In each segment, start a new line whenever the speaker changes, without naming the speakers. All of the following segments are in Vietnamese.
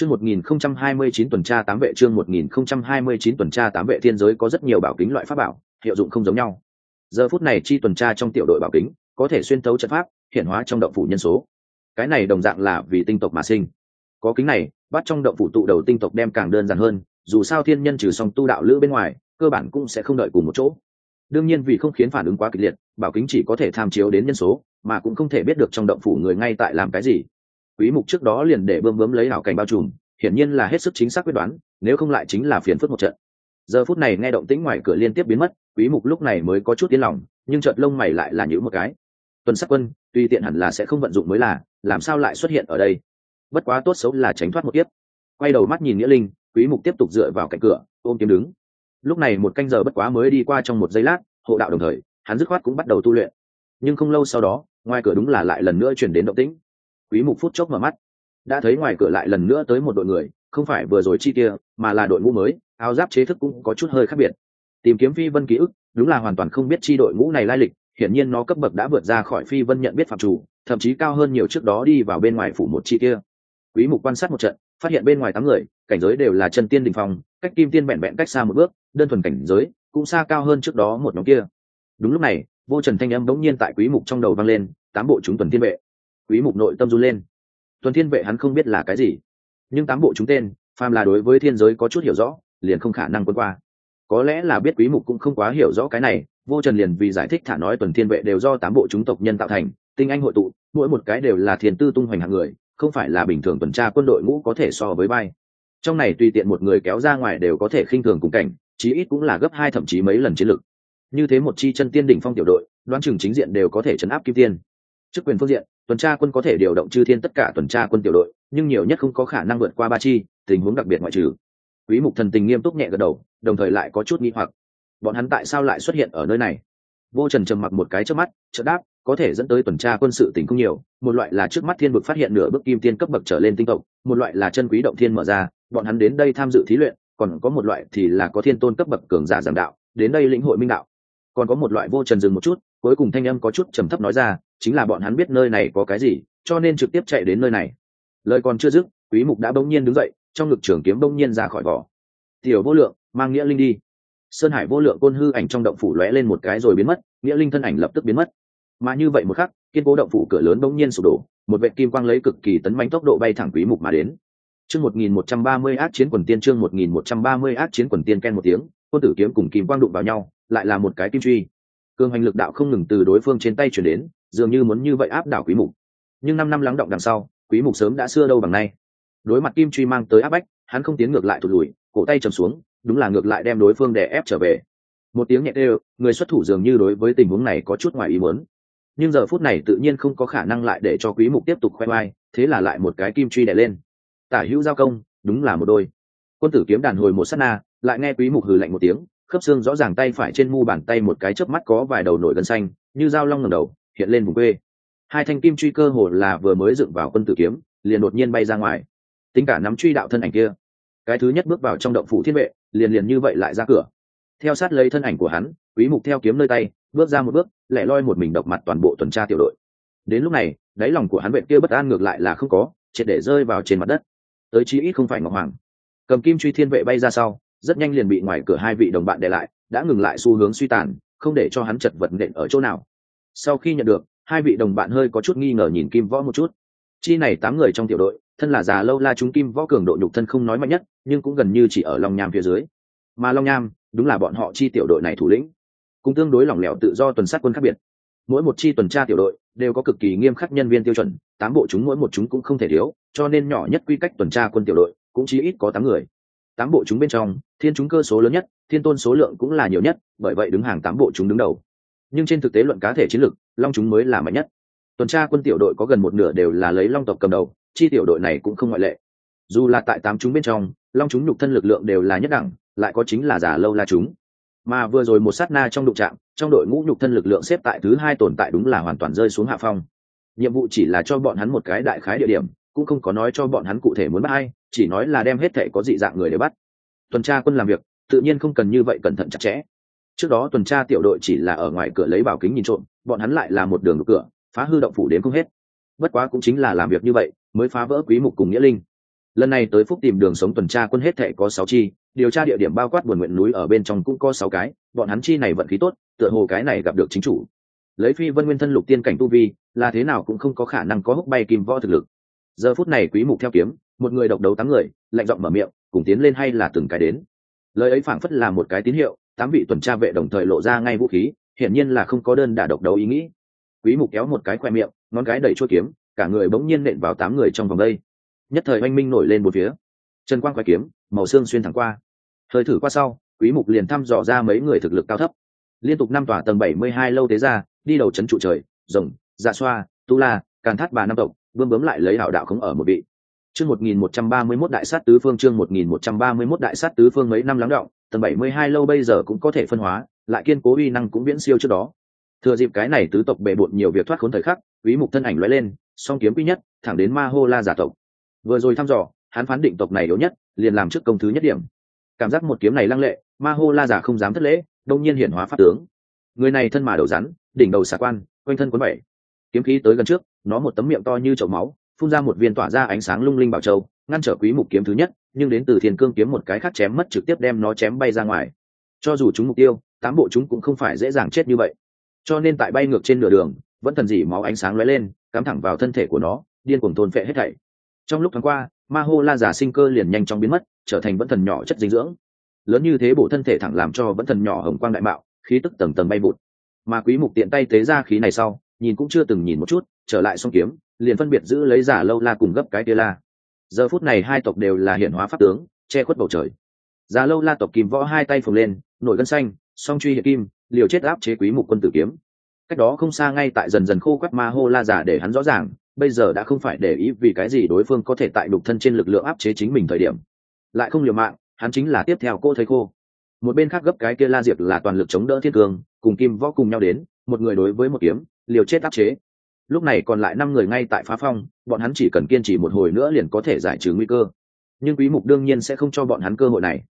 Chương 1029 tuần tra tám vệ chương 1029 tuần tra tám vệ thiên giới có rất nhiều bảo kính loại pháp bảo, hiệu dụng không giống nhau. Giờ phút này chi tuần tra trong tiểu đội bảo kính, có thể xuyên thấu trận pháp, hiện hóa trong động phủ nhân số. Cái này đồng dạng là vì tinh tộc mà sinh. Có kính này, bắt trong động phủ tụ đầu tinh tộc đem càng đơn giản hơn, dù sao thiên nhân trừ song tu đạo lữ bên ngoài, cơ bản cũng sẽ không đợi cùng một chỗ. Đương nhiên vì không khiến phản ứng quá kịch liệt, bảo kính chỉ có thể tham chiếu đến nhân số, mà cũng không thể biết được trong động phủ người ngay tại làm cái gì quý mục trước đó liền để bơm bướm lấy hảo cảnh bao trùm, hiển nhiên là hết sức chính xác quyết đoán, nếu không lại chính là phiền phức một trận. Giờ phút này nghe động tĩnh ngoài cửa liên tiếp biến mất, quý mục lúc này mới có chút yên lòng, nhưng chợt lông mày lại là nhíu một cái. Tuần sắc quân tuy tiện hẳn là sẽ không vận dụng mới là, làm sao lại xuất hiện ở đây? Bất quá tốt xấu là tránh thoát một kiếp. Quay đầu mắt nhìn nghĩa linh, quý mục tiếp tục dựa vào cạnh cửa, ôm kiếm đứng. Lúc này một canh giờ bất quá mới đi qua trong một giây lát, hộ đạo đồng thời, hắn dứt khoát cũng bắt đầu tu luyện. Nhưng không lâu sau đó, ngoài cửa đúng là lại lần nữa chuyển đến động tĩnh quý mục phút chốc mở mắt. Đã thấy ngoài cửa lại lần nữa tới một đội người, không phải vừa rồi chi kia, mà là đội ngũ mới, áo giáp chế thức cũng có chút hơi khác biệt. Tìm kiếm phi vân ký ức, đúng là hoàn toàn không biết chi đội ngũ này lai lịch, hiển nhiên nó cấp bậc đã vượt ra khỏi phi vân nhận biết phạm chủ, thậm chí cao hơn nhiều trước đó đi vào bên ngoài phủ một chi kia. Quý mục quan sát một trận, phát hiện bên ngoài tám người, cảnh giới đều là chân tiên đỉnh phong, cách kim tiên bẹn bẹn cách xa một bước, đơn thuần cảnh giới, cũng xa cao hơn trước đó một nhóm kia. Đúng lúc này, vô trần thanh âm bỗng nhiên tại quý mục trong đầu vang lên, tám bộ chúng tuần tiên vệ quý mục nội tâm run lên. Tuần thiên vệ hắn không biết là cái gì, nhưng tám bộ chúng tên, phàm là đối với thiên giới có chút hiểu rõ, liền không khả năng quân qua. Có lẽ là biết quý mục cũng không quá hiểu rõ cái này, vô trần liền vì giải thích thả nói tuần thiên vệ đều do tám bộ chúng tộc nhân tạo thành, tinh anh hội tụ, mỗi một cái đều là thiền tư tung hoành hạng người, không phải là bình thường tuần tra quân đội ngũ có thể so với bay. Trong này tùy tiện một người kéo ra ngoài đều có thể khinh thường cùng cảnh, chí ít cũng là gấp hai thậm chí mấy lần chiến lực. Như thế một chi chân tiên đỉnh phong tiểu đội, đoán chừng chính diện đều có thể chấn áp kim tiên. Chức quyền phương diện tuần tra quân có thể điều động chư thiên tất cả tuần tra quân tiểu đội, nhưng nhiều nhất không có khả năng vượt qua ba chi, tình huống đặc biệt ngoại trừ. Quý mục thần tình nghiêm túc nhẹ gật đầu, đồng thời lại có chút nghi hoặc. Bọn hắn tại sao lại xuất hiện ở nơi này? Vô trần trầm mặc một cái trước mắt, chợt đáp, có thể dẫn tới tuần tra quân sự tình không nhiều, một loại là trước mắt thiên vực phát hiện nửa bước kim tiên cấp bậc trở lên tinh tộc, một loại là chân quý động thiên mở ra, bọn hắn đến đây tham dự thí luyện, còn có một loại thì là có thiên tôn cấp bậc cường giả giảng đạo, đến đây lĩnh hội minh đạo. Còn có một loại vô trần dừng một chút, cuối cùng thanh âm có chút trầm thấp nói ra chính là bọn hắn biết nơi này có cái gì, cho nên trực tiếp chạy đến nơi này. Lời còn chưa dứt, quý mục đã bỗng nhiên đứng dậy, trong ngực trường kiếm bỗng nhiên ra khỏi vỏ. Tiểu vô lượng, mang nghĩa linh đi. Sơn hải vô lượng côn hư ảnh trong động phủ lóe lên một cái rồi biến mất, nghĩa linh thân ảnh lập tức biến mất. Mà như vậy một khắc, kiên cố động phủ cửa lớn bỗng nhiên sụp đổ, một vệ kim quang lấy cực kỳ tấn mãnh tốc độ bay thẳng quý mục mà đến. Chương 1130 ác chiến quần tiên, chương 1130 ác chiến quần tiên ken một tiếng côn tử kiếm cùng kim quang đụng vào nhau, lại là một cái kim truy. Cường hành lực đạo không ngừng từ đối phương trên tay chuyển đến dường như muốn như vậy áp đảo quý mục. Nhưng năm năm lắng động đằng sau, quý mục sớm đã xưa đâu bằng nay. Đối mặt kim truy mang tới áp bách, hắn không tiến ngược lại thụt lùi, cổ tay trầm xuống, đúng là ngược lại đem đối phương đè ép trở về. Một tiếng nhẹ đều người xuất thủ dường như đối với tình huống này có chút ngoài ý muốn. Nhưng giờ phút này tự nhiên không có khả năng lại để cho quý mục tiếp tục khoe mai thế là lại một cái kim truy đè lên. Tả hữu giao công, đúng là một đôi. Quân tử kiếm đàn hồi một sát na, lại nghe quý mục hừ lạnh một tiếng, khớp xương rõ ràng tay phải trên mu bàn tay một cái chớp mắt có vài đầu nổi gân xanh, như dao long ngẩng đầu hiện lên vùng quê. Hai thanh kim truy cơ hồ là vừa mới dựng vào quân tử kiếm, liền đột nhiên bay ra ngoài. Tính cả nắm truy đạo thân ảnh kia, cái thứ nhất bước vào trong động phủ thiên vệ, liền liền như vậy lại ra cửa. Theo sát lấy thân ảnh của hắn, quý mục theo kiếm nơi tay, bước ra một bước, lẻ loi một mình độc mặt toàn bộ tuần tra tiểu đội. Đến lúc này, đáy lòng của hắn vệ kia bất an ngược lại là không có, triệt để rơi vào trên mặt đất. Tới chí ít không phải ngọc hoàng. Cầm kim truy thiên vệ bay ra sau, rất nhanh liền bị ngoài cửa hai vị đồng bạn để lại, đã ngừng lại xu hướng suy tàn, không để cho hắn chật vật nện ở chỗ nào sau khi nhận được, hai vị đồng bạn hơi có chút nghi ngờ nhìn kim võ một chút. Chi này tám người trong tiểu đội, thân là già lâu la chúng kim võ cường độ nhục thân không nói mạnh nhất, nhưng cũng gần như chỉ ở long nham phía dưới. Mà long nham, đúng là bọn họ chi tiểu đội này thủ lĩnh. Cũng tương đối lỏng lẻo tự do tuần sát quân khác biệt. Mỗi một chi tuần tra tiểu đội đều có cực kỳ nghiêm khắc nhân viên tiêu chuẩn, tám bộ chúng mỗi một chúng cũng không thể thiếu, cho nên nhỏ nhất quy cách tuần tra quân tiểu đội cũng chỉ ít có tám người. Tám bộ chúng bên trong, thiên chúng cơ số lớn nhất, thiên tôn số lượng cũng là nhiều nhất, bởi vậy đứng hàng tám bộ chúng đứng đầu nhưng trên thực tế luận cá thể chiến lược, long chúng mới là mạnh nhất. Tuần tra quân tiểu đội có gần một nửa đều là lấy long tộc cầm đầu, chi tiểu đội này cũng không ngoại lệ. Dù là tại tám chúng bên trong, long chúng nhục thân lực lượng đều là nhất đẳng, lại có chính là giả lâu la chúng. Mà vừa rồi một sát na trong đụng trạm trong đội ngũ nhục thân lực lượng xếp tại thứ hai tồn tại đúng là hoàn toàn rơi xuống hạ phong. Nhiệm vụ chỉ là cho bọn hắn một cái đại khái địa điểm, cũng không có nói cho bọn hắn cụ thể muốn bắt ai, chỉ nói là đem hết thể có dị dạng người để bắt. Tuần tra quân làm việc, tự nhiên không cần như vậy cẩn thận chặt chẽ trước đó tuần tra tiểu đội chỉ là ở ngoài cửa lấy bảo kính nhìn trộm, bọn hắn lại là một đường cửa, phá hư động phủ đến không hết. Bất quá cũng chính là làm việc như vậy, mới phá vỡ quý mục cùng nghĩa linh. Lần này tới phúc tìm đường sống tuần tra quân hết thệ có sáu chi, điều tra địa điểm bao quát buồn nguyện núi ở bên trong cũng có sáu cái, bọn hắn chi này vận khí tốt, tựa hồ cái này gặp được chính chủ. Lấy phi vân nguyên thân lục tiên cảnh tu vi, là thế nào cũng không có khả năng có húc bay kim võ thực lực. Giờ phút này quý mục theo kiếm, một người độc đấu tám người, lạnh giọng mở miệng, cùng tiến lên hay là từng cái đến. Lời ấy phảng phất là một cái tín hiệu tám vị tuần tra vệ đồng thời lộ ra ngay vũ khí, hiển nhiên là không có đơn đả độc đấu ý nghĩ. Quý mục kéo một cái khoe miệng, ngón cái đẩy chuôi kiếm, cả người bỗng nhiên nện vào tám người trong vòng đây. Nhất thời oanh minh nổi lên một phía. Trần quang khoe kiếm, màu xương xuyên thẳng qua. Thời thử qua sau, quý mục liền thăm dò ra mấy người thực lực cao thấp. Liên tục năm tòa tầng 72 lâu thế ra đi đầu chấn trụ trời, rồng dạ xoa, tu la, càn thát bà năm tộc, vương bướm lại lấy hảo đạo không ở một vị chương 1131 đại sát tứ phương, chương 1131 đại sát tứ phương mấy năm lắng đọng tầng 72 lâu bây giờ cũng có thể phân hóa, lại kiên cố uy năng cũng viễn siêu trước đó. Thừa dịp cái này tứ tộc bệ bội nhiều việc thoát khốn thời khắc, quý mục thân ảnh lóe lên, song kiếm quý nhất, thẳng đến ma hô la giả tộc. Vừa rồi thăm dò, hắn phán định tộc này yếu nhất, liền làm trước công thứ nhất điểm. Cảm giác một kiếm này lăng lệ ma hô la giả không dám thất lễ, đông nhiên hiển hóa pháp tướng. Người này thân mà đầu rắn, đỉnh đầu xà quan, quanh thân cuốn bảy kiếm khí tới gần trước, nó một tấm miệng to như chậu máu phun ra một viên tỏa ra ánh sáng lung linh bảo châu, ngăn trở quý mục kiếm thứ nhất, nhưng đến từ thiên cương kiếm một cái khác chém mất trực tiếp đem nó chém bay ra ngoài. Cho dù chúng mục tiêu, tám bộ chúng cũng không phải dễ dàng chết như vậy. Cho nên tại bay ngược trên nửa đường, vẫn thần dỉ máu ánh sáng lóe lên, cắm thẳng vào thân thể của nó, điên cuồng thôn phệ hết thảy. Trong lúc thoáng qua, ma hô la giả sinh cơ liền nhanh chóng biến mất, trở thành vẫn thần nhỏ chất dinh dưỡng. Lớn như thế bộ thân thể thẳng làm cho vẫn thần nhỏ hồng quang đại mạo khí tức tầng tầng bay bụt mà quý mục tiện tay tế ra khí này sau, nhìn cũng chưa từng nhìn một chút, trở lại song kiếm liền phân biệt giữ lấy giả lâu la cùng gấp cái kia la. Giờ phút này hai tộc đều là hiện hóa pháp tướng, che khuất bầu trời. Giả lâu la tộc kim võ hai tay phồng lên, nổi gân xanh, song truy hiện kim, liều chết áp chế quý mục quân tử kiếm. Cách đó không xa ngay tại dần dần khô quắt ma hô la giả để hắn rõ ràng, bây giờ đã không phải để ý vì cái gì đối phương có thể tại đục thân trên lực lượng áp chế chính mình thời điểm. Lại không liều mạng, hắn chính là tiếp theo cô thấy khô. Một bên khác gấp cái kia la diệp là toàn lực chống đỡ thiên cường, cùng kim võ cùng nhau đến, một người đối với một kiếm, liều chết áp chế lúc này còn lại năm người ngay tại phá phong, bọn hắn chỉ cần kiên trì một hồi nữa liền có thể giải trừ nguy cơ. Nhưng quý mục đương nhiên sẽ không cho bọn hắn cơ hội này.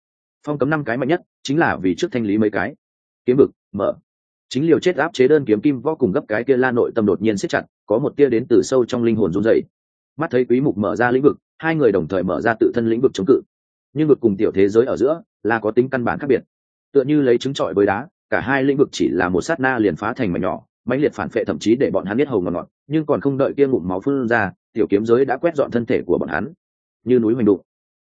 Phong cấm năm cái mạnh nhất, chính là vì trước thanh lý mấy cái. Kiếm vực, mở. Chính liều chết áp chế đơn kiếm kim võ cùng gấp cái kia la nội tâm đột nhiên siết chặt, có một tia đến từ sâu trong linh hồn run rẩy. Mắt thấy quý mục mở ra lĩnh vực, hai người đồng thời mở ra tự thân lĩnh vực chống cự. Nhưng vực cùng tiểu thế giới ở giữa, là có tính căn bản khác biệt. Tựa như lấy trứng trọi với đá, cả hai lĩnh vực chỉ là một sát na liền phá thành mảnh nhỏ mãnh liệt phản phệ thậm chí để bọn hắn biết hầu ngọt ngọt, nhưng còn không đợi kia ngụm máu phun ra, tiểu kiếm giới đã quét dọn thân thể của bọn hắn. Như núi hoành đụng,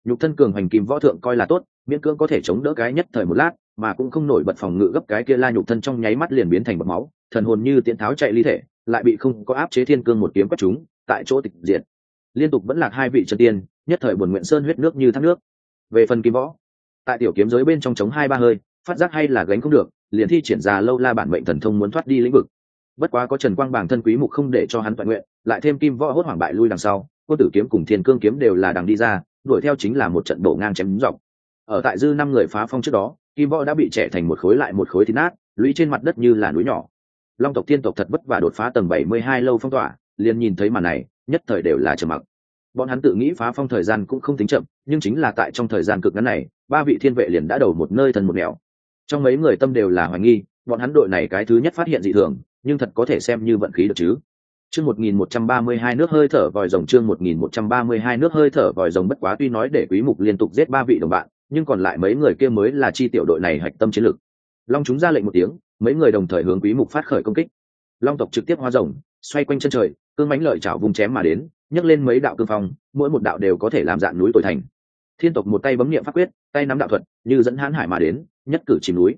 nhục thân cường hành kim võ thượng coi là tốt, miễn cưỡng có thể chống đỡ cái nhất thời một lát, mà cũng không nổi bật phòng ngự gấp cái kia la nhục thân trong nháy mắt liền biến thành bọt máu, thần hồn như tiễn tháo chạy ly thể, lại bị không có áp chế thiên cương một kiếm quét chúng, tại chỗ tịch diệt. Liên tục vẫn lạc hai vị chân tiên, nhất thời buồn nguyện sơn huyết nước như thác nước. Về phần kim võ, tại tiểu kiếm giới bên trong chống hai ba hơi, phát giác hay là gánh không được, liền thi triển ra lâu la bản mệnh thần thông muốn thoát đi lĩnh vực bất quá có trần quang bảng thân quý mục không để cho hắn toàn nguyện, lại thêm kim võ hốt hoảng bại lui đằng sau, cô tử kiếm cùng thiên cương kiếm đều là đằng đi ra, đuổi theo chính là một trận đổ ngang chém dọc. Ở tại dư năm người phá phong trước đó, kim võ đã bị trẻ thành một khối lại một khối thịt nát, lũy trên mặt đất như là núi nhỏ. Long tộc thiên tộc thật vất vả đột phá tầng 72 lâu phong tỏa, liền nhìn thấy màn này, nhất thời đều là trầm mặc. Bọn hắn tự nghĩ phá phong thời gian cũng không tính chậm, nhưng chính là tại trong thời gian cực ngắn này, ba vị thiên vệ liền đã đầu một nơi thần một nẻo. Trong mấy người tâm đều là hoài nghi, bọn hắn đội này cái thứ nhất phát hiện dị thường nhưng thật có thể xem như vận khí được chứ. Chương 1132 nước hơi thở vòi rồng, chương 1132 nước hơi thở vòi rồng bất quá tuy nói để quý mục liên tục giết ba vị đồng bạn, nhưng còn lại mấy người kia mới là chi tiểu đội này hạch tâm chiến lược. Long chúng ra lệnh một tiếng, mấy người đồng thời hướng quý mục phát khởi công kích. Long tộc trực tiếp hoa rồng, xoay quanh chân trời, cương mãnh lợi chảo vùng chém mà đến, nhấc lên mấy đạo cương phong, mỗi một đạo đều có thể làm dạn núi tồi thành. Thiên tộc một tay bấm niệm pháp quyết, tay nắm đạo thuật, như dẫn hãn hải mà đến, nhất cử chìm núi.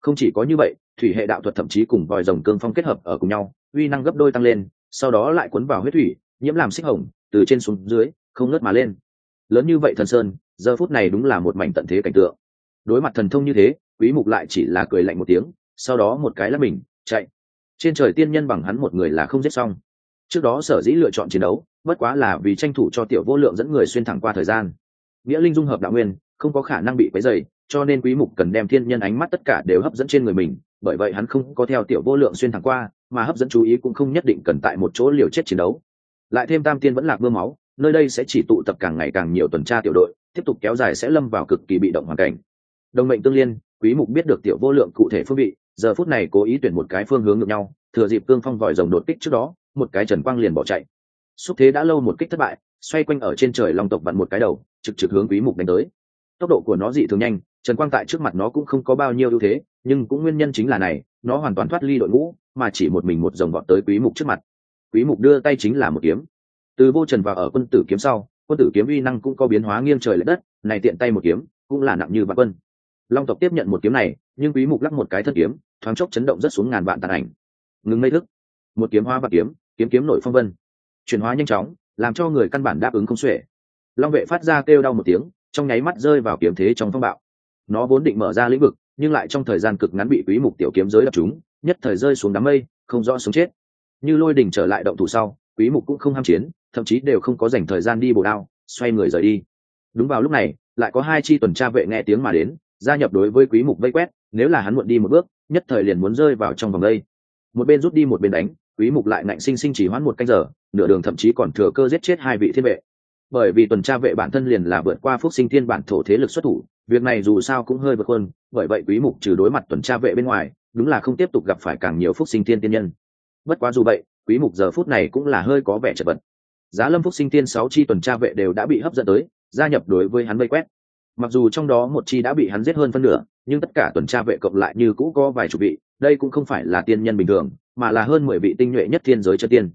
Không chỉ có như vậy thủy hệ đạo thuật thậm chí cùng vòi rồng cương phong kết hợp ở cùng nhau, uy năng gấp đôi tăng lên, sau đó lại cuốn vào huyết thủy, nhiễm làm xích hồng, từ trên xuống dưới, không ngớt mà lên. Lớn như vậy thần sơn, giờ phút này đúng là một mảnh tận thế cảnh tượng. Đối mặt thần thông như thế, quý mục lại chỉ là cười lạnh một tiếng, sau đó một cái là mình, chạy. Trên trời tiên nhân bằng hắn một người là không giết xong. Trước đó sở dĩ lựa chọn chiến đấu, bất quá là vì tranh thủ cho tiểu vô lượng dẫn người xuyên thẳng qua thời gian. Nghĩa linh dung hợp đạo nguyên, không có khả năng bị quấy dày cho nên quý mục cần đem thiên nhân ánh mắt tất cả đều hấp dẫn trên người mình bởi vậy hắn không có theo tiểu vô lượng xuyên thẳng qua, mà hấp dẫn chú ý cũng không nhất định cần tại một chỗ liều chết chiến đấu. Lại thêm tam tiên vẫn lạc mưa máu, nơi đây sẽ chỉ tụ tập càng ngày càng nhiều tuần tra tiểu đội, tiếp tục kéo dài sẽ lâm vào cực kỳ bị động hoàn cảnh. Đồng mệnh tương liên, quý mục biết được tiểu vô lượng cụ thể phương vị, giờ phút này cố ý tuyển một cái phương hướng ngược nhau, thừa dịp cương phong vòi rồng đột kích trước đó, một cái trần quang liền bỏ chạy. Xúc thế đã lâu một kích thất bại, xoay quanh ở trên trời long tộc vặn một cái đầu, trực trực hướng quý mục đánh tới. Tốc độ của nó dị thường nhanh trần quang tại trước mặt nó cũng không có bao nhiêu ưu thế, nhưng cũng nguyên nhân chính là này, nó hoàn toàn thoát ly đội ngũ, mà chỉ một mình một dòng vọt tới quý mục trước mặt. Quý mục đưa tay chính là một kiếm. Từ vô trần vào ở quân tử kiếm sau, quân tử kiếm uy năng cũng có biến hóa nghiêng trời lệ đất, này tiện tay một kiếm, cũng là nặng như vạn quân. Long tộc tiếp nhận một kiếm này, nhưng quý mục lắc một cái thân kiếm, thoáng chốc chấn động rất xuống ngàn vạn tàn ảnh. Ngừng mây thức. Một kiếm hoa và kiếm kiếm kiếm nội phong vân. Chuyển hóa nhanh chóng, làm cho người căn bản đáp ứng không xuể. Long vệ phát ra kêu đau một tiếng, trong nháy mắt rơi vào kiếm thế trong phong bạo nó vốn định mở ra lĩnh vực, nhưng lại trong thời gian cực ngắn bị quý mục tiểu kiếm giới đập chúng nhất thời rơi xuống đám mây, không rõ sống chết. Như lôi đỉnh trở lại động thủ sau, quý mục cũng không ham chiến, thậm chí đều không có dành thời gian đi bổ đao, xoay người rời đi. Đúng vào lúc này, lại có hai chi tuần tra vệ nghe tiếng mà đến, gia nhập đối với quý mục vây quét, nếu là hắn muộn đi một bước, nhất thời liền muốn rơi vào trong vòng đây. Một bên rút đi một bên đánh, quý mục lại ngạnh sinh sinh chỉ hoãn một canh giờ, nửa đường thậm chí còn thừa cơ giết chết hai vị thiên vệ. Bởi vì tuần tra vệ bản thân liền là vượt qua phúc sinh thiên bản thổ thế lực xuất thủ việc này dù sao cũng hơi vượt hơn bởi vậy quý mục trừ đối mặt tuần tra vệ bên ngoài, đúng là không tiếp tục gặp phải càng nhiều phúc sinh thiên tiên nhân. Bất quá dù vậy, quý mục giờ phút này cũng là hơi có vẻ chật vật. Giá lâm phúc sinh tiên sáu chi tuần tra vệ đều đã bị hấp dẫn tới, gia nhập đối với hắn vây quét. Mặc dù trong đó một chi đã bị hắn giết hơn phân nửa, nhưng tất cả tuần tra vệ cộng lại như cũ có vài chục vị, đây cũng không phải là tiên nhân bình thường, mà là hơn mười vị tinh nhuệ nhất thiên giới chân tiên.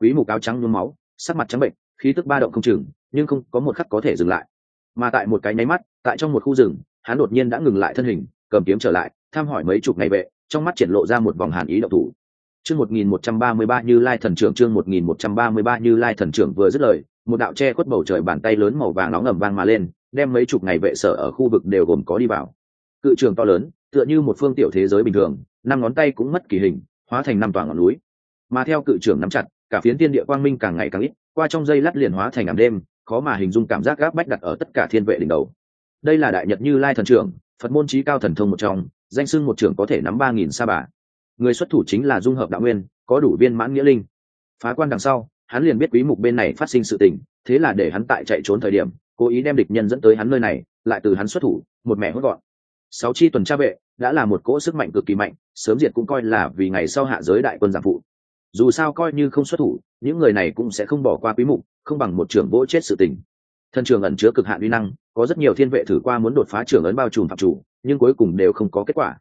Quý mục áo trắng nhuốm máu, sắc mặt trắng bệnh, khí tức ba động không chừng, nhưng không có một khắc có thể dừng lại mà tại một cái nháy mắt, tại trong một khu rừng, hắn đột nhiên đã ngừng lại thân hình, cầm kiếm trở lại thăm hỏi mấy chục ngày vệ, trong mắt triển lộ ra một vòng hàn ý độc thủ. Chương 1133 như lai thần trưởng, chương 1133 như lai thần trưởng vừa dứt lời, một đạo che khuất bầu trời bàn tay lớn màu vàng nóng ẩm vang mà lên, đem mấy chục ngày vệ sở ở khu vực đều gồm có đi vào. Cự trường to lớn, tựa như một phương tiểu thế giới bình thường, năm ngón tay cũng mất kỳ hình, hóa thành năm toàn ngọn núi. Mà theo cự trường nắm chặt, cả phiến tiên địa quang minh càng ngày càng ít, qua trong dây lát liền hóa thành ảm đêm khó mà hình dung cảm giác gáp bách đặt ở tất cả thiên vệ đỉnh đầu. Đây là đại nhật như lai thần trưởng, phật môn trí cao thần thông một trong, danh sưng một trưởng có thể nắm ba nghìn sa bà người xuất thủ chính là dung hợp đạo nguyên, có đủ viên mãn nghĩa linh. Phá quan đằng sau, hắn liền biết quý mục bên này phát sinh sự tình, thế là để hắn tại chạy trốn thời điểm, cố ý đem địch nhân dẫn tới hắn nơi này, lại từ hắn xuất thủ, một mẹ hốt gọn. Sáu chi tuần tra vệ, đã là một cỗ sức mạnh cực kỳ mạnh, sớm diệt cũng coi là vì ngày sau hạ giới đại quân giảm phụ. Dù sao coi như không xuất thủ những người này cũng sẽ không bỏ qua quý mục, không bằng một trưởng vỗ chết sự tình. Thân trường ẩn chứa cực hạn uy năng, có rất nhiều thiên vệ thử qua muốn đột phá trưởng ấn bao trùm phạm chủ, nhưng cuối cùng đều không có kết quả.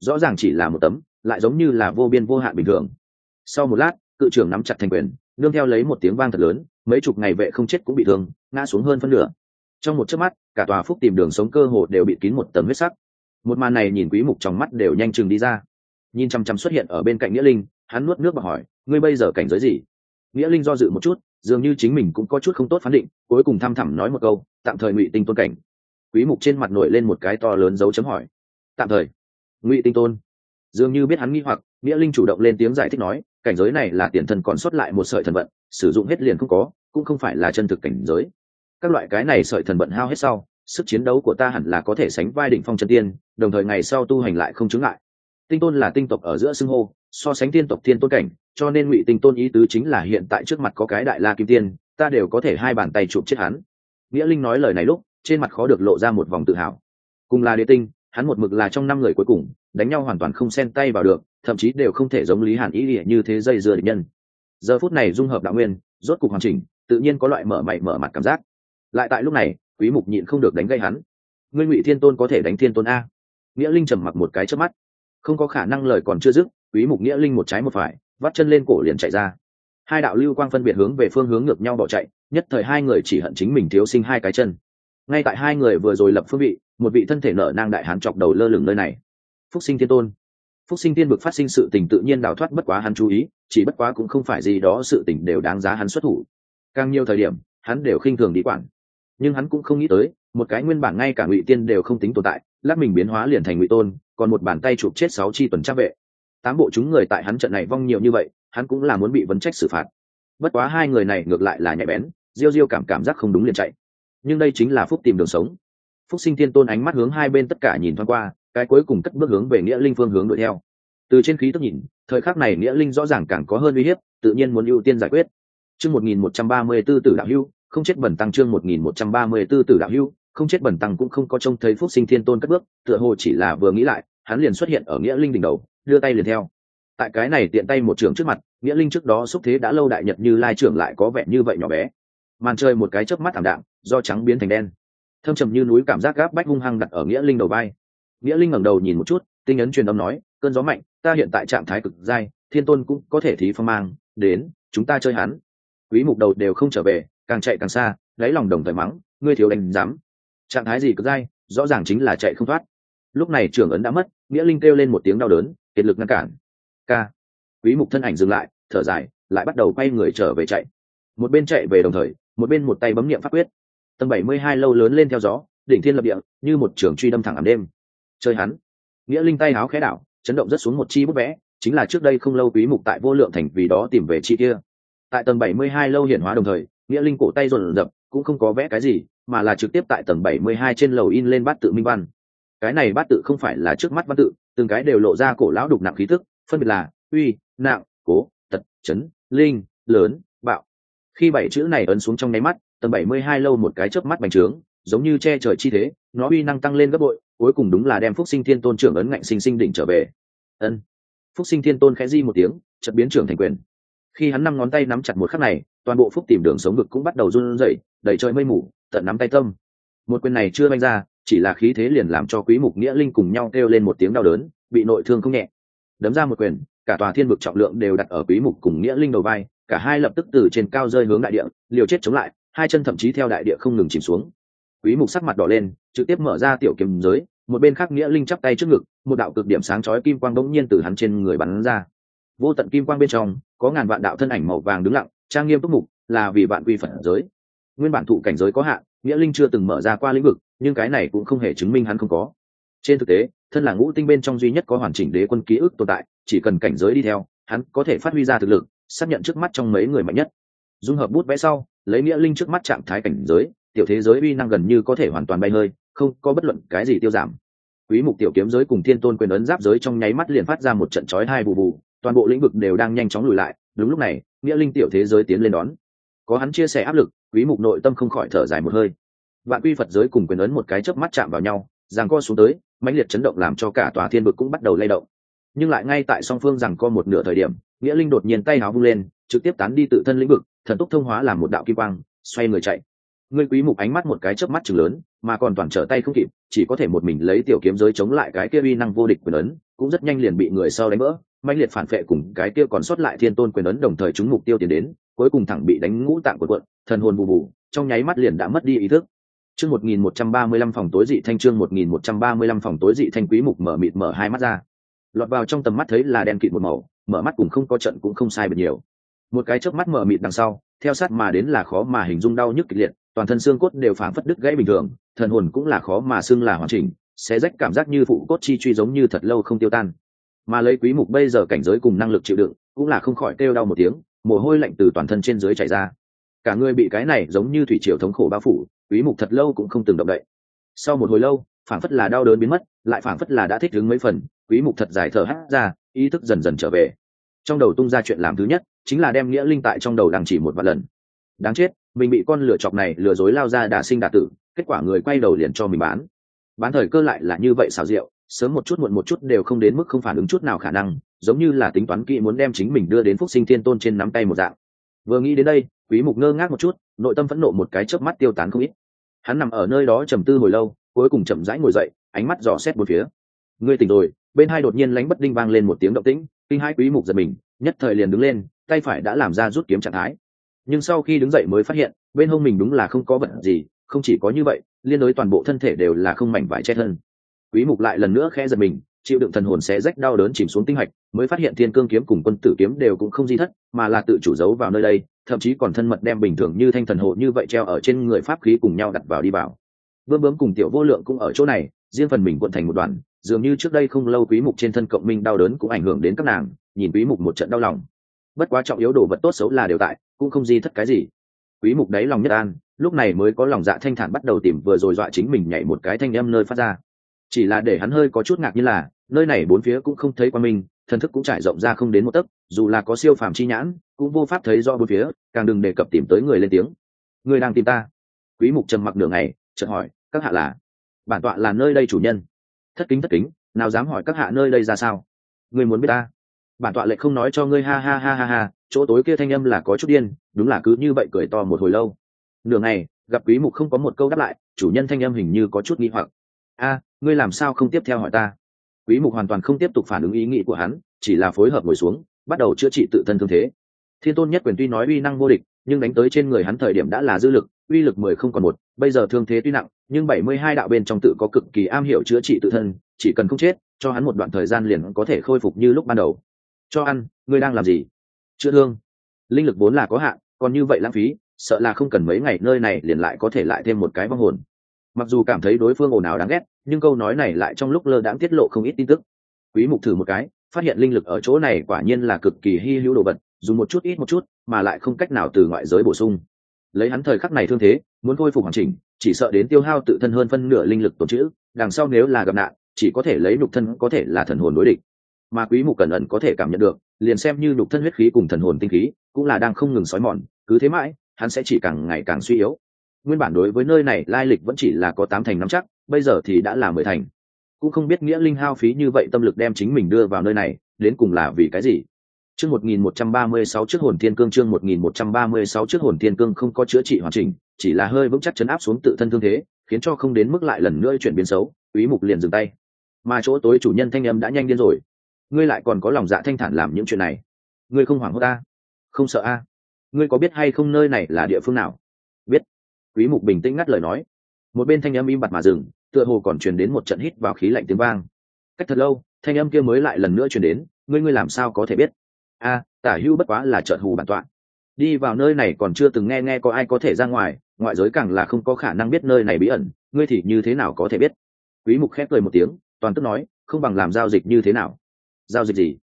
Rõ ràng chỉ là một tấm, lại giống như là vô biên vô hạn bình thường. Sau một lát, cự trưởng nắm chặt thành quyền, nương theo lấy một tiếng vang thật lớn, mấy chục ngày vệ không chết cũng bị thương, ngã xuống hơn phân nửa. Trong một chớp mắt, cả tòa phúc tìm đường sống cơ hồ đều bị kín một tấm huyết sắc. Một màn này nhìn quý mục trong mắt đều nhanh chừng đi ra. Nhìn chăm chăm xuất hiện ở bên cạnh nghĩa linh, hắn nuốt nước và hỏi, ngươi bây giờ cảnh giới gì? Nghĩa linh do dự một chút, dường như chính mình cũng có chút không tốt phán định, cuối cùng thăm thẳm nói một câu, tạm thời ngụy tinh tôn cảnh. Quý mục trên mặt nổi lên một cái to lớn dấu chấm hỏi, tạm thời? Ngụy tinh tôn. Dường như biết hắn nghi hoặc, nghĩa linh chủ động lên tiếng giải thích nói, cảnh giới này là tiền thân còn xuất lại một sợi thần vận, sử dụng hết liền không có, cũng không phải là chân thực cảnh giới. Các loại cái này sợi thần vận hao hết sau, sức chiến đấu của ta hẳn là có thể sánh vai đỉnh phong chân tiên, đồng thời ngày sau tu hành lại không chứng ngại. tinh tôn là tinh tộc ở giữa xưng hô, so sánh tiên tộc thiên tôn cảnh cho nên ngụy tinh tôn ý tứ chính là hiện tại trước mặt có cái đại la kim tiên, ta đều có thể hai bàn tay chụp chết hắn. Nghĩa linh nói lời này lúc, trên mặt khó được lộ ra một vòng tự hào. Cùng là đế tinh, hắn một mực là trong năm người cuối cùng, đánh nhau hoàn toàn không xen tay vào được, thậm chí đều không thể giống lý hàn ý địa như thế dây dưa địch nhân. Giờ phút này dung hợp đạo nguyên, rốt cục hoàn chỉnh, tự nhiên có loại mở mày mở mặt cảm giác. Lại tại lúc này, quý mục nhịn không được đánh gây hắn. Ngươi ngụy thiên tôn có thể đánh thiên tôn a? Nghĩa linh trầm mặc một cái trước mắt. Không có khả năng lời còn chưa dứt, quý mục nghĩa linh một trái một phải vắt chân lên cổ liền chạy ra. Hai đạo lưu quang phân biệt hướng về phương hướng ngược nhau bỏ chạy, nhất thời hai người chỉ hận chính mình thiếu sinh hai cái chân. Ngay tại hai người vừa rồi lập phương vị, một vị thân thể nở nang đại hán chọc đầu lơ lửng nơi này. Phúc sinh thiên tôn. Phúc sinh tiên bực phát sinh sự tình tự nhiên đào thoát bất quá hắn chú ý, chỉ bất quá cũng không phải gì đó sự tình đều đáng giá hắn xuất thủ. Càng nhiều thời điểm, hắn đều khinh thường đi quản. Nhưng hắn cũng không nghĩ tới, một cái nguyên bản ngay cả ngụy tiên đều không tính tồn tại, lát mình biến hóa liền thành ngụy tôn, còn một bàn tay chụp chết sáu chi tuần trang vệ tám bộ chúng người tại hắn trận này vong nhiều như vậy, hắn cũng là muốn bị vấn trách xử phạt. Bất quá hai người này ngược lại là nhạy bén, diêu diêu cảm cảm giác không đúng liền chạy. Nhưng đây chính là phúc tìm đường sống. Phúc sinh thiên tôn ánh mắt hướng hai bên tất cả nhìn thoáng qua, cái cuối cùng cất bước hướng về nghĩa linh phương hướng đuổi theo. Từ trên khí tức nhìn, thời khắc này nghĩa linh rõ ràng càng có hơn uy hiếp, tự nhiên muốn ưu tiên giải quyết. Chương một nghìn một trăm ba mươi b ố tử đạo hưu không chết bẩn tăng chương một nghìn một trăm ba mươi b ố tử đạo hưu không chết bẩn tăng cũng không có trông thấy phúc sinh thiên tôn cất bước, tựa hồ chỉ là vừa nghĩ lại, hắn liền xuất hiện ở nghĩa linh đỉnh đầu đưa tay liền theo. Tại cái này tiện tay một trường trước mặt, nghĩa linh trước đó xúc thế đã lâu đại nhật như lai trưởng lại có vẻ như vậy nhỏ bé. Màn trời một cái chớp mắt thảm đạm, do trắng biến thành đen. Thâm trầm như núi cảm giác gáp bách hung hăng đặt ở nghĩa linh đầu vai. Nghĩa linh ngẩng đầu nhìn một chút, tinh ấn truyền âm nói, cơn gió mạnh, ta hiện tại trạng thái cực dai, thiên tôn cũng có thể thí phong mang, đến, chúng ta chơi hắn. Quý mục đầu đều không trở về, càng chạy càng xa lấy lòng đồng thời mắng, ngươi thiếu đánh dám trạng thái gì cực dai, rõ ràng chính là chạy không thoát. Lúc này trưởng ấn đã mất, nghĩa linh kêu lên một tiếng đau đớn kiệt lực ngăn cản. K, quý mục thân ảnh dừng lại thở dài lại bắt đầu quay người trở về chạy. Một bên chạy về đồng thời một bên một tay bấm niệm pháp quyết. Tầng 72 lâu lớn lên theo gió đỉnh thiên lập địa như một trường truy đâm thẳng ảm đêm. Chơi hắn. Nghĩa linh tay háo khẽ đảo chấn động rất xuống một chi bút vẽ chính là trước đây không lâu quý mục tại vô lượng thành vì đó tìm về chi kia. Tại tầng 72 lâu hiển hóa đồng thời nghĩa linh cổ tay rộn rập cũng không có vẽ cái gì mà là trực tiếp tại tầng 72 trên lầu in lên bát tự minh văn. Cái này bát tự không phải là trước mắt văn tự từng cái đều lộ ra cổ lão đục nặng khí tức, phân biệt là uy, nặng, cố, tật, chấn, linh, lớn, bạo. Khi bảy chữ này ấn xuống trong nháy mắt, tầng 72 lâu một cái chớp mắt bành trướng, giống như che trời chi thế, nó uy năng tăng lên gấp bội, cuối cùng đúng là đem phúc sinh thiên tôn trưởng ấn ngạnh sinh sinh đỉnh trở về. Ân. Phúc sinh thiên tôn khẽ di một tiếng, chợt biến trưởng thành quyền. Khi hắn năm ngón tay nắm chặt một khắc này, toàn bộ phúc tìm đường sống ngực cũng bắt đầu run rẩy, đầy trời mây mù, tận nắm tay tâm. Một quyền này chưa banh ra chỉ là khí thế liền làm cho quý mục nghĩa linh cùng nhau kêu lên một tiếng đau đớn, bị nội thương không nhẹ. Đấm ra một quyền, cả tòa thiên vực trọng lượng đều đặt ở quý mục cùng nghĩa linh đầu vai, cả hai lập tức từ trên cao rơi hướng đại địa, liều chết chống lại, hai chân thậm chí theo đại địa không ngừng chìm xuống. Quý mục sắc mặt đỏ lên, trực tiếp mở ra tiểu kiếm giới, một bên khác nghĩa linh chắp tay trước ngực, một đạo cực điểm sáng chói kim quang đống nhiên từ hắn trên người bắn ra. Vô tận kim quang bên trong, có ngàn vạn đạo thân ảnh màu vàng đứng lặng, trang nghiêm túc mục, là vì bạn quy phật giới. Nguyên bản thụ cảnh giới có hạn, nghĩa linh chưa từng mở ra qua lĩnh vực nhưng cái này cũng không hề chứng minh hắn không có. Trên thực tế, thân là ngũ tinh bên trong duy nhất có hoàn chỉnh đế quân ký ức tồn tại, chỉ cần cảnh giới đi theo, hắn có thể phát huy ra thực lực, xác nhận trước mắt trong mấy người mạnh nhất. Dung hợp bút vẽ sau, lấy nghĩa linh trước mắt trạng thái cảnh giới, tiểu thế giới uy năng gần như có thể hoàn toàn bay hơi, không có bất luận cái gì tiêu giảm. Quý mục tiểu kiếm giới cùng thiên tôn quyền ấn giáp giới trong nháy mắt liền phát ra một trận chói hai bù bù, toàn bộ lĩnh vực đều đang nhanh chóng lùi lại, đúng lúc này, nghĩa linh tiểu thế giới tiến lên đón. Có hắn chia sẻ áp lực, quý mục nội tâm không khỏi thở dài một hơi vạn quy phật giới cùng quyền ấn một cái chớp mắt chạm vào nhau, giằng co xuống tới, mãnh liệt chấn động làm cho cả tòa thiên vực cũng bắt đầu lay động. Nhưng lại ngay tại song phương giằng co một nửa thời điểm, nghĩa linh đột nhiên tay áo vung lên, trực tiếp tán đi tự thân lĩnh vực, thần túc thông hóa làm một đạo kim quang, xoay người chạy. Ngươi quý mục ánh mắt một cái chớp mắt chừng lớn, mà còn toàn trở tay không kịp, chỉ có thể một mình lấy tiểu kiếm giới chống lại cái kia uy năng vô địch quyền ấn, cũng rất nhanh liền bị người sau đánh vỡ, mãnh liệt phản vệ cùng cái kia còn sót lại thiên tôn quyền ấn đồng thời chúng mục tiêu tiến đến, cuối cùng thẳng bị đánh ngũ tạng của quận thần hồn bù bù, trong nháy mắt liền đã mất đi ý thức chương 1135 phòng tối dị thanh, chương 1135 phòng tối dị thanh, quý mục mở mịt mở hai mắt ra. Lọt vào trong tầm mắt thấy là đen kịt một màu, mở mắt cùng không có trận cũng không sai biệt nhiều. Một cái chớp mắt mở mịt đằng sau, theo sát mà đến là khó mà hình dung đau nhức kịch liệt, toàn thân xương cốt đều phảng phất đứt gãy bình thường, thần hồn cũng là khó mà xương là hoàn chỉnh sẽ rách cảm giác như phụ cốt chi truy giống như thật lâu không tiêu tan. Mà lấy quý mục bây giờ cảnh giới cùng năng lực chịu đựng, cũng là không khỏi kêu đau một tiếng, mồ hôi lạnh từ toàn thân trên dưới chảy ra. Cả người bị cái này giống như thủy triều thống khổ bao phủ quý mục thật lâu cũng không từng động đậy. Sau một hồi lâu, phảng phất là đau đớn biến mất, lại phảng phất là đã thích ứng mấy phần, quý mục thật dài thở hắt ra, ý thức dần dần trở về. Trong đầu tung ra chuyện làm thứ nhất, chính là đem nghĩa linh tại trong đầu đằng chỉ một vài lần. Đáng chết, mình bị con lửa chọc này lừa dối lao ra đà sinh đà tử, kết quả người quay đầu liền cho mình bán. Bán thời cơ lại là như vậy xào rượu sớm một chút muộn một chút đều không đến mức không phản ứng chút nào khả năng, giống như là tính toán kỹ muốn đem chính mình đưa đến phúc sinh thiên tôn trên nắm tay một dạng. Vừa nghĩ đến đây, quý mục ngơ ngác một chút, nội tâm phẫn nộ một cái chớp mắt tiêu tán không ít hắn nằm ở nơi đó trầm tư hồi lâu, cuối cùng chậm rãi ngồi dậy, ánh mắt dò xét một phía. Ngươi tỉnh rồi, bên hai đột nhiên lánh bất đinh vang lên một tiếng động tĩnh, kinh hai quý mục giật mình, nhất thời liền đứng lên, tay phải đã làm ra rút kiếm trạng thái. Nhưng sau khi đứng dậy mới phát hiện, bên hông mình đúng là không có vật gì, không chỉ có như vậy, liên đối toàn bộ thân thể đều là không mảnh vải che thân. Quý mục lại lần nữa khẽ giật mình chịu đựng thần hồn sẽ rách đau đớn chìm xuống tinh hạch, mới phát hiện thiên cương kiếm cùng quân tử kiếm đều cũng không di thất, mà là tự chủ giấu vào nơi đây, thậm chí còn thân mật đem bình thường như thanh thần hộ như vậy treo ở trên người pháp khí cùng nhau đặt vào đi vào. Bướm bướm cùng tiểu vô lượng cũng ở chỗ này, riêng phần mình quận thành một đoàn dường như trước đây không lâu quý mục trên thân cộng minh đau đớn cũng ảnh hưởng đến các nàng, nhìn quý mục một trận đau lòng. Bất quá trọng yếu đồ vật tốt xấu là đều tại, cũng không di thất cái gì. Quý mục đấy lòng nhất an, lúc này mới có lòng dạ thanh thản bắt đầu tìm vừa rồi dọa chính mình nhảy một cái thanh âm nơi phát ra chỉ là để hắn hơi có chút ngạc như là, nơi này bốn phía cũng không thấy qua mình thần thức cũng trải rộng ra không đến một tấc, dù là có siêu phàm chi nhãn, cũng vô pháp thấy do bốn phía, càng đừng đề cập tìm tới người lên tiếng. Người đang tìm ta? Quý mục trầm mặc nửa ngày, chợt hỏi, các hạ là? Bản tọa là nơi đây chủ nhân. Thất kính thất kính, nào dám hỏi các hạ nơi đây ra sao? Người muốn biết ta? Bản tọa lại không nói cho ngươi ha ha ha ha ha, chỗ tối kia thanh âm là có chút điên, đúng là cứ như vậy cười to một hồi lâu. Nửa ngày, gặp quý mục không có một câu đáp lại, chủ nhân thanh âm hình như có chút nghi hoặc a, ngươi làm sao không tiếp theo hỏi ta? Quý mục hoàn toàn không tiếp tục phản ứng ý nghĩ của hắn, chỉ là phối hợp ngồi xuống, bắt đầu chữa trị tự thân thương thế. Thiên tôn nhất quyền tuy nói uy năng vô địch, nhưng đánh tới trên người hắn thời điểm đã là dư lực, uy lực mười không còn một, bây giờ thương thế tuy nặng, nhưng bảy mươi hai đạo bên trong tự có cực kỳ am hiểu chữa trị tự thân, chỉ cần không chết, cho hắn một đoạn thời gian liền có thể khôi phục như lúc ban đầu. Cho ăn, ngươi đang làm gì? Chữa thương. Linh lực vốn là có hạn, còn như vậy lãng phí, sợ là không cần mấy ngày, nơi này liền lại có thể lại thêm một cái vong hồn mặc dù cảm thấy đối phương ồn ào đáng ghét, nhưng câu nói này lại trong lúc lơ đãng tiết lộ không ít tin tức. Quý mục thử một cái, phát hiện linh lực ở chỗ này quả nhiên là cực kỳ hy hữu đồ vật, dùng một chút ít một chút, mà lại không cách nào từ ngoại giới bổ sung. Lấy hắn thời khắc này thương thế, muốn khôi phục hoàn chỉnh, chỉ sợ đến tiêu hao tự thân hơn phân nửa linh lực tổn trữ. đằng sau nếu là gặp nạn, chỉ có thể lấy nhục thân có thể là thần hồn đối địch. Mà quý mục cẩn ẩn có thể cảm nhận được, liền xem như nhục thân huyết khí cùng thần hồn tinh khí, cũng là đang không ngừng sói mòn, cứ thế mãi, hắn sẽ chỉ càng ngày càng suy yếu nguyên bản đối với nơi này lai lịch vẫn chỉ là có tám thành nắm chắc, bây giờ thì đã là mười thành. Cũng không biết nghĩa linh hao phí như vậy tâm lực đem chính mình đưa vào nơi này, đến cùng là vì cái gì? Chương một nghìn một trăm ba mươi sáu trước hồn thiên cương, chương một nghìn một trăm ba mươi sáu trước hồn thiên cương không có chữa trị hoàn chỉnh, chỉ là hơi vững chắc chấn áp xuống tự thân thương thế, khiến cho không đến mức lại lần nữa chuyển biến xấu quý mục liền dừng tay. Mà chỗ tối chủ nhân thanh âm đã nhanh điên rồi. Ngươi lại còn có lòng dạ thanh thản làm những chuyện này. Ngươi không hoảng hốt ta không sợ a ngươi có biết hay không nơi này là địa phương nào? Quý mục bình tĩnh ngắt lời nói. Một bên thanh âm im bặt mà dừng, tựa hồ còn truyền đến một trận hít vào khí lạnh tiếng vang. Cách thật lâu, thanh âm kia mới lại lần nữa truyền đến, ngươi ngươi làm sao có thể biết? A, tả hưu bất quá là trợn hù bản tọa. Đi vào nơi này còn chưa từng nghe nghe có ai có thể ra ngoài, ngoại giới càng là không có khả năng biết nơi này bí ẩn, ngươi thì như thế nào có thể biết? Quý mục khép cười một tiếng, toàn tức nói, không bằng làm giao dịch như thế nào? Giao dịch gì?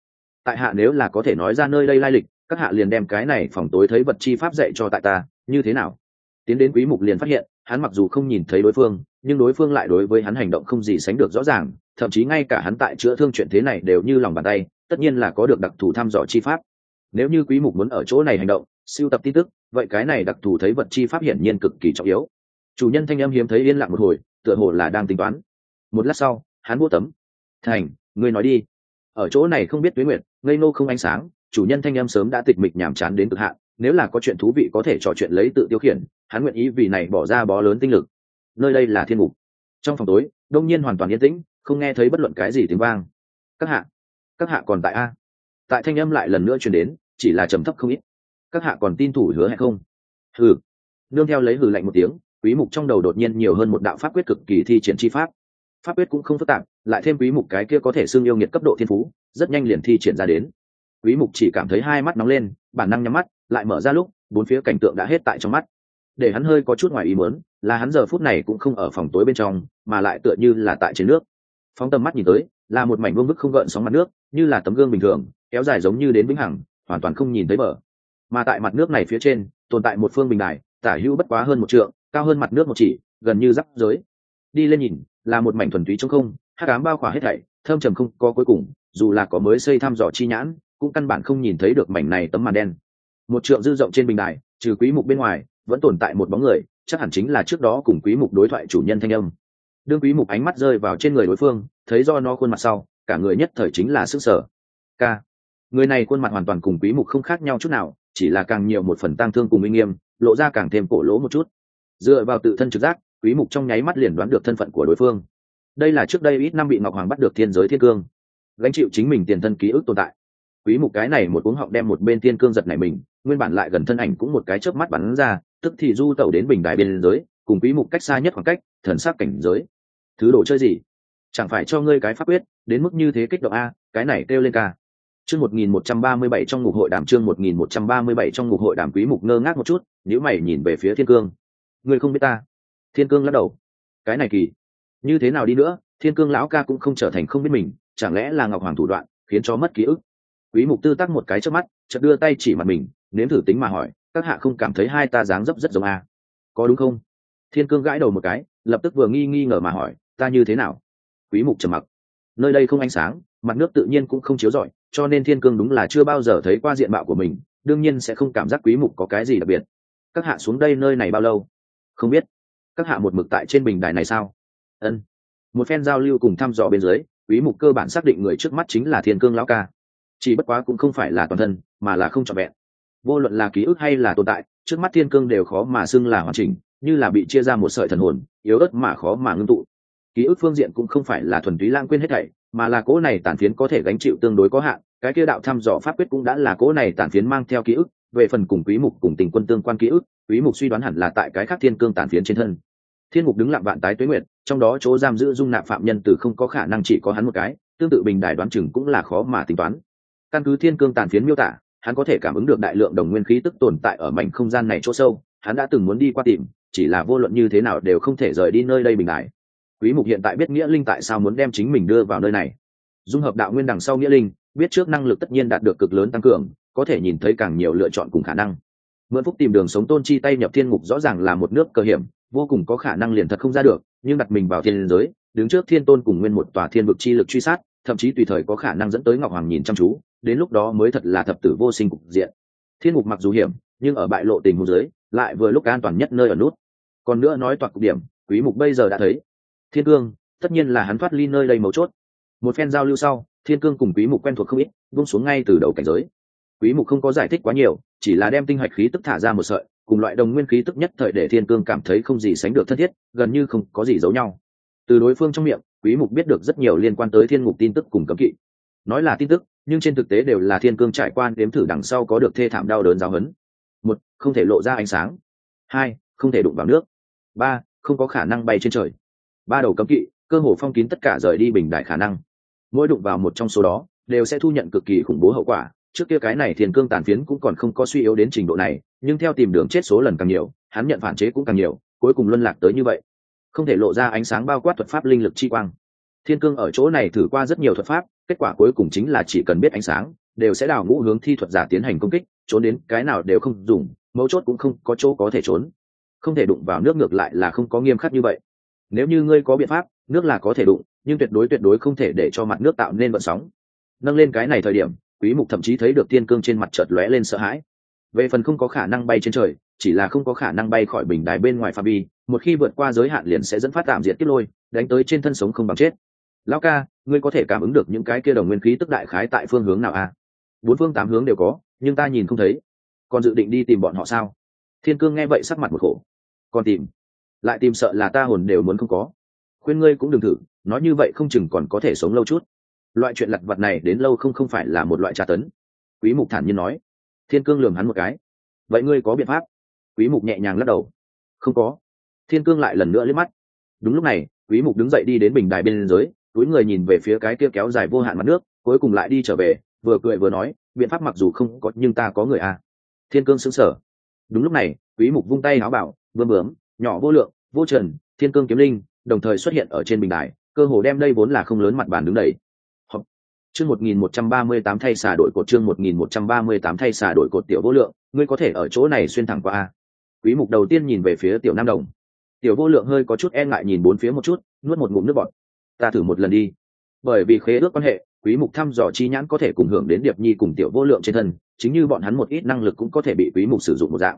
Tại hạ nếu là có thể nói ra nơi đây lai lịch, các hạ liền đem cái này phòng tối thấy vật chi pháp dạy cho tại ta, như thế nào? Tiến đến quý mục liền phát hiện, hắn mặc dù không nhìn thấy đối phương, nhưng đối phương lại đối với hắn hành động không gì sánh được rõ ràng, thậm chí ngay cả hắn tại chữa thương chuyện thế này đều như lòng bàn tay, tất nhiên là có được đặc thù thăm dò chi pháp. Nếu như quý mục muốn ở chỗ này hành động, siêu tập tin tức, vậy cái này đặc thù thấy vật chi pháp hiển nhiên cực kỳ trọng yếu. Chủ nhân thanh âm hiếm thấy yên lặng một hồi, tựa hồ là đang tính toán. Một lát sau, hắn buốt tấm. Thành, ngươi nói đi. Ở chỗ này không biết tuyết nguyệt, ngây nô không ánh sáng, chủ nhân thanh âm sớm đã tịch mịch nhàm chán đến cực hạn, nếu là có chuyện thú vị có thể trò chuyện lấy tự tiêu khiển hắn nguyện ý vì này bỏ ra bó lớn tinh lực. Nơi đây là thiên ngục. Trong phòng tối, đông nhiên hoàn toàn yên tĩnh, không nghe thấy bất luận cái gì tiếng vang. Các hạ các hạ còn tại a? Tại thanh âm lại lần nữa truyền đến, chỉ là trầm thấp không ít. Các hạ còn tin thủ hứa hay không? Hừ. Nương theo lấy hừ lạnh một tiếng, quý mục trong đầu đột nhiên nhiều hơn một đạo pháp quyết cực kỳ thi triển chi pháp. Pháp quyết cũng không phức tạp, lại thêm quý mục cái kia có thể xương yêu nghiệt cấp độ thiên phú, rất nhanh liền thi triển ra đến. Quý mục chỉ cảm thấy hai mắt nóng lên, bản năng nhắm mắt, lại mở ra lúc, bốn phía cảnh tượng đã hết tại trong mắt để hắn hơi có chút ngoài ý muốn, là hắn giờ phút này cũng không ở phòng tối bên trong, mà lại tựa như là tại trên nước. Phóng tầm mắt nhìn tới, là một mảnh vương bức không gợn sóng mặt nước, như là tấm gương bình thường, kéo dài giống như đến vĩnh hằng, hoàn toàn không nhìn thấy bờ. Mà tại mặt nước này phía trên, tồn tại một phương bình đài, tả hữu bất quá hơn một trượng, cao hơn mặt nước một chỉ, gần như giáp giới đi lên nhìn, là một mảnh thuần túy trong không hát cám bao khỏa hết thảy thơm trầm không có cuối cùng, dù là có mới xây thăm dò chi nhãn, cũng căn bản không nhìn thấy được mảnh này tấm màn đen. Một trượng dư rộng trên bình đài, trừ quý mục bên ngoài vẫn tồn tại một bóng người, chắc hẳn chính là trước đó cùng quý mục đối thoại chủ nhân thanh âm. Đương quý mục ánh mắt rơi vào trên người đối phương, thấy do nó khuôn mặt sau, cả người nhất thời chính là sức sở. K. Người này khuôn mặt hoàn toàn cùng quý mục không khác nhau chút nào, chỉ là càng nhiều một phần tang thương cùng uy nghiêm, lộ ra càng thêm cổ lỗ một chút. Dựa vào tự thân trực giác, quý mục trong nháy mắt liền đoán được thân phận của đối phương. Đây là trước đây ít năm bị ngọc hoàng bắt được thiên giới thiên cương. Gánh chịu chính mình tiền thân ký ức tồn tại. Quý mục cái này một cuống họng đem một bên thiên cương giật này mình, nguyên bản lại gần thân ảnh cũng một cái chớp mắt bắn ra tức thì du tẩu đến bình đài bên giới, cùng quý mục cách xa nhất khoảng cách, thần sắc cảnh giới. Thứ đồ chơi gì? Chẳng phải cho ngươi cái pháp quyết, đến mức như thế kích động a, cái này kêu lên ca. Chương 1137 trong ngục hội đàm chương 1137 trong ngục hội đàm quý mục ngơ ngác một chút nếu mày nhìn về phía thiên cương. Ngươi không biết ta? Thiên cương lắc đầu. Cái này kỳ. Như thế nào đi nữa, thiên cương lão ca cũng không trở thành không biết mình, chẳng lẽ là ngọc hoàng thủ đoạn, khiến cho mất ký ức? Quý mục tư tắc một cái trước mắt, chợt đưa tay chỉ mặt mình, nếm thử tính mà hỏi các hạ không cảm thấy hai ta dáng dấp rất giống à? có đúng không? Thiên cương gãi đầu một cái, lập tức vừa nghi nghi ngờ mà hỏi, ta như thế nào? Quý mục trầm mặc. Nơi đây không ánh sáng, mặt nước tự nhiên cũng không chiếu rọi, cho nên thiên cương đúng là chưa bao giờ thấy qua diện mạo của mình, đương nhiên sẽ không cảm giác quý mục có cái gì đặc biệt. Các hạ xuống đây nơi này bao lâu? Không biết. Các hạ một mực tại trên bình đài này sao? Ân. Một phen giao lưu cùng thăm dò bên dưới, quý mục cơ bản xác định người trước mắt chính là thiên cương lão ca. Chỉ bất quá cũng không phải là toàn thân, mà là không trọn vẹn vô luận là ký ức hay là tồn tại, trước mắt thiên cương đều khó mà xưng là hoàn chỉnh, như là bị chia ra một sợi thần hồn, yếu ớt mà khó mà ngưng tụ. Ký ức phương diện cũng không phải là thuần túy lãng quên hết thảy, mà là cỗ này tản phiến có thể gánh chịu tương đối có hạn, cái kia đạo thăm dò pháp quyết cũng đã là cỗ này tản phiến mang theo ký ức, về phần cùng quý mục cùng tình quân tương quan ký ức, quý mục suy đoán hẳn là tại cái khác thiên cương tản phiến trên thân. Thiên mục đứng lặng vạn tái tuế nguyệt, trong đó chỗ giam giữ dung nạp phạm nhân từ không có khả năng chỉ có hắn một cái, tương tự bình đài đoán chừng cũng là khó mà tính toán. Căn cứ thiên cương tàn phiến miêu tả hắn có thể cảm ứng được đại lượng đồng nguyên khí tức tồn tại ở mảnh không gian này chỗ sâu, hắn đã từng muốn đi qua tìm, chỉ là vô luận như thế nào đều không thể rời đi nơi đây bình đại. Quý mục hiện tại biết nghĩa linh tại sao muốn đem chính mình đưa vào nơi này. Dung hợp đạo nguyên đằng sau nghĩa linh, biết trước năng lực tất nhiên đạt được cực lớn tăng cường, có thể nhìn thấy càng nhiều lựa chọn cùng khả năng. Mượn phúc tìm đường sống tôn chi tay nhập thiên ngục rõ ràng là một nước cơ hiểm, vô cùng có khả năng liền thật không ra được, nhưng đặt mình vào thiên giới, đứng trước thiên tôn cùng nguyên một tòa thiên vực chi lực truy sát, thậm chí tùy thời có khả năng dẫn tới ngọc hoàng nhìn chăm chú đến lúc đó mới thật là thập tử vô sinh cục diện. Thiên ngục mặc dù hiểm, nhưng ở bại lộ tình huống dưới, lại vừa lúc an toàn nhất nơi ở nút. Còn nữa nói toạc cục điểm, quý mục bây giờ đã thấy. Thiên cương, tất nhiên là hắn thoát ly nơi đây mấu chốt. Một phen giao lưu sau, thiên cương cùng quý mục quen thuộc không ít, buông xuống ngay từ đầu cảnh giới. Quý mục không có giải thích quá nhiều, chỉ là đem tinh hạch khí tức thả ra một sợi, cùng loại đồng nguyên khí tức nhất thời để thiên cương cảm thấy không gì sánh được thân thiết, gần như không có gì giấu nhau. Từ đối phương trong miệng, quý mục biết được rất nhiều liên quan tới thiên ngục tin tức cùng cấm kỵ. Nói là tin tức nhưng trên thực tế đều là thiên cương trải quan đếm thử đằng sau có được thê thảm đau đớn giáo hấn một, không thể lộ ra ánh sáng. Hai, không thể đụng vào nước. Ba, không có khả năng bay trên trời. Ba đầu cấm kỵ, cơ hồ phong kín tất cả rời đi bình đại khả năng. Mỗi đụng vào một trong số đó, đều sẽ thu nhận cực kỳ khủng bố hậu quả. Trước kia cái này thiên cương tàn phiến cũng còn không có suy yếu đến trình độ này, nhưng theo tìm đường chết số lần càng nhiều, hắn nhận phản chế cũng càng nhiều, cuối cùng luân lạc tới như vậy. Không thể lộ ra ánh sáng bao quát thuật pháp linh lực chi quang thiên cương ở chỗ này thử qua rất nhiều thuật pháp, kết quả cuối cùng chính là chỉ cần biết ánh sáng, đều sẽ đào ngũ hướng thi thuật giả tiến hành công kích, trốn đến cái nào đều không dùng, mấu chốt cũng không có chỗ có thể trốn. Không thể đụng vào nước ngược lại là không có nghiêm khắc như vậy. Nếu như ngươi có biện pháp, nước là có thể đụng, nhưng tuyệt đối tuyệt đối không thể để cho mặt nước tạo nên vận sóng. Nâng lên cái này thời điểm, quý mục thậm chí thấy được tiên cương trên mặt chợt lóe lên sợ hãi. Về phần không có khả năng bay trên trời, chỉ là không có khả năng bay khỏi bình đài bên ngoài phạm vi, một khi vượt qua giới hạn liền sẽ dẫn phát tạm diệt tiết lôi, đánh tới trên thân sống không bằng chết lão ca, ngươi có thể cảm ứng được những cái kia đồng nguyên khí tức đại khái tại phương hướng nào à? Bốn phương tám hướng đều có, nhưng ta nhìn không thấy. Còn dự định đi tìm bọn họ sao? Thiên cương nghe vậy sắc mặt một khổ. Còn tìm? Lại tìm sợ là ta hồn đều muốn không có. Khuyên ngươi cũng đừng thử, nói như vậy không chừng còn có thể sống lâu chút. Loại chuyện lặt vặt này đến lâu không không phải là một loại tra tấn. Quý mục thản nhiên nói. Thiên cương lườm hắn một cái. Vậy ngươi có biện pháp? Quý mục nhẹ nhàng lắc đầu. Không có. Thiên cương lại lần nữa liếc mắt. Đúng lúc này, quý mục đứng dậy đi đến bình đài bên dưới túi người nhìn về phía cái kia kéo dài vô hạn mặt nước, cuối cùng lại đi trở về, vừa cười vừa nói, biện pháp mặc dù không có, nhưng ta có người à. Thiên cương xứng sở đúng lúc này, quý mục vung tay áo bảo bướm bướm, nhỏ vô lượng, vô trần, thiên cương kiếm linh, đồng thời xuất hiện ở trên bình đài, cơ hồ đem đây vốn là không lớn mặt bàn đứng đầy. Chương 1138 thay xả đổi cột, chương 1138 thay xả đổi cột, tiểu vô lượng, ngươi có thể ở chỗ này xuyên thẳng qua a. Quý mục đầu tiên nhìn về phía tiểu nam đồng. Tiểu vô lượng hơi có chút e ngại nhìn bốn phía một chút, nuốt một ngụm nước bọt ta thử một lần đi. Bởi vì khế ước quan hệ, quý mục thăm dò chi nhãn có thể cùng hưởng đến điệp nhi cùng tiểu vô lượng trên thân, chính như bọn hắn một ít năng lực cũng có thể bị quý mục sử dụng một dạng.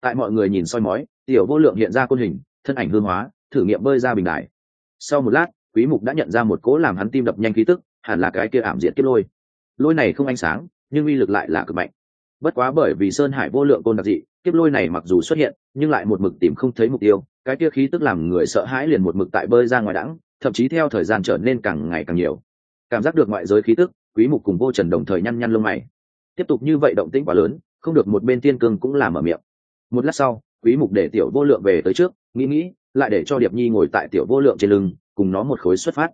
Tại mọi người nhìn soi mói, tiểu vô lượng hiện ra côn hình, thân ảnh hương hóa, thử nghiệm bơi ra bình đài. sau một lát, quý mục đã nhận ra một cố làm hắn tim đập nhanh khí tức, hẳn là cái kia ảm diệt kiếp lôi. Lôi này không ánh sáng, nhưng uy lực lại là cực mạnh. Bất quá bởi vì sơn hải vô lượng côn đặc dị, kiếp lôi này mặc dù xuất hiện, nhưng lại một mực tìm không thấy mục tiêu, cái kia khí tức làm người sợ hãi liền một mực tại bơi ra ngoài đẳng thậm chí theo thời gian trở nên càng ngày càng nhiều. Cảm giác được ngoại giới khí tức, quý mục cùng vô trần đồng thời nhăn nhăn lông mày. Tiếp tục như vậy động tĩnh quá lớn, không được một bên tiên cương cũng làm ở miệng. Một lát sau, quý mục để tiểu vô lượng về tới trước, nghĩ nghĩ, lại để cho điệp nhi ngồi tại tiểu vô lượng trên lưng, cùng nó một khối xuất phát.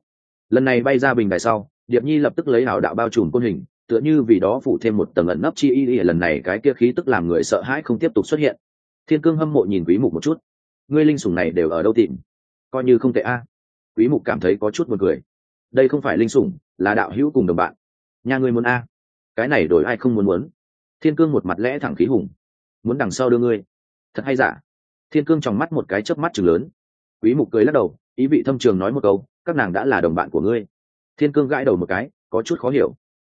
Lần này bay ra bình đài sau, điệp nhi lập tức lấy hào đạo bao trùm côn hình, tựa như vì đó phủ thêm một tầng ẩn nấp chi y y lần này cái kia khí tức làm người sợ hãi không tiếp tục xuất hiện. Thiên cương hâm mộ nhìn quý mục một chút. Ngươi linh sủng này đều ở đâu tìm? Coi như không tệ a quý mục cảm thấy có chút buồn cười. Đây không phải linh sủng, là đạo hữu cùng đồng bạn. Nhà ngươi muốn a. Cái này đổi ai không muốn muốn. Thiên cương một mặt lẽ thẳng khí hùng. Muốn đằng sau đưa ngươi. Thật hay giả? Thiên cương trong mắt một cái chớp mắt chừng lớn. Quý mục cười lắc đầu, ý vị thâm trường nói một câu, các nàng đã là đồng bạn của ngươi. Thiên cương gãi đầu một cái, có chút khó hiểu.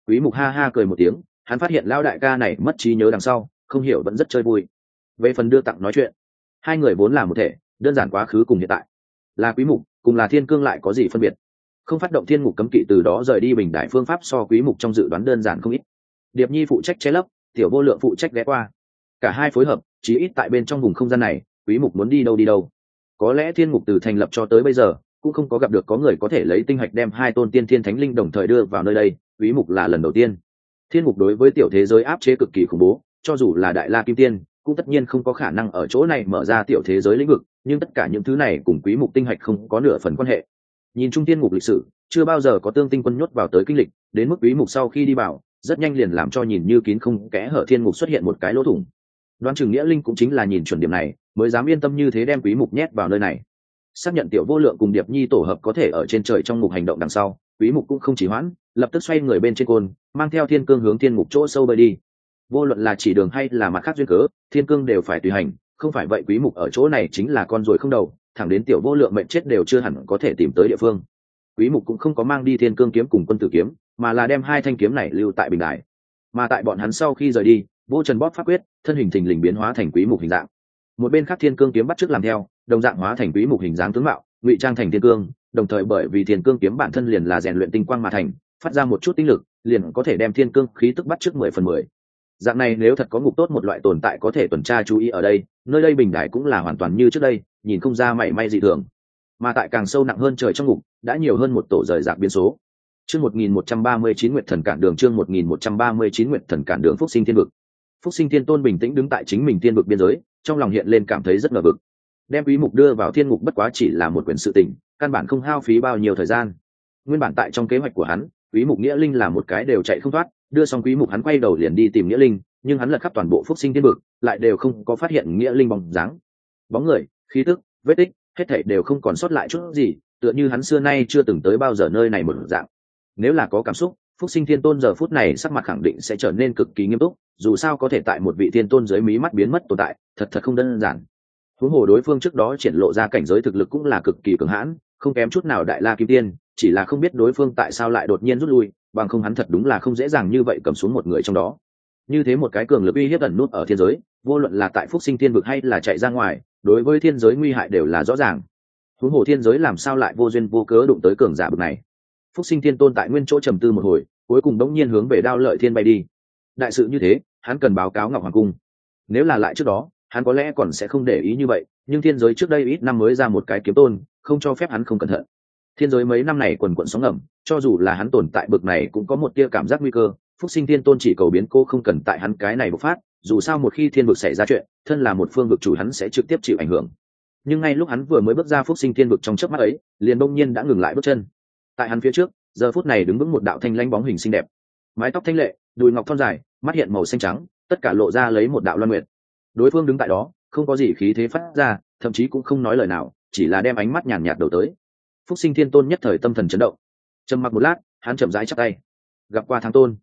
Quý mục ha ha cười một tiếng, hắn phát hiện lao đại ca này mất trí nhớ đằng sau, không hiểu vẫn rất chơi vui. Về phần đưa tặng nói chuyện, hai người vốn là một thể, đơn giản quá khứ cùng hiện tại. Là quý mục cùng là thiên cương lại có gì phân biệt? Không phát động thiên ngục cấm kỵ từ đó rời đi bình đại phương pháp so quý mục trong dự đoán đơn giản không ít. Điệp nhi phụ trách che lấp, tiểu vô lượng phụ trách ghé qua. Cả hai phối hợp, chí ít tại bên trong vùng không gian này, quý mục muốn đi đâu đi đâu. Có lẽ thiên ngục từ thành lập cho tới bây giờ, cũng không có gặp được có người có thể lấy tinh hạch đem hai tôn tiên thiên thánh linh đồng thời đưa vào nơi đây, quý mục là lần đầu tiên. Thiên ngục đối với tiểu thế giới áp chế cực kỳ khủng bố, cho dù là đại la kim tiên, cũng tất nhiên không có khả năng ở chỗ này mở ra tiểu thế giới lĩnh vực nhưng tất cả những thứ này cùng quý mục tinh hạch không có nửa phần quan hệ. Nhìn trung tiên ngục lịch sử, chưa bao giờ có tương tinh quân nhốt vào tới kinh lịch, đến mức quý mục sau khi đi vào rất nhanh liền làm cho nhìn như kín không kẽ hở thiên ngục xuất hiện một cái lỗ thủng. Đoán chừng nghĩa linh cũng chính là nhìn chuẩn điểm này, mới dám yên tâm như thế đem quý mục nhét vào nơi này. Xác nhận tiểu vô lượng cùng điệp nhi tổ hợp có thể ở trên trời trong ngục hành động đằng sau, quý mục cũng không chỉ hoãn, lập tức xoay người bên trên côn, mang theo thiên cương hướng thiên ngục chỗ sâu bơi đi. Vô luận là chỉ đường hay là mặt khác duyên cớ, thiên cương đều phải tùy hành không phải vậy quý mục ở chỗ này chính là con ruồi không đầu, thẳng đến tiểu vô lượng mệnh chết đều chưa hẳn có thể tìm tới địa phương. Quý mục cũng không có mang đi thiên cương kiếm cùng quân tử kiếm, mà là đem hai thanh kiếm này lưu tại bình đài. Mà tại bọn hắn sau khi rời đi, vô trần bóp pháp quyết, thân hình thình lình biến hóa thành quý mục hình dạng. Một bên khác thiên cương kiếm bắt trước làm theo, đồng dạng hóa thành quý mục hình dáng tướng mạo, ngụy trang thành thiên cương, đồng thời bởi vì thiên cương kiếm bản thân liền là rèn luyện tinh quang mà thành, phát ra một chút tinh lực, liền có thể đem thiên cương khí tức bắt trước mười phần mười dạng này nếu thật có ngục tốt một loại tồn tại có thể tuần tra chú ý ở đây, nơi đây bình đại cũng là hoàn toàn như trước đây, nhìn không ra mảy may dị thường. Mà tại càng sâu nặng hơn trời trong ngục, đã nhiều hơn một tổ rời rạc biến số. Chương một nghìn một trăm ba mươi chín nguyệt thần cản đường, chương một nghìn một trăm ba mươi chín nguyệt thần cản đường, phúc sinh thiên vực. Phúc sinh thiên tôn bình tĩnh đứng tại chính mình thiên vực biên giới, trong lòng hiện lên cảm thấy rất ngờ vực. Đem quý mục đưa vào thiên ngục bất quá chỉ là một quyển sự tình, căn bản không hao phí bao nhiêu thời gian. Nguyên bản tại trong kế hoạch của hắn, quý mục nghĩa linh là một cái đều chạy không thoát đưa xong quý mục hắn quay đầu liền đi tìm nghĩa linh, nhưng hắn lật khắp toàn bộ phúc sinh thiên vực, lại đều không có phát hiện nghĩa linh bóng dáng. Bóng người, khí tức, vết tích, hết thảy đều không còn sót lại chút gì, tựa như hắn xưa nay chưa từng tới bao giờ nơi này một dạng. Nếu là có cảm xúc, phúc sinh thiên tôn giờ phút này sắc mặt khẳng định sẽ trở nên cực kỳ nghiêm túc, dù sao có thể tại một vị thiên tôn dưới mí mắt biến mất tồn tại, thật thật không đơn giản. Huống hồ đối phương trước đó triển lộ ra cảnh giới thực lực cũng là cực kỳ cường hãn, không kém chút nào đại la kim tiên, chỉ là không biết đối phương tại sao lại đột nhiên rút lui bằng không hắn thật đúng là không dễ dàng như vậy cầm xuống một người trong đó. Như thế một cái cường lực uy hiếp ẩn nút ở thiên giới, vô luận là tại phúc sinh thiên vực hay là chạy ra ngoài, đối với thiên giới nguy hại đều là rõ ràng. Huống hồ thiên giới làm sao lại vô duyên vô cớ đụng tới cường giả bực này? Phúc sinh thiên tôn tại nguyên chỗ trầm tư một hồi, cuối cùng đống nhiên hướng về đao lợi thiên bay đi. Đại sự như thế, hắn cần báo cáo ngọc hoàng cung. Nếu là lại trước đó, hắn có lẽ còn sẽ không để ý như vậy, nhưng thiên giới trước đây ít năm mới ra một cái kiếm tôn, không cho phép hắn không cẩn thận thiên giới mấy năm này quần quận sóng ngầm, cho dù là hắn tồn tại bực này cũng có một tia cảm giác nguy cơ. Phúc sinh thiên tôn chỉ cầu biến cô không cần tại hắn cái này bộc phát, dù sao một khi thiên vực xảy ra chuyện, thân là một phương vực chủ hắn sẽ trực tiếp chịu ảnh hưởng. Nhưng ngay lúc hắn vừa mới bước ra phúc sinh thiên vực trong chớp mắt ấy, liền đông nhiên đã ngừng lại bước chân. Tại hắn phía trước, giờ phút này đứng vững một đạo thanh lanh bóng hình xinh đẹp. Mái tóc thanh lệ, đùi ngọc thon dài, mắt hiện màu xanh trắng, tất cả lộ ra lấy một đạo loan nguyện đối phương đứng tại đó, không có gì khí thế phát ra, thậm chí cũng không nói lời nào, chỉ là đem ánh mắt nhàn nhạt đầu tới phúc sinh thiên tôn nhất thời tâm thần chấn động. Trầm mặc một lát, hắn chậm rãi chắc tay. Gặp qua thắng tôn.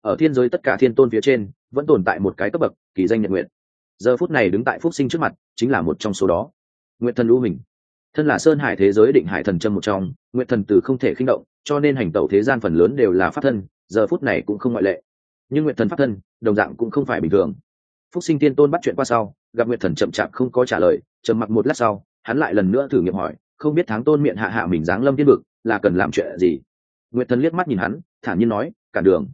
Ở thiên giới tất cả thiên tôn phía trên, vẫn tồn tại một cái cấp bậc, kỳ danh nhận nguyện giờ phút này đứng tại phúc sinh trước mặt, chính là một trong số đó. Nguyện thần lưu hình thân là sơn hải thế giới định hải thần trâm một trong nguyện thần từ không thể khinh động, cho nên hành tẩu thế gian phần lớn đều là pháp thân, giờ phút này cũng không ngoại lệ. Nhưng nguyện thần pháp thân, đồng dạng cũng không phải bình thường. Phúc sinh tiên tôn bắt chuyện qua sau, gặp nguyện thần chậm chạp không có trả lời, trầm mặc một lát sau, hắn lại lần nữa thử nghiệm hỏi không biết tháng tôn miệng hạ hạ mình dáng lâm thiên vực, là cần làm chuyện gì. Nguyệt thần liếc mắt nhìn hắn, thản nhiên nói, cản đường.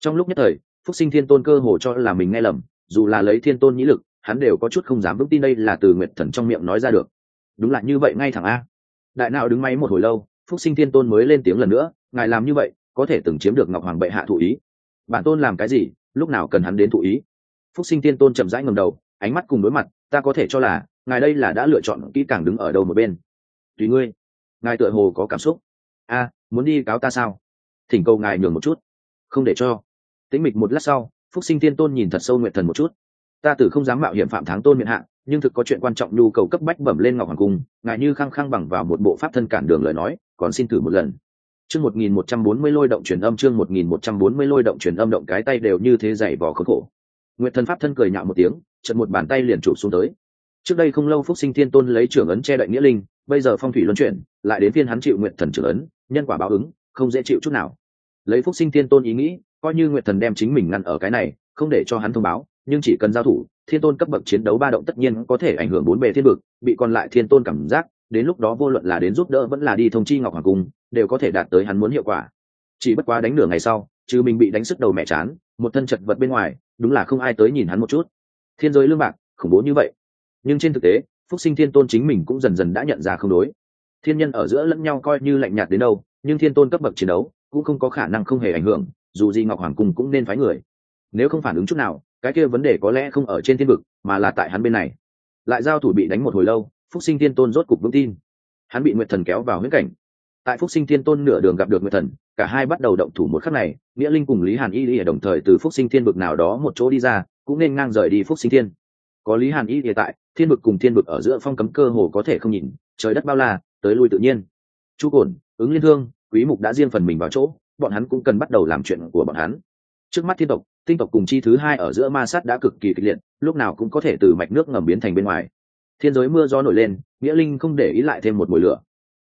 Trong lúc nhất thời, phúc sinh thiên tôn cơ hồ cho là mình nghe lầm, dù là lấy thiên tôn nhĩ lực, hắn đều có chút không dám vững tin đây là từ nguyệt thần trong miệng nói ra được. Đúng là như vậy ngay thẳng a. Đại nào đứng máy một hồi lâu, phúc sinh thiên tôn mới lên tiếng lần nữa, ngài làm như vậy, có thể từng chiếm được ngọc hoàng bệ hạ thụ ý. Bản tôn làm cái gì, lúc nào cần hắn đến thụ ý? Phúc sinh thiên tôn chậm rãi ngầm đầu, ánh mắt cùng đối mặt, ta có thể cho là, ngài đây là đã lựa chọn kỹ càng đứng ở đầu một bên tùy ngươi. Ngài tựa hồ có cảm xúc. A, muốn đi cáo ta sao? Thỉnh cầu ngài nhường một chút. Không để cho. Tĩnh mịch một lát sau, phúc sinh tiên tôn nhìn thật sâu nguyện thần một chút. Ta tử không dám mạo hiểm phạm tháng tôn miệng hạ, nhưng thực có chuyện quan trọng nhu cầu cấp bách bẩm lên ngọc hoàng cung, ngài như khăng khăng bằng vào một bộ pháp thân cản đường lời nói, còn xin thử một lần. Chương một nghìn một trăm bốn mươi lôi động truyền âm, chương một nghìn một trăm bốn mươi lôi động truyền âm động cái tay đều như thế dày vò khốn khổ. Nguyện thần pháp thân cười nhạo một tiếng trận một bàn tay liền chụp xuống tới. Trước đây không lâu phúc sinh thiên tôn lấy trưởng ấn che đậy nghĩa linh bây giờ phong thủy luân chuyển, lại đến phiên hắn chịu nguyện thần trưởng ấn, nhân quả báo ứng, không dễ chịu chút nào. Lấy phúc sinh thiên tôn ý nghĩ, coi như nguyệt thần đem chính mình ngăn ở cái này, không để cho hắn thông báo, nhưng chỉ cần giao thủ, thiên tôn cấp bậc chiến đấu ba động tất nhiên có thể ảnh hưởng bốn bề thiên vực, bị còn lại thiên tôn cảm giác, đến lúc đó vô luận là đến giúp đỡ vẫn là đi thông chi ngọc hoàng cung, đều có thể đạt tới hắn muốn hiệu quả. Chỉ bất quá đánh nửa ngày sau chứ mình bị đánh sức đầu mẹ chán, một thân chật vật bên ngoài, đúng là không ai tới nhìn hắn một chút. Thiên giới lương bạc, khủng bố như vậy. Nhưng trên thực tế phúc sinh thiên tôn chính mình cũng dần dần đã nhận ra không đối. Thiên nhân ở giữa lẫn nhau coi như lạnh nhạt đến đâu, nhưng thiên tôn cấp bậc chiến đấu cũng không có khả năng không hề ảnh hưởng, dù gì ngọc hoàng cung cũng nên phái người. Nếu không phản ứng chút nào, cái kia vấn đề có lẽ không ở trên thiên vực, mà là tại hắn bên này. Lại giao thủ bị đánh một hồi lâu, phúc sinh thiên tôn rốt cục vững tin. Hắn bị nguyệt thần kéo vào huyết cảnh. Tại phúc sinh thiên tôn nửa đường gặp được nguyệt thần, cả hai bắt đầu động thủ một khắc này, nghĩa linh cùng lý hàn y lìa đồng thời từ phúc sinh thiên vực nào đó một chỗ đi ra, cũng nên ngang rời đi phúc sinh thiên có lý hàn y hiện tại, thiên vực cùng thiên vực ở giữa phong cấm cơ hồ có thể không nhìn, trời đất bao la, tới lui tự nhiên. Chu cồn ứng liên thương, quý mục đã riêng phần mình vào chỗ, bọn hắn cũng cần bắt đầu làm chuyện của bọn hắn. Trước mắt thiên tộc, tinh tộc cùng chi thứ hai ở giữa ma sát đã cực kỳ kịch liệt, lúc nào cũng có thể từ mạch nước ngầm biến thành bên ngoài. Thiên giới mưa gió nổi lên, nghĩa linh không để ý lại thêm một mùi lửa.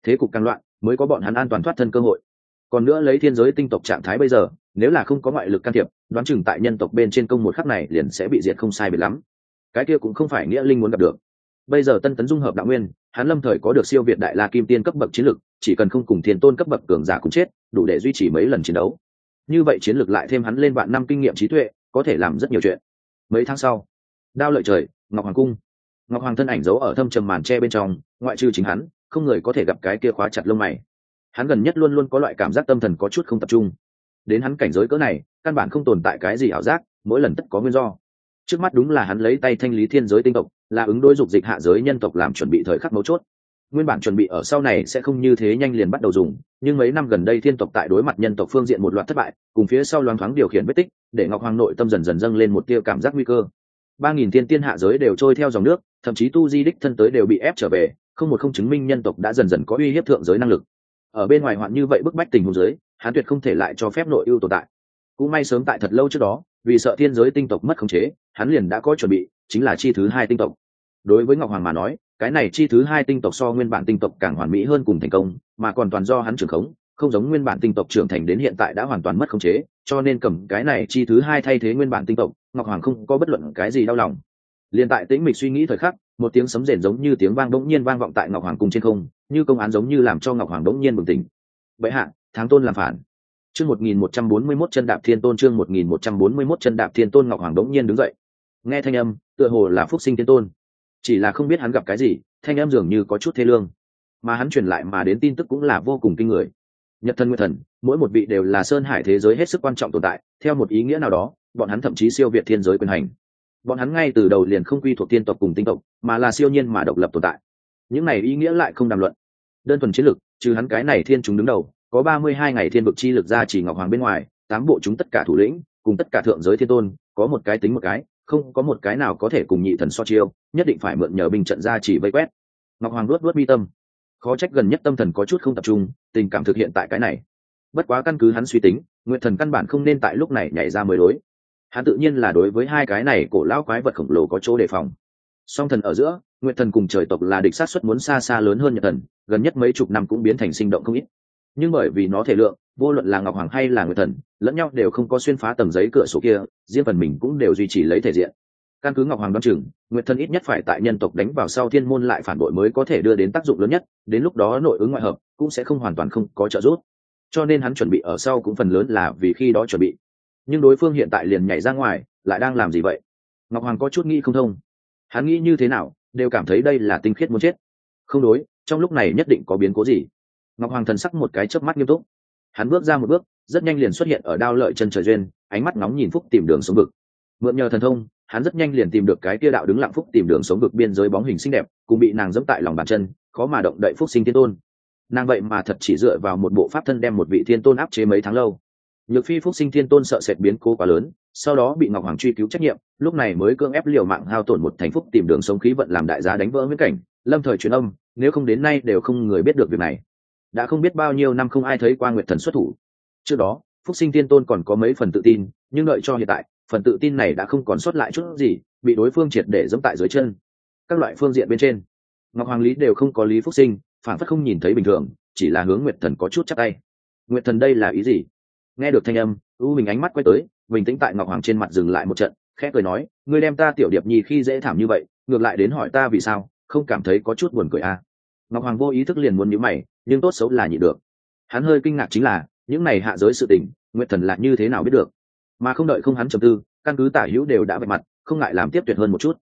Thế cục càng loạn, mới có bọn hắn an toàn thoát thân cơ hội. Còn nữa lấy thiên giới tinh tộc trạng thái bây giờ, nếu là không có ngoại lực can thiệp, đoán chừng tại nhân tộc bên trên công một khắc này liền sẽ bị diệt không sai biệt lắm cái kia cũng không phải nghĩa linh muốn gặp được. Bây giờ tân tấn dung hợp đạo nguyên, hắn lâm thời có được siêu việt đại la kim tiên cấp bậc chiến lực, chỉ cần không cùng thiên tôn cấp bậc cường giả cũng chết, đủ để duy trì mấy lần chiến đấu. Như vậy chiến lược lại thêm hắn lên vạn năm kinh nghiệm trí tuệ, có thể làm rất nhiều chuyện. Mấy tháng sau, đao lợi trời, ngọc hoàng cung. Ngọc hoàng thân ảnh giấu ở thâm trầm màn tre bên trong, ngoại trừ chính hắn, không người có thể gặp cái kia khóa chặt lông mày. Hắn gần nhất luôn luôn có loại cảm giác tâm thần có chút không tập trung. Đến hắn cảnh giới cỡ này, căn bản không tồn tại cái gì ảo giác, mỗi lần tất có nguyên do trước mắt đúng là hắn lấy tay thanh lý thiên giới tinh tộc, là ứng đối dục dịch hạ giới nhân tộc làm chuẩn bị thời khắc mấu chốt. Nguyên bản chuẩn bị ở sau này sẽ không như thế nhanh liền bắt đầu dùng, nhưng mấy năm gần đây thiên tộc tại đối mặt nhân tộc phương diện một loạt thất bại, cùng phía sau loáng thoáng điều khiển vết tích, để ngọc hoàng nội tâm dần dần dâng lên một tia cảm giác nguy cơ. Ba nghìn tiên tiên hạ giới đều trôi theo dòng nước, thậm chí tu di đích thân tới đều bị ép trở về, không một không chứng minh nhân tộc đã dần dần có uy hiếp thượng giới năng lực. Ở bên ngoài hoạn như vậy bức bách tình huống giới hán tuyệt không thể lại cho phép nội ưu tồn tại cũng may sớm tại thật lâu trước đó, vì sợ thiên giới tinh tộc mất khống chế, hắn liền đã có chuẩn bị, chính là chi thứ hai tinh tộc. Đối với ngọc hoàng mà nói, cái này chi thứ hai tinh tộc so nguyên bản tinh tộc càng hoàn mỹ hơn cùng thành công, mà còn toàn do hắn trưởng khống, không giống nguyên bản tinh tộc trưởng thành đến hiện tại đã hoàn toàn mất khống chế, cho nên cầm cái này chi thứ hai thay thế nguyên bản tinh tộc, ngọc hoàng không có bất luận cái gì đau lòng. Liền tại tĩnh mịch suy nghĩ thời khắc, một tiếng sấm rền giống như tiếng vang bỗng nhiên vang vọng tại ngọc hoàng cung trên không, như công án giống như làm cho ngọc hoàng bỗng nhiên bừng tỉnh. Bệ hạ, tháng tôn làm phản chương một nghìn một trăm bốn mươi mốt chân đạp thiên tôn, chương một nghìn một trăm bốn mươi mốt chân đạp thiên tôn ngọc hoàng đống nhiên đứng dậy. Nghe thanh âm, tựa hồ là phúc sinh thiên tôn. Chỉ là không biết hắn gặp cái gì, thanh âm dường như có chút thê lương. Mà hắn truyền lại mà đến tin tức cũng là vô cùng kinh người. Nhật thân nguyên thần, mỗi một vị đều là sơn hải thế giới hết sức quan trọng tồn tại, theo một ý nghĩa nào đó, bọn hắn thậm chí siêu việt thiên giới quyền hành. Bọn hắn ngay từ đầu liền không quy thuộc tiên tộc cùng tinh tộc, mà là siêu nhiên mà độc lập tồn tại. Những này ý nghĩa lại không đàm luận. Đơn thuần chiến lực trừ hắn cái này thiên chúng đứng đầu có ba mươi hai ngày thiên vực chi lực ra chỉ ngọc hoàng bên ngoài, tám bộ chúng tất cả thủ lĩnh, cùng tất cả thượng giới thiên tôn, có một cái tính một cái, không có một cái nào có thể cùng nhị thần so chiêu, nhất định phải mượn nhờ binh trận ra chỉ vây quét. Ngọc hoàng luốt luốt mi tâm. Khó trách gần nhất tâm thần có chút không tập trung, tình cảm thực hiện tại cái này. Bất quá căn cứ hắn suy tính nguyện thần căn bản không nên tại lúc này nhảy ra mới đối. Hắn tự nhiên là đối với hai cái này cổ lão quái vật khổng lồ có chỗ đề phòng. Song thần ở giữa nguyện thần cùng trời tộc là địch sát xuất muốn xa xa lớn hơn nhật thần, gần nhất mấy chục năm cũng biến thành sinh động không ít nhưng bởi vì nó thể lượng, vô luận là ngọc hoàng hay là người thần, lẫn nhau đều không có xuyên phá tầng giấy cửa sổ kia, riêng phần mình cũng đều duy trì lấy thể diện. Căn cứ ngọc hoàng đoán chừng, nguyệt thần ít nhất phải tại nhân tộc đánh vào sau thiên môn lại phản bội mới có thể đưa đến tác dụng lớn nhất, đến lúc đó nội ứng ngoại hợp cũng sẽ không hoàn toàn không có trợ giúp. Cho nên hắn chuẩn bị ở sau cũng phần lớn là vì khi đó chuẩn bị. Nhưng đối phương hiện tại liền nhảy ra ngoài, lại đang làm gì vậy? Ngọc hoàng có chút nghĩ không thông. Hắn nghĩ như thế nào, đều cảm thấy đây là tinh khiết muốn chết. Không đối, trong lúc này nhất định có biến cố gì ngọc hoàng thần sắc một cái chớp mắt nghiêm túc. Hắn bước ra một bước, rất nhanh liền xuất hiện ở đao lợi chân trời duyên, ánh mắt nóng nhìn phúc tìm đường sống vực. Mượn nhờ thần thông, hắn rất nhanh liền tìm được cái kia đạo đứng lặng phúc tìm đường sống vực biên giới bóng hình xinh đẹp, cùng bị nàng dẫm tại lòng bàn chân, khó mà động đậy phúc sinh thiên tôn. Nàng vậy mà thật chỉ dựa vào một bộ pháp thân đem một vị thiên tôn áp chế mấy tháng lâu. Nhược phi phúc sinh thiên tôn sợ sệt biến cố quá lớn, sau đó bị ngọc hoàng truy cứu trách nhiệm, lúc này mới cưỡng ép liều mạng hao tổn một thành phúc tìm đường sống khí vận làm đại giá đánh vỡ viễn cảnh. Lâm thời truyền âm, nếu không đến nay đều không người biết được việc này đã không biết bao nhiêu năm không ai thấy qua nguyệt thần xuất thủ. Trước đó, phúc sinh tiên tôn còn có mấy phần tự tin, nhưng đợi cho hiện tại, phần tự tin này đã không còn sót lại chút gì, bị đối phương triệt để dẫm tại dưới chân. Các loại phương diện bên trên, ngọc hoàng lý đều không có lý phúc sinh, phản phất không nhìn thấy bình thường, chỉ là hướng nguyệt thần có chút chắc tay. Nguyệt thần đây là ý gì? Nghe được thanh âm, u mình ánh mắt quay tới, bình tĩnh tại ngọc hoàng trên mặt dừng lại một trận, khẽ cười nói, ngươi đem ta tiểu điệp nhi khi dễ thảm như vậy, ngược lại đến hỏi ta vì sao, không cảm thấy có chút buồn cười à. ngọc hoàng vô ý thức liền muốn nhíu mày nhưng tốt xấu là nhị được. Hắn hơi kinh ngạc chính là, những này hạ giới sự tình nguyện thần là như thế nào biết được? Mà không đợi không hắn trầm tư, căn cứ tả hữu đều đã vạch mặt, không ngại làm tiếp tuyệt hơn một chút.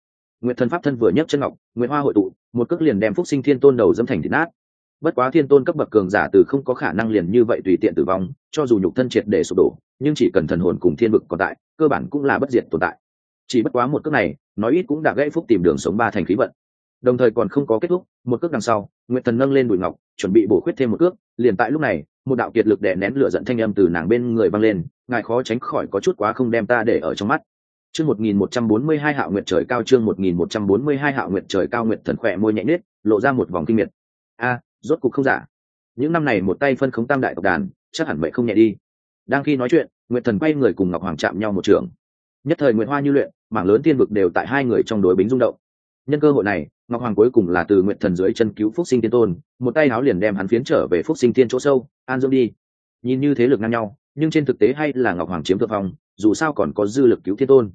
Nguyệt thần pháp thân vừa nhấc chân ngọc, nguyệt hoa hội tụ, một cước liền đem phúc sinh thiên tôn đầu dâm thành thịt nát. Bất quá thiên tôn cấp bậc cường giả từ không có khả năng liền như vậy tùy tiện tử vong, cho dù nhục thân triệt để sụp đổ, nhưng chỉ cần thần hồn cùng thiên vực còn tại, cơ bản cũng là bất diệt tồn tại. Chỉ bất quá một cước này, nói ít cũng đã gây phúc tìm đường sống ba thành khí vận đồng thời còn không có kết thúc, một cước đằng sau, nguyệt thần nâng lên bùi ngọc, chuẩn bị bổ khuyết thêm một cước, liền tại lúc này, một đạo kiệt lực đè nén lửa giận thanh âm từ nàng bên người vang lên, ngài khó tránh khỏi có chút quá không đem ta để ở trong mắt. Chương một nghìn một trăm bốn mươi hai hạo nguyệt trời cao, chương một nghìn một trăm bốn mươi hai hạo nguyệt trời cao, nguyệt thần khỏe môi nhạy nết lộ ra một vòng kinh miệt. A, rốt cục không giả. Những năm này một tay phân khống tam đại tộc đàn, chắc hẳn vậy không nhẹ đi. Đang khi nói chuyện, nguyệt thần quay người cùng ngọc hoàng chạm nhau một trường. Nhất thời nguyệt hoa như luyện, mảng lớn tiên vực đều tại hai người trong đối bính rung động nhân cơ hội này, ngọc hoàng cuối cùng là từ nguyện thần dưới chân cứu phúc sinh tiên tôn, một tay áo liền đem hắn phiến trở về phúc sinh tiên chỗ sâu, an dưỡng đi. Nhìn như thế lực ngang nhau, nhưng trên thực tế hay là ngọc hoàng chiếm thượng phong, dù sao còn có dư lực cứu thiên tôn.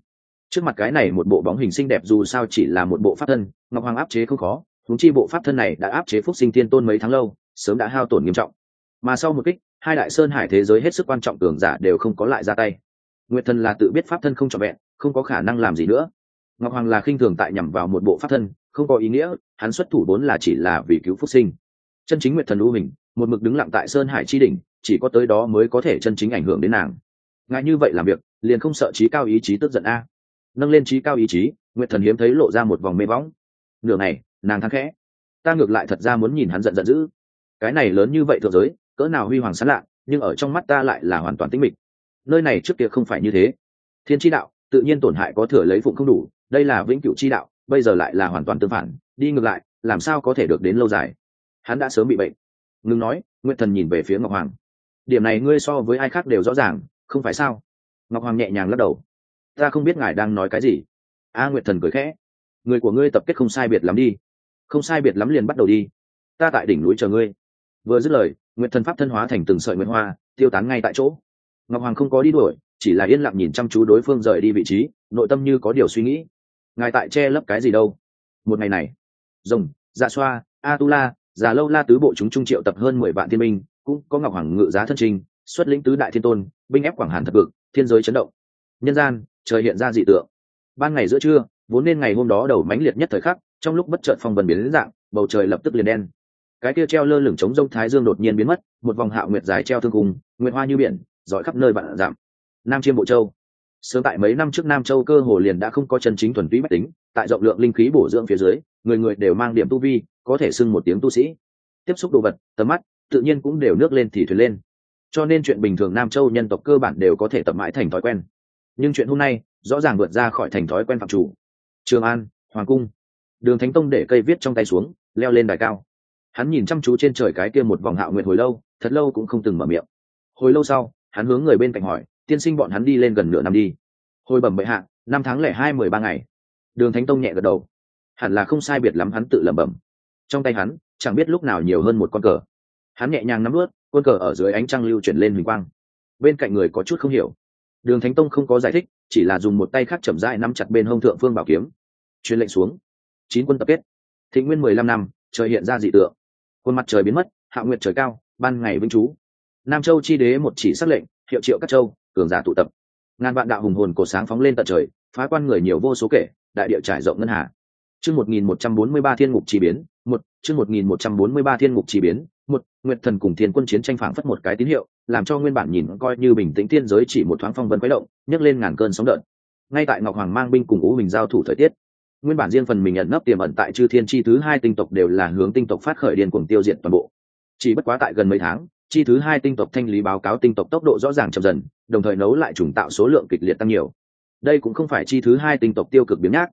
Trước mặt cái này một bộ bóng hình xinh đẹp dù sao chỉ là một bộ pháp thân, ngọc hoàng áp chế không khó thúng chi bộ pháp thân này đã áp chế phúc sinh thiên tôn mấy tháng lâu, sớm đã hao tổn nghiêm trọng. Mà sau một kích, hai đại sơn hải thế giới hết sức quan trọng cường giả đều không có lại ra tay. Nguyệt thần là tự biết pháp thân không trọn vẹn, không có khả năng làm gì nữa ngọc hoàng là khinh thường tại nhằm vào một bộ pháp thân, không có ý nghĩa, hắn xuất thủ vốn là chỉ là vì cứu phúc sinh. Chân chính nguyệt thần u hình, một mực đứng lặng tại sơn hải chi đỉnh, chỉ có tới đó mới có thể chân chính ảnh hưởng đến nàng. Ngại như vậy làm việc, liền không sợ trí cao ý chí tức giận a. Nâng lên trí cao ý chí, nguyệt thần hiếm thấy lộ ra một vòng mê võng nửa này nàng thắng khẽ. Ta ngược lại thật ra muốn nhìn hắn giận giận dữ. Cái này lớn như vậy thượng giới, cỡ nào huy hoàng sán lạ, nhưng ở trong mắt ta lại là hoàn toàn tĩnh mịch. Nơi này trước kia không phải như thế. Thiên tri đạo, tự nhiên tổn hại có thừa lấy phụng không đủ đây là vĩnh cửu chi đạo, bây giờ lại là hoàn toàn tương phản, đi ngược lại, làm sao có thể được đến lâu dài? Hắn đã sớm bị bệnh. Ngừng nói nguyện thần nhìn về phía ngọc hoàng. Điểm này ngươi so với ai khác đều rõ ràng, không phải sao? Ngọc hoàng nhẹ nhàng lắc đầu. Ta không biết ngài đang nói cái gì. A nguyệt thần cười khẽ. Người của ngươi tập kết không sai biệt lắm đi. Không sai biệt lắm liền bắt đầu đi. Ta tại đỉnh núi chờ ngươi. Vừa dứt lời, nguyệt thần pháp thân hóa thành từng sợi nguyệt hoa, tiêu tán ngay tại chỗ. Ngọc hoàng không có đi đuổi, chỉ là yên lặng nhìn chăm chú đối phương rời đi vị trí, nội tâm như có điều suy nghĩ ngài tại che lấp cái gì đâu? Một ngày này, rồng dạ xoa a tu la già lâu la tứ bộ chúng trung triệu tập hơn mười vạn thiên binh, cũng có ngọc hoàng ngự giá thân trình, xuất lĩnh tứ đại thiên tôn, binh ép quảng hàn thật cực thiên giới chấn động. Nhân gian, trời hiện ra dị tượng. Ban ngày giữa trưa, vốn nên ngày hôm đó đầu mãnh liệt nhất thời khắc, trong lúc bất chợt phong vần biến dạng, bầu trời lập tức liền đen. Cái kia treo lơ lửng chống rông thái dương đột nhiên biến mất, một vòng hạo nguyệt dài treo thương cùng nguyệt hoa như biển, giỏi khắp nơi bạn giảm. Nam chiêm bộ châu sớm tại mấy năm trước nam châu cơ hồ liền đã không có chân chính thuần túy mách tính, tại rộng lượng linh khí bổ dưỡng phía dưới, người người đều mang điểm tu vi, có thể xưng một tiếng tu sĩ. Tiếp xúc đồ vật, tầm mắt, tự nhiên cũng đều nước lên thì thuyền lên. Cho nên chuyện bình thường nam châu nhân tộc cơ bản đều có thể tập mãi thành thói quen. Nhưng chuyện hôm nay, rõ ràng vượt ra khỏi thành thói quen phạm chủ. Trường an, hoàng cung. Đường thánh tông để cây viết trong tay xuống, leo lên đài cao. Hắn nhìn chăm chú trên trời cái kia một vòng hạo nguyện hồi lâu, thật lâu cũng không từng mở miệng. Hồi lâu sau, hắn hướng người bên cạnh hỏi tiên sinh bọn hắn đi lên gần nửa năm đi. Hồi bẩm bệ hạ, năm tháng lẻ hai mười ba ngày. Đường thánh tông nhẹ gật đầu. Hẳn là không sai biệt lắm hắn tự lẩm bẩm. Trong tay hắn, chẳng biết lúc nào nhiều hơn một con cờ. Hắn nhẹ nhàng nắm ướt quân cờ ở dưới ánh trăng lưu chuyển lên huỳnh quang. Bên cạnh người có chút không hiểu. Đường thánh tông không có giải thích, chỉ là dùng một tay khác chậm rãi nắm chặt bên hông thượng phương bảo kiếm. Truyền lệnh xuống. Chín quân tập kết. Thị nguyên mười lăm năm, trời hiện ra dị tượng. Quân mặt trời biến mất, hạ nguyệt trời cao, ban ngày vĩnh trú. Nam châu chi đế một chỉ xác lệnh, hiệu triệu các châu cường giả tụ tập. Ngàn vạn đạo hùng hồn cổ sáng phóng lên tận trời, phá quan người nhiều vô số kể, đại địa trải rộng ngân hà. Chương một nghìn một trăm bốn mươi ba thiên ngục chi biến, một, chương một nghìn một trăm bốn mươi ba thiên ngục chi biến, một, nguyệt thần cùng thiên quân chiến tranh phảng phất một cái tín hiệu, làm cho nguyên bản nhìn coi như bình tĩnh thiên giới chỉ một thoáng phong vân quấy động, nhấc lên ngàn cơn sóng đợt ngay tại ngọc hoàng mang binh cùng ú mình giao thủ thời tiết, nguyên bản riêng phần mình nhận nấp tiềm ẩn tại chư thiên chi thứ hai tinh tộc đều là hướng tinh tộc phát khởi điên cuồng tiêu diệt toàn bộ. Chỉ bất quá tại gần mấy tháng chi thứ hai tinh tộc thanh lý báo cáo tinh tộc tốc độ rõ ràng chậm dần, đồng thời nấu lại trùng tạo số lượng kịch liệt tăng nhiều. Đây cũng không phải chi thứ hai tinh tộc tiêu cực biến nhác,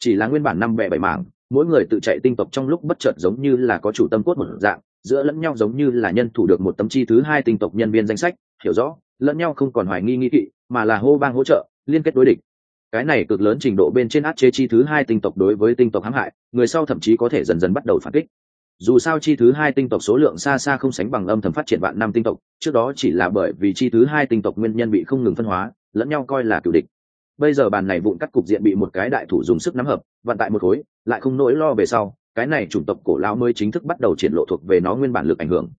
chỉ là nguyên bản năm bẻ bảy mảng, mỗi người tự chạy tinh tộc trong lúc bất chợt giống như là có chủ tâm cốt một dạng, giữa lẫn nhau giống như là nhân thủ được một tấm chi thứ hai tinh tộc nhân viên danh sách, hiểu rõ, lẫn nhau không còn hoài nghi nghi kỵ, mà là hô bang hỗ trợ, liên kết đối địch. Cái này cực lớn trình độ bên trên át chế chi thứ hai tinh tộc đối với tinh tộc hãm hại, người sau thậm chí có thể dần dần bắt đầu phản kích dù sao chi thứ hai tinh tộc số lượng xa xa không sánh bằng âm thầm phát triển vạn năm tinh tộc, trước đó chỉ là bởi vì chi thứ hai tinh tộc nguyên nhân bị không ngừng phân hóa, lẫn nhau coi là cựu địch. Bây giờ bàn này vụn cắt cục diện bị một cái đại thủ dùng sức nắm hợp vận tại một khối, lại không nỗi lo về sau, cái này chủng tộc cổ lao mới chính thức bắt đầu triển lộ thuộc về nó nguyên bản lực ảnh hưởng.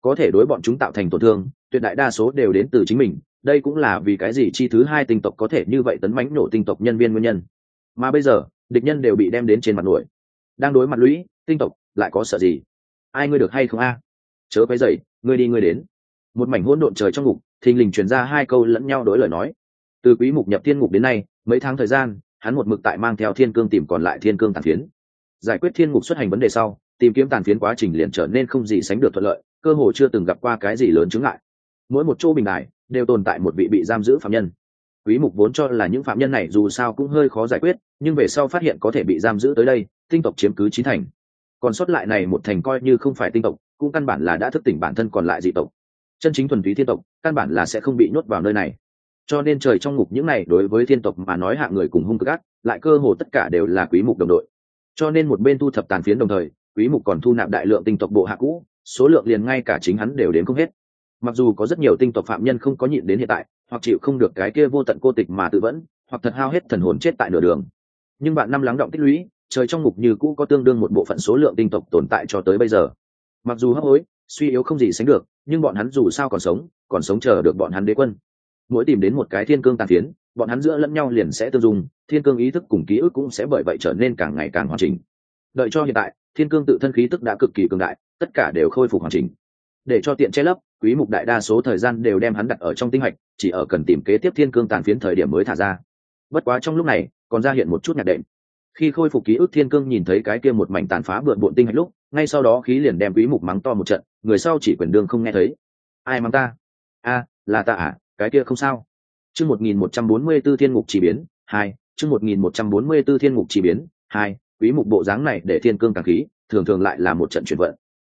Có thể đối bọn chúng tạo thành tổn thương, tuyệt đại đa số đều đến từ chính mình, đây cũng là vì cái gì chi thứ hai tinh tộc có thể như vậy tấn mánh nổ tinh tộc nhân viên nguyên nhân. Mà bây giờ, địch nhân đều bị đem đến trên mặt nổi. Đang đối mặt lũy, tinh tộc lại có sợ gì? Ai ngươi được hay không a? Chớ cái dậy ngươi đi ngươi đến. Một mảnh hỗn độn trời trong ngục, thình lình truyền ra hai câu lẫn nhau đối lời nói. Từ quý mục nhập thiên ngục đến nay, mấy tháng thời gian, hắn một mực tại mang theo thiên cương tìm còn lại thiên cương tàn phiến. Giải quyết thiên ngục xuất hành vấn đề sau, tìm kiếm tàn phiến quá trình liền trở nên không gì sánh được thuận lợi, cơ hồ chưa từng gặp qua cái gì lớn chứng ngại. Mỗi một chỗ bình đại đều tồn tại một vị bị giam giữ phạm nhân. Quý mục vốn cho là những phạm nhân này dù sao cũng hơi khó giải quyết, nhưng về sau phát hiện có thể bị giam giữ tới đây, tinh tộc chiếm cứ chín thành còn sót lại này một thành coi như không phải tinh tộc, cũng căn bản là đã thức tỉnh bản thân còn lại dị tộc. Chân chính thuần túy thiên tộc, căn bản là sẽ không bị nhốt vào nơi này. Cho nên trời trong ngục những này đối với thiên tộc mà nói hạ người cùng hung cực ác, lại cơ hồ tất cả đều là quý mục đồng đội. Cho nên một bên thu thập tàn phiến đồng thời, quý mục còn thu nạp đại lượng tinh tộc bộ hạ cũ, số lượng liền ngay cả chính hắn đều đến không hết. Mặc dù có rất nhiều tinh tộc phạm nhân không có nhịn đến hiện tại, hoặc chịu không được cái kia vô tận cô tịch mà tự vẫn, hoặc thật hao hết thần hồn chết tại nửa đường. Nhưng bạn năm lắng động tích lũy trời trong ngục như cũ có tương đương một bộ phận số lượng tinh tộc tồn tại cho tới bây giờ. Mặc dù hấp hối, suy yếu không gì sánh được, nhưng bọn hắn dù sao còn sống còn sống chờ được bọn hắn đế quân. Mỗi tìm đến một cái thiên cương tàn phiến, bọn hắn giữa lẫn nhau liền sẽ tương dung, thiên cương ý thức cùng ký ức cũng sẽ bởi vậy trở nên càng ngày càng hoàn chỉnh. Đợi cho hiện tại, thiên cương tự thân khí tức đã cực kỳ cường đại, tất cả đều khôi phục hoàn chỉnh. Để cho tiện che lấp, quý mục đại đa số thời gian đều đem hắn đặt ở trong tinh hạch, chỉ ở cần tìm kế tiếp thiên cương tàn phiến thời điểm mới thả ra. Bất quá trong lúc này, còn ra hiện một chút nhạc đệm khi khôi phục ký ức thiên cương nhìn thấy cái kia một mảnh tàn phá bừa bộn tinh hạch lúc, ngay sau đó khí liền đem quý mục mắng to một trận, người sau chỉ quyền đương không nghe thấy. Ai mắng ta? A, là ta à? Cái kia không sao. Chương 1144 thiên ngục chỉ biến, hai, chương 1144 thiên ngục chỉ biến, hai, quý mục bộ dáng này để thiên cương càng khí, thường thường lại là một trận chuyển vận.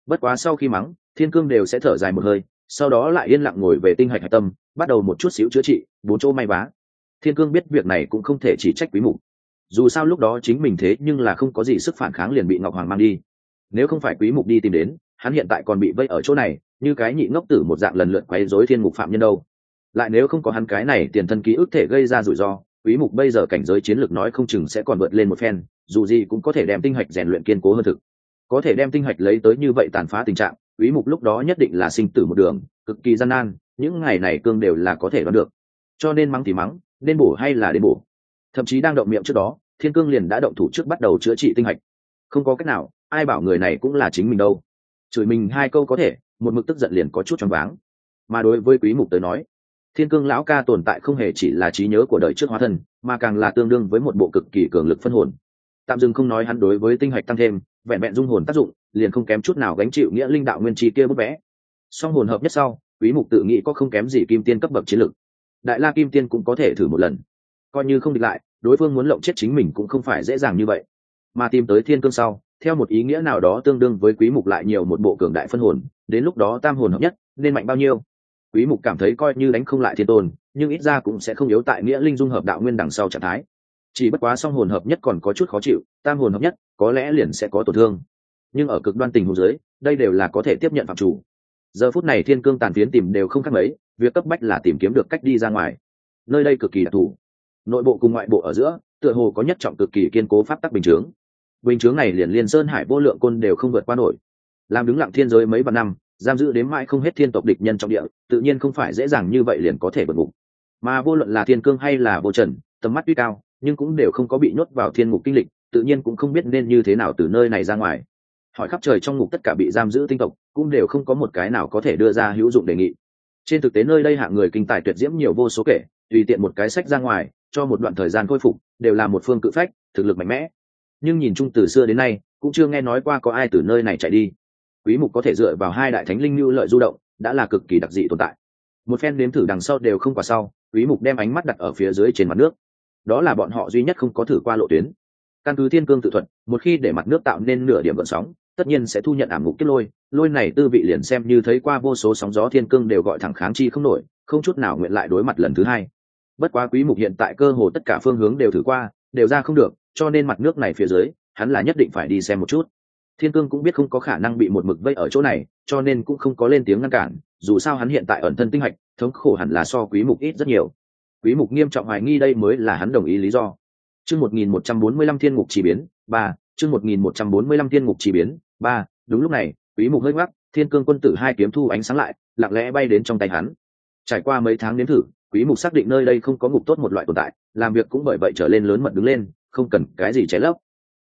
Bất quá sau khi mắng, thiên cương đều sẽ thở dài một hơi, sau đó lại yên lặng ngồi về tinh hạch hạch tâm, bắt đầu một chút xíu chữa trị, bốn chỗ may vá. Thiên cương biết việc này cũng không thể chỉ trách quý mục dù sao lúc đó chính mình thế nhưng là không có gì sức phản kháng liền bị ngọc hoàng mang đi. Nếu không phải quý mục đi tìm đến, hắn hiện tại còn bị vây ở chỗ này, như cái nhị ngốc tử một dạng lần lượt quấy rối thiên mục phạm nhân đâu. Lại nếu không có hắn cái này tiền thân ký ức thể gây ra rủi ro, quý mục bây giờ cảnh giới chiến lược nói không chừng sẽ còn vượt lên một phen, dù gì cũng có thể đem tinh hạch rèn luyện kiên cố hơn thực. Có thể đem tinh hạch lấy tới như vậy tàn phá tình trạng, quý mục lúc đó nhất định là sinh tử một đường, cực kỳ gian nan, những ngày này cương đều là có thể đoán được. Cho nên mắng thì mắng, nên bổ hay là đến bổ thậm chí đang động miệng trước đó, thiên cương liền đã động thủ trước bắt đầu chữa trị tinh hạch. Không có cách nào, ai bảo người này cũng là chính mình đâu. Chửi mình hai câu có thể, một mực tức giận liền có chút choáng váng. Mà đối với quý mục tới nói, thiên cương lão ca tồn tại không hề chỉ là trí nhớ của đời trước hóa thân, mà càng là tương đương với một bộ cực kỳ cường lực phân hồn. Tạm dừng không nói hắn đối với tinh hạch tăng thêm, vẹn vẹn dung hồn tác dụng, liền không kém chút nào gánh chịu nghĩa linh đạo nguyên chi kia bút vẽ. Song hồn hợp nhất sau, quý mục tự nghĩ có không kém gì kim tiên cấp bậc chiến lực. Đại la kim tiên cũng có thể thử một lần coi như không địch lại, đối phương muốn lộng chết chính mình cũng không phải dễ dàng như vậy. Mà tìm tới thiên cương sau, theo một ý nghĩa nào đó tương đương với quý mục lại nhiều một bộ cường đại phân hồn, đến lúc đó tam hồn hợp nhất, nên mạnh bao nhiêu? Quý mục cảm thấy coi như đánh không lại thiên tôn, nhưng ít ra cũng sẽ không yếu tại nghĩa linh dung hợp đạo nguyên đằng sau trạng thái. Chỉ bất quá song hồn hợp nhất còn có chút khó chịu, tam hồn hợp nhất, có lẽ liền sẽ có tổn thương. Nhưng ở cực đoan tình huống dưới, đây đều là có thể tiếp nhận phạm chủ. Giờ phút này thiên cương tàn phiến tìm đều không khác mấy, việc cấp bách là tìm kiếm được cách đi ra ngoài. Nơi đây cực kỳ đặc thù nội bộ cùng ngoại bộ ở giữa, tựa hồ có nhất trọng cực kỳ kiên cố pháp tắc bình chướng. Bình chướng này liền liên sơn hải vô lượng côn đều không vượt qua nổi. Làm đứng lặng thiên giới mấy vạn năm, giam giữ đến mãi không hết thiên tộc địch nhân trong địa, tự nhiên không phải dễ dàng như vậy liền có thể vượt ngục. Mà vô luận là thiên cương hay là vô trần, tầm mắt tuy cao, nhưng cũng đều không có bị nhốt vào thiên ngục kinh lịch, tự nhiên cũng không biết nên như thế nào từ nơi này ra ngoài. Hỏi khắp trời trong ngục tất cả bị giam giữ tinh tộc, cũng đều không có một cái nào có thể đưa ra hữu dụng đề nghị. Trên thực tế nơi đây hạng người kinh tài tuyệt diễm nhiều vô số kể, tùy tiện một cái sách ra ngoài cho một đoạn thời gian khôi phục, đều là một phương cự phách, thực lực mạnh mẽ. Nhưng nhìn chung từ xưa đến nay, cũng chưa nghe nói qua có ai từ nơi này chạy đi. Quý mục có thể dựa vào hai đại thánh linh lưu lợi du động, đã là cực kỳ đặc dị tồn tại. Một phen nếm thử đằng sau đều không quả sau, quý mục đem ánh mắt đặt ở phía dưới trên mặt nước. Đó là bọn họ duy nhất không có thử qua lộ tuyến. Căn cứ thiên cương tự thuật, một khi để mặt nước tạo nên nửa điểm gợn sóng, tất nhiên sẽ thu nhận ảm ngục kết lôi. Lôi này tư vị liền xem như thấy qua vô số sóng gió thiên cương đều gọi thẳng kháng chi không nổi, không chút nào nguyện lại đối mặt lần thứ hai bất quá quý mục hiện tại cơ hồ tất cả phương hướng đều thử qua, đều ra không được, cho nên mặt nước này phía dưới, hắn là nhất định phải đi xem một chút. Thiên cương cũng biết không có khả năng bị một mực vây ở chỗ này, cho nên cũng không có lên tiếng ngăn cản, dù sao hắn hiện tại ẩn thân tinh hạch, thống khổ hẳn là so quý mục ít rất nhiều. Quý mục nghiêm trọng hoài nghi đây mới là hắn đồng ý lý do. Chương 1145 thiên ngục chỉ biến, ba, chương 1145 thiên ngục chỉ biến, ba, đúng lúc này, quý mục hơi ngoắc, thiên cương quân tử hai kiếm thu ánh sáng lại, lặng lẽ bay đến trong tay hắn. Trải qua mấy tháng nếm thử quý mục xác định nơi đây không có ngục tốt một loại tồn tại, làm việc cũng bởi vậy trở lên lớn mật đứng lên, không cần cái gì cháy lấp.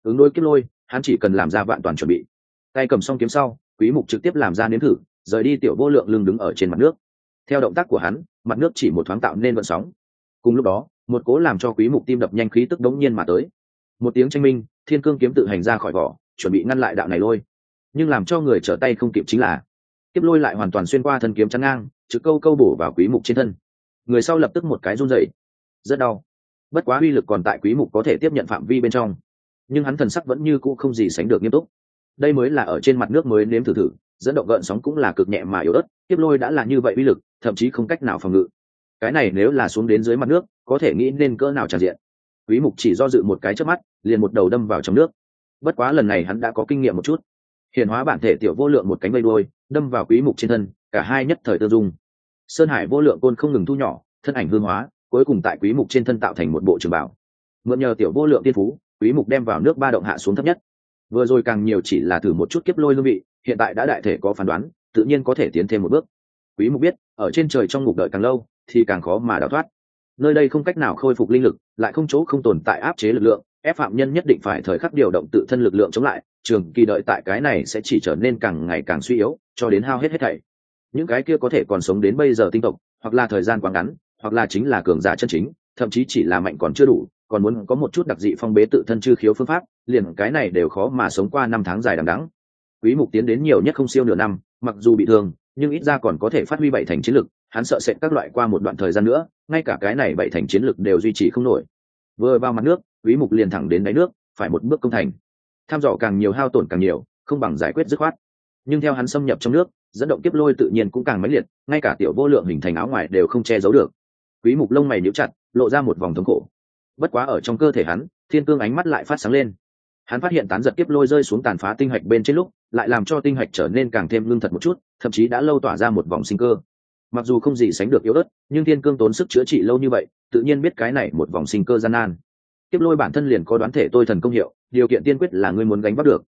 Ứng đối kiếp lôi, hắn chỉ cần làm ra vạn toàn chuẩn bị. Tay cầm xong kiếm sau, quý mục trực tiếp làm ra nếm thử, rời đi tiểu vô lượng lưng đứng ở trên mặt nước. Theo động tác của hắn, mặt nước chỉ một thoáng tạo nên vận sóng. Cùng lúc đó, một cố làm cho quý mục tim đập nhanh khí tức đống nhiên mà tới. Một tiếng tranh minh, thiên cương kiếm tự hành ra khỏi vỏ, chuẩn bị ngăn lại đạo này lôi. Nhưng làm cho người trở tay không kịp chính là, kiếp lôi lại hoàn toàn xuyên qua thân kiếm chắn ngang, trực câu câu bổ vào quý mục trên thân người sau lập tức một cái run rẩy, rất đau. Bất quá uy lực còn tại quý mục có thể tiếp nhận phạm vi bên trong, nhưng hắn thần sắc vẫn như cũ không gì sánh được nghiêm túc. Đây mới là ở trên mặt nước mới nếm thử thử, dẫn động gợn sóng cũng là cực nhẹ mà yếu ớt tiếp lôi đã là như vậy uy lực, thậm chí không cách nào phòng ngự. Cái này nếu là xuống đến dưới mặt nước, có thể nghĩ nên cỡ nào tràn diện. Quý mục chỉ do dự một cái trước mắt, liền một đầu đâm vào trong nước. Bất quá lần này hắn đã có kinh nghiệm một chút. Hiện hóa bản thể tiểu vô lượng một cánh vây đuôi, đâm vào quý mục trên thân, cả hai nhất thời tương dung sơn hải vô lượng côn không ngừng thu nhỏ, thân ảnh hương hóa, cuối cùng tại quý mục trên thân tạo thành một bộ trường bảo. Mượn nhờ tiểu vô lượng tiên phú, quý mục đem vào nước ba động hạ xuống thấp nhất. Vừa rồi càng nhiều chỉ là thử một chút kiếp lôi lưu vị, hiện tại đã đại thể có phán đoán, tự nhiên có thể tiến thêm một bước. Quý mục biết, ở trên trời trong ngục đợi càng lâu, thì càng khó mà đào thoát. Nơi đây không cách nào khôi phục linh lực, lại không chỗ không tồn tại áp chế lực lượng, ép phạm nhân nhất định phải thời khắc điều động tự thân lực lượng chống lại, trường kỳ đợi tại cái này sẽ chỉ trở nên càng ngày càng suy yếu, cho đến hao hết hết thảy những cái kia có thể còn sống đến bây giờ tinh tộc, hoặc là thời gian quá ngắn, hoặc là chính là cường giả chân chính, thậm chí chỉ là mạnh còn chưa đủ, còn muốn có một chút đặc dị phong bế tự thân chư khiếu phương pháp, liền cái này đều khó mà sống qua năm tháng dài đằng đẵng. Quý mục tiến đến nhiều nhất không siêu nửa năm, mặc dù bị thương, nhưng ít ra còn có thể phát huy bảy thành chiến lực, hắn sợ sẽ các loại qua một đoạn thời gian nữa, ngay cả cái này bảy thành chiến lực đều duy trì không nổi. Vừa vào mặt nước, quý mục liền thẳng đến đáy nước, phải một bước công thành. Tham dò càng nhiều hao tổn càng nhiều, không bằng giải quyết dứt khoát. Nhưng theo hắn xâm nhập trong nước dẫn động kiếp lôi tự nhiên cũng càng mãnh liệt, ngay cả tiểu vô lượng hình thành áo ngoài đều không che giấu được. Quý mục lông mày nhíu chặt, lộ ra một vòng thống khổ. Bất quá ở trong cơ thể hắn, thiên cương ánh mắt lại phát sáng lên. Hắn phát hiện tán giật kiếp lôi rơi xuống tàn phá tinh hạch bên trên lúc, lại làm cho tinh hạch trở nên càng thêm lương thật một chút, thậm chí đã lâu tỏa ra một vòng sinh cơ. Mặc dù không gì sánh được yếu ớt, nhưng thiên cương tốn sức chữa trị lâu như vậy, tự nhiên biết cái này một vòng sinh cơ gian nan. Kiếp lôi bản thân liền có đoán thể tôi thần công hiệu, điều kiện tiên quyết là ngươi muốn gánh bắt được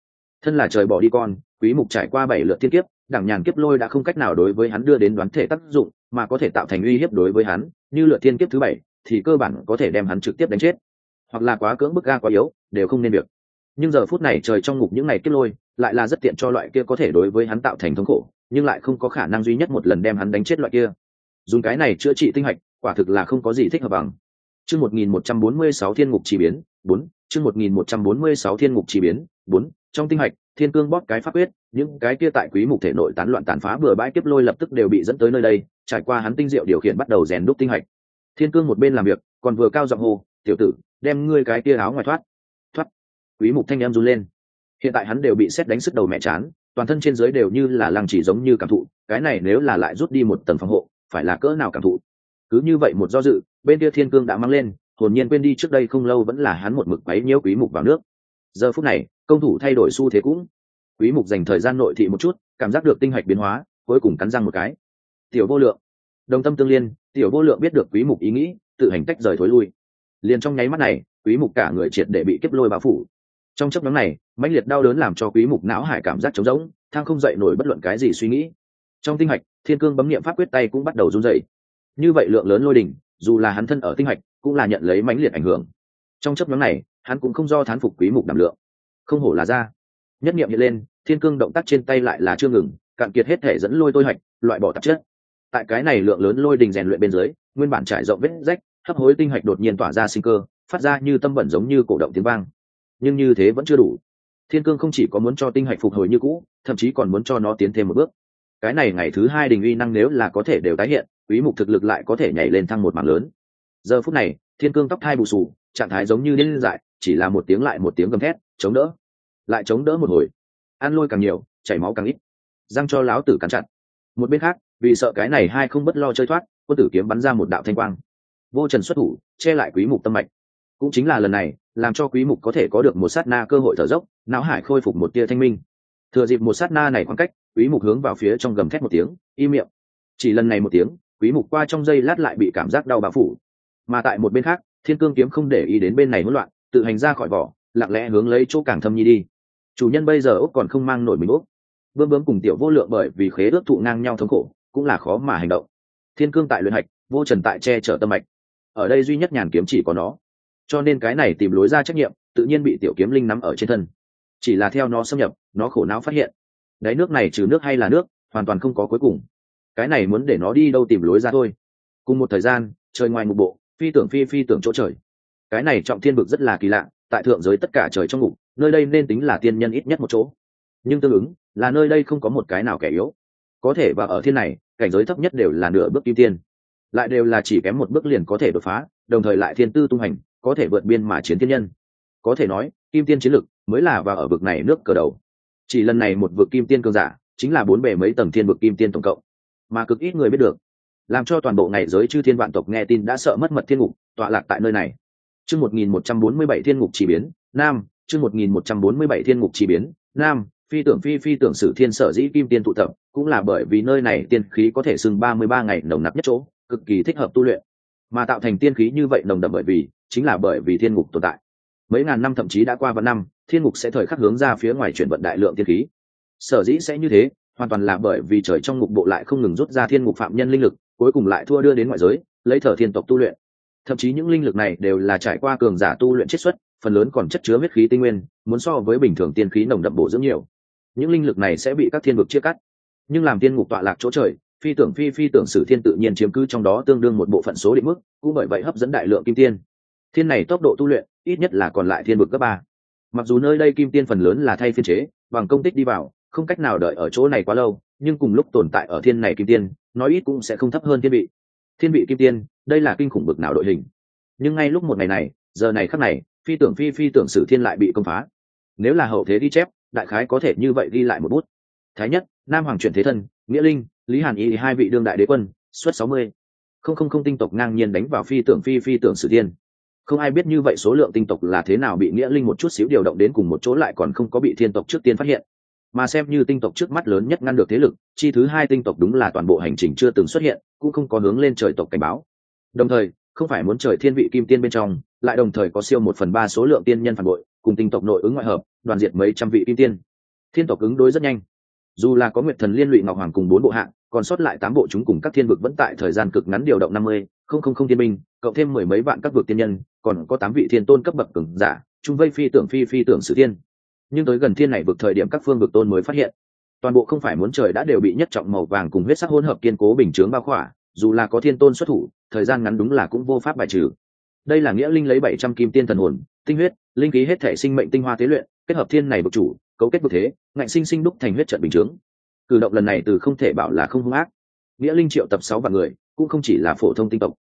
thân là trời bỏ đi con, quý mục trải qua bảy lượt thiên kiếp, đẳng nhàn kiếp lôi đã không cách nào đối với hắn đưa đến đoán thể tác dụng, mà có thể tạo thành uy hiếp đối với hắn. Như lượt thiên kiếp thứ bảy, thì cơ bản có thể đem hắn trực tiếp đánh chết. Hoặc là quá cưỡng bức ga quá yếu, đều không nên việc. nhưng giờ phút này trời trong ngục những ngày kiếp lôi, lại là rất tiện cho loại kia có thể đối với hắn tạo thành thống khổ, nhưng lại không có khả năng duy nhất một lần đem hắn đánh chết loại kia. Dùng cái này chữa trị tinh hạch, quả thực là không có gì thích hợp bằng. Chương một nghìn một trăm bốn mươi sáu thiên ngục chi biến, bốn, chương một nghìn một trăm bốn mươi sáu thiên ngục chi biến bốn, trong tinh hạch, thiên cương bóp cái pháp quyết, những cái kia tại quý mục thể nội tán loạn tàn phá bừa bãi kiếp lôi lập tức đều bị dẫn tới nơi đây, trải qua hắn tinh diệu điều khiển bắt đầu rèn đúc tinh hạch. Thiên cương một bên làm việc, còn vừa cao giọng hô, tiểu tử, đem ngươi cái kia áo ngoài thoát. Thoát. Quý mục thanh em run lên. Hiện tại hắn đều bị xét đánh sức đầu mẹ chán, toàn thân trên dưới đều như là lăng chỉ giống như cảm thụ, cái này nếu là lại rút đi một tầng phòng hộ, phải là cỡ nào cảm thụ? Cứ như vậy một do dự, bên kia thiên cương đã mang lên, hồn nhiên quên đi trước đây không lâu vẫn là hắn một mực quấy nhiễu quý mục vào nước giờ phút này, công thủ thay đổi xu thế cũng. Quý mục dành thời gian nội thị một chút, cảm giác được tinh hạch biến hóa, cuối cùng cắn răng một cái. Tiểu vô lượng. Đồng tâm tương liên, tiểu vô lượng biết được quý mục ý nghĩ, tự hành tách rời thối lui. Liền trong nháy mắt này, quý mục cả người triệt để bị kiếp lôi bao phủ. Trong chấp nhóm này, mãnh liệt đau đớn làm cho quý mục não hải cảm giác trống rỗng, thang không dậy nổi bất luận cái gì suy nghĩ. Trong tinh hạch thiên cương bấm niệm pháp quyết tay cũng bắt đầu run rẩy. Như vậy lượng lớn lôi đỉnh, dù là hắn thân ở tinh hạch cũng là nhận lấy mãnh liệt ảnh hưởng. Trong chấp nhóm này hắn cũng không do thán phục quý mục đảm lượng. Không hổ là ra nhất niệm hiện lên, thiên cương động tác trên tay lại là chưa ngừng, cạn kiệt hết thể dẫn lôi tôi hạch loại bỏ tạp chất. Tại cái này lượng lớn lôi đình rèn luyện bên dưới, nguyên bản trải rộng vết rách, hấp hối tinh hạch đột nhiên tỏa ra sinh cơ, phát ra như tâm bẩn giống như cổ động tiếng vang. Nhưng như thế vẫn chưa đủ. Thiên cương không chỉ có muốn cho tinh hạch phục hồi như cũ, thậm chí còn muốn cho nó tiến thêm một bước. Cái này ngày thứ hai đình uy năng nếu là có thể đều tái hiện, quý mục thực lực lại có thể nhảy lên thăng một mảng lớn. Giờ phút này, thiên cương tóc thai bù sù trạng thái giống như điên dại, chỉ là một tiếng lại một tiếng gầm thét, chống đỡ. Lại chống đỡ một hồi. Ăn lôi càng nhiều, chảy máu càng ít. Răng cho láo tử cắn chặt. Một bên khác, vì sợ cái này hai không bất lo chơi thoát, quân tử kiếm bắn ra một đạo thanh quang. Vô trần xuất thủ, che lại quý mục tâm mạch. Cũng chính là lần này, làm cho quý mục có thể có được một sát na cơ hội thở dốc, não hải khôi phục một tia thanh minh. Thừa dịp một sát na này khoảng cách, quý mục hướng vào phía trong gầm thét một tiếng, im miệng. Chỉ lần này một tiếng, quý mục qua trong giây lát lại bị cảm giác đau bao phủ. Mà tại một bên khác thiên cương kiếm không để ý đến bên này hỗn loạn, tự hành ra khỏi vỏ, lặng lẽ hướng lấy chỗ càng thâm nhi đi. Chủ nhân bây giờ úc còn không mang nổi mình úc bơm bướm cùng tiểu vô lượng bởi vì khế ước thụ ngang nhau thống khổ, cũng là khó mà hành động. Thiên cương tại luyện hạch, vô trần tại che chở tâm mạch. Ở đây duy nhất nhàn kiếm chỉ có nó. Cho nên cái này tìm lối ra trách nhiệm, tự nhiên bị tiểu kiếm linh nắm ở trên thân. Chỉ là theo nó xâm nhập, nó khổ não phát hiện. Đáy nước này trừ nước hay là nước, hoàn toàn không có cuối cùng. Cái này muốn để nó đi đâu tìm lối ra thôi. Cùng một thời gian, trời ngoài ngục bộ phi tưởng phi phi tưởng chỗ trời. Cái này trọng thiên vực rất là kỳ lạ, tại thượng giới tất cả trời trong ngục, nơi đây nên tính là tiên nhân ít nhất một chỗ. Nhưng tương ứng, là nơi đây không có một cái nào kẻ yếu. Có thể và ở thiên này, cảnh giới thấp nhất đều là nửa bước kim tiên. Lại đều là chỉ kém một bước liền có thể đột phá, đồng thời lại thiên tư tung hành, có thể vượt biên mà chiến thiên nhân. Có thể nói, kim tiên chiến lực mới là và ở vực này nước cờ đầu. Chỉ lần này một vực kim tiên cường giả, chính là bốn bề mấy tầng thiên vực kim tiên tổng cộng. Mà cực ít người biết được làm cho toàn bộ ngày giới chư thiên vạn tộc nghe tin đã sợ mất mật thiên ngục, tọa lạc tại nơi này. Chương một nghìn một trăm bốn mươi bảy thiên ngục chỉ biến, nam, chương một nghìn một trăm bốn mươi bảy thiên ngục chỉ biến, nam, phi tưởng phi phi tưởng sử thiên sở dĩ kim tiên tụ tập, cũng là bởi vì nơi này tiên khí có thể sừng ba mươi ba ngày nồng nặc nhất chỗ, cực kỳ thích hợp tu luyện. Mà tạo thành tiên khí như vậy nồng đậm bởi vì, chính là bởi vì thiên ngục tồn tại. Mấy ngàn năm thậm chí đã qua vạn năm, thiên ngục sẽ thời khắc hướng ra phía ngoài chuyển vận đại lượng tiên khí. Sở dĩ sẽ như thế, hoàn toàn là bởi vì trời trong ngục bộ lại không ngừng rút ra thiên ngục phạm nhân linh lực cuối cùng lại thua đưa đến ngoại giới, lấy thở thiên tộc tu luyện. Thậm chí những linh lực này đều là trải qua cường giả tu luyện chiết xuất, phần lớn còn chất chứa huyết khí tinh nguyên, muốn so với bình thường tiên khí nồng đậm bổ dưỡng nhiều. Những linh lực này sẽ bị các thiên vực chia cắt. Nhưng làm tiên ngục tọa lạc chỗ trời, phi tưởng phi phi tưởng sử thiên tự nhiên chiếm cứ trong đó tương đương một bộ phận số định mức, cũng bởi vậy hấp dẫn đại lượng kim tiên. Thiên này tốc độ tu luyện, ít nhất là còn lại thiên vực cấp ba. Mặc dù nơi đây kim tiên phần lớn là thay phiên chế, bằng công tích đi vào không cách nào đợi ở chỗ này quá lâu, nhưng cùng lúc tồn tại ở thiên này kim tiên, nói ít cũng sẽ không thấp hơn thiên vị. Thiên vị kim tiên, đây là kinh khủng bực nào đội hình. Nhưng ngay lúc một ngày này, giờ này khắc này, phi tưởng phi phi tưởng sử thiên lại bị công phá. Nếu là hậu thế ghi chép, đại khái có thể như vậy ghi lại một bút. Thái nhất, nam hoàng chuyển thế thân, nghĩa linh, lý hàn y, hai vị đương đại đế quân suất sáu mươi. Không không không tinh tộc ngang nhiên đánh vào phi tưởng phi phi tưởng sử thiên. Không ai biết như vậy số lượng tinh tộc là thế nào bị nghĩa linh một chút xíu điều động đến cùng một chỗ lại còn không có bị thiên tộc trước tiên phát hiện mà xem như tinh tộc trước mắt lớn nhất ngăn được thế lực chi thứ hai tinh tộc đúng là toàn bộ hành trình chưa từng xuất hiện cũng không có hướng lên trời tộc cảnh báo. Đồng thời không phải muốn trời thiên vị kim tiên bên trong lại đồng thời có siêu một phần ba số lượng tiên nhân phản bội cùng tinh tộc nội ứng ngoại hợp đoàn diệt mấy trăm vị kim tiên. Thiên tộc ứng đối rất nhanh. Dù là có nguyệt thần liên lụy ngọc hoàng cùng bốn bộ hạng còn sót lại tám bộ chúng cùng các thiên vực vẫn tại thời gian cực ngắn điều động năm mươi không không không thiên minh, cộng thêm mười mấy vạn các vực tiên nhân còn có tám vị thiên tôn cấp bậc cường giả trung vây phi tưởng phi phi tưởng sự thiên nhưng tới gần thiên này vực thời điểm các phương vực tôn mới phát hiện. Toàn bộ không phải muốn trời đã đều bị nhất trọng màu vàng cùng huyết sắc hỗn hợp kiên cố bình chướng bao khỏa, dù là có thiên tôn xuất thủ, thời gian ngắn đúng là cũng vô pháp bài trừ. Đây là nghĩa linh lấy bảy trăm kim tiên thần hồn, tinh huyết, linh khí hết thể sinh mệnh tinh hoa tế luyện, kết hợp thiên này vực chủ, cấu kết vực thế, ngạnh sinh sinh đúc thành huyết trận bình chướng. Cử động lần này từ không thể bảo là không hung ác. Nghĩa linh triệu tập sáu vạn người, cũng không chỉ là phổ thông tinh tộc.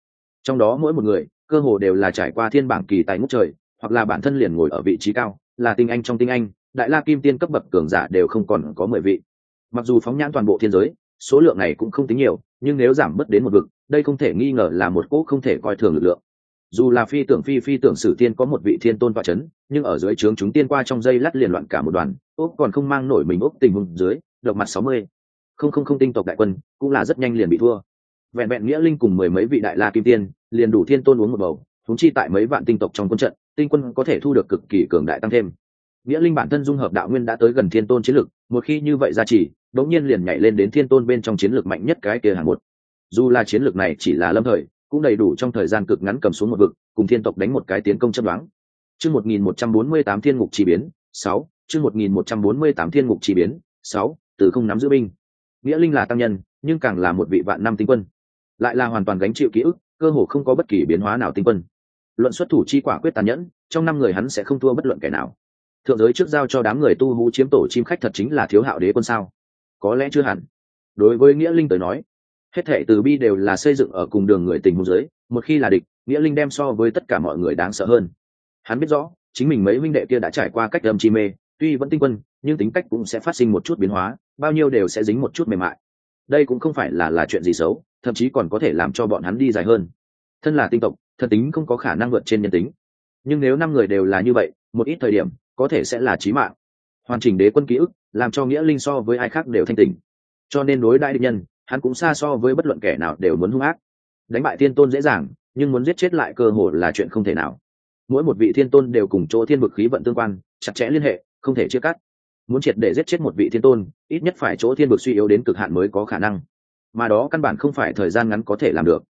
Trong đó mỗi một người, cơ hồ đều là trải qua thiên bảng kỳ tài ngút trời, hoặc là bản thân liền ngồi ở vị trí cao, là tinh anh trong tinh anh đại la kim tiên cấp bậc cường giả đều không còn có mười vị. Mặc dù phóng nhãn toàn bộ thiên giới, số lượng này cũng không tính nhiều, nhưng nếu giảm bớt đến một vực, đây không thể nghi ngờ là một cỗ không thể coi thường lực lượng. Dù là phi tưởng phi phi tưởng sử tiên có một vị thiên tôn toa c h ấ n nhưng ở dưới trướng chúng tiên qua trong dây lắt liền loạn cả một đoàn úc còn không mang nổi mình úc tình hùng dưới, độc mặt sáu mươi. Không không không tinh tộc đại quân, cũng là rất nhanh liền bị thua. Vẹn vẹn nghĩa linh cùng mười mấy vị đại la kim tiên, liền đủ thiên tôn uống một bầu thúng chi tại mấy vạn tinh tộc trong quân trận, tinh quân có thể thu được cực kỳ cường đại tăng thêm nghĩa linh bản thân dung hợp đạo nguyên đã tới gần thiên tôn chiến lực một khi như vậy ra chỉ đống nhiên liền nhảy lên đến thiên tôn bên trong chiến lược mạnh nhất cái kia hàng một. Dù là chiến lược này chỉ là lâm thời, cũng đầy đủ trong thời gian cực ngắn cầm xuống một vực, cùng thiên tộc đánh một cái tiến công chấp đoán chương một nghìn một trăm bốn mươi tám thiên ngục chi biến, sáu, chương một nghìn một trăm bốn mươi tám thiên ngục chi biến, sáu, từ không nắm giữ binh. Nghĩa linh là tăng nhân, nhưng càng là một vị vạn năm tinh quân. Lại là hoàn toàn gánh chịu ký ức, cơ hồ không có bất kỳ biến hóa nào tinh quân. Luận xuất thủ chi quả quyết tàn nhẫn, trong năm người hắn sẽ không thua bất luận kẻ nào thượng giới trước giao cho đám người tu hú chiếm tổ chim khách thật chính là thiếu hạo đế quân sao? Có lẽ chưa hẳn. Đối với nghĩa linh tới nói, hết thệ từ bi đều là xây dựng ở cùng đường người tình hôn giới, một khi là địch, nghĩa linh đem so với tất cả mọi người đáng sợ hơn. Hắn biết rõ, chính mình mấy huynh đệ kia đã trải qua cách âm chi mê, tuy vẫn tinh quân, nhưng tính cách cũng sẽ phát sinh một chút biến hóa, bao nhiêu đều sẽ dính một chút mềm mại. Đây cũng không phải là là chuyện gì xấu, thậm chí còn có thể làm cho bọn hắn đi dài hơn. Thân là tinh tộc thần tính không có khả năng vượt trên nhân tính. Nhưng nếu năm người đều là như vậy, một ít thời điểm có thể sẽ là trí mạng. Hoàn chỉnh đế quân ký ức, làm cho nghĩa linh so với ai khác đều thanh tình cho nên đối đại địch nhân, hắn cũng xa so với bất luận kẻ nào đều muốn hung ác. Đánh bại thiên tôn dễ dàng, nhưng muốn giết chết lại cơ hội là chuyện không thể nào. Mỗi một vị thiên tôn đều cùng chỗ thiên vực khí vận tương quan, chặt chẽ liên hệ, không thể chia cắt. Muốn triệt để giết chết một vị thiên tôn, ít nhất phải chỗ thiên vực suy yếu đến cực hạn mới có khả năng. Mà đó căn bản không phải thời gian ngắn có thể làm được.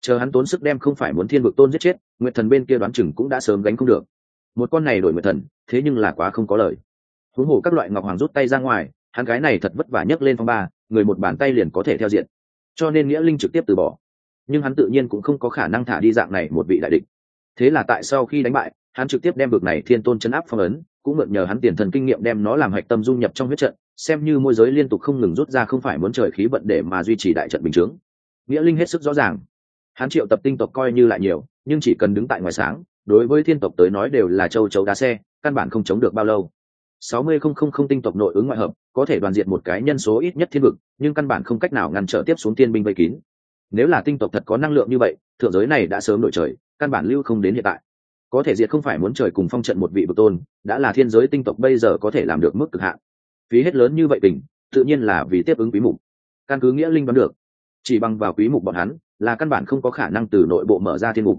Chờ hắn tốn sức đem không phải muốn thiên vực tôn giết chết, nguyệt thần bên kia đoán chừng cũng đã sớm gánh không được một con này đổi nguyệt thần, thế nhưng là quá không có lời. Huống hồ các loại ngọc hoàng rút tay ra ngoài, hắn gái này thật vất vả nhấc lên phong ba, người một bàn tay liền có thể theo diện. Cho nên nghĩa linh trực tiếp từ bỏ. Nhưng hắn tự nhiên cũng không có khả năng thả đi dạng này một vị đại địch. Thế là tại sau khi đánh bại, hắn trực tiếp đem vực này thiên tôn chấn áp phong ấn, cũng mượn nhờ hắn tiền thần kinh nghiệm đem nó làm hạch tâm dung nhập trong huyết trận, xem như môi giới liên tục không ngừng rút ra không phải muốn trời khí vận để mà duy trì đại trận bình chướng. Nghĩa linh hết sức rõ ràng. Hắn triệu tập tinh tộc coi như lại nhiều, nhưng chỉ cần đứng tại ngoài sáng đối với thiên tộc tới nói đều là châu chấu đá xe, căn bản không chống được bao lâu. Sáu mươi không không không tinh tộc nội ứng ngoại hợp, có thể đoàn diện một cái nhân số ít nhất thiên vực, nhưng căn bản không cách nào ngăn trở tiếp xuống tiên binh vây kín. Nếu là tinh tộc thật có năng lượng như vậy, thượng giới này đã sớm đổi trời, căn bản lưu không đến hiện tại. Có thể diệt không phải muốn trời cùng phong trận một vị bậc tôn, đã là thiên giới tinh tộc bây giờ có thể làm được mức cực hạn. Phí hết lớn như vậy tình, tự nhiên là vì tiếp ứng quý mục. Căn cứ nghĩa linh đoán được, chỉ bằng vào quý mục bọn hắn, là căn bản không có khả năng từ nội bộ mở ra thiên mục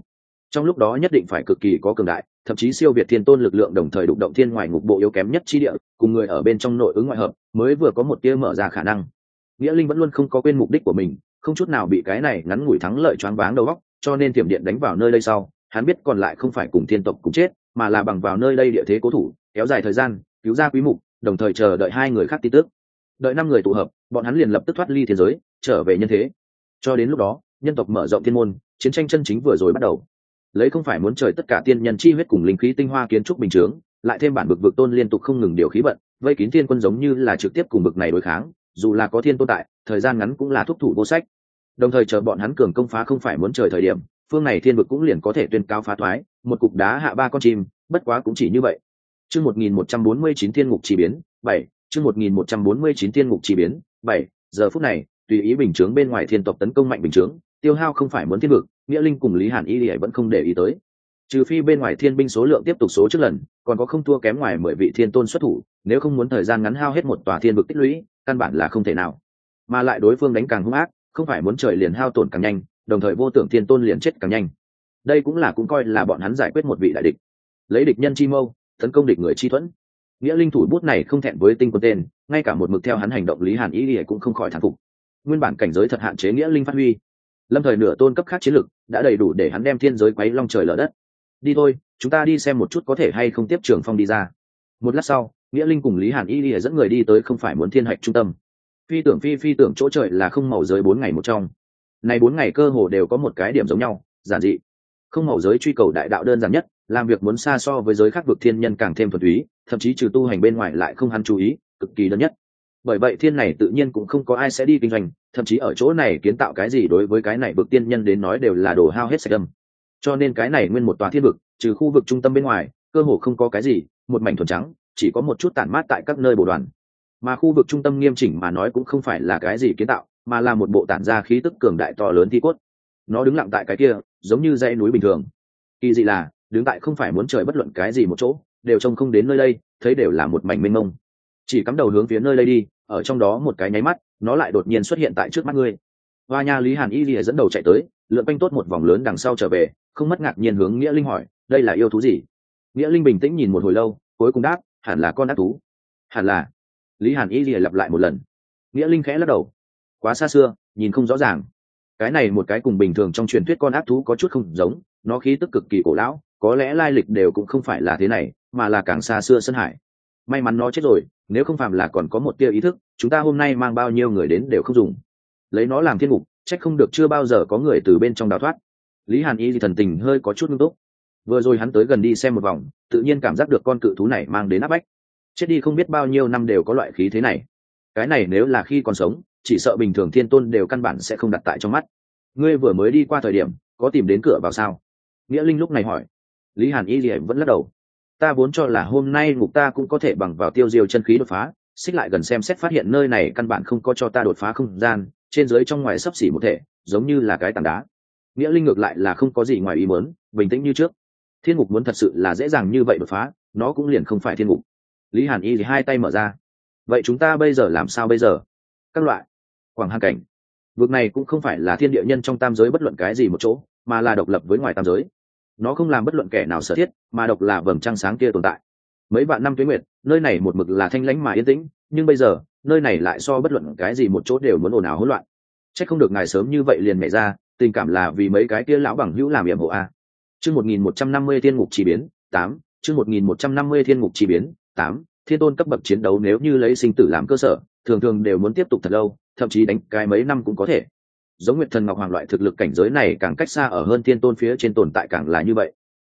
trong lúc đó nhất định phải cực kỳ có cường đại, thậm chí siêu việt thiên tôn lực lượng đồng thời đụng động thiên ngoài ngục bộ yếu kém nhất chi địa, cùng người ở bên trong nội ứng ngoại hợp, mới vừa có một tia mở ra khả năng. Nghĩa linh vẫn luôn không có quên mục đích của mình, không chút nào bị cái này ngắn ngủi thắng lợi choáng váng đầu góc cho nên tiềm điện đánh vào nơi đây sau, hắn biết còn lại không phải cùng thiên tộc cùng chết, mà là bằng vào nơi đây địa thế cố thủ, kéo dài thời gian, cứu ra quý mục, đồng thời chờ đợi hai người khác tin tức. Đợi năm người tụ hợp, bọn hắn liền lập tức thoát ly thế giới, trở về nhân thế. Cho đến lúc đó, nhân tộc mở rộng thiên môn, chiến tranh chân chính vừa rồi bắt đầu lấy không phải muốn trời tất cả tiên nhân chi huyết cùng linh khí tinh hoa kiến trúc bình chướng, lại thêm bản bực vực tôn liên tục không ngừng điều khí vận, vây kín thiên quân giống như là trực tiếp cùng bực này đối kháng, dù là có thiên tôn tại, thời gian ngắn cũng là thúc thủ vô sách. Đồng thời chờ bọn hắn cường công phá không phải muốn trời thời điểm, phương này thiên vực cũng liền có thể tuyên cao phá thoái, một cục đá hạ ba con chim, bất quá cũng chỉ như vậy. Chương một nghìn một trăm bốn mươi chín thiên ngục chỉ biến, bảy, chương một nghìn một trăm bốn mươi chín thiên ngục chỉ biến, bảy, giờ phút này, tùy ý bình chướng bên ngoài thiên tộc tấn công mạnh bình chướng tiêu hao không phải muốn thiên vực, nghĩa linh cùng lý hàn y lìa vẫn không để ý tới. Trừ phi bên ngoài thiên binh số lượng tiếp tục số trước lần, còn có không thua kém ngoài mười vị thiên tôn xuất thủ, nếu không muốn thời gian ngắn hao hết một tòa thiên vực tích lũy, căn bản là không thể nào. Mà lại đối phương đánh càng hung ác, không phải muốn trời liền hao tổn càng nhanh, đồng thời vô tưởng thiên tôn liền chết càng nhanh. Đây cũng là cũng coi là bọn hắn giải quyết một vị đại địch. Lấy địch nhân chi mâu, tấn công địch người chi thuẫn. Nghĩa linh thủ bút này không thẹn với tinh quân tên, ngay cả một mực theo hắn hành động lý hàn ý ỉa cũng không khỏi thán phục. Nguyên bản cảnh giới thật hạn chế nghĩa linh phát huy lâm thời nửa tôn cấp khác chiến lực đã đầy đủ để hắn đem thiên giới quấy long trời lở đất. Đi thôi, chúng ta đi xem một chút có thể hay không tiếp trường phong đi ra. Một lát sau, nghĩa linh cùng lý hàn y lìa dẫn người đi tới không phải muốn thiên hạch trung tâm. Phi tưởng phi phi tưởng chỗ trời là không màu giới bốn ngày một trong. Này bốn ngày cơ hồ đều có một cái điểm giống nhau, giản dị. Không màu giới truy cầu đại đạo đơn giản nhất, làm việc muốn xa so với giới khác vực thiên nhân càng thêm thuần túy, thậm chí trừ tu hành bên ngoài lại không hắn chú ý, cực kỳ đơn nhất bởi vậy thiên này tự nhiên cũng không có ai sẽ đi kinh doanh, thậm chí ở chỗ này kiến tạo cái gì đối với cái này vực tiên nhân đến nói đều là đồ hao hết sạch âm cho nên cái này nguyên một tòa thiên vực, trừ khu vực trung tâm bên ngoài, cơ hồ không có cái gì, một mảnh thuần trắng, chỉ có một chút tản mát tại các nơi bồ đoàn. Mà khu vực trung tâm nghiêm chỉnh mà nói cũng không phải là cái gì kiến tạo, mà là một bộ tản ra khí tức cường đại to lớn thi cốt. Nó đứng lặng tại cái kia, giống như dãy núi bình thường. Kỳ dị là, đứng tại không phải muốn trời bất luận cái gì một chỗ, đều trông không đến nơi đây, thấy đều là một mảnh mênh mông chỉ cắm đầu hướng phía nơi đây đi, ở trong đó một cái nháy mắt, nó lại đột nhiên xuất hiện tại trước mắt ngươi. Hoa nha lý hàn y lìa dẫn đầu chạy tới, lượn quanh tốt một vòng lớn đằng sau trở về, không mất ngạc nhiên hướng nghĩa linh hỏi, đây là yêu thú gì? Nghĩa linh bình tĩnh nhìn một hồi lâu, cuối cùng đáp, hẳn là con ác thú. Hẳn là. Lý hàn y lìa lặp lại một lần. Nghĩa linh khẽ lắc đầu. Quá xa xưa, nhìn không rõ ràng. Cái này một cái cùng bình thường trong truyền thuyết con ác thú có chút không giống, nó khí tức cực kỳ cổ lão, có lẽ lai lịch đều cũng không phải là thế này, mà là càng xa xưa sân hải may mắn nó chết rồi, nếu không phạm là còn có một tia ý thức, chúng ta hôm nay mang bao nhiêu người đến đều không dùng. Lấy nó làm thiên mục trách không được chưa bao giờ có người từ bên trong đào thoát. Lý hàn y thì thần tình hơi có chút nghiêm túc. Vừa rồi hắn tới gần đi xem một vòng, tự nhiên cảm giác được con cự thú này mang đến áp bách. Chết đi không biết bao nhiêu năm đều có loại khí thế này. Cái này nếu là khi còn sống, chỉ sợ bình thường thiên tôn đều căn bản sẽ không đặt tại trong mắt. Ngươi vừa mới đi qua thời điểm, có tìm đến cửa vào sao? Nghĩa linh lúc này hỏi. Lý hàn y thì vẫn lắc đầu ta vốn cho là hôm nay ngục ta cũng có thể bằng vào tiêu diêu chân khí đột phá, xích lại gần xem xét phát hiện nơi này căn bản không có cho ta đột phá không gian, trên dưới trong ngoài sấp xỉ một thể, giống như là cái tảng đá. Nghĩa linh ngược lại là không có gì ngoài ý muốn, bình tĩnh như trước. Thiên ngục muốn thật sự là dễ dàng như vậy đột phá, nó cũng liền không phải thiên ngục. Lý hàn y thì hai tay mở ra. Vậy chúng ta bây giờ làm sao bây giờ? Các loại. Quảng hàn cảnh. Vực này cũng không phải là thiên địa nhân trong tam giới bất luận cái gì một chỗ, mà là độc lập với ngoài tam giới nó không làm bất luận kẻ nào sở thiết, mà độc là vầng trăng sáng kia tồn tại. Mấy vạn năm tuyến nguyệt, nơi này một mực là thanh lãnh mà yên tĩnh, nhưng bây giờ, nơi này lại so bất luận cái gì một chỗ đều muốn ồn ào hỗn loạn. C h ắ c không được ngài sớm như vậy liền nhảy ra, tình cảm là vì mấy cái kia lão bằng hữu làm nhiệm hộ a. Chương một nghìn một trăm năm mươi thiên ngục chi biến, tám, chương một nghìn một trăm năm mươi thiên ngục chi biến, tám, thiên tôn cấp bậc chiến đấu nếu như lấy sinh tử làm cơ sở, thường thường đều muốn tiếp tục thật lâu, thậm chí đánh cái mấy năm cũng có thể giống nguyệt thần ngọc hoàng loại thực lực cảnh giới này càng cách xa ở hơn thiên tôn phía trên tồn tại càng là như vậy.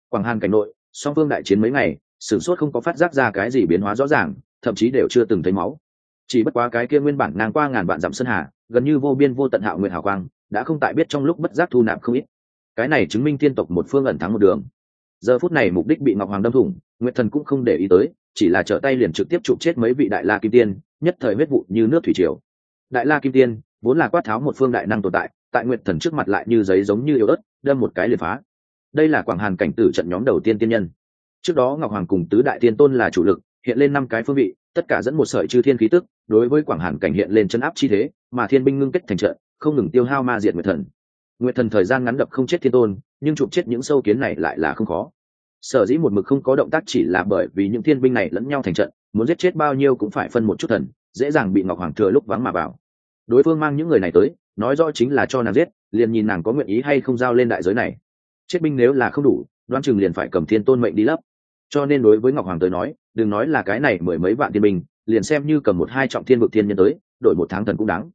Quảng hàn cảnh nội, song phương đại chiến mấy ngày, sửng sốt không có phát giác ra cái gì biến hóa rõ ràng, thậm chí đều chưa từng thấy máu. Chỉ bất quá cái kia nguyên bản ngang qua ngàn vạn dặm sơn hà, gần như vô biên vô tận hạo nguyện hào quang, đã không tại biết trong lúc bất giác thu nạp không ít. Cái này chứng minh thiên tộc một phương ẩn thắng một đường. Giờ phút này mục đích bị ngọc hoàng đâm thủng, nguyệt thần cũng không để ý tới, chỉ là trở tay liền trực tiếp chụp chết mấy vị đại la kim tiên, nhất thời huyết vụ như nước thủy triều. Đại la kim tiên vốn là quát tháo một phương đại năng tồn tại tại nguyệt thần trước mặt lại như giấy giống như yếu ớt, đâm một cái liền phá. Đây là quảng hàn cảnh tử trận nhóm đầu tiên tiên nhân. Trước đó ngọc hoàng cùng tứ đại tiên tôn là chủ lực, hiện lên năm cái phương vị, tất cả dẫn một sợi chư thiên khí tức, đối với quảng hàn cảnh hiện lên chân áp chi thế, mà thiên binh ngưng kết thành trận, không ngừng tiêu hao ma diệt nguyệt thần. Nguyệt thần thời gian ngắn đập không chết thiên tôn, nhưng chụp chết những sâu kiến này lại là không khó. Sở dĩ một mực không có động tác chỉ là bởi vì những thiên binh này lẫn nhau thành trận, muốn giết chết bao nhiêu cũng phải phân một chút thần, dễ dàng bị ngọc hoàng thừa lúc vắng mà vào đối phương mang những người này tới, nói rõ chính là cho nàng giết, liền nhìn nàng có nguyện ý hay không giao lên đại giới này. Chết binh nếu là không đủ đoan chừng liền phải cầm thiên tôn mệnh đi lấp. Cho nên đối với ngọc hoàng tới nói, đừng nói là cái này mười mấy vạn thiên binh, liền xem như cầm một hai trọng thiên vực thiên nhân tới, đổi một tháng thần cũng đáng.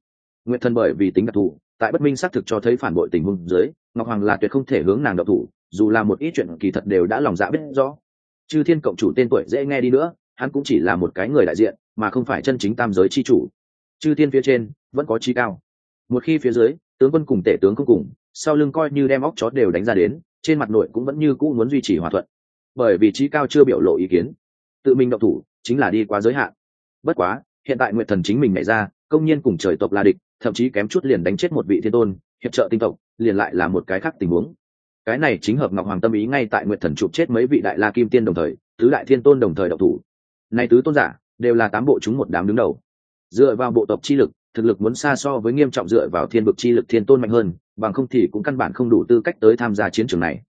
Nguyện thần bởi vì tính đặc thù, tại bất minh xác thực cho thấy phản bội tình huống dưới, ngọc hoàng là tuyệt không thể hướng nàng độc thủ, dù là một ít chuyện kỳ thật đều đã lòng dạ biết rõ. Chư thiên cộng chủ tên tuổi dễ nghe đi nữa, hắn cũng chỉ là một cái người đại diện, mà không phải chân chính tam giới chi chủ chư thiên phía trên vẫn có chi cao. Một khi phía dưới, tướng quân cùng tể tướng không cùng, sau lưng coi như đem óc chó đều đánh ra đến, trên mặt nội cũng vẫn như cũ muốn duy trì hòa thuận. Bởi vì trí cao chưa biểu lộ ý kiến, tự mình động thủ chính là đi quá giới hạn. Bất quá, hiện tại nguyện thần chính mình nảy ra, công nhiên cùng trời tộc là địch, thậm chí kém chút liền đánh chết một vị thiên tôn, hiệp trợ tinh tộc, liền lại là một cái khác tình huống. Cái này chính hợp ngọc hoàng tâm ý ngay tại nguyện thần chụp chết mấy vị đại la kim tiên đồng thời, tứ đại thiên tôn đồng thời độc thủ. Này tứ tôn giả, đều là tám bộ chúng một đám đứng đầu dựa vào bộ tộc chi lực, thực lực muốn xa so với nghiêm trọng dựa vào thiên vực chi lực thiên tôn mạnh hơn, bằng không thì cũng căn bản không đủ tư cách tới tham gia chiến trường này.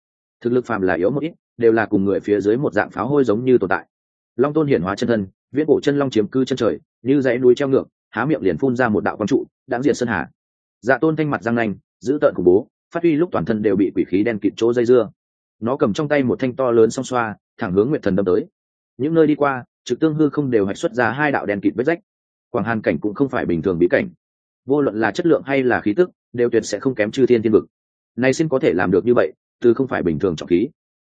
Thực lực phàm là yếu một ít, đều là cùng người phía dưới một dạng pháo hôi giống như tồn tại. Long tôn hiển hóa chân thân, viễn bộ chân long chiếm cư chân trời, như dãy núi treo ngược, há miệng liền phun ra một đạo quang trụ đáng diệt sơn hà. Dạ tôn thanh mặt răng nanh, giữ tợn khủng bố, phát huy lúc toàn thân đều bị quỷ khí đen kịt chỗ dây dưa. Nó cầm trong tay một thanh to lớn song xoa, thẳng hướng nguyệt thần đâm tới. Những nơi đi qua, trực tương hư không đều hạch xuất ra hai đạo đen kịt vết rách quảng hàn cảnh cũng không phải bình thường bí cảnh. Vô luận là chất lượng hay là khí tức, đều tuyệt sẽ không kém chư thiên thiên vực. Nay xin có thể làm được như vậy, từ không phải bình thường trọng khí.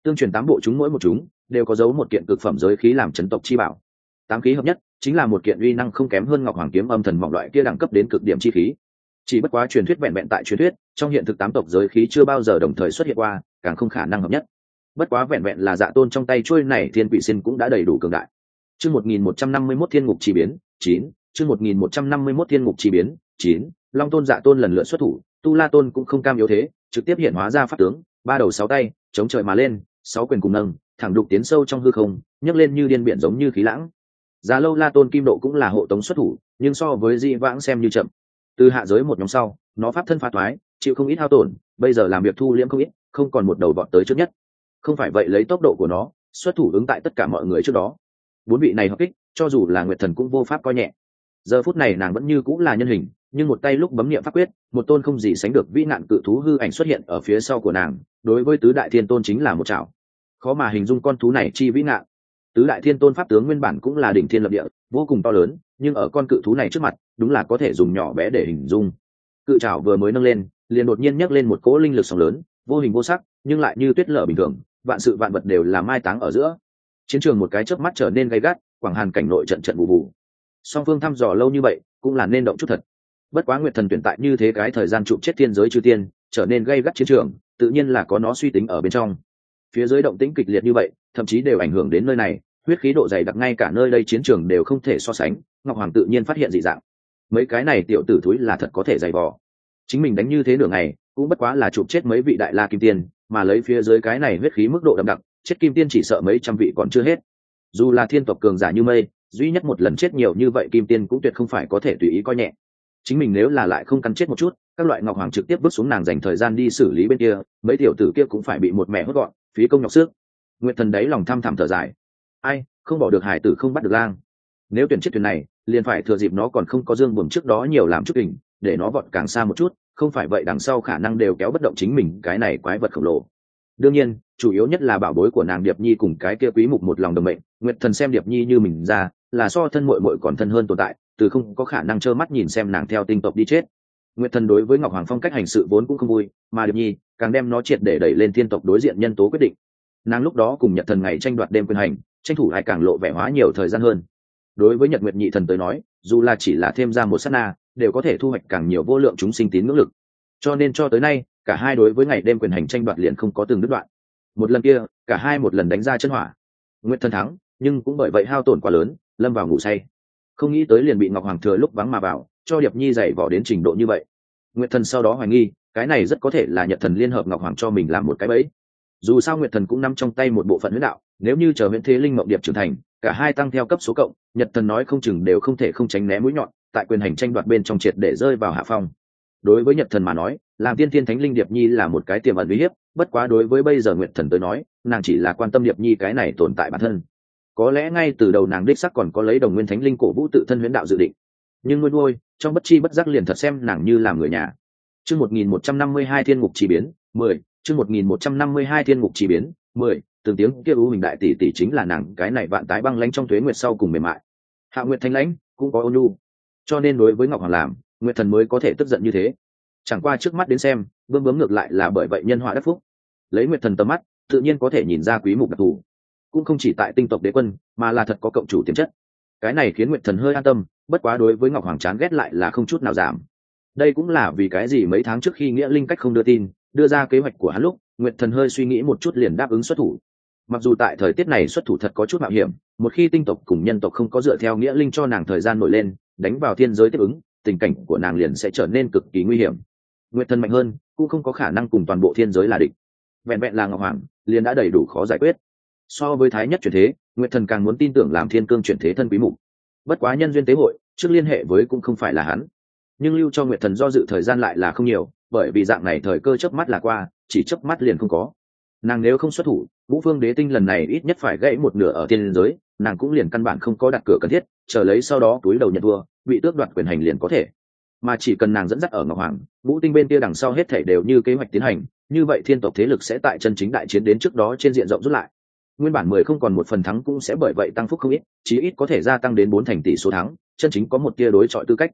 Tương truyền tám bộ chúng mỗi một chúng, đều có dấu một kiện cực phẩm giới khí làm chấn tộc chi bảo. Tám khí hợp nhất, chính là một kiện uy năng không kém hơn ngọc hoàng kiếm âm thần mỏng loại kia đẳng cấp đến cực điểm chi khí. Chỉ bất quá truyền thuyết vẹn vẹn tại truyền thuyết, trong hiện thực tám tộc giới khí chưa bao giờ đồng thời xuất hiện qua, càng không khả năng hợp nhất. Bất quá vẹn vẹn là dạ tôn trong tay trôi này, thiên quỷ sinh cũng đã đầy đủ cường đại. Chương một nghìn một trăm năm mươi mốt thiên ngục chi biến, chín chương một nghìn một trăm năm mươi mốt thiên ngục chi biến, chín, long tôn dạ tôn lần lượt xuất thủ, tu la tôn cũng không cam yếu thế, trực tiếp hiện hóa ra pháp tướng, ba đầu sáu tay, chống trời mà lên, sáu quyền cùng nâng, thẳng đục tiến sâu trong hư không, nhấc lên như điên biển giống như khí lãng. Giá lâu la tôn kim độ cũng là hộ tống xuất thủ, nhưng so với di vãng xem như chậm. Từ hạ giới một nhóm sau, nó pháp thân phá thoái chịu không ít hao tổn, bây giờ làm việc thu liễm không ít, không còn một đầu vọt tới trước nhất. Không phải vậy lấy tốc độ của nó, xuất thủ ứng tại tất cả mọi người trước đó. Bốn vị này hợp kích, cho dù là nguyệt thần cũng vô pháp coi nhẹ giờ phút này nàng vẫn như cũng là nhân hình, nhưng một tay lúc bấm niệm pháp quyết, một tôn không gì sánh được vĩ nạn cự thú hư ảnh xuất hiện ở phía sau của nàng, đối với tứ đại thiên tôn chính là một chảo khó mà hình dung con thú này chi vĩ nạn. Tứ đại thiên tôn pháp tướng nguyên bản cũng là đỉnh thiên lập địa, vô cùng to lớn, nhưng ở con cự thú này trước mặt, đúng là có thể dùng nhỏ bé để hình dung. Cự trảo vừa mới nâng lên, liền đột nhiên nhấc lên một cỗ linh lực sóng lớn, vô hình vô sắc, nhưng lại như tuyết lở bình thường, vạn sự vạn vật đều là mai táng ở giữa. Chiến trường một cái chớp mắt trở nên gay gắt, quảng hàn cảnh nội trận trận bù bù song phương thăm dò lâu như vậy cũng là nên động chút thật. Bất quá nguyệt thần tuyển tại như thế cái thời gian chụp chết thiên giới chư tiên, trở nên gây gắt chiến trường, tự nhiên là có nó suy tính ở bên trong. Phía dưới động tĩnh kịch liệt như vậy, thậm chí đều ảnh hưởng đến nơi này, huyết khí độ dày đặc ngay cả nơi đây chiến trường đều không thể so sánh, ngọc hoàng tự nhiên phát hiện dị dạng. Mấy cái này tiểu tử thúi là thật có thể dày vò. Chính mình đánh như thế nửa ngày, cũng bất quá là chụp chết mấy vị đại la kim tiên, mà lấy phía dưới cái này huyết khí mức độ đậm đặc, chết kim tiên chỉ sợ mấy trăm vị còn chưa hết. Dù là thiên tộc cường giả như mây duy nhất một lần chết nhiều như vậy kim tiên cũng tuyệt không phải có thể tùy ý coi nhẹ. Chính mình nếu là lại không cắn chết một chút, các loại ngọc hoàng trực tiếp bước xuống nàng dành thời gian đi xử lý bên kia, mấy tiểu tử kia cũng phải bị một mẹ hốt gọn, phí công nhọc sức. Nguyện thần đấy lòng thăm thẳm thở dài. Ai, không bỏ được hải tử không bắt được lang. Nếu tuyển chiếc thuyền này, liền phải thừa dịp nó còn không có dương buồm trước đó nhiều làm chút đỉnh để nó vọt càng xa một chút, không phải vậy đằng sau khả năng đều kéo bất động chính mình, cái này quái vật khổng lồ. Đương nhiên, chủ yếu nhất là bảo bối của nàng điệp nhi cùng cái kia quý mục một lòng đồng mệnh, nguyệt thần xem điệp nhi như mình ra là so thân muội muội còn thân hơn tồn tại, từ không có khả năng trơ mắt nhìn xem nàng theo tinh tộc đi chết. Nguyệt thần đối với ngọc hoàng phong cách hành sự vốn cũng không vui, mà điệp nhi càng đem nó triệt để đẩy lên thiên tộc đối diện nhân tố quyết định. Nàng lúc đó cùng nhật thần ngày tranh đoạt đêm quyền hành, tranh thủ lại càng lộ vẻ hóa nhiều thời gian hơn. Đối với nhật nguyệt nhị thần tới nói, dù là chỉ là thêm ra một sát na, đều có thể thu hoạch càng nhiều vô lượng chúng sinh tín ngưỡng lực. Cho nên cho tới nay, cả hai đối với ngày đêm quyền hành tranh đoạt liền không có từng đứt đoạn. Một lần kia, cả hai một lần đánh ra chân hỏa. Nguyệt thần thắng, nhưng cũng bởi vậy hao tổn quá lớn lâm vào ngủ say. Không nghĩ tới liền bị ngọc hoàng thừa lúc vắng mà vào, cho điệp nhi dày vỏ đến trình độ như vậy. Nguyệt thần sau đó hoài nghi, cái này rất có thể là nhật thần liên hợp ngọc hoàng cho mình làm một cái bẫy. Dù sao nguyệt thần cũng nằm trong tay một bộ phận huyết đạo, nếu như chờ nguyễn thế linh mộng điệp trưởng thành, cả hai tăng theo cấp số cộng, nhật thần nói không chừng đều không thể không tránh né mũi nhọn, tại quyền hành tranh đoạt bên trong triệt để rơi vào hạ phong. Đối với nhật thần mà nói, làm tiên thiên thánh linh điệp nhi là một cái tiềm ẩn uy hiếp, bất quá đối với bây giờ nguyệt thần tới nói, nàng chỉ là quan tâm điệp nhi cái này tồn tại bản thân có lẽ ngay từ đầu nàng đích sắc còn có lấy đồng nguyên thánh linh cổ vũ tự thân huyễn đạo dự định. Nhưng nuôi nuôi, trong bất chi bất giác liền thật xem nàng như làm người nhà. Chương một nghìn một trăm năm mươi hai thiên ngục chỉ biến, mười, chương một nghìn một trăm năm mươi hai thiên ngục chỉ biến, mười, từng tiếng kia ưu hình đại tỷ tỷ chính là nàng, cái này vạn tái băng lãnh trong thuế nguyệt sau cùng mềm mại. Hạ nguyệt thanh lãnh, cũng có ôn nhu. Cho nên đối với ngọc hoàng làm, nguyệt thần mới có thể tức giận như thế. Chẳng qua trước mắt đến xem bơm bướm ngược lại là bởi vậy nhân họa đắc phúc. Lấy nguyệt thần tầm mắt, tự nhiên có thể nhìn ra quý mục đặc thù cũng không chỉ tại tinh tộc đế quân, mà là thật có cộng chủ tiềm chất. Cái này khiến nguyệt thần hơi an tâm, bất quá đối với ngọc hoàng chán ghét lại là không chút nào giảm. Đây cũng là vì cái gì mấy tháng trước khi nghĩa linh cách không đưa tin, đưa ra kế hoạch của hắn lúc, nguyệt thần hơi suy nghĩ một chút liền đáp ứng xuất thủ. Mặc dù tại thời tiết này xuất thủ thật có chút mạo hiểm, một khi tinh tộc cùng nhân tộc không có dựa theo nghĩa linh cho nàng thời gian nổi lên, đánh vào thiên giới tiếp ứng, tình cảnh của nàng liền sẽ trở nên cực kỳ nguy hiểm. Nguyệt thần mạnh hơn, cũng không có khả năng cùng toàn bộ thiên giới là địch. Vẹn vẹn là ngọc hoàng, liền đã đầy đủ khó giải quyết so với thái nhất chuyển thế, nguyệt thần càng muốn tin tưởng làm thiên cương chuyển thế thân quý mục. Bất quá nhân duyên tế hội, trước liên hệ với cũng không phải là hắn. Nhưng lưu cho nguyệt thần do dự thời gian lại là không nhiều, bởi vì dạng này thời cơ chớp mắt là qua, chỉ chớp mắt liền không có. Nàng nếu không xuất thủ, vũ phương đế tinh lần này ít nhất phải gãy một nửa ở thiên giới, nàng cũng liền căn bản không có đặt cửa cần thiết, chờ lấy sau đó túi đầu nhận thua, bị tước đoạt quyền hành liền có thể. Mà chỉ cần nàng dẫn dắt ở ngọc hoàng, vũ tinh bên kia đằng sau hết thể đều như kế hoạch tiến hành, như vậy thiên tộc thế lực sẽ tại chân chính đại chiến đến trước đó trên diện rộng rút lại nguyên bản mười không còn một phần thắng cũng sẽ bởi vậy tăng phúc không ít, chí ít có thể gia tăng đến bốn thành tỷ số thắng, chân chính có một tia đối chọi tư cách.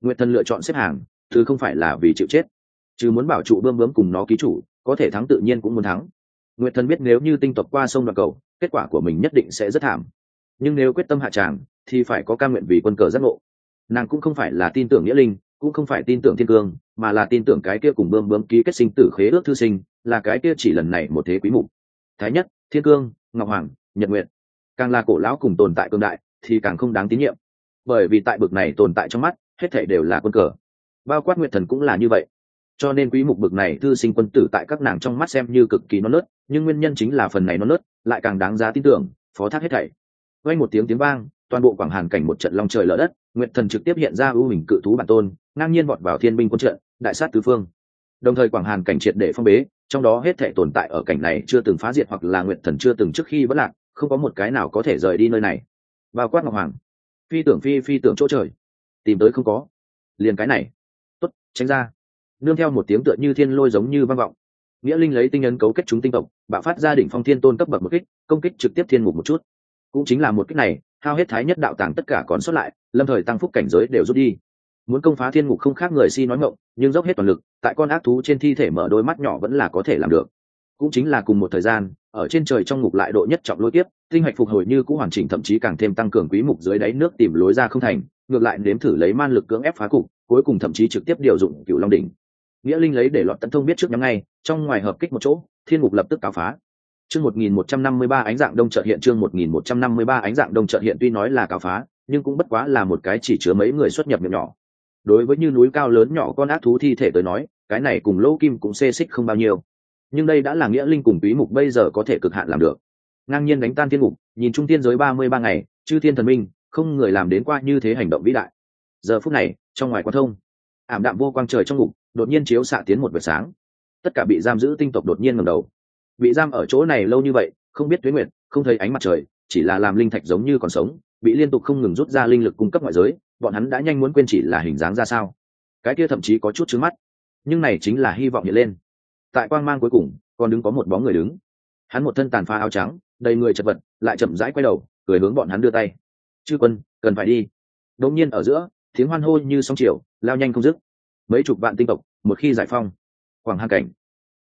Nguyện thần lựa chọn xếp hàng, thứ không phải là vì chịu chết, chứ muốn bảo trụ bơm bướm cùng nó ký chủ, có thể thắng tự nhiên cũng muốn thắng. Nguyện thần biết nếu như tinh tộc qua sông đoạn cầu, kết quả của mình nhất định sẽ rất thảm. Nhưng nếu quyết tâm hạ tràng, thì phải có ca nguyện vì quân cờ giác ngộ. Nàng cũng không phải là tin tưởng nghĩa linh, cũng không phải tin tưởng thiên cương, mà là tin tưởng cái kia cùng bơm bướm ký kết sinh tử khế ước thư sinh, là cái kia chỉ lần này một thế quý mục. Thái nhất, thiên cương ngọc hoàng, nhật nguyện càng là cổ lão cùng tồn tại cương đại, thì càng không đáng tín nhiệm. Bởi vì tại bực này tồn tại trong mắt, hết thể đều là quân cờ. Bao quát nguyện thần cũng là như vậy. Cho nên quý mục bực này thư sinh quân tử tại các nàng trong mắt xem như cực kỳ non nớt, nhưng nguyên nhân chính là phần này non nớt, lại càng đáng giá tin tưởng, phó thác hết thảy. Vang một tiếng tiếng vang, toàn bộ quảng hàn cảnh một trận long trời lở đất nguyện thần trực tiếp hiện ra ưu hình cự thú bản tôn, ngang nhiên vọt vào thiên binh quân trận, đại sát tứ phương. Đồng thời quảng hàn cảnh triệt để phong bế trong đó hết thể tồn tại ở cảnh này chưa từng phá diệt hoặc là nguyện thần chưa từng trước khi vẫn lạc, không có một cái nào có thể rời đi nơi này. Bao quát ngọc hoàng. Phi tưởng phi phi tưởng chỗ trời. Tìm tới không có. Liền cái này. Tuất tránh ra. Nương theo một tiếng tựa như thiên lôi giống như vang vọng. Nghĩa linh lấy tinh ấn cấu kết chúng tinh tộc, bạo phát ra đỉnh phong thiên tôn cấp bậc một kích, công kích trực tiếp thiên mục một chút. Cũng chính là một kích này, hao hết thái nhất đạo tàng tất cả còn sót lại, lâm thời tăng phúc cảnh giới đều rút đi muốn công phá thiên ngục không khác người si nói mộng nhưng dốc hết toàn lực, tại con ác thú trên thi thể mở đôi mắt nhỏ vẫn là có thể làm được. Cũng chính là cùng một thời gian, ở trên trời trong ngục lại độ nhất trọng lôi tiếp tinh hạch phục hồi như cũng hoàn chỉnh thậm chí càng thêm tăng cường quý mục dưới đáy nước tìm lối ra không thành, ngược lại nếm thử lấy man lực cưỡng ép phá cục, cuối cùng thậm chí trực tiếp điều dụng cựu long đỉnh. Nghĩa linh lấy để lọt tấn thông biết trước nhắm ngay, trong ngoài hợp kích một chỗ, thiên ngục lập tức cáo phá. Chương 1153 ánh dạng đông chợt hiện, chương 1153 ánh dạng đông chợt hiện tuy nói là cáo phá, nhưng cũng bất quá là một cái chỉ chứa mấy người xuất nhập miệng nhỏ đối với như núi cao lớn nhỏ con ác thú thi thể tới nói, cái này cùng lỗ kim cũng xê xích không bao nhiêu. Nhưng đây đã là nghĩa linh cùng túy mục bây giờ có thể cực hạn làm được. Ngang nhiên đánh tan thiên mục, nhìn trung tiên giới ba mươi ba ngày, chư thiên thần minh, không người làm đến qua như thế hành động vĩ đại. Giờ phút này, trong ngoài quan thông, ảm đạm vô quang trời trong ngục đột nhiên chiếu xạ tiến một vệt sáng. Tất cả bị giam giữ tinh tộc đột nhiên ngầm đầu. Bị giam ở chỗ này lâu như vậy, không biết tuyến nguyện không thấy ánh mặt trời, chỉ là làm linh thạch giống như còn sống bị liên tục không ngừng rút ra linh lực cung cấp ngoại giới, bọn hắn đã nhanh muốn quên chỉ là hình dáng ra sao. Cái kia thậm chí có chút trứng mắt. Nhưng này chính là hy vọng hiện lên. Tại quang mang cuối cùng, còn đứng có một bóng người đứng. Hắn một thân tàn pha áo trắng, đầy người chật vật, lại chậm rãi quay đầu, cười hướng bọn hắn đưa tay. Chư quân, cần phải đi. Đột nhiên ở giữa, tiếng hoan hô như sóng chiều, lao nhanh không dứt. Mấy chục vạn tinh tộc, một khi giải phong, quảng hà cảnh.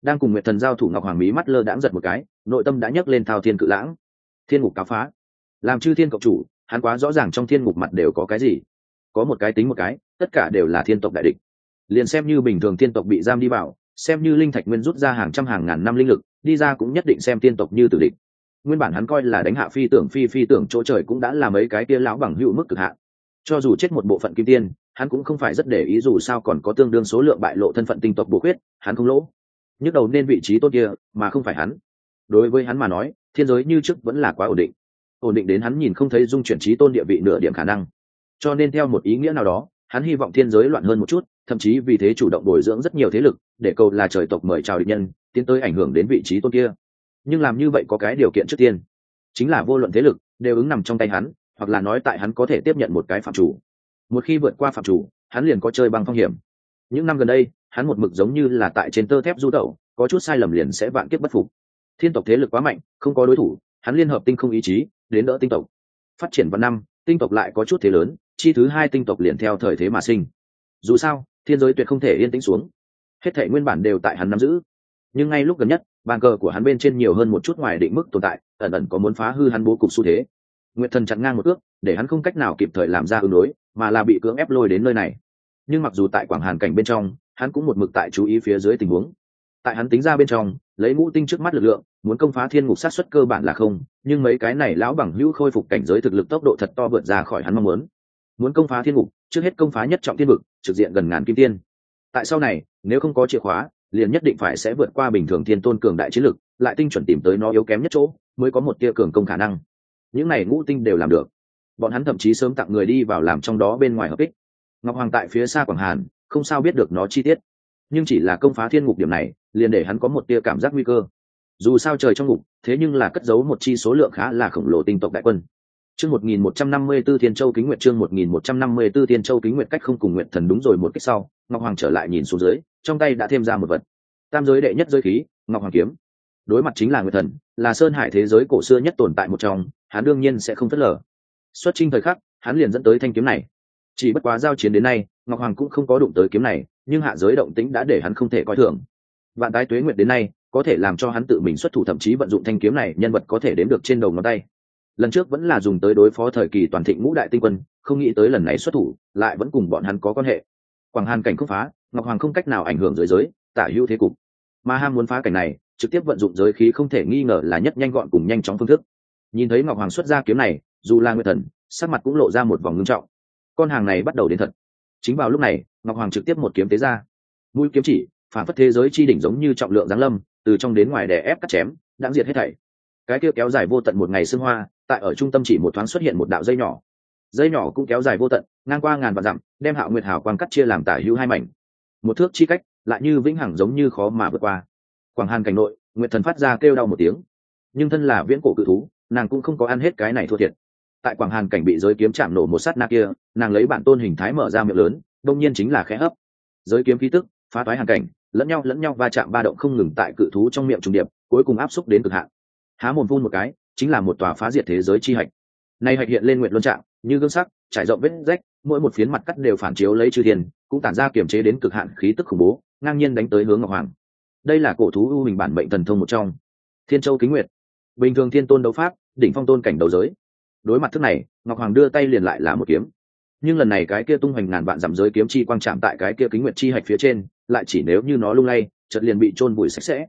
Đang cùng nguyệt thần giao thủ ngọc hoàng mỹ mắt lơ đãng giật một cái, nội tâm đã nhấc lên thao thiên cự lãng. Thiên ngục cáo phá. Làm chư thiên cộng chủ hắn quá rõ ràng trong thiên ngục mặt đều có cái gì. Có một cái tính một cái, tất cả đều là thiên tộc đại địch. Liền xem như bình thường thiên tộc bị giam đi vào, xem như linh thạch nguyên rút ra hàng trăm hàng ngàn năm linh lực, đi ra cũng nhất định xem thiên tộc như tử địch. Nguyên bản hắn coi là đánh hạ phi tưởng phi phi tưởng chỗ trời cũng đã là mấy cái kia lão bằng hữu mức cực hạn. Cho dù chết một bộ phận kim tiên, hắn cũng không phải rất để ý dù sao còn có tương đương số lượng bại lộ thân phận tinh tộc bổ khuyết, hắn không lỗ. Nhức đầu nên vị trí tốt kia, mà không phải hắn. Đối với hắn mà nói, thiên giới như trước vẫn là quá ổn định ổn định đến hắn nhìn không thấy dung chuyển trí tôn địa vị nửa điểm khả năng. Cho nên theo một ý nghĩa nào đó, hắn hy vọng thiên giới loạn hơn một chút, thậm chí vì thế chủ động bồi dưỡng rất nhiều thế lực, để cầu là trời tộc mời chào địch nhân, tiến tới ảnh hưởng đến vị trí tôn kia. Nhưng làm như vậy có cái điều kiện trước tiên. Chính là vô luận thế lực đều ứng nằm trong tay hắn, hoặc là nói tại hắn có thể tiếp nhận một cái phạm chủ. Một khi vượt qua phạm chủ, hắn liền có chơi bằng phong hiểm. Những năm gần đây, hắn một mực giống như là tại trên tơ thép du tẩu, có chút sai lầm liền sẽ vạn kiếp bất phục. Thiên tộc thế lực quá mạnh, không có đối thủ, hắn liên hợp tinh không ý chí đến đỡ tinh tộc. Phát triển vào năm, tinh tộc lại có chút thế lớn, chi thứ hai tinh tộc liền theo thời thế mà sinh. Dù sao, thiên giới tuyệt không thể yên tĩnh xuống. Hết thể nguyên bản đều tại hắn nắm giữ. Nhưng ngay lúc gần nhất, bàn cờ của hắn bên trên nhiều hơn một chút ngoài định mức tồn tại, ẩn ẩn có muốn phá hư hắn bố cục xu thế. Nguyệt thần chặn ngang một ước để hắn không cách nào kịp thời làm ra ứng đối, mà là bị cưỡng ép lôi đến nơi này. Nhưng mặc dù tại quảng hàn cảnh bên trong, hắn cũng một mực tại chú ý phía dưới tình huống tại hắn tính ra bên trong, lấy ngũ tinh trước mắt lực lượng, muốn công phá thiên ngục sát xuất cơ bản là không, nhưng mấy cái này lão bằng hữu khôi phục cảnh giới thực lực tốc độ thật to vượt ra khỏi hắn mong muốn. Muốn công phá thiên ngục, trước hết công phá nhất trọng thiên vực, trực diện gần ngàn kim tiên. Tại sau này, nếu không có chìa khóa, liền nhất định phải sẽ vượt qua bình thường thiên tôn cường đại chiến lực, lại tinh chuẩn tìm tới nó yếu kém nhất chỗ, mới có một tia cường công khả năng. Những này ngũ tinh đều làm được. Bọn hắn thậm chí sớm tặng người đi vào làm trong đó bên ngoài hợp ích ngọc hoàng tại phía xa quảng hàn, không sao biết được nó chi tiết nhưng chỉ là công phá thiên ngục điểm này, liền để hắn có một tia cảm giác nguy cơ. Dù sao trời trong ngục, thế nhưng là cất giấu một chi số lượng khá là khổng lồ tinh tộc đại quân. Chương một nghìn một trăm năm mươi b ố thiên châu kính nguyện chương một nghìn một trăm năm mươi b ố thiên châu kính nguyện cách không cùng nguyện thần đúng rồi một cách sau, ngọc hoàng trở lại nhìn xuống dưới, trong tay đã thêm ra một vật. Tam giới đệ nhất giới khí, ngọc hoàng kiếm. Đối mặt chính là nguyện thần, là sơn hải thế giới cổ xưa nhất tồn tại một trong, hắn đương nhiên sẽ không phớt lờ. Xuất trinh thời khắc, hắn liền dẫn tới thanh kiếm này. Chỉ bất quá giao chiến đến nay, ngọc hoàng cũng không có đụng tới kiếm này nhưng hạ giới động tĩnh đã để hắn không thể coi thường. Vạn tái tuế nguyệt đến nay, có thể làm cho hắn tự mình xuất thủ thậm chí vận dụng thanh kiếm này, nhân vật có thể đếm được trên đầu ngón tay. Lần trước vẫn là dùng tới đối phó thời kỳ toàn thịnh ngũ đại tinh quân, không nghĩ tới lần này xuất thủ, lại vẫn cùng bọn hắn có quan hệ. Quảng hàn cảnh không phá, ngọc hoàng không cách nào ảnh hưởng dưới giới, tả hữu thế cục. Mà ham muốn phá cảnh này, trực tiếp vận dụng giới khí không thể nghi ngờ là nhất nhanh gọn cùng nhanh chóng phương thức. Nhìn thấy ngọc hoàng xuất ra kiếm này, dù là nguyên thần, sắc mặt cũng lộ ra một vòng ngưng trọng. Con hàng này bắt đầu đến thật chính vào lúc này, ngọc hoàng trực tiếp một kiếm tế ra. Mũi kiếm chỉ, phản phất thế giới chi đỉnh giống như trọng lượng giáng lâm, từ trong đến ngoài đè ép cắt chém, đáng diệt hết thảy. Cái kia kéo dài vô tận một ngày sương hoa, tại ở trung tâm chỉ một thoáng xuất hiện một đạo dây nhỏ. Dây nhỏ cũng kéo dài vô tận, ngang qua ngàn vạn dặm, đem hạo nguyệt hào quang cắt chia làm tả hữu hai mảnh. Một thước chi cách, lại như vĩnh hằng giống như khó mà vượt qua. Quảng hàn cảnh nội, nguyệt thần phát ra kêu đau một tiếng. Nhưng thân là viễn cổ cự thú, nàng cũng không có ăn hết cái này thua thiệt tại quảng hàn cảnh bị giới kiếm chạm nổ một sát na kia, nàng lấy bản tôn hình thái mở ra miệng lớn, đông nhiên chính là khẽ hấp. Giới kiếm khí tức, phá thoái hàn cảnh, lẫn nhau lẫn nhau va chạm ba động không ngừng tại cự thú trong miệng trùng điệp, cuối cùng áp xúc đến cực hạn. Há mồm vun một cái, chính là một tòa phá diệt thế giới chi hạch. Nay hạch hiện lên nguyện luân trạng, như gương sắc, trải rộng vết rách, mỗi một phiến mặt cắt đều phản chiếu lấy chư thiền cũng tản ra kiềm chế đến cực hạn khí tức khủng bố, ngang nhiên đánh tới hướng ngọc hoàng. Đây là cổ thú ưu hình bản mệnh thần thông một trong. Thiên châu kính nguyệt. Bình thường thiên tôn đấu pháp, đỉnh phong tôn cảnh đầu giới đối mặt thức này, ngọc hoàng đưa tay liền lại là một kiếm. Nhưng lần này cái kia tung hoành ngàn vạn dặm giới kiếm chi quang chạm tại cái kia kính nguyệt chi hạch phía trên, lại chỉ nếu như nó lung lay, chợt liền bị chôn bụi sạch sẽ.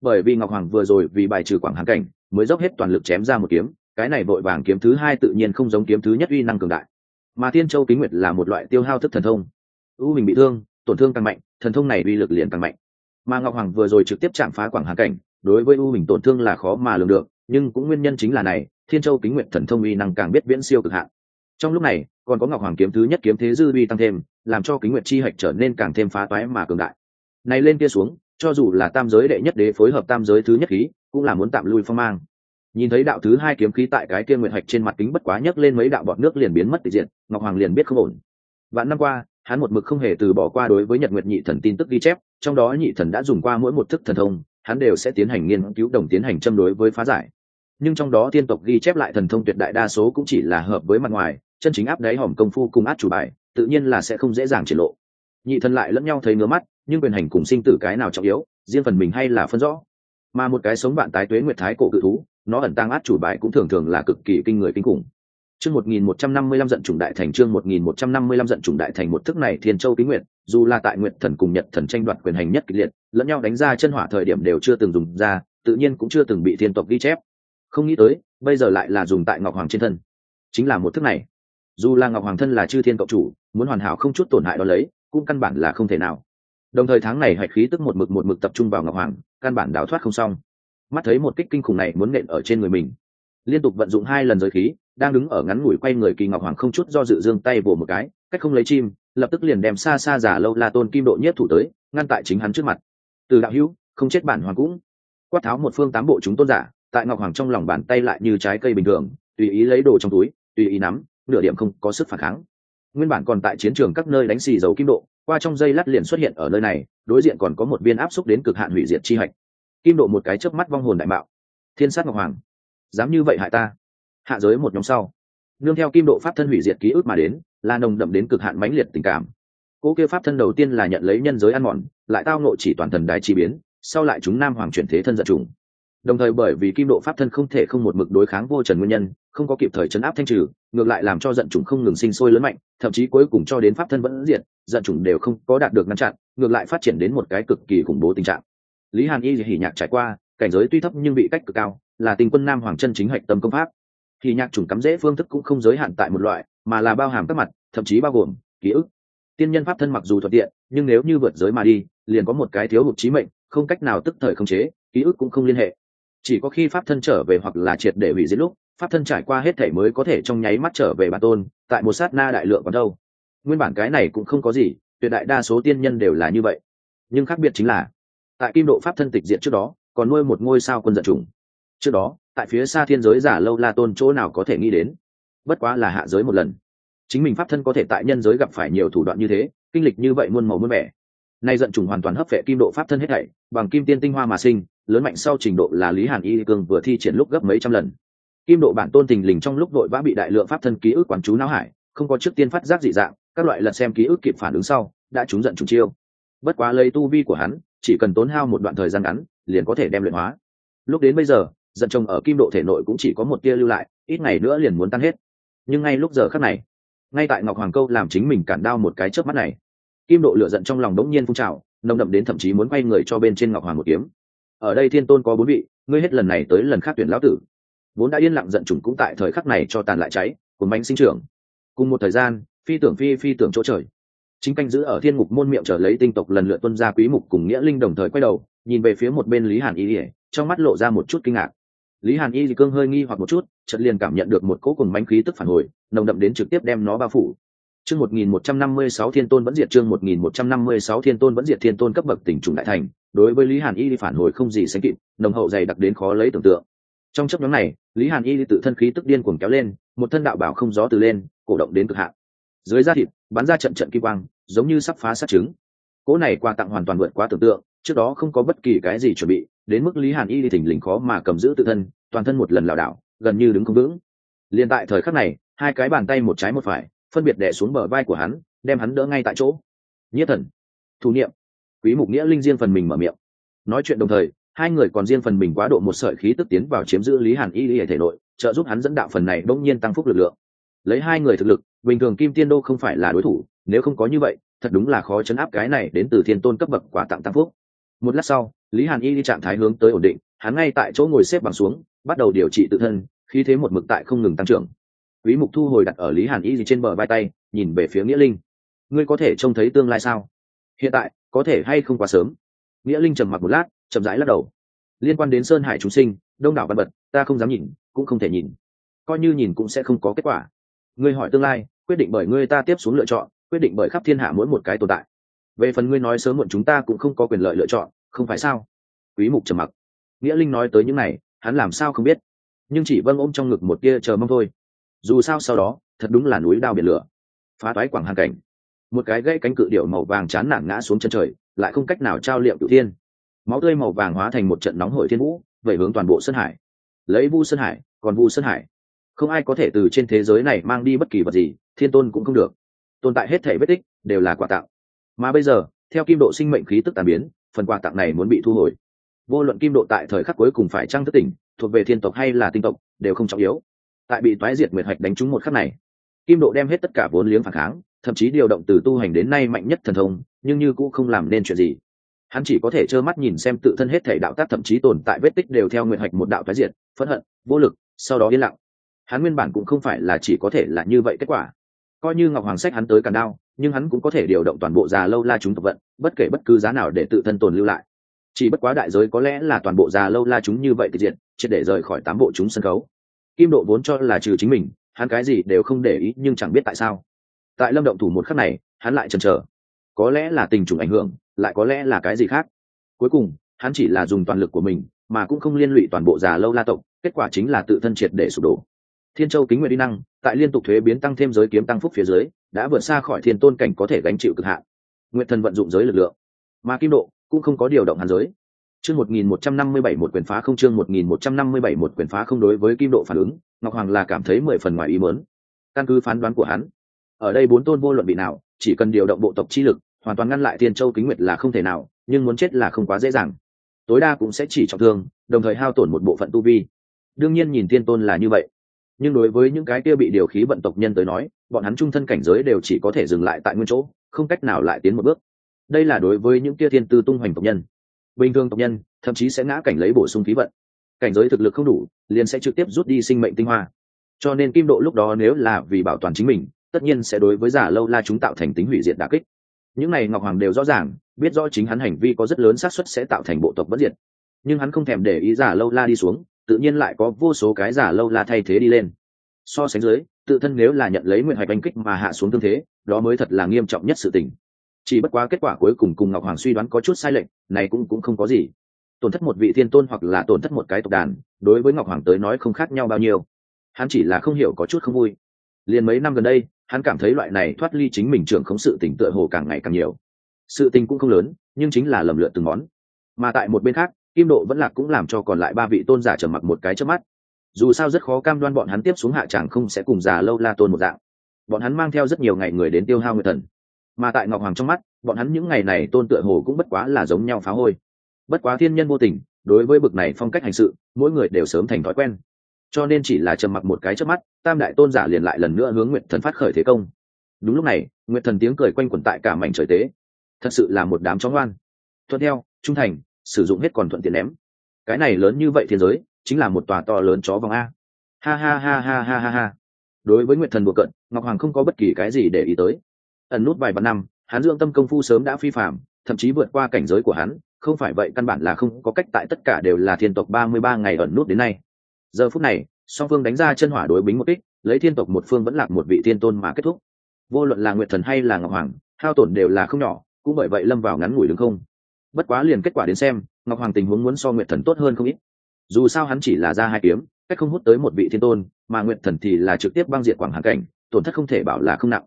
Bởi vì ngọc hoàng vừa rồi vì bài trừ quảng hàn cảnh, mới dốc hết toàn lực chém ra một kiếm, cái này vội vàng kiếm thứ hai tự nhiên không giống kiếm thứ nhất uy năng cường đại. Mà thiên châu kính nguyệt là một loại tiêu hao thức thần thông. U mình bị thương, tổn thương càng mạnh, thần thông này uy lực liền càng mạnh. Mà ngọc hoàng vừa rồi trực tiếp chạm phá quảng hàn cảnh, đối với u mình tổn thương là khó mà lường được, nhưng cũng nguyên nhân chính là này thiên châu kính nguyện thần thông uy năng càng biết viễn siêu cực hạn. Trong lúc này, còn có ngọc hoàng kiếm thứ nhất kiếm thế dư uy tăng thêm, làm cho kính nguyện chi hạch trở nên càng thêm phá toái mà cường đại. Này lên kia xuống, cho dù là tam giới đệ nhất đế phối hợp tam giới thứ nhất khí, cũng là muốn tạm lui phong mang. Nhìn thấy đạo thứ hai kiếm khí tại cái kia nguyện hạch trên mặt kính bất quá nhấc lên mấy đạo bọt nước liền biến mất tự diện ngọc hoàng liền biết không ổn. Vạn năm qua, hắn một mực không hề từ bỏ qua đối với nhật nguyệt nhị thần tin tức ghi chép, trong đó nhị thần đã dùng qua mỗi một thức thần thông, hắn đều sẽ tiến hành nghiên cứu đồng tiến hành châm đối với phá giải nhưng trong đó tiên tộc ghi chép lại thần thông tuyệt đại đa số cũng chỉ là hợp với mặt ngoài, chân chính áp đáy hòm công phu cùng át chủ bài, tự nhiên là sẽ không dễ dàng triển lộ. Nhị thần lại lẫn nhau thấy ngứa mắt, nhưng quyền hành cùng sinh tử cái nào trọng yếu, riêng phần mình hay là phân rõ. Mà một cái sống bạn tái tuế nguyệt thái cổ cự thú, nó ẩn tăng át chủ bài cũng thường thường là cực kỳ kinh người kinh khủng. Chương một nghìn một trăm năm mươi lăm giận trùng đại thành chương một nghìn một trăm năm mươi lăm giận trùng đại thành một thức này thiên châu kính nguyệt, dù là tại nguyệt thần cùng nhật thần tranh đoạt quyền hành nhất kịch liệt, lẫn nhau đánh ra chân hỏa thời điểm đều chưa từng dùng ra, tự nhiên cũng chưa từng bị thiên tộc ghi chép không nghĩ tới, bây giờ lại là dùng tại ngọc hoàng trên thân. Chính là một thức này. Dù là ngọc hoàng thân là chư thiên cộng chủ, muốn hoàn hảo không chút tổn hại đó lấy, cũng căn bản là không thể nào. Đồng thời tháng này hạch khí tức một mực một mực tập trung vào ngọc hoàng, căn bản đào thoát không xong. Mắt thấy một kích kinh khủng này muốn nện ở trên người mình. Liên tục vận dụng hai lần giới khí, đang đứng ở ngắn ngủi quay người kỳ ngọc hoàng không chút do dự dương tay vỗ một cái, cách không lấy chim, lập tức liền đem xa xa giả lâu la tôn kim độ nhất thủ tới, ngăn tại chính hắn trước mặt. Từ đạo hữu, không chết bản hoàng cũng. Quát tháo một phương tám bộ chúng tôn giả tại ngọc hoàng trong lòng bàn tay lại như trái cây bình thường, tùy ý lấy đồ trong túi, tùy ý nắm, nửa điểm không có sức phản kháng. Nguyên bản còn tại chiến trường các nơi đánh xì dầu kim độ, qua trong dây lát liền xuất hiện ở nơi này, đối diện còn có một viên áp xúc đến cực hạn hủy diệt chi hạch. Kim độ một cái chớp mắt vong hồn đại mạo. Thiên sát ngọc hoàng, dám như vậy hại ta. Hạ giới một nhóm sau. Nương theo kim độ pháp thân hủy diệt ký ức mà đến, là nồng đậm đến cực hạn mãnh liệt tình cảm. Cô kia pháp thân đầu tiên là nhận lấy nhân giới ăn mòn, lại tao ngộ chỉ toàn thần đái chi biến, sau lại chúng nam hoàng chuyển thế thân giận trùng đồng thời bởi vì kim độ pháp thân không thể không một mực đối kháng vô trần nguyên nhân, không có kịp thời chấn áp thanh trừ, ngược lại làm cho giận chủng không ngừng sinh sôi lớn mạnh, thậm chí cuối cùng cho đến pháp thân vẫn diệt, giận chủng đều không có đạt được ngăn chặn, ngược lại phát triển đến một cái cực kỳ khủng bố tình trạng. Lý hàn y hỉ nhạc trải qua, cảnh giới tuy thấp nhưng bị cách cực cao, là tình quân nam hoàng chân chính hạch tâm công pháp. Thì nhạc chủng cắm dễ phương thức cũng không giới hạn tại một loại, mà là bao hàm các mặt, thậm chí bao gồm ký ức. Tiên nhân pháp thân mặc dù thuận tiện, nhưng nếu như vượt giới mà đi, liền có một cái thiếu hụt trí mệnh, không cách nào tức thời khống chế, ký ức cũng không liên hệ chỉ có khi pháp thân trở về hoặc là triệt để hủy diệt lúc, pháp thân trải qua hết thể mới có thể trong nháy mắt trở về bản tôn, tại một sát na đại lượng còn đâu. Nguyên bản cái này cũng không có gì, tuyệt đại đa số tiên nhân đều là như vậy. Nhưng khác biệt chính là, tại kim độ pháp thân tịch diện trước đó, còn nuôi một ngôi sao quân giận trùng trước đó, tại phía xa thiên giới giả lâu la tôn chỗ nào có thể nghĩ đến? Bất quá là hạ giới một lần. Chính mình pháp thân có thể tại nhân giới gặp phải nhiều thủ đoạn như thế, kinh lịch như vậy muôn màu muôn vẻ. Nay giận trùng hoàn toàn hấp vệ kim độ pháp thân hết thảy, bằng kim tiên tinh hoa mà sinh lớn mạnh sau trình độ là lý hàn y cương vừa thi triển lúc gấp mấy trăm lần. Kim độ bản tôn tình lình trong lúc đội vã bị đại lượng pháp thân ký ức quản chú não hải, không có trước tiên phát giác dị dạng, các loại lật xem ký ức kịp phản ứng sau, đã trúng giận trùng chiêu. Bất quá lấy tu vi của hắn, chỉ cần tốn hao một đoạn thời gian ngắn, liền có thể đem luyện hóa. Lúc đến bây giờ, giận chồng ở kim độ thể nội cũng chỉ có một tia lưu lại, ít ngày nữa liền muốn tan hết. Nhưng ngay lúc giờ khắc này, ngay tại ngọc hoàng câu làm chính mình cản đao một cái chớp mắt này, kim độ lửa giận trong lòng đống nhiên phun trào, nồng đậm đến thậm chí muốn quay người cho bên trên ngọc hoàng một kiếm ở đây thiên tôn có bốn vị, ngươi hết lần này tới lần khác tuyển lão tử. Vốn đã yên lặng giận chủng cũng tại thời khắc này cho tàn lại cháy cùng bánh sinh trưởng. Cùng một thời gian, phi tưởng phi phi tưởng chỗ trời. Chính canh giữ ở thiên mục môn miệng trở lấy tinh tộc lần lượt tuân ra quý mục cùng nghĩa linh đồng thời quay đầu, nhìn về phía một bên lý hàn y ỉa trong mắt lộ ra một chút kinh ngạc. Lý hàn y thì cương hơi nghi hoặc một chút, chợt liền cảm nhận được một cỗ cùng bánh khí tức phản hồi, nồng đậm đến trực tiếp đem nó bao phủ. Chương 1156 thiên tôn vẫn diệt chương 1156 thiên tôn vẫn diệt thiên tôn cấp bậc tỉnh trùng đại thành đối với lý hàn y đi phản hồi không gì sánh kịp, nồng hậu dày đặc đến khó lấy tưởng tượng. Trong chấp nhóm này, lý hàn y tự thân khí tức điên cuồng kéo lên, một thân đạo bảo không gió từ lên, cổ động đến cực hạn. Dưới da thịt, bắn ra trận trận kim quang, giống như sắp phá sát trứng. Cỗ này quà tặng hoàn toàn vượt quá tưởng tượng, trước đó không có bất kỳ cái gì chuẩn bị, đến mức lý hàn y đi thỉnh lình khó mà cầm giữ tự thân, toàn thân một lần lảo đảo, gần như đứng không vững. Liền tại thời khắc này, hai cái bàn tay một trái một phải, phân biệt đè xuống bờ vai của hắn, đem hắn đỡ ngay tại chỗ. Nghĩa thần, thủ niệm quý mục nghĩa linh riêng phần mình mở miệng. Nói chuyện đồng thời, hai người còn riêng phần mình quá độ một sợi khí tức tiến vào chiếm giữ lý hàn y y thể nội, trợ giúp hắn dẫn đạo phần này bỗng nhiên tăng phúc lực lượng. Lấy hai người thực lực, bình thường kim tiên đô không phải là đối thủ, nếu không có như vậy, thật đúng là khó chấn áp cái này đến từ thiên tôn cấp bậc quả tặng tăng phúc. Một lát sau, lý hàn y đi trạng thái hướng tới ổn định, hắn ngay tại chỗ ngồi xếp bằng xuống, bắt đầu điều trị tự thân khi thế một mực tại không ngừng tăng trưởng. Quý mục thu hồi đặt ở lý hàn y gì trên bờ vai tay, nhìn về phía nghĩa linh. Ngươi có thể trông thấy tương lai sao? Hiện tại, có thể hay không quá sớm? Nghĩa linh trầm mặc một lát, chậm rãi lắc đầu. Liên quan đến sơn hải chúng sinh, đông đảo văn vật, ta không dám nhìn, cũng không thể nhìn. Coi như nhìn cũng sẽ không có kết quả. Ngươi hỏi tương lai, quyết định bởi ngươi ta tiếp xuống lựa chọn, quyết định bởi khắp thiên hạ mỗi một cái tồn tại. Về phần ngươi nói sớm muộn chúng ta cũng không có quyền lợi lựa chọn, không phải sao? Quý mục trầm mặc. Nghĩa linh nói tới những này, hắn làm sao không biết? Nhưng chỉ vâng ôm trong ngực một kia chờ mong thôi. Dù sao sau đó, thật đúng là núi đao biển lửa. Phá toái quảng hàn cảnh một cái gãy cánh cự điệu màu vàng chán nản ngã xuống chân trời, lại không cách nào trao liệm cửu thiên. Máu tươi màu vàng hóa thành một trận nóng hổi thiên vũ, vẩy hướng toàn bộ sơn hải. Lấy vu sơn hải, còn vu sơn hải. Không ai có thể từ trên thế giới này mang đi bất kỳ vật gì, thiên tôn cũng không được. Tồn tại hết thể vết tích, đều là quà tặng. Mà bây giờ, theo kim độ sinh mệnh khí tức tàn biến, phần quà tặng này muốn bị thu hồi. Vô luận kim độ tại thời khắc cuối cùng phải trăng thất tỉnh, thuộc về thiên tộc hay là tinh tộc, đều không trọng yếu. Tại bị toái diệt nguyệt hạch đánh trúng một khắc này, kim độ đem hết tất cả vốn liếng phản kháng thậm chí điều động từ tu hành đến nay mạnh nhất thần thông, nhưng như cũng không làm nên chuyện gì. Hắn chỉ có thể trơ mắt nhìn xem tự thân hết thể đạo tác thậm chí tồn tại vết tích đều theo nguyện hạch một đạo toái diệt, phẫn hận, vô lực, sau đó yên lặng. Hắn nguyên bản cũng không phải là chỉ có thể là như vậy kết quả. Coi như ngọc hoàng sách hắn tới càn đao, nhưng hắn cũng có thể điều động toàn bộ già lâu la chúng tập vận, bất kể bất cứ giá nào để tự thân tồn lưu lại. Chỉ bất quá đại giới có lẽ là toàn bộ già lâu la chúng như vậy thì diện triệt để rời khỏi tám bộ chúng sân khấu. Kim độ vốn cho là trừ chính mình, hắn cái gì đều không để ý, nhưng chẳng biết tại sao tại lâm động thủ một khắc này, hắn lại chần chờ. Có lẽ là tình trùng ảnh hưởng, lại có lẽ là cái gì khác. Cuối cùng, hắn chỉ là dùng toàn lực của mình, mà cũng không liên lụy toàn bộ già lâu la tộc, kết quả chính là tự thân triệt để sụp đổ. Thiên châu kính nguyện đi năng, tại liên tục thuế biến tăng thêm giới kiếm tăng phúc phía dưới, đã vượt xa khỏi thiên tôn cảnh có thể gánh chịu cực hạn. Nguyện thần vận dụng giới lực lượng. Mà kim độ cũng không có điều động hàn giới. Chương một nghìn một trăm năm mươi bảy một quyền phá không, chương một nghìn một trăm năm mươi bảy một quyền phá không đối với kim độ phản ứng, ngọc hoàng là cảm thấy mười phần ngoài ý mớn căn cứ phán đoán của hắn ở đây bốn tôn vô luận bị nào, chỉ cần điều động bộ tộc chi lực, hoàn toàn ngăn lại thiên châu kính nguyệt là không thể nào, nhưng muốn chết là không quá dễ dàng. Tối đa cũng sẽ chỉ trọng thương, đồng thời hao tổn một bộ phận tu vi. Đương nhiên nhìn thiên tôn là như vậy. Nhưng đối với những cái kia bị điều khí vận tộc nhân tới nói, bọn hắn trung thân cảnh giới đều chỉ có thể dừng lại tại nguyên chỗ, không cách nào lại tiến một bước. Đây là đối với những kia thiên tư tung hoành tộc nhân. Bình thường tộc nhân, thậm chí sẽ ngã cảnh lấy bổ sung khí vận. Cảnh giới thực lực không đủ, liền sẽ trực tiếp rút đi sinh mệnh tinh hoa. Cho nên kim độ lúc đó nếu là vì bảo toàn chính mình tất nhiên sẽ đối với giả lâu la chúng tạo thành tính hủy diệt đà kích. Những này ngọc hoàng đều rõ ràng, biết rõ chính hắn hành vi có rất lớn xác suất sẽ tạo thành bộ tộc bất diệt. Nhưng hắn không thèm để ý giả lâu la đi xuống, tự nhiên lại có vô số cái giả lâu la thay thế đi lên. So sánh dưới, tự thân nếu là nhận lấy nguyện hoạch anh kích mà hạ xuống tương thế, đó mới thật là nghiêm trọng nhất sự tình. Chỉ bất quá kết quả cuối cùng cùng ngọc hoàng suy đoán có chút sai lệch, này cũng cũng không có gì. Tổn thất một vị thiên tôn hoặc là tổn thất một cái tộc đàn, đối với ngọc hoàng tới nói không khác nhau bao nhiêu. Hắn chỉ là không hiểu có chút không vui liền mấy năm gần đây, hắn cảm thấy loại này thoát ly chính mình trưởng không sự tình tựa hồ càng ngày càng nhiều. Sự tình cũng không lớn, nhưng chính là lầm lượn từng món. Mà tại một bên khác, kim độ vẫn lạc cũng làm cho còn lại ba vị tôn giả trở mặc một cái trước mắt. Dù sao rất khó cam đoan bọn hắn tiếp xuống hạ tràng không sẽ cùng già lâu la tôn một dạng. Bọn hắn mang theo rất nhiều ngày người đến tiêu hao người thần. Mà tại ngọc hoàng trong mắt, bọn hắn những ngày này tôn tựa hồ cũng bất quá là giống nhau phá hôi. Bất quá thiên nhân vô tình, đối với bực này phong cách hành sự, mỗi người đều sớm thành thói quen cho nên chỉ là trầm mặc một cái trước mắt, tam đại tôn giả liền lại lần nữa hướng nguyện thần phát khởi thế công. Đúng lúc này nguyện thần tiếng cười quanh quẩn tại cả mảnh trời tế. Thật sự là một đám chó ngoan. Thuận theo, trung thành, sử dụng hết còn thuận tiện ném. Cái này lớn như vậy thiên giới, chính là một tòa to lớn chó vòng a. Ha ha ha ha ha ha ha. Đối với nguyện thần bùa cận ngọc hoàng không có bất kỳ cái gì để ý tới. Ẩn nút vài vạn năm, hắn dưỡng tâm công phu sớm đã phi phạm thậm chí vượt qua cảnh giới của hắn, không phải vậy căn bản là không có cách tại tất cả đều là thiên tộc ba mươi ba ngày ẩn nút đến nay giờ phút này, song phương đánh ra chân hỏa đối bính một kích, lấy thiên tộc một phương vẫn lạc một vị thiên tôn mà kết thúc. Vô luận là nguyệt thần hay là ngọc hoàng, hao tổn đều là không nhỏ, cũng bởi vậy lâm vào ngắn ngủi đứng không. Bất quá liền kết quả đến xem, ngọc hoàng tình huống muốn so nguyệt thần tốt hơn không ít. Dù sao hắn chỉ là ra hai kiếm, cách không hút tới một vị thiên tôn, mà nguyệt thần thì là trực tiếp băng diệt quảng hàn cảnh, tổn thất không thể bảo là không nặng.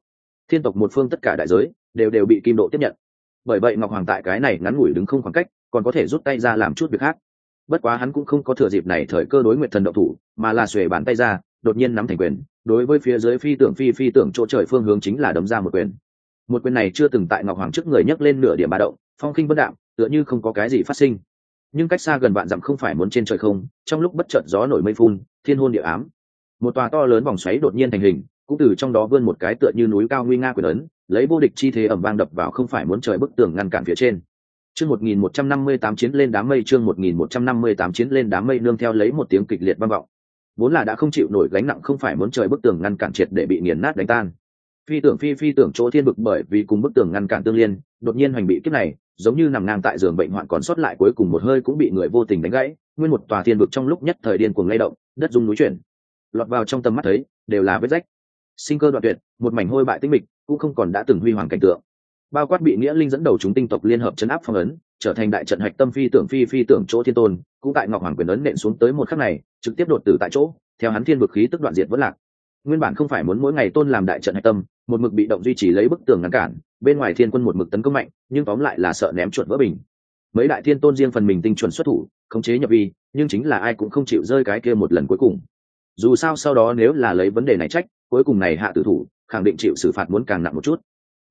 Thiên tộc một phương tất cả đại giới, đều đều bị kim độ tiếp nhận. Bởi vậy ngọc hoàng tại cái này ngắn ngủi đứng không khoảng cách, còn có thể rút tay ra làm chút việc khác bất quá hắn cũng không có thừa dịp này thời cơ đối nguyện thần động thủ, mà là xuề bàn tay ra, đột nhiên nắm thành quyền. Đối với phía dưới phi tưởng phi phi tưởng chỗ trời phương hướng chính là đấm ra một quyền. Một quyền này chưa từng tại ngọc hoàng trước người nhấc lên nửa điểm ba động, phong khinh bất đạm tựa như không có cái gì phát sinh. Nhưng cách xa gần vạn dặm không phải muốn trên trời không, trong lúc bất chợt gió nổi mây phun, thiên hôn địa ám. Một tòa to lớn vòng xoáy đột nhiên thành hình, cũng từ trong đó vươn một cái tựa như núi cao nguy nga quyền ấn, lấy vô địch chi thế ẩm vang đập vào không phải muốn trời bức tường ngăn cản phía trên chương một nghìn một trăm năm mươi tám chiến lên đám mây, chương một nghìn một trăm năm mươi tám chiến lên đám mây nương theo lấy một tiếng kịch liệt vang vọng. Vốn là đã không chịu nổi gánh nặng không phải muốn trời bức tường ngăn cản triệt để bị nghiền nát đánh tan. Phi tưởng phi phi tưởng chỗ thiên bực bởi vì cùng bức tường ngăn cản tương liên, đột nhiên hoành bị kiếp này, giống như nằm ngang tại giường bệnh hoạn còn sót lại cuối cùng một hơi cũng bị người vô tình đánh gãy, nguyên một tòa thiên bực trong lúc nhất thời điên cuồng lay động, đất rung núi chuyển. Lọt vào trong tầm mắt thấy, đều là vết rách. Sinh cơ đoạn tuyệt, một mảnh hôi bại tinh mịch, cũng không còn đã từng huy hoàng cảnh tượng bao quát bị nghĩa linh dẫn đầu chúng tinh tộc liên hợp chấn áp phong ấn, trở thành đại trận hạch tâm phi tưởng phi phi tưởng chỗ thiên tôn, cũng tại ngọc hoàng quyền ấn nện xuống tới một khắc này, trực tiếp đột tử tại chỗ, theo hắn thiên vực khí tức đoạn diệt vẫn lạc. Nguyên bản không phải muốn mỗi ngày tôn làm đại trận hạch tâm, một mực bị động duy trì lấy bức tường ngăn cản, bên ngoài thiên quân một mực tấn công mạnh, nhưng tóm lại là sợ ném chuột vỡ bình. Mấy đại thiên tôn riêng phần mình tinh chuẩn xuất thủ, khống chế nhập vi, nhưng chính là ai cũng không chịu rơi cái kia một lần cuối cùng. Dù sao sau đó nếu là lấy vấn đề này trách, cuối cùng này hạ tử thủ, khẳng định chịu xử phạt muốn càng nặng một chút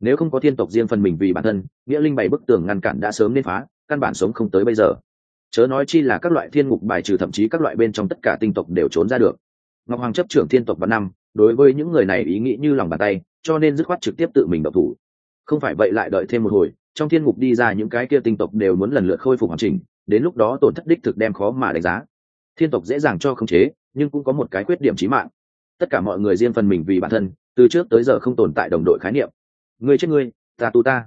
nếu không có thiên tộc riêng phần mình vì bản thân, nghĩa linh bày bức tường ngăn cản đã sớm nên phá, căn bản sống không tới bây giờ. Chớ nói chi là các loại thiên ngục bài trừ thậm chí các loại bên trong tất cả tinh tộc đều trốn ra được. Ngọc hoàng chấp trưởng thiên tộc văn năm, đối với những người này ý nghĩ như lòng bàn tay, cho nên dứt khoát trực tiếp tự mình độc thủ. Không phải vậy lại đợi thêm một hồi, trong thiên ngục đi ra những cái kia tinh tộc đều muốn lần lượt khôi phục hoàn chỉnh, đến lúc đó tổn thất đích thực đem khó mà đánh giá. Thiên tộc dễ dàng cho khống chế, nhưng cũng có một cái khuyết điểm chí mạng. Tất cả mọi người riêng phần mình vì bản thân, từ trước tới giờ không tồn tại đồng đội khái niệm ngươi chết ngươi, ta tu ta.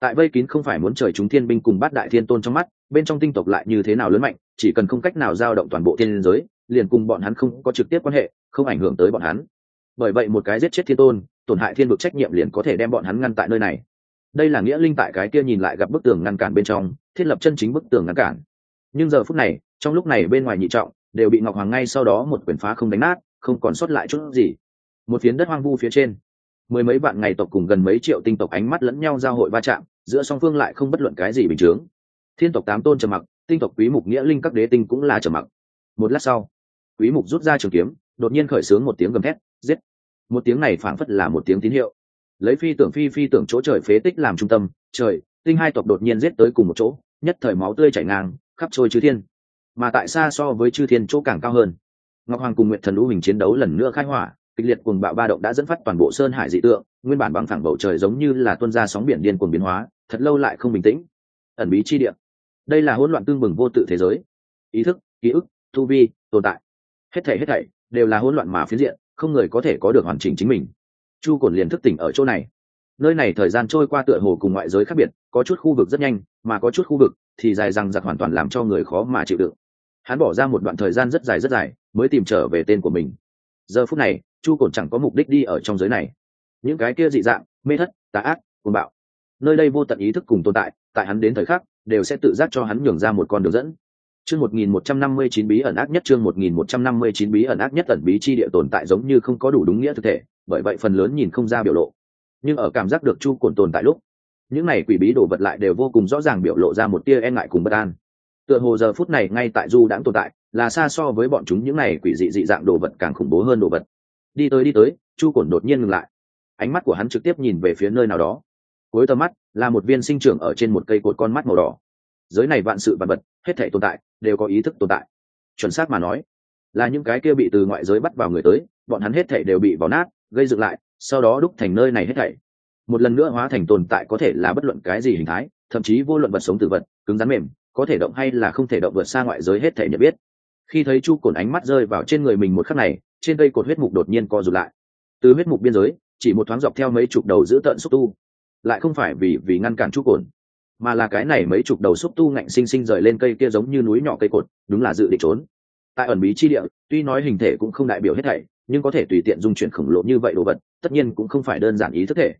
Tại vây kín không phải muốn trời chúng thiên binh cùng bát đại thiên tôn trong mắt, bên trong tinh tộc lại như thế nào lớn mạnh, chỉ cần không cách nào giao động toàn bộ thiên giới, liền cùng bọn hắn không có trực tiếp quan hệ, không ảnh hưởng tới bọn hắn. Bởi vậy một cái giết chết thiên tôn, tổn hại thiên vực trách nhiệm liền có thể đem bọn hắn ngăn tại nơi này. Đây là nghĩa linh tại cái kia nhìn lại gặp bức tường ngăn cản bên trong, thiết lập chân chính bức tường ngăn cản. Nhưng giờ phút này, trong lúc này bên ngoài nhị trọng, đều bị ngọc hoàng ngay sau đó một quyền phá không đánh nát, không còn sót lại chút gì. Một phiến đất hoang vu phía trên mười mấy vạn ngày tộc cùng gần mấy triệu tinh tộc ánh mắt lẫn nhau giao hội va chạm, giữa song phương lại không bất luận cái gì bình chướng. Thiên tộc tám tôn trầm mặc, tinh tộc quý mục nghĩa linh các đế tinh cũng là trầm mặc. Một lát sau, quý mục rút ra trường kiếm, đột nhiên khởi sướng một tiếng gầm thét, giết. Một tiếng này phảng phất là một tiếng tín hiệu. Lấy phi tưởng phi phi tưởng chỗ trời phế tích làm trung tâm, trời, tinh hai tộc đột nhiên giết tới cùng một chỗ, nhất thời máu tươi chảy ngang, khắp trôi chư thiên. Mà tại xa so với chư thiên chỗ càng cao hơn. Ngọc hoàng cùng nguyệt thần lũ hình chiến đấu lần nữa khai hỏa kịch liệt cuồng bạo ba động đã dẫn phát toàn bộ sơn hải dị tượng, nguyên bản bằng thẳng bầu trời giống như là tuân ra sóng biển điên cuồng biến hóa, thật lâu lại không bình tĩnh. Ẩn bí chi địa. Đây là hỗn loạn tương bừng vô tự thế giới. Ý thức, ký ức, tu vi, tồn tại. Hết thảy hết thảy đều là hỗn loạn mà phiến diện, không người có thể có được hoàn chỉnh chính mình. Chu cổn liền thức tỉnh ở chỗ này. Nơi này thời gian trôi qua tựa hồ cùng ngoại giới khác biệt, có chút khu vực rất nhanh, mà có chút khu vực thì dài rằng giặc hoàn toàn làm cho người khó mà chịu đựng. Hắn bỏ ra một đoạn thời gian rất dài rất dài, mới tìm trở về tên của mình. Giờ phút này chu cổn chẳng có mục đích đi ở trong giới này. Những cái kia dị dạng, mê thất, tà ác, cuồng bạo, nơi đây vô tận ý thức cùng tồn tại tại hắn đến thời khắc, đều sẽ tự giác cho hắn nhường ra một con đường dẫn. Chương một nghìn một trăm năm mươi chín bí ẩn ác nhất, chương một nghìn một trăm năm mươi chín bí ẩn ác nhất ẩn bí chi địa tồn tại giống như không có đủ đúng nghĩa thực thể, bởi vậy phần lớn nhìn không ra biểu lộ. Nhưng ở cảm giác được chu Cổn tồn tại lúc, những này quỷ bí đồ vật lại đều vô cùng rõ ràng biểu lộ ra một tia e ngại cùng bất an. Tựa hồ giờ phút này ngay tại du đãng tồn tại, là xa so với bọn chúng những này quỷ dị dị dạng đồ vật càng khủng bố hơn đồ vật đi tới đi tới, chu cổn đột nhiên ngừng lại. Ánh mắt của hắn trực tiếp nhìn về phía nơi nào đó. Cuối tầm mắt là một viên sinh trưởng ở trên một cây cột con mắt màu đỏ. Giới này vạn sự vật vật, hết thể tồn tại, đều có ý thức tồn tại. Chuẩn xác mà nói, là những cái kia bị từ ngoại giới bắt vào người tới, bọn hắn hết thể đều bị vào nát, gây dựng lại, sau đó đúc thành nơi này hết thảy. Một lần nữa hóa thành tồn tại có thể là bất luận cái gì hình thái, thậm chí vô luận vật sống từ vật, cứng rắn mềm, có thể động hay là không thể động vượt xa ngoại giới hết thể nhận biết. Khi thấy chu cồn ánh mắt rơi vào trên người mình một khắc này trên cây cột huyết mục đột nhiên co rụt lại. Từ huyết mục biên giới, chỉ một thoáng dọc theo mấy chục đầu giữ tận xúc tu. Lại không phải vì vì ngăn cản chu cồn, mà là cái này mấy chục đầu xúc tu ngạnh sinh sinh rời lên cây kia giống như núi nhỏ cây cột, đúng là dự định trốn. Tại ẩn bí chi địa, tuy nói hình thể cũng không đại biểu hết thảy, nhưng có thể tùy tiện dung chuyển khổng lồ như vậy đồ vật, tất nhiên cũng không phải đơn giản ý thức thể.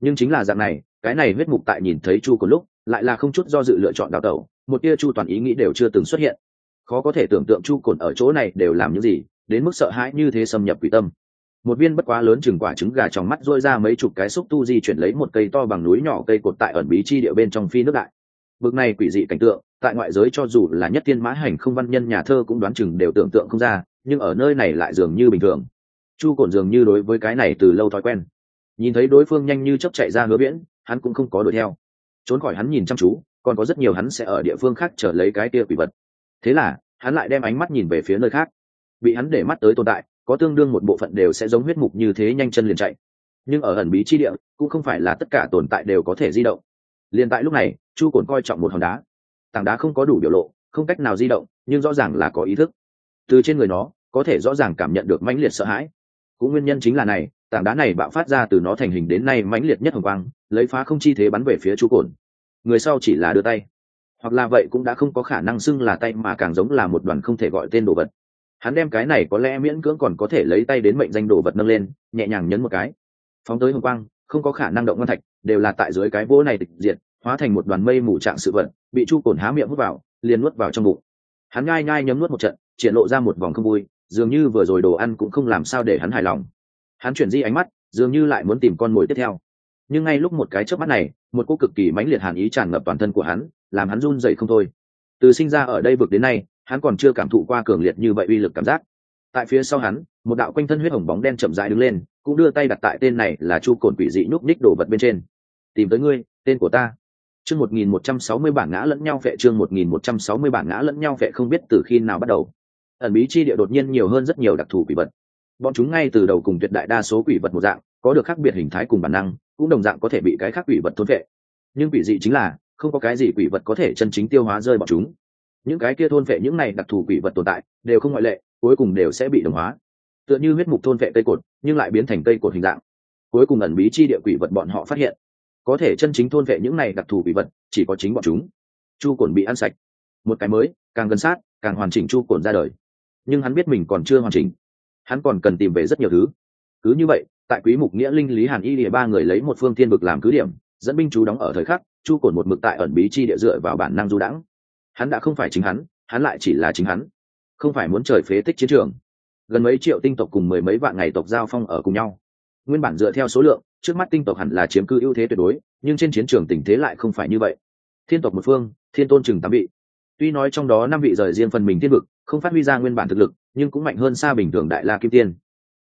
Nhưng chính là dạng này, cái này huyết mục tại nhìn thấy chu của lúc, lại là không chút do dự lựa chọn đào tẩu, một tia chu toàn ý nghĩ đều chưa từng xuất hiện. Khó có thể tưởng tượng chu cồn ở chỗ này đều làm những gì đến mức sợ hãi như thế xâm nhập quỷ tâm. Một viên bất quá lớn chừng quả trứng gà trong mắt rôi ra mấy chục cái xúc tu di chuyển lấy một cây to bằng núi nhỏ cây cột tại ẩn bí chi địa bên trong phi nước đại. Bực này quỷ dị cảnh tượng, tại ngoại giới cho dù là nhất tiên mã hành không văn nhân nhà thơ cũng đoán chừng đều tưởng tượng không ra, nhưng ở nơi này lại dường như bình thường. Chu cổn dường như đối với cái này từ lâu thói quen. Nhìn thấy đối phương nhanh như chấp chạy ra hứa viễn, hắn cũng không có đuổi theo. Trốn khỏi hắn nhìn chăm chú, còn có rất nhiều hắn sẽ ở địa phương khác trở lấy cái kia quỷ vật. Thế là, hắn lại đem ánh mắt nhìn về phía nơi khác bị hắn để mắt tới tồn tại, có tương đương một bộ phận đều sẽ giống huyết mục như thế nhanh chân liền chạy. Nhưng ở ẩn bí chi địa, cũng không phải là tất cả tồn tại đều có thể di động. Liền tại lúc này, chu cồn coi trọng một hòn đá. Tảng đá không có đủ biểu lộ, không cách nào di động, nhưng rõ ràng là có ý thức. Từ trên người nó, có thể rõ ràng cảm nhận được mãnh liệt sợ hãi. Cũng nguyên nhân chính là này, tảng đá này bạo phát ra từ nó thành hình đến nay mãnh liệt nhất hồng quang, lấy phá không chi thế bắn về phía chu cồn người sau chỉ là đưa tay. Hoặc là vậy cũng đã không có khả năng xưng là tay mà càng giống là một đoàn không thể gọi tên đồ vật hắn đem cái này có lẽ miễn cưỡng còn có thể lấy tay đến mệnh danh đồ vật nâng lên, nhẹ nhàng nhấn một cái. Phóng tới hồng quang, không có khả năng động ngân thạch, đều là tại dưới cái vỗ này tịch diệt, hóa thành một đoàn mây mù trạng sự vật, bị chu cồn há miệng hút vào, liền nuốt vào trong bụng. Hắn ngai ngai nhấm nuốt một trận, triển lộ ra một vòng không vui, dường như vừa rồi đồ ăn cũng không làm sao để hắn hài lòng. Hắn chuyển di ánh mắt, dường như lại muốn tìm con mồi tiếp theo. Nhưng ngay lúc một cái chớp mắt này, một cô cực kỳ mãnh liệt hàn ý tràn ngập toàn thân của hắn, làm hắn run dậy không thôi. Từ sinh ra ở đây vực đến nay hắn còn chưa cảm thụ qua cường liệt như vậy uy lực cảm giác. Tại phía sau hắn, một đạo quanh thân huyết hồng bóng đen chậm rãi đứng lên, cũng đưa tay đặt tại tên này là chu cồn quỷ dị nhúc ních đổ vật bên trên. Tìm tới ngươi, tên của ta. Chương một nghìn một trăm sáu mươi bản ngã lẫn nhau vệ, chương một nghìn một trăm sáu mươi bản ngã lẫn nhau vệ không biết từ khi nào bắt đầu. Ẩn bí chi địa đột nhiên nhiều hơn rất nhiều đặc thù quỷ vật. Bọn chúng ngay từ đầu cùng tuyệt đại đa số quỷ vật một dạng, có được khác biệt hình thái cùng bản năng, cũng đồng dạng có thể bị cái khác quỷ vật thôn vệ. Nhưng quỷ dị chính là, không có cái gì quỷ vật có thể chân chính tiêu hóa rơi bọn chúng những cái kia thôn vệ những này đặc thù quỷ vật tồn tại, đều không ngoại lệ, cuối cùng đều sẽ bị đồng hóa. Tựa như huyết mục thôn vệ cây cột, nhưng lại biến thành cây cột hình dạng. Cuối cùng ẩn bí chi địa quỷ vật bọn họ phát hiện. Có thể chân chính thôn vệ những này đặc thù quỷ vật, chỉ có chính bọn chúng. Chu cồn bị ăn sạch. Một cái mới, càng gần sát, càng hoàn chỉnh chu cồn ra đời. Nhưng hắn biết mình còn chưa hoàn chỉnh. Hắn còn cần tìm về rất nhiều thứ. Cứ như vậy, tại quý mục nghĩa linh, lý hàn y địa ba người lấy một phương thiên vực làm cứ điểm, dẫn binh chú đóng ở thời khắc, chu cồn một mực tại ẩn bí chi địa dựa vào bản năng du đãng hắn đã không phải chính hắn hắn lại chỉ là chính hắn. Không phải muốn trời phế tích chiến trường. Gần mấy triệu tinh tộc cùng mười mấy vạn ngày tộc giao phong ở cùng nhau. Nguyên bản dựa theo số lượng, trước mắt tinh tộc hẳn là chiếm cư ưu thế tuyệt đối, nhưng trên chiến trường tình thế lại không phải như vậy. Thiên tộc một phương, thiên tôn chừng tám vị. Tuy nói trong đó năm vị rời riêng phần mình thiên vực, không phát huy ra nguyên bản thực lực, nhưng cũng mạnh hơn xa bình thường đại la kim tiên.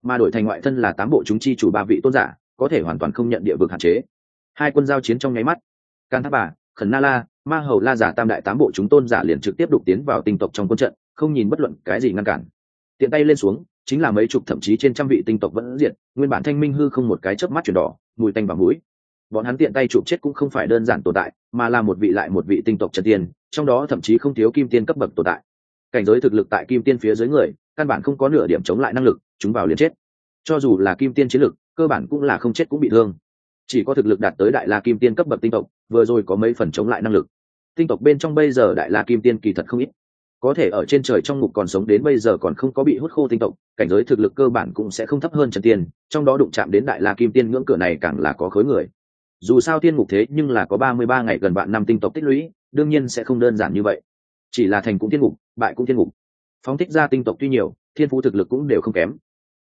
Mà đổi thành ngoại thân là tám bộ chúng chi chủ ba vị tôn giả, có thể hoàn toàn không nhận địa vực hạn chế. Hai quân giao chiến trong nháy mắt. Can tháp bà, khẩn na la ma hầu la giả tam đại tám bộ chúng tôn giả liền trực tiếp đục tiến vào tinh tộc trong quân trận, không nhìn bất luận cái gì ngăn cản. Tiện tay lên xuống, chính là mấy chục thậm chí trên trăm vị tinh tộc vẫn diệt, nguyên bản thanh minh hư không một cái chớp mắt chuyển đỏ, mùi tanh và mũi. Bọn hắn tiện tay chụp chết cũng không phải đơn giản tồn tại, mà là một vị lại một vị tinh tộc trần tiên, trong đó thậm chí không thiếu kim tiên cấp bậc tồn tại. Cảnh giới thực lực tại kim tiên phía dưới người, căn bản không có nửa điểm chống lại năng lực, chúng vào liền chết. Cho dù là kim tiên chiến lực, cơ bản cũng là không chết cũng bị thương. Chỉ có thực lực đạt tới đại la kim tiên cấp bậc tinh tộc, vừa rồi có mấy phần chống lại năng lực tinh tộc bên trong bây giờ đại la kim tiên kỳ thật không ít. Có thể ở trên trời trong ngục còn sống đến bây giờ còn không có bị hút khô tinh tộc, cảnh giới thực lực cơ bản cũng sẽ không thấp hơn trần tiên, trong đó đụng chạm đến đại la kim tiên ngưỡng cửa này càng là có khối người. Dù sao tiên ngục thế nhưng là có ba mươi ba ngày gần bạn năm tinh tộc tích lũy, đương nhiên sẽ không đơn giản như vậy. Chỉ là thành cũng tiên ngục, bại cũng tiên ngục. Phóng thích ra tinh tộc tuy nhiều, thiên phú thực lực cũng đều không kém.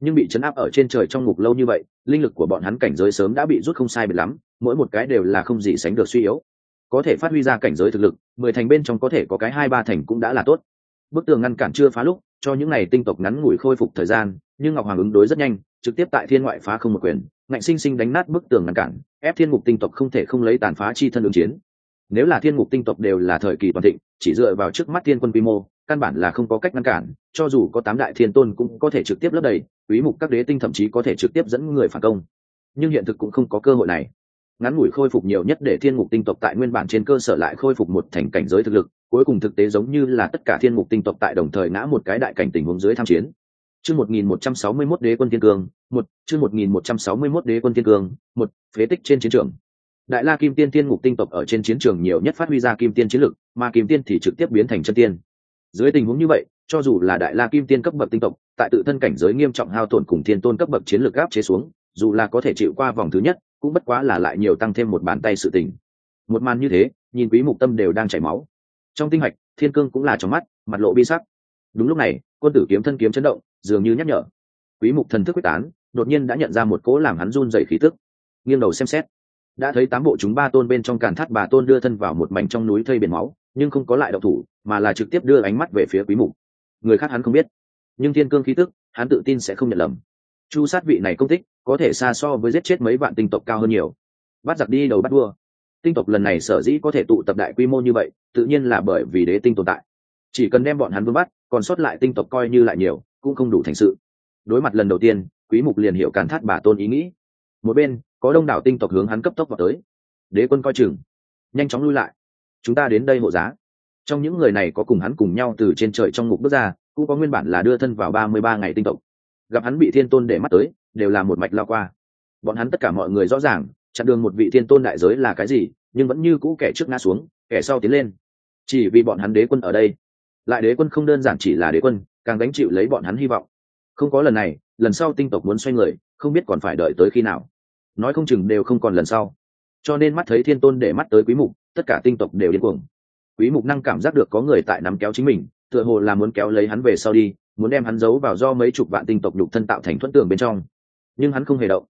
Nhưng bị chấn áp ở trên trời trong ngục lâu như vậy, linh lực của bọn hắn cảnh giới sớm đã bị rút không sai biệt lắm, mỗi một cái đều là không gì sánh được suy yếu có thể phát huy ra cảnh giới thực lực, mười thành bên trong có thể có cái hai ba thành cũng đã là tốt. Bức tường ngăn cản chưa phá lúc, cho những n à y tinh tộc ngắn ngủi khôi phục thời gian, nhưng ngọc hoàng ứng đối rất nhanh, trực tiếp tại thiên ngoại phá không một quyền, ngạnh sinh sinh đánh nát bức tường ngăn cản, ép thiên ngục tinh tộc không thể không lấy tàn phá chi thân ứng chiến. Nếu là thiên ngục tinh tộc đều là thời kỳ toàn thịnh, chỉ dựa vào trước mắt thiên quân quy mô, căn bản là không có cách ngăn cản, cho dù có tám đại thiên tôn cũng có thể trực tiếp lấp đầy, quý mục các đế tinh thậm chí có thể trực tiếp dẫn người phản công. Nhưng hiện thực cũng không có cơ hội này ngắn ngủi khôi phục nhiều nhất để thiên ngục tinh tộc tại nguyên bản trên cơ sở lại khôi phục một thành cảnh giới thực lực, cuối cùng thực tế giống như là tất cả thiên ngục tinh tộc tại đồng thời ngã một cái đại cảnh tình huống dưới tham chiến. Chương 1161 đế quân thiên cương, một, chương 1161 đế quân thiên cương, một, phế tích trên chiến trường. Đại la kim tiên thiên ngục tinh tộc ở trên chiến trường nhiều nhất phát huy ra kim tiên chiến lực, mà kim tiên thì trực tiếp biến thành chân tiên. Dưới tình huống như vậy, cho dù là đại la kim tiên cấp bậc tinh tộc, tại tự thân cảnh giới nghiêm trọng hao tổn cùng thiên tôn cấp bậc chiến lược gáp chế xuống, dù là có thể chịu qua vòng thứ nhất cũng bất quá là lại nhiều tăng thêm một bàn tay sự tình. Một màn như thế, nhìn quý mục tâm đều đang chảy máu. Trong tinh hạch thiên cương cũng là trong mắt, mặt lộ bi sắc. Đúng lúc này, quân tử kiếm thân kiếm chấn động, dường như nhắc nhở. Quý mục thần thức quyết tán, đột nhiên đã nhận ra một cố làm hắn run rẩy khí tức. Nghiêng đầu xem xét, đã thấy tám bộ chúng ba tôn bên trong càn thắt bà tôn đưa thân vào một mảnh trong núi thây biển máu, nhưng không có lại động thủ, mà là trực tiếp đưa ánh mắt về phía quý mục. Người khác hắn không biết, nhưng thiên cương khí tức, hắn tự tin sẽ không nhận lầm chu sát vị này công tích, có thể xa so với giết chết mấy vạn tinh tộc cao hơn nhiều. Bắt giặc đi đầu bắt đua tinh tộc lần này sở dĩ có thể tụ tập đại quy mô như vậy, tự nhiên là bởi vì đế tinh tồn tại. Chỉ cần đem bọn hắn vương bắt, còn sót lại tinh tộc coi như lại nhiều, cũng không đủ thành sự. Đối mặt lần đầu tiên, quý mục liền hiểu càn thát bà tôn ý nghĩ. Một bên, có đông đảo tinh tộc hướng hắn cấp tốc vào tới. Đế quân coi chừng. Nhanh chóng lui lại. Chúng ta đến đây hộ giá. Trong những người này có cùng hắn cùng nhau từ trên trời trong ngục bước ra, cũng có nguyên bản là đưa thân vào ba mươi ba ngày tinh tộc gặp hắn bị thiên tôn để mắt tới, đều là một mạch lao qua. Bọn hắn tất cả mọi người rõ ràng, chặn đường một vị thiên tôn đại giới là cái gì, nhưng vẫn như cũ kẻ trước ngã xuống, kẻ sau tiến lên. Chỉ vì bọn hắn đế quân ở đây. Lại đế quân không đơn giản chỉ là đế quân, càng gánh chịu lấy bọn hắn hy vọng. Không có lần này, lần sau tinh tộc muốn xoay người, không biết còn phải đợi tới khi nào. Nói không chừng đều không còn lần sau. Cho nên mắt thấy thiên tôn để mắt tới quý mục, tất cả tinh tộc đều điên cuồng. Quý mục năng cảm giác được có người tại nắm kéo chính mình, tựa hồ là muốn kéo lấy hắn về sau đi muốn đem hắn giấu vào do mấy chục vạn tinh tộc đục thân tạo thành thuẫn tường bên trong. Nhưng hắn không hề động.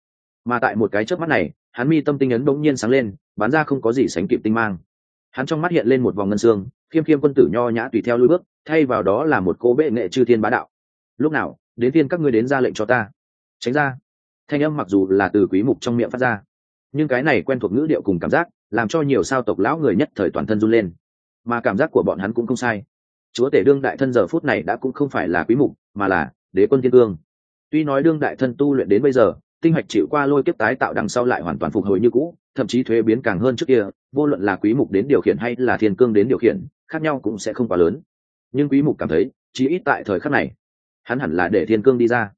Mà tại một cái chớp mắt này, hắn mi tâm tinh ấn bỗng nhiên sáng lên bán ra không có gì sánh kịp tinh mang. Hắn trong mắt hiện lên một vòng ngân xương, khiêm khiêm quân tử nho nhã tùy theo lui bước, thay vào đó là một cô bệ nghệ chư thiên bá đạo. Lúc nào, đến tiên các ngươi đến ra lệnh cho ta. Tránh ra. Thanh âm mặc dù là từ quý mục trong miệng phát ra, nhưng cái này quen thuộc ngữ điệu cùng cảm giác, làm cho nhiều sao tộc lão người nhất thời toàn thân run lên. Mà cảm giác của bọn hắn cũng không sai chúa tể đương đại thân giờ phút này đã cũng không phải là quý mục, mà là đế quân thiên cương. Tuy nói đương đại thân tu luyện đến bây giờ, tinh hạch chịu qua lôi kiếp tái tạo đằng sau lại hoàn toàn phục hồi như cũ, thậm chí thuế biến càng hơn trước kia, vô luận là quý mục đến điều khiển hay là thiên cương đến điều khiển, khác nhau cũng sẽ không quá lớn. Nhưng quý mục cảm thấy chỉ ít tại thời khắc này, hắn hẳn là để thiên cương đi ra.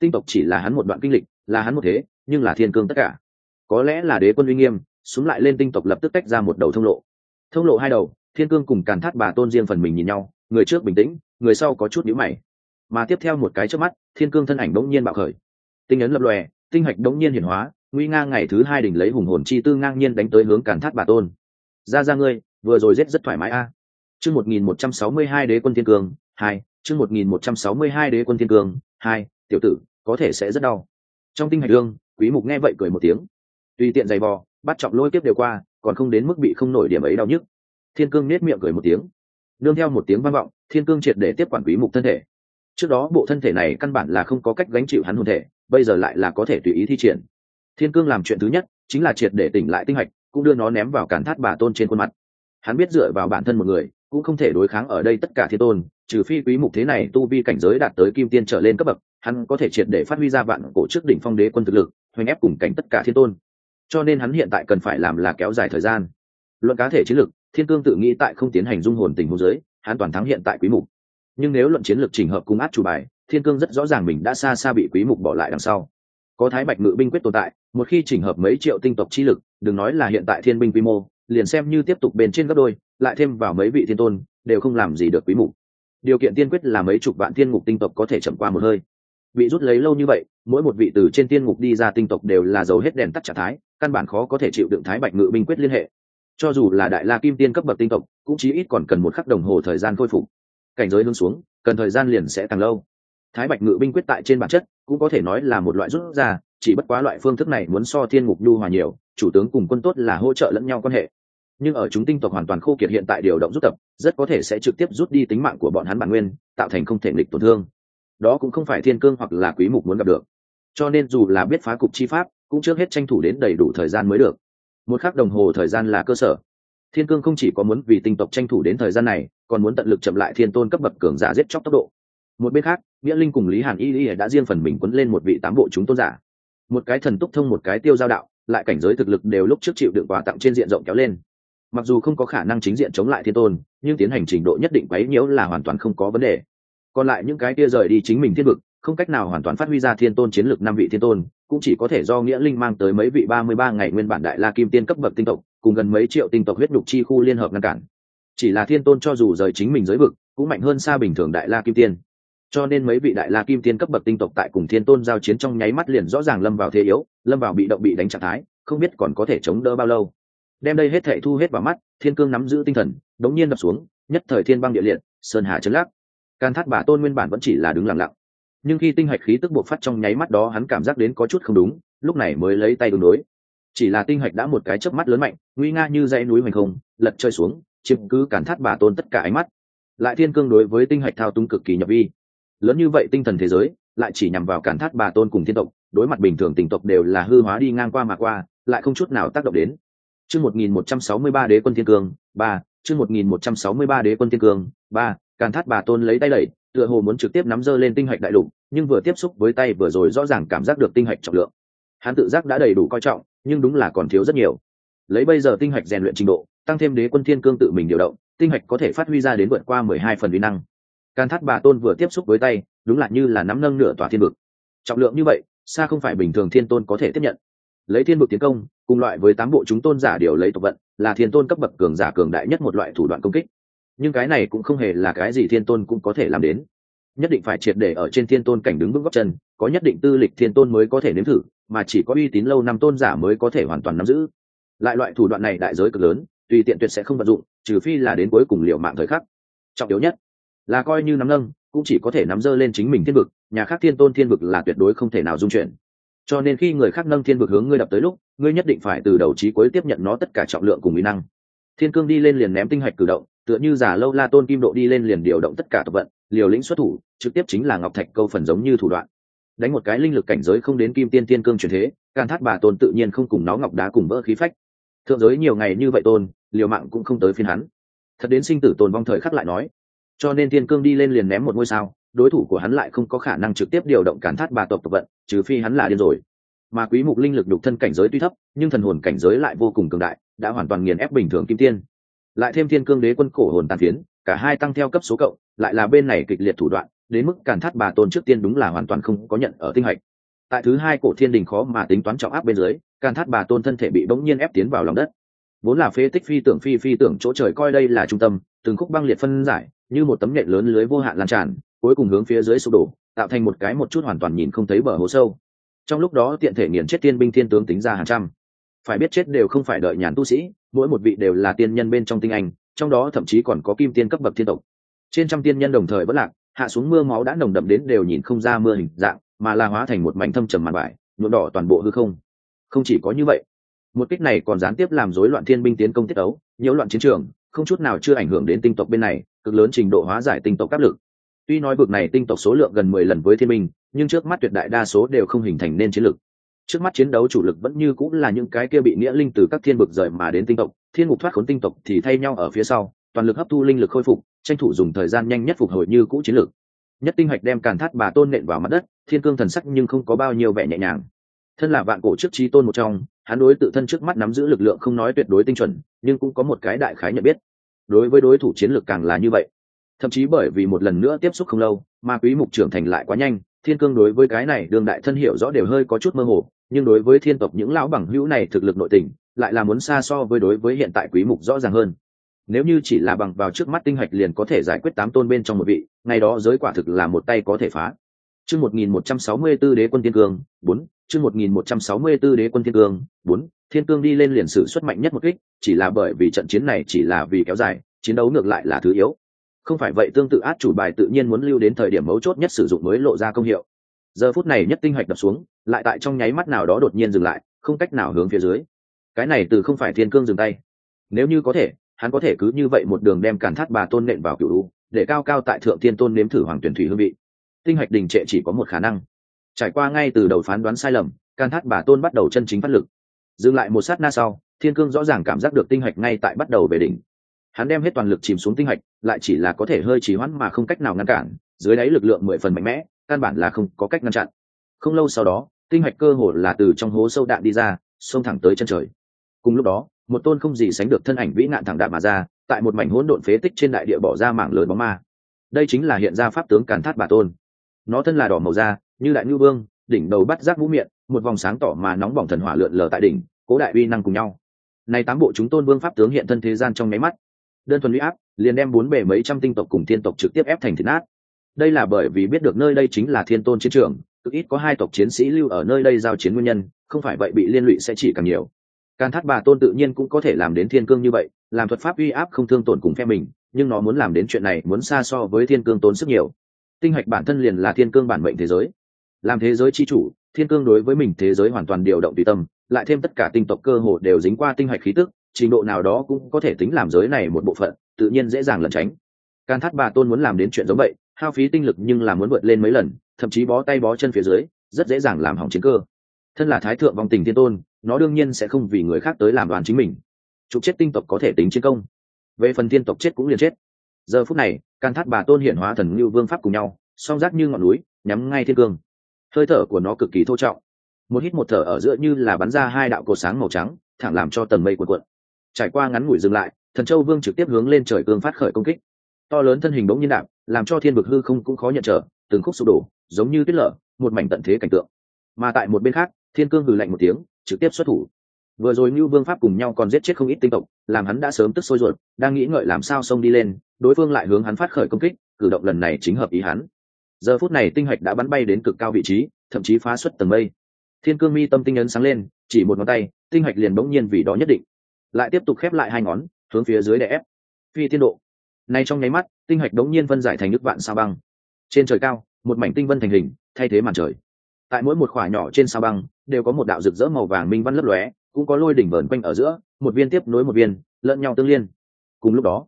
Tinh tộc chỉ là hắn một đoạn kinh lịch, là hắn một thế, nhưng là thiên cương tất cả. Có lẽ là đế quân uy nghiêm xuống lại lên tinh tộc lập tức tách ra một đầu thông lộ. Thông lộ hai đầu, thiên cương cùng càn thát bà tôn riêng phần mình nhìn nhau người trước bình tĩnh, người sau có chút nhữ mày. Mà tiếp theo một cái trước mắt, thiên cương thân ảnh đống nhiên bạo khởi. Tinh ấn lập lòe, tinh hạch đống nhiên hiển hóa, nguy nga ngày thứ hai đỉnh lấy hùng hồn chi tư ngang nhiên đánh tới hướng càn thác bà tôn. Ra ra ngươi, vừa rồi giết rất thoải mái a. Chương một nghìn một trăm sáu mươi hai đế quân thiên cương, hai, chương một nghìn một trăm sáu mươi hai đế quân thiên cương, hai, tiểu tử, có thể sẽ rất đau. Trong tinh hạch đương quý mục nghe vậy cười một tiếng. Tùy tiện giày vò, bắt trọng lôi kiếp đều qua, còn không đến mức bị không nổi điểm ấy đau nhức. Thiên cương nết miệng cười một tiếng nương theo một tiếng vang vọng, thiên cương triệt để tiếp quản quý mục thân thể. Trước đó bộ thân thể này căn bản là không có cách gánh chịu hắn hồn thể, bây giờ lại là có thể tùy ý thi triển. Thiên cương làm chuyện thứ nhất, chính là triệt để tỉnh lại tinh hạch, cũng đưa nó ném vào cản thát bà tôn trên khuôn mặt. Hắn biết dựa vào bản thân một người, cũng không thể đối kháng ở đây tất cả thiên tôn, trừ phi quý mục thế này tu vi cảnh giới đạt tới kim tiên trở lên cấp bậc, hắn có thể triệt để phát huy ra vạn cổ trước đỉnh phong đế quân thực lực, hoành ép cùng cảnh tất cả thiên tôn. Cho nên hắn hiện tại cần phải làm là kéo dài thời gian. Luận cá thể chiến lực thiên cương tự nghĩ tại không tiến hành dung hồn tình huống giới, hắn toàn thắng hiện tại quý mục. Nhưng nếu luận chiến lược trình hợp cung át chủ bài, thiên cương rất rõ ràng mình đã xa xa bị quý mục bỏ lại đằng sau. Có thái bạch ngự binh quyết tồn tại, một khi chỉnh hợp mấy triệu tinh tộc chi lực, đừng nói là hiện tại thiên binh quy mô, liền xem như tiếp tục bền trên gấp đôi, lại thêm vào mấy vị thiên tôn, đều không làm gì được quý mục. Điều kiện tiên quyết là mấy chục vạn thiên ngục tinh tộc có thể chậm qua một hơi. Bị rút lấy lâu như vậy, mỗi một vị từ trên tiên ngục đi ra tinh tộc đều là dầu hết đèn tắt trạng thái, căn bản khó có thể chịu đựng thái bạch ngự binh quyết liên hệ cho dù là đại la kim tiên cấp bậc tinh tộc, cũng chí ít còn cần một khắc đồng hồ thời gian khôi phục. Cảnh giới hướng xuống, cần thời gian liền sẽ càng lâu. Thái bạch ngự binh quyết tại trên bản chất, cũng có thể nói là một loại rút ra, chỉ bất quá loại phương thức này muốn so thiên ngục nhu hòa nhiều, chủ tướng cùng quân tốt là hỗ trợ lẫn nhau quan hệ. Nhưng ở chúng tinh tộc hoàn toàn khô kiệt hiện tại điều động rút tập, rất có thể sẽ trực tiếp rút đi tính mạng của bọn hắn bản nguyên, tạo thành không thể nghịch tổn thương. Đó cũng không phải thiên cương hoặc là quý mục muốn gặp được. Cho nên dù là biết phá cục chi pháp, cũng trước hết tranh thủ đến đầy đủ thời gian mới được một khắc đồng hồ thời gian là cơ sở. Thiên cương không chỉ có muốn vì tinh tộc tranh thủ đến thời gian này, còn muốn tận lực chậm lại thiên tôn cấp bậc cường giả giết chóc tốc độ. Một bên khác, nghĩa linh cùng lý hàn y y đã riêng phần mình quấn lên một vị tám bộ chúng tôn giả. Một cái thần túc thông một cái tiêu giao đạo, lại cảnh giới thực lực đều lúc trước chịu đựng quà tặng trên diện rộng kéo lên. Mặc dù không có khả năng chính diện chống lại thiên tôn, nhưng tiến hành trình độ nhất định quấy nhiễu là hoàn toàn không có vấn đề. Còn lại những cái kia rời đi chính mình thiên vực, không cách nào hoàn toàn phát huy ra thiên tôn chiến lược năm vị thiên tôn cũng chỉ có thể do nghĩa linh mang tới mấy vị ba mươi ba ngày nguyên bản đại la kim tiên cấp bậc tinh tộc, cùng gần mấy triệu tinh tộc huyết nhục chi khu liên hợp ngăn cản. Chỉ là thiên tôn cho dù rời chính mình giới vực, cũng mạnh hơn xa bình thường đại la kim tiên. Cho nên mấy vị đại la kim tiên cấp bậc tinh tộc tại cùng thiên tôn giao chiến trong nháy mắt liền rõ ràng lâm vào thế yếu, lâm vào bị động bị đánh trạng thái, không biết còn có thể chống đỡ bao lâu. Đem đây hết thệ thu hết vào mắt, thiên cương nắm giữ tinh thần, đống nhiên đập xuống, nhất thời thiên băng địa liệt, sơn hà chấn lắc. Can thắt bà tôn nguyên bản vẫn chỉ là đứng lặng lặng nhưng khi tinh hạch khí tức buộc phát trong nháy mắt đó, hắn cảm giác đến có chút không đúng, lúc này mới lấy tay đường đối. Chỉ là tinh hạch đã một cái chớp mắt lớn mạnh, nguy nga như dãy núi hoành không, lật chơi xuống, chiếm cứ cản thắt bà tôn tất cả ánh mắt. Lại thiên cương đối với tinh hạch thao túng cực kỳ nhập vi. Lớn như vậy tinh thần thế giới, lại chỉ nhằm vào cản thắt bà tôn cùng thiên tộc, đối mặt bình thường tình tộc đều là hư hóa đi ngang qua mà qua, lại không chút nào tác động đến. Chương một nghìn một trăm sáu mươi ba đế quân thiên cương, ba, chương một nghìn một trăm sáu mươi ba đế quân thiên cương, ba càn thát bà tôn lấy tay đẩy tựa hồ muốn trực tiếp nắm dơ lên tinh hạch đại lục, nhưng vừa tiếp xúc với tay vừa rồi rõ ràng cảm giác được tinh hạch trọng lượng. Hắn tự giác đã đầy đủ coi trọng, nhưng đúng là còn thiếu rất nhiều. Lấy bây giờ tinh hạch rèn luyện trình độ, tăng thêm đế quân thiên cương tự mình điều động, tinh hạch có thể phát huy ra đến vượt qua mười hai phần vi năng. Can thát bà tôn vừa tiếp xúc với tay, đúng là như là nắm nâng nửa tòa thiên vực. Trọng lượng như vậy, xa không phải bình thường thiên tôn có thể tiếp nhận. Lấy thiên vực tiến công, cùng loại với tám bộ chúng tôn giả điều lấy tộc vận, là thiên tôn cấp bậc cường giả cường đại nhất một loại thủ đoạn công kích nhưng cái này cũng không hề là cái gì thiên tôn cũng có thể làm đến. Nhất định phải triệt để ở trên thiên tôn cảnh đứng bước góc chân, có nhất định tư lịch thiên tôn mới có thể nếm thử, mà chỉ có uy tín lâu năm tôn giả mới có thể hoàn toàn nắm giữ. Lại loại thủ đoạn này đại giới cực lớn, tùy tiện tuyệt sẽ không vận dụng, trừ phi là đến cuối cùng liệu mạng thời khắc. Trọng yếu nhất là coi như nắm nâng, cũng chỉ có thể nắm dơ lên chính mình thiên vực, nhà khác thiên tôn thiên vực là tuyệt đối không thể nào dung chuyển. Cho nên khi người khác nâng thiên vực hướng ngươi đập tới lúc, ngươi nhất định phải từ đầu trí cuối tiếp nhận nó tất cả trọng lượng cùng mỹ năng. Thiên cương đi lên liền ném tinh hạch cử động tựa như giả lâu la tôn kim độ đi lên liền điều động tất cả tập vận, liều lĩnh xuất thủ, trực tiếp chính là ngọc thạch câu phần giống như thủ đoạn. Đánh một cái linh lực cảnh giới không đến kim tiên tiên cương truyền thế can thác bà tôn tự nhiên không cùng nó ngọc đá cùng vỡ khí phách. Thượng giới nhiều ngày như vậy tôn, liều mạng cũng không tới phiên hắn. Thật đến sinh tử tồn vong thời khắc lại nói. Cho nên tiên cương đi lên liền ném một ngôi sao, đối thủ của hắn lại không có khả năng trực tiếp điều động cản thát bà tộc tập vận, trừ phi hắn là điên rồi. Mà quý mục linh lực đục thân cảnh giới tuy thấp, nhưng thần hồn cảnh giới lại vô cùng cường đại, đã hoàn toàn nghiền ép bình thường kim tiên lại thêm thiên cương đế quân cổ hồn tàn phiến, cả hai tăng theo cấp số cộng, lại là bên này kịch liệt thủ đoạn, đến mức càn thắt bà tôn trước tiên đúng là hoàn toàn không có nhận ở tinh hạch. Tại thứ hai cổ thiên đình khó mà tính toán trọng áp bên dưới, càn thắt bà tôn thân thể bị bỗng nhiên ép tiến vào lòng đất. Vốn là phế tích phi tưởng phi phi tưởng chỗ trời coi đây là trung tâm, từng khúc băng liệt phân giải, như một tấm nhện lớn lưới vô hạn lan tràn, cuối cùng hướng phía dưới sụp đổ, tạo thành một cái một chút hoàn toàn nhìn không thấy bờ hố sâu. Trong lúc đó tiện thể nghiền chết tiên binh thiên tướng tính ra hàng trăm phải biết chết đều không phải đợi nhàn tu sĩ, mỗi một vị đều là tiên nhân bên trong tinh anh, trong đó thậm chí còn có kim tiên cấp bậc thiên tộc. Trên trăm tiên nhân đồng thời bất lạc, hạ xuống mưa máu đã nồng đậm đến đều nhìn không ra mưa hình dạng, mà là hóa thành một mảnh thâm trầm màn vải, nhuộm đỏ toàn bộ hư không. Không chỉ có như vậy, một kích này còn gián tiếp làm rối loạn thiên binh tiến công tiết ấu nhiễu loạn chiến trường, không chút nào chưa ảnh hưởng đến tinh tộc bên này, cực lớn trình độ hóa giải tinh tộc áp lực. Tuy nói bực này tinh tộc số lượng gần mười lần với thiên binh, nhưng trước mắt tuyệt đại đa số đều không hình thành nên chiến lực trước mắt chiến đấu chủ lực vẫn như cũng là những cái kia bị nghĩa linh từ các thiên vực rời mà đến tinh tộc, thiên mục thoát khốn tinh tộc thì thay nhau ở phía sau, toàn lực hấp thu linh lực khôi phục, tranh thủ dùng thời gian nhanh nhất phục hồi như cũ chiến lược nhất tinh hạch đem càn thắt bà tôn nện vào mặt đất, thiên cương thần sắc nhưng không có bao nhiêu vẻ nhẹ nhàng. Thân là vạn cổ trước trí tôn một trong, hắn đối tự thân trước mắt nắm giữ lực lượng không nói tuyệt đối tinh chuẩn, nhưng cũng có một cái đại khái nhận biết. Đối với đối thủ chiến lược càng là như vậy. Thậm chí bởi vì một lần nữa tiếp xúc không lâu, mà quý mục trưởng thành lại quá nhanh, thiên cương đối với cái này đương đại thân hiểu rõ đều hơi có chút mơ hồ nhưng đối với thiên tộc những lão bằng hữu này thực lực nội tình lại là muốn xa so với đối với hiện tại quý mục rõ ràng hơn. Nếu như chỉ là bằng vào trước mắt tinh hạch liền có thể giải quyết tám tôn bên trong một vị ngày đó giới quả thực là một tay có thể phá. Chương 1164 đế quân thiên cương 4, chương 1164 đế quân thiên cương 4, thiên cương đi lên liền sử xuất mạnh nhất một kích chỉ là bởi vì trận chiến này chỉ là vì kéo dài chiến đấu ngược lại là thứ yếu. Không phải vậy tương tự át chủ bài tự nhiên muốn lưu đến thời điểm mấu chốt nhất sử dụng mới lộ ra công hiệu giờ phút này nhất tinh hạch đập xuống, lại tại trong nháy mắt nào đó đột nhiên dừng lại, không cách nào hướng phía dưới. Cái này từ không phải thiên cương dừng tay. Nếu như có thể, hắn có thể cứ như vậy một đường đem cản thắt bà tôn nện vào cựu u, để cao cao tại thượng tiên tôn nếm thử hoàng tuyển thủy hương vị. Tinh hạch đình trệ chỉ có một khả năng. Trải qua ngay từ đầu phán đoán sai lầm can thắt bà tôn bắt đầu chân chính phát lực. Dừng lại một sát na sau, thiên cương rõ ràng cảm giác được tinh hạch ngay tại bắt đầu về đỉnh. Hắn đem hết toàn lực chìm xuống tinh hạch lại chỉ là có thể hơi trì hoãn mà không cách nào ngăn cản, dưới đáy lực lượng mười phần mạnh mẽ căn bản là không có cách ngăn chặn. Không lâu sau đó, tinh hạch cơ hồ là từ trong hố sâu đạn đi ra, xông thẳng tới chân trời. Cùng lúc đó, một tôn không gì sánh được thân ảnh vĩ nạn thẳng đạn mà ra, tại một mảnh hỗn độn phế tích trên đại địa bỏ ra mảng lớn bóng ma. Đây chính là hiện ra pháp tướng càn thát bà tôn. Nó thân là đỏ màu da, như đại ngư vương, đỉnh đầu bắt giác mũ miệng, một vòng sáng tỏ mà nóng bỏng thần hỏa lượn lờ tại đỉnh, cố đại uy năng cùng nhau. Nay tám bộ chúng tôn vương pháp tướng hiện thân thế gian trong máy mắt. Đơn thuần uy áp, liền đem bốn bề mấy trăm tinh tộc cùng thiên tộc trực tiếp ép thành thịt nát đây là bởi vì biết được nơi đây chính là thiên tôn chiến trường cực ít có hai tộc chiến sĩ lưu ở nơi đây giao chiến nguyên nhân không phải vậy bị liên lụy sẽ chỉ càng nhiều Càn thắt Bà Tôn tự nhiên cũng có thể làm đến thiên cương như vậy, làm thuật pháp uy áp không thương tổn cùng phe mình, nhưng nó muốn làm đến chuyện này muốn xa so với thiên cương tốn sức nhiều. Tinh hạch bản thân liền là thiên cương bản mệnh thế giới. Làm thế giới chi chủ, thiên cương đối với mình thế giới hoàn toàn điều động tùy tâm, lại thêm tất cả tinh tộc cơ hồ đều dính qua tinh hạch khí tức, trình độ nào đó cũng có thể tính làm giới này một bộ phận, tự nhiên dễ dàng lẩn tránh. Càn thắt Bà Tôn muốn làm đến chuyện giống vậy, hao phí tinh lực nhưng là muốn vượt lên mấy lần, thậm chí bó tay bó chân phía dưới, rất dễ dàng làm hỏng chiến cơ. Thân là thái thượng vong tình thiên tôn, nó đương nhiên sẽ không vì người khác tới làm đoàn chính mình. Trục chết tinh tộc có thể tính chiến công. Về phần thiên tộc chết cũng liền chết. Giờ phút này can thắt bà tôn hiển hóa thần ngưu vương pháp cùng nhau song rác như ngọn núi nhắm ngay thiên cương. Hơi thở của nó cực kỳ thô trọng. Một hít một thở ở giữa như là bắn ra hai đạo cột sáng màu trắng thẳng làm cho tầng mây cuộn cuộn. Trải qua ngắn ngủi dừng lại thần châu vương trực tiếp hướng lên trời cương phát khởi công kích to lớn thân hình bỗng nhiên đạp, làm cho thiên vực hư không cũng khó nhận trở, từng khúc sụp đổ, giống như tuyết lở, một mảnh tận thế cảnh tượng. Mà tại một bên khác, thiên cương hừ lạnh một tiếng, trực tiếp xuất thủ. Vừa rồi như vương pháp cùng nhau còn giết chết không ít tinh tộc, làm hắn đã sớm tức sôi ruột, đang nghĩ ngợi làm sao xông đi lên, đối phương lại hướng hắn phát khởi công kích, cử động lần này chính hợp ý hắn. Giờ phút này tinh hạch đã bắn bay đến cực cao vị trí, thậm chí phá xuất tầng mây. Thiên cương mi tâm tinh ấn sáng lên, chỉ một ngón tay, tinh hạch liền bỗng nhiên vì đó nhất định. Lại tiếp tục khép lại hai ngón, hướng phía dưới để ép. Phi thiên độ nay trong nháy mắt, tinh hạch đống nhiên vân giải thành nước vạn sao băng. Trên trời cao, một mảnh tinh vân thành hình, thay thế màn trời. Tại mỗi một khỏa nhỏ trên sao băng, đều có một đạo rực rỡ màu vàng minh văn lấp lóe, cũng có lôi đỉnh vờn quanh ở giữa, một viên tiếp nối một viên, lẫn nhau tương liên. Cùng lúc đó,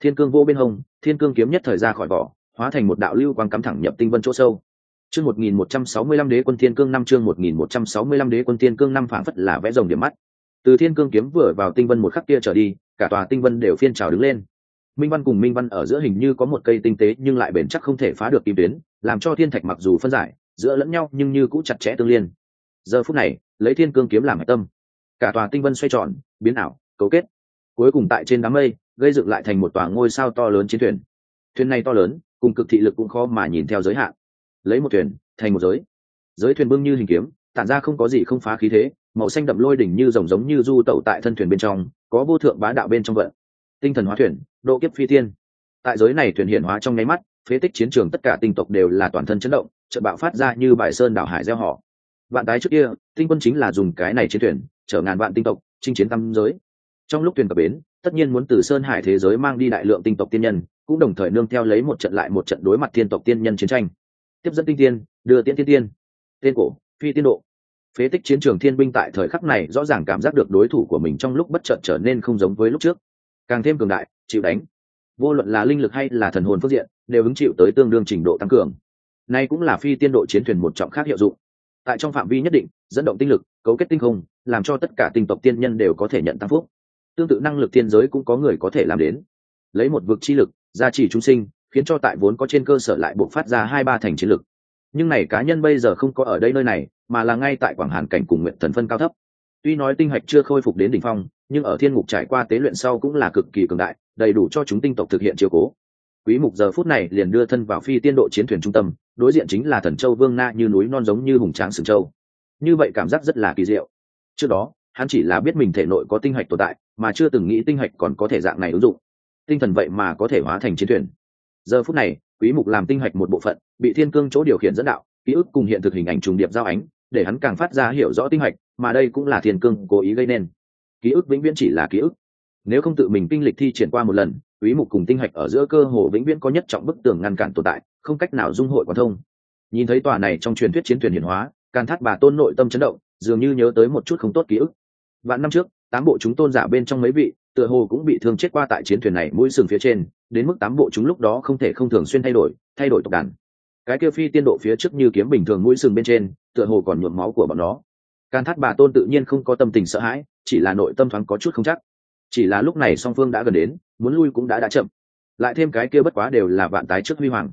thiên cương vô bên hông, thiên cương kiếm nhất thời ra khỏi vỏ, hóa thành một đạo lưu quang cắm thẳng nhập tinh vân chỗ sâu. Chương một nghìn một trăm sáu mươi lăm đế quân thiên cương năm chương một nghìn một trăm sáu mươi lăm đế quân thiên cương năm phảng phất là vẽ rồng điểm mắt. Từ thiên cương kiếm vừa vào tinh vân một khắc kia trở đi, cả tòa tinh vân đều phiên trào đứng lên minh văn cùng minh văn ở giữa hình như có một cây tinh tế nhưng lại bền chắc không thể phá được kim tuyến, làm cho thiên thạch mặc dù phân giải, giữa lẫn nhau nhưng như cũng chặt chẽ tương liên. Giờ phút này, lấy thiên cương kiếm làm hạch tâm. Cả tòa tinh vân xoay tròn, biến ảo, cấu kết. Cuối cùng tại trên đám mây, gây dựng lại thành một tòa ngôi sao to lớn chiến thuyền. Thuyền này to lớn, cùng cực thị lực cũng khó mà nhìn theo giới hạn. Lấy một thuyền, thành một giới. Giới thuyền bưng như hình kiếm, tản ra không có gì không phá khí thế, màu xanh đậm lôi đỉnh như rồng giống như du tẩu tại thân thuyền bên trong, có vô thượng bá đạo bên trong vận. Tinh thần hóa thuyền độ kiếp phi tiên tại giới này thuyền hiện hóa trong nháy mắt, phế tích chiến trường tất cả tinh tộc đều là toàn thân chấn động trận bạo phát ra như bài sơn đảo hải gieo họ. Vạn tái trước kia, tinh quân chính là dùng cái này chiến thuyền, chở ngàn vạn tinh tộc, chinh chiến tam giới. Trong lúc thuyền cập bến, tất nhiên muốn từ sơn hải thế giới mang đi đại lượng tinh tộc tiên nhân, cũng đồng thời nương theo lấy một trận lại một trận đối mặt thiên tộc tiên nhân chiến tranh. Tiếp dẫn tinh tiên, đưa tiên tiên tiên. Tên cổ, phi tiên độ. Phế tích chiến trường thiên binh tại thời khắc này rõ ràng cảm giác được đối thủ của mình trong lúc bất chợt trở nên không giống với lúc trước. Càng thêm cường đại chịu đánh. Vô luận là linh lực hay là thần hồn phương diện, đều hứng chịu tới tương đương trình độ tăng cường. Nay cũng là phi tiên độ chiến thuyền một trọng khác hiệu dụng. Tại trong phạm vi nhất định, dẫn động tinh lực, cấu kết tinh không, làm cho tất cả tinh tộc tiên nhân đều có thể nhận tăng phúc. Tương tự năng lực tiên giới cũng có người có thể làm đến. Lấy một vực chi lực, gia trì chúng sinh, khiến cho tại vốn có trên cơ sở lại buộc phát ra hai ba thành chiến lực. Nhưng này cá nhân bây giờ không có ở đây nơi này, mà là ngay tại quảng hàn cảnh cùng nguyện thần phân cao thấp. Tuy nói tinh hạch chưa khôi phục đến đỉnh phong nhưng ở thiên mục trải qua tế luyện sau cũng là cực kỳ cường đại, đầy đủ cho chúng tinh tộc thực hiện chiều cố. Quý mục giờ phút này liền đưa thân vào phi tiên độ chiến thuyền trung tâm, đối diện chính là thần châu vương na như núi non giống như hùng tráng sừng châu. Như vậy cảm giác rất là kỳ diệu. Trước đó, hắn chỉ là biết mình thể nội có tinh hạch tồn tại, mà chưa từng nghĩ tinh hạch còn có thể dạng này ứng dụng. Tinh thần vậy mà có thể hóa thành chiến thuyền. Giờ phút này, quý mục làm tinh hạch một bộ phận, bị thiên cương chỗ điều khiển dẫn đạo, ký ức cùng hiện thực hình ảnh trùng điệp giao ánh, để hắn càng phát ra hiểu rõ tinh hạch, mà đây cũng là thiên cương cố ý gây nên ký ức vĩnh viễn chỉ là ký ức. Nếu không tự mình kinh lịch thi triển qua một lần quý mục cùng tinh hạch ở giữa cơ hồ vĩnh viễn có nhất trọng bức tường ngăn cản tồn tại, không cách nào dung hội quan thông. Nhìn thấy tòa này trong truyền thuyết chiến thuyền hiển hóa can thát bà tôn nội tâm chấn động, dường như nhớ tới một chút không tốt ký ức. Vạn năm trước, tám bộ chúng tôn giả bên trong mấy vị, tựa hồ cũng bị thương chết qua tại chiến thuyền này mũi sừng phía trên, đến mức tám bộ chúng lúc đó không thể không thường xuyên thay đổi thay đổi tộc đàn. Cái kia phi tiên độ phía trước như kiếm bình thường mũi sừng bên trên, tựa hồ còn nhuộm máu của bọn nó can thát bà tôn tự nhiên không có tâm tình sợ hãi, chỉ là nội tâm thoáng có chút không chắc. Chỉ là lúc này song phương đã gần đến, muốn lui cũng đã đã chậm. Lại thêm cái kia bất quá đều là vạn tái trước huy hoàng.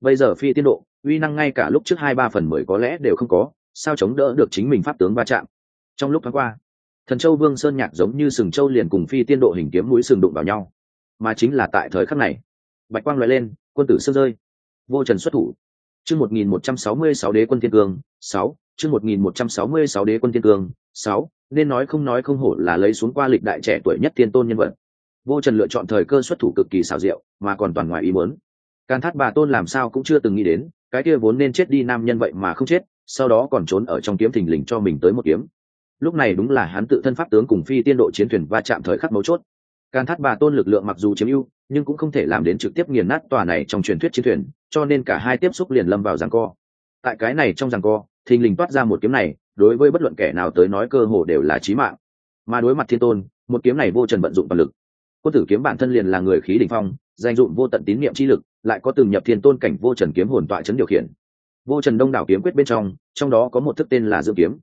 Bây giờ phi tiên độ, uy năng ngay cả lúc trước hai ba phần mười có lẽ đều không có, sao chống đỡ được chính mình pháp tướng va chạm? Trong lúc thoáng qua, thần châu vương sơn nhạc giống như sừng châu liền cùng phi tiên độ hình kiếm mũi sừng đụng vào nhau. Mà chính là tại thời khắc này, bạch quang loại lên, quân tử sơn rơi, vô trần xuất thủ. Chương một nghìn một trăm sáu mươi sáu đế quân thiên cương sáu chương một nghìn một trăm sáu mươi sáu đế quân thiên cương, sáu, nên nói không nói không hổ là lấy xuống qua lịch đại trẻ tuổi nhất tiên tôn nhân vật. Vô trần lựa chọn thời cơ xuất thủ cực kỳ xảo diệu, mà còn toàn ngoài ý muốn. Can thát bà tôn làm sao cũng chưa từng nghĩ đến, cái kia vốn nên chết đi nam nhân vậy mà không chết, sau đó còn trốn ở trong kiếm thình lình cho mình tới một kiếm. Lúc này đúng là hắn tự thân pháp tướng cùng phi tiên độ chiến thuyền va chạm thời khắc mấu chốt. Can thát bà tôn lực lượng mặc dù chiếm ưu, nhưng cũng không thể làm đến trực tiếp nghiền nát tòa này trong truyền thuyết chiến thuyền, cho nên cả hai tiếp xúc liền lâm vào giằng co tại cái này trong giằng co, thình lình toát ra một kiếm này, đối với bất luận kẻ nào tới nói cơ hồ đều là chí mạng. Mà đối mặt thiên tôn, một kiếm này vô trần vận dụng toàn lực. Quân tử kiếm bản thân liền là người khí đỉnh phong danh dụng vô tận tín niệm chi lực, lại có từng nhập thiên tôn cảnh vô trần kiếm hồn tọa chấn điều khiển. Vô trần đông đảo kiếm quyết bên trong trong đó có một thức tên là dưỡng kiếm.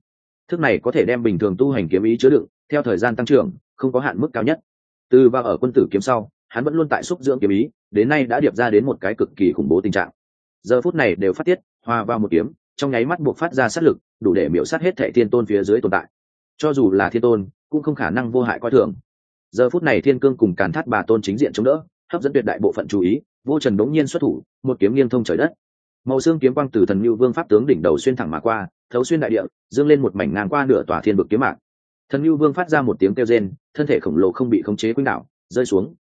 Thức này có thể đem bình thường tu hành kiếm ý chứa đựng, theo thời gian tăng trưởng, không có hạn mức cao nhất. Từ và ở quân tử kiếm sau, hắn vẫn luôn tại xúc dưỡng kiếm ý, đến nay đã điệp ra đến một cái cực kỳ khủng bố tình trạng. Giờ phút này đều phát tiết hòa vào một kiếm, trong nháy mắt buộc phát ra sát lực, đủ để miễu sát hết thệ thiên tôn phía dưới tồn tại. Cho dù là thiên tôn, cũng không khả năng vô hại coi thường. Giờ phút này thiên cương cùng càn thát bà tôn chính diện chống đỡ, hấp dẫn tuyệt đại bộ phận chú ý, vô trần đống nhiên xuất thủ, một kiếm nghiêng thông trời đất. Màu xương kiếm quang từ thần như vương pháp tướng đỉnh đầu xuyên thẳng mà qua, thấu xuyên đại địa, dương lên một mảnh ngang qua nửa tòa thiên vực kiếm mạng thần như vương phát ra một tiếng kêu rên, thân thể khổng lồ không bị khống chế quýnh đạo rơi xuống.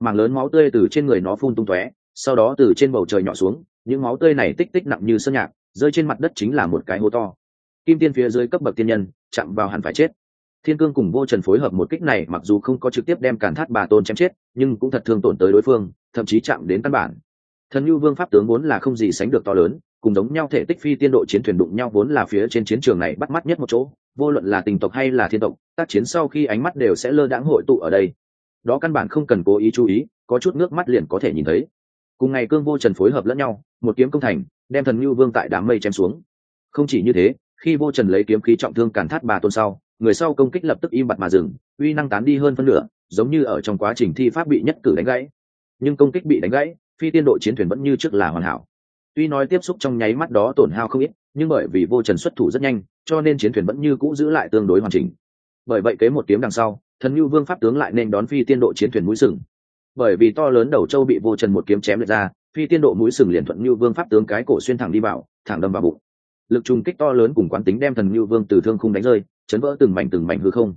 Mảng lớn máu tươi từ trên người nó phun tung tóe, sau đó từ trên bầu trời nhỏ xuống những máu tươi này tích tích nặng như sơn nhạc, rơi trên mặt đất chính là một cái hố to. Kim tiên phía dưới cấp bậc tiên nhân, chạm vào hẳn phải chết. Thiên cương cùng vô trần phối hợp một kích này mặc dù không có trực tiếp đem cản thát bà tôn chém chết, nhưng cũng thật thương tổn tới đối phương, thậm chí chạm đến căn bản. Thần nhu vương pháp tướng vốn là không gì sánh được to lớn, cùng giống nhau thể tích phi tiên độ chiến thuyền đụng nhau vốn là phía trên chiến trường này bắt mắt nhất một chỗ, vô luận là tình tộc hay là thiên tộc, tác chiến sau khi ánh mắt đều sẽ lơ đãng hội tụ ở đây. Đó căn bản không cần cố ý chú ý, có chút nước mắt liền có thể nhìn thấy. Cùng ngày cương vô trần phối hợp lẫn nhau một kiếm công thành, đem thần như vương tại đám mây chém xuống. Không chỉ như thế, khi vô trần lấy kiếm khí trọng thương càn thát bà tôn sau, người sau công kích lập tức im bặt mà dừng, uy năng tán đi hơn phân nửa, giống như ở trong quá trình thi pháp bị nhất cử đánh gãy. Nhưng công kích bị đánh gãy, phi tiên độ chiến thuyền vẫn như trước là hoàn hảo. Tuy nói tiếp xúc trong nháy mắt đó tổn hao không ít, nhưng bởi vì vô trần xuất thủ rất nhanh, cho nên chiến thuyền vẫn như cũ giữ lại tương đối hoàn chỉnh. Bởi vậy kế một kiếm đằng sau, thần như vương pháp tướng lại nên đón phi tiên độ chiến thuyền mũi sừng. Bởi vì to lớn đầu châu bị vô trần một kiếm chém lệch ra phi tiên độ mũi sừng liền thuận như vương pháp tướng cái cổ xuyên thẳng đi vào, thẳng đâm vào bụng. Lực trùng kích to lớn cùng quán tính đem thần như vương từ thương khung đánh rơi, chấn vỡ từng mảnh từng mảnh hư không.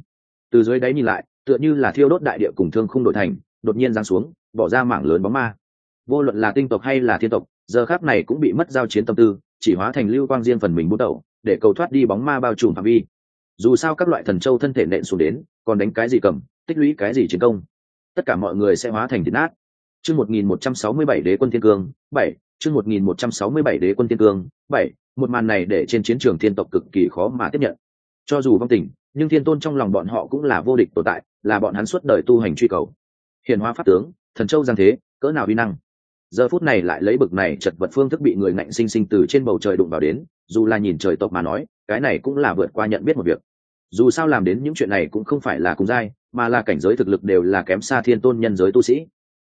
Từ dưới đáy nhìn lại, tựa như là thiêu đốt đại địa cùng thương khung đổi thành, đột nhiên giáng xuống, bỏ ra mảng lớn bóng ma. Vô luận là tinh tộc hay là thiên tộc, giờ khác này cũng bị mất giao chiến tâm tư, chỉ hóa thành lưu quang riêng phần mình bút đầu để cầu thoát đi bóng ma bao trùm phạm vi. Dù sao các loại thần châu thân thể nện xuống đến, còn đánh cái gì cầm, tích lũy cái gì chiến công? Tất cả mọi người sẽ hóa thành thịt nát chương một nghìn một trăm sáu mươi bảy đế quân thiên cương, bảy, chương một nghìn một trăm sáu mươi bảy đế quân thiên cương, bảy, một màn này để trên chiến trường thiên tộc cực kỳ khó mà tiếp nhận. Cho dù vong tình, nhưng thiên tôn trong lòng bọn họ cũng là vô địch tồn tại, là bọn hắn suốt đời tu hành truy cầu. Hiền hóa pháp tướng, thần châu giang thế, cỡ nào vi năng. Giờ phút này lại lấy bực này chật vật phương thức bị người ngạnh sinh sinh từ trên bầu trời đụng vào đến, dù là nhìn trời tộc mà nói, cái này cũng là vượt qua nhận biết một việc. Dù sao làm đến những chuyện này cũng không phải là cùng giai, mà là cảnh giới thực lực đều là kém xa thiên tôn nhân giới tu sĩ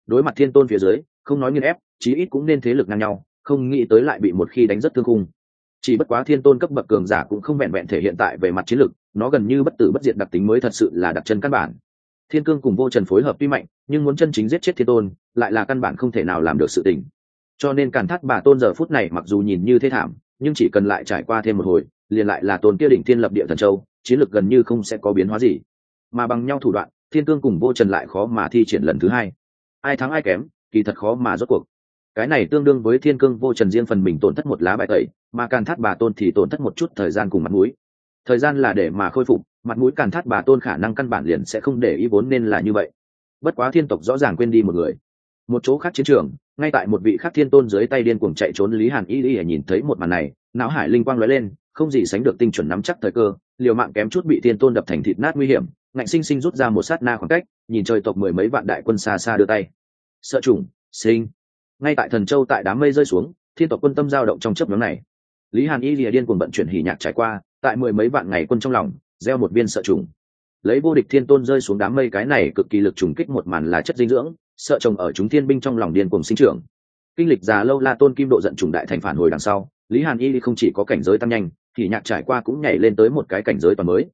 đối mặt thiên tôn phía dưới, không nói nghiên ép, chí ít cũng nên thế lực ngang nhau, không nghĩ tới lại bị một khi đánh rất thương khung. Chỉ bất quá thiên tôn cấp bậc cường giả cũng không vẹn vẹn thể hiện tại về mặt chiến lược nó gần như bất tử bất diệt đặc tính mới thật sự là đặc chân căn bản. Thiên cương cùng vô trần phối hợp tuy mạnh, nhưng muốn chân chính giết chết thiên tôn, lại là căn bản không thể nào làm được sự tình. Cho nên càn thắt bà tôn giờ phút này mặc dù nhìn như thế thảm, nhưng chỉ cần lại trải qua thêm một hồi, liền lại là tôn kia đỉnh thiên lập địa thần châu, chiến lược gần như không sẽ có biến hóa gì. Mà bằng nhau thủ đoạn, thiên cương cùng vô trần lại khó mà thi triển lần thứ hai ai thắng ai kém, kỳ thật khó mà rốt cuộc. Cái này tương đương với thiên cương vô trần riêng phần mình tổn thất một lá bài tẩy, mà càn thắt bà tôn thì tổn thất một chút thời gian cùng mặt mũi. Thời gian là để mà khôi phục, mặt mũi càn thắt bà tôn khả năng căn bản liền sẽ không để ý vốn nên là như vậy. Bất quá thiên tộc rõ ràng quên đi một người. Một chỗ khác chiến trường, ngay tại một vị khắc thiên tôn dưới tay điên cuồng chạy trốn lý hàn y y nhìn thấy một màn này, não hải linh quang lóe lên, không gì sánh được tinh chuẩn nắm chắc thời cơ, liều mạng kém chút bị thiên tôn đập thành thịt nát nguy hiểm, ngạnh sinh sinh rút ra một sát na khoảng cách, nhìn trời tộc mười mấy vạn đại quân xa xa đưa tay sợ trùng sinh. Ngay tại thần châu tại đám mây rơi xuống, thiên tộc quân tâm giao động trong chấp nhóm này. Lý hàn y lìa điên cuồng vận chuyển hỉ nhạc trải qua, tại mười mấy vạn ngày quân trong lòng, gieo một viên sợ trùng lấy vô địch thiên tôn rơi xuống đám mây cái này cực kỳ lực trùng kích một màn là chất dinh dưỡng, sợ chồng ở chúng thiên binh trong lòng điên cuồng sinh trưởng. Kinh lịch già lâu la tôn kim độ giận trùng đại thành phản hồi đằng sau, lý hàn y không chỉ có cảnh giới tăng nhanh, hỉ nhạc trải qua cũng nhảy lên tới một cái cảnh giới toàn mới.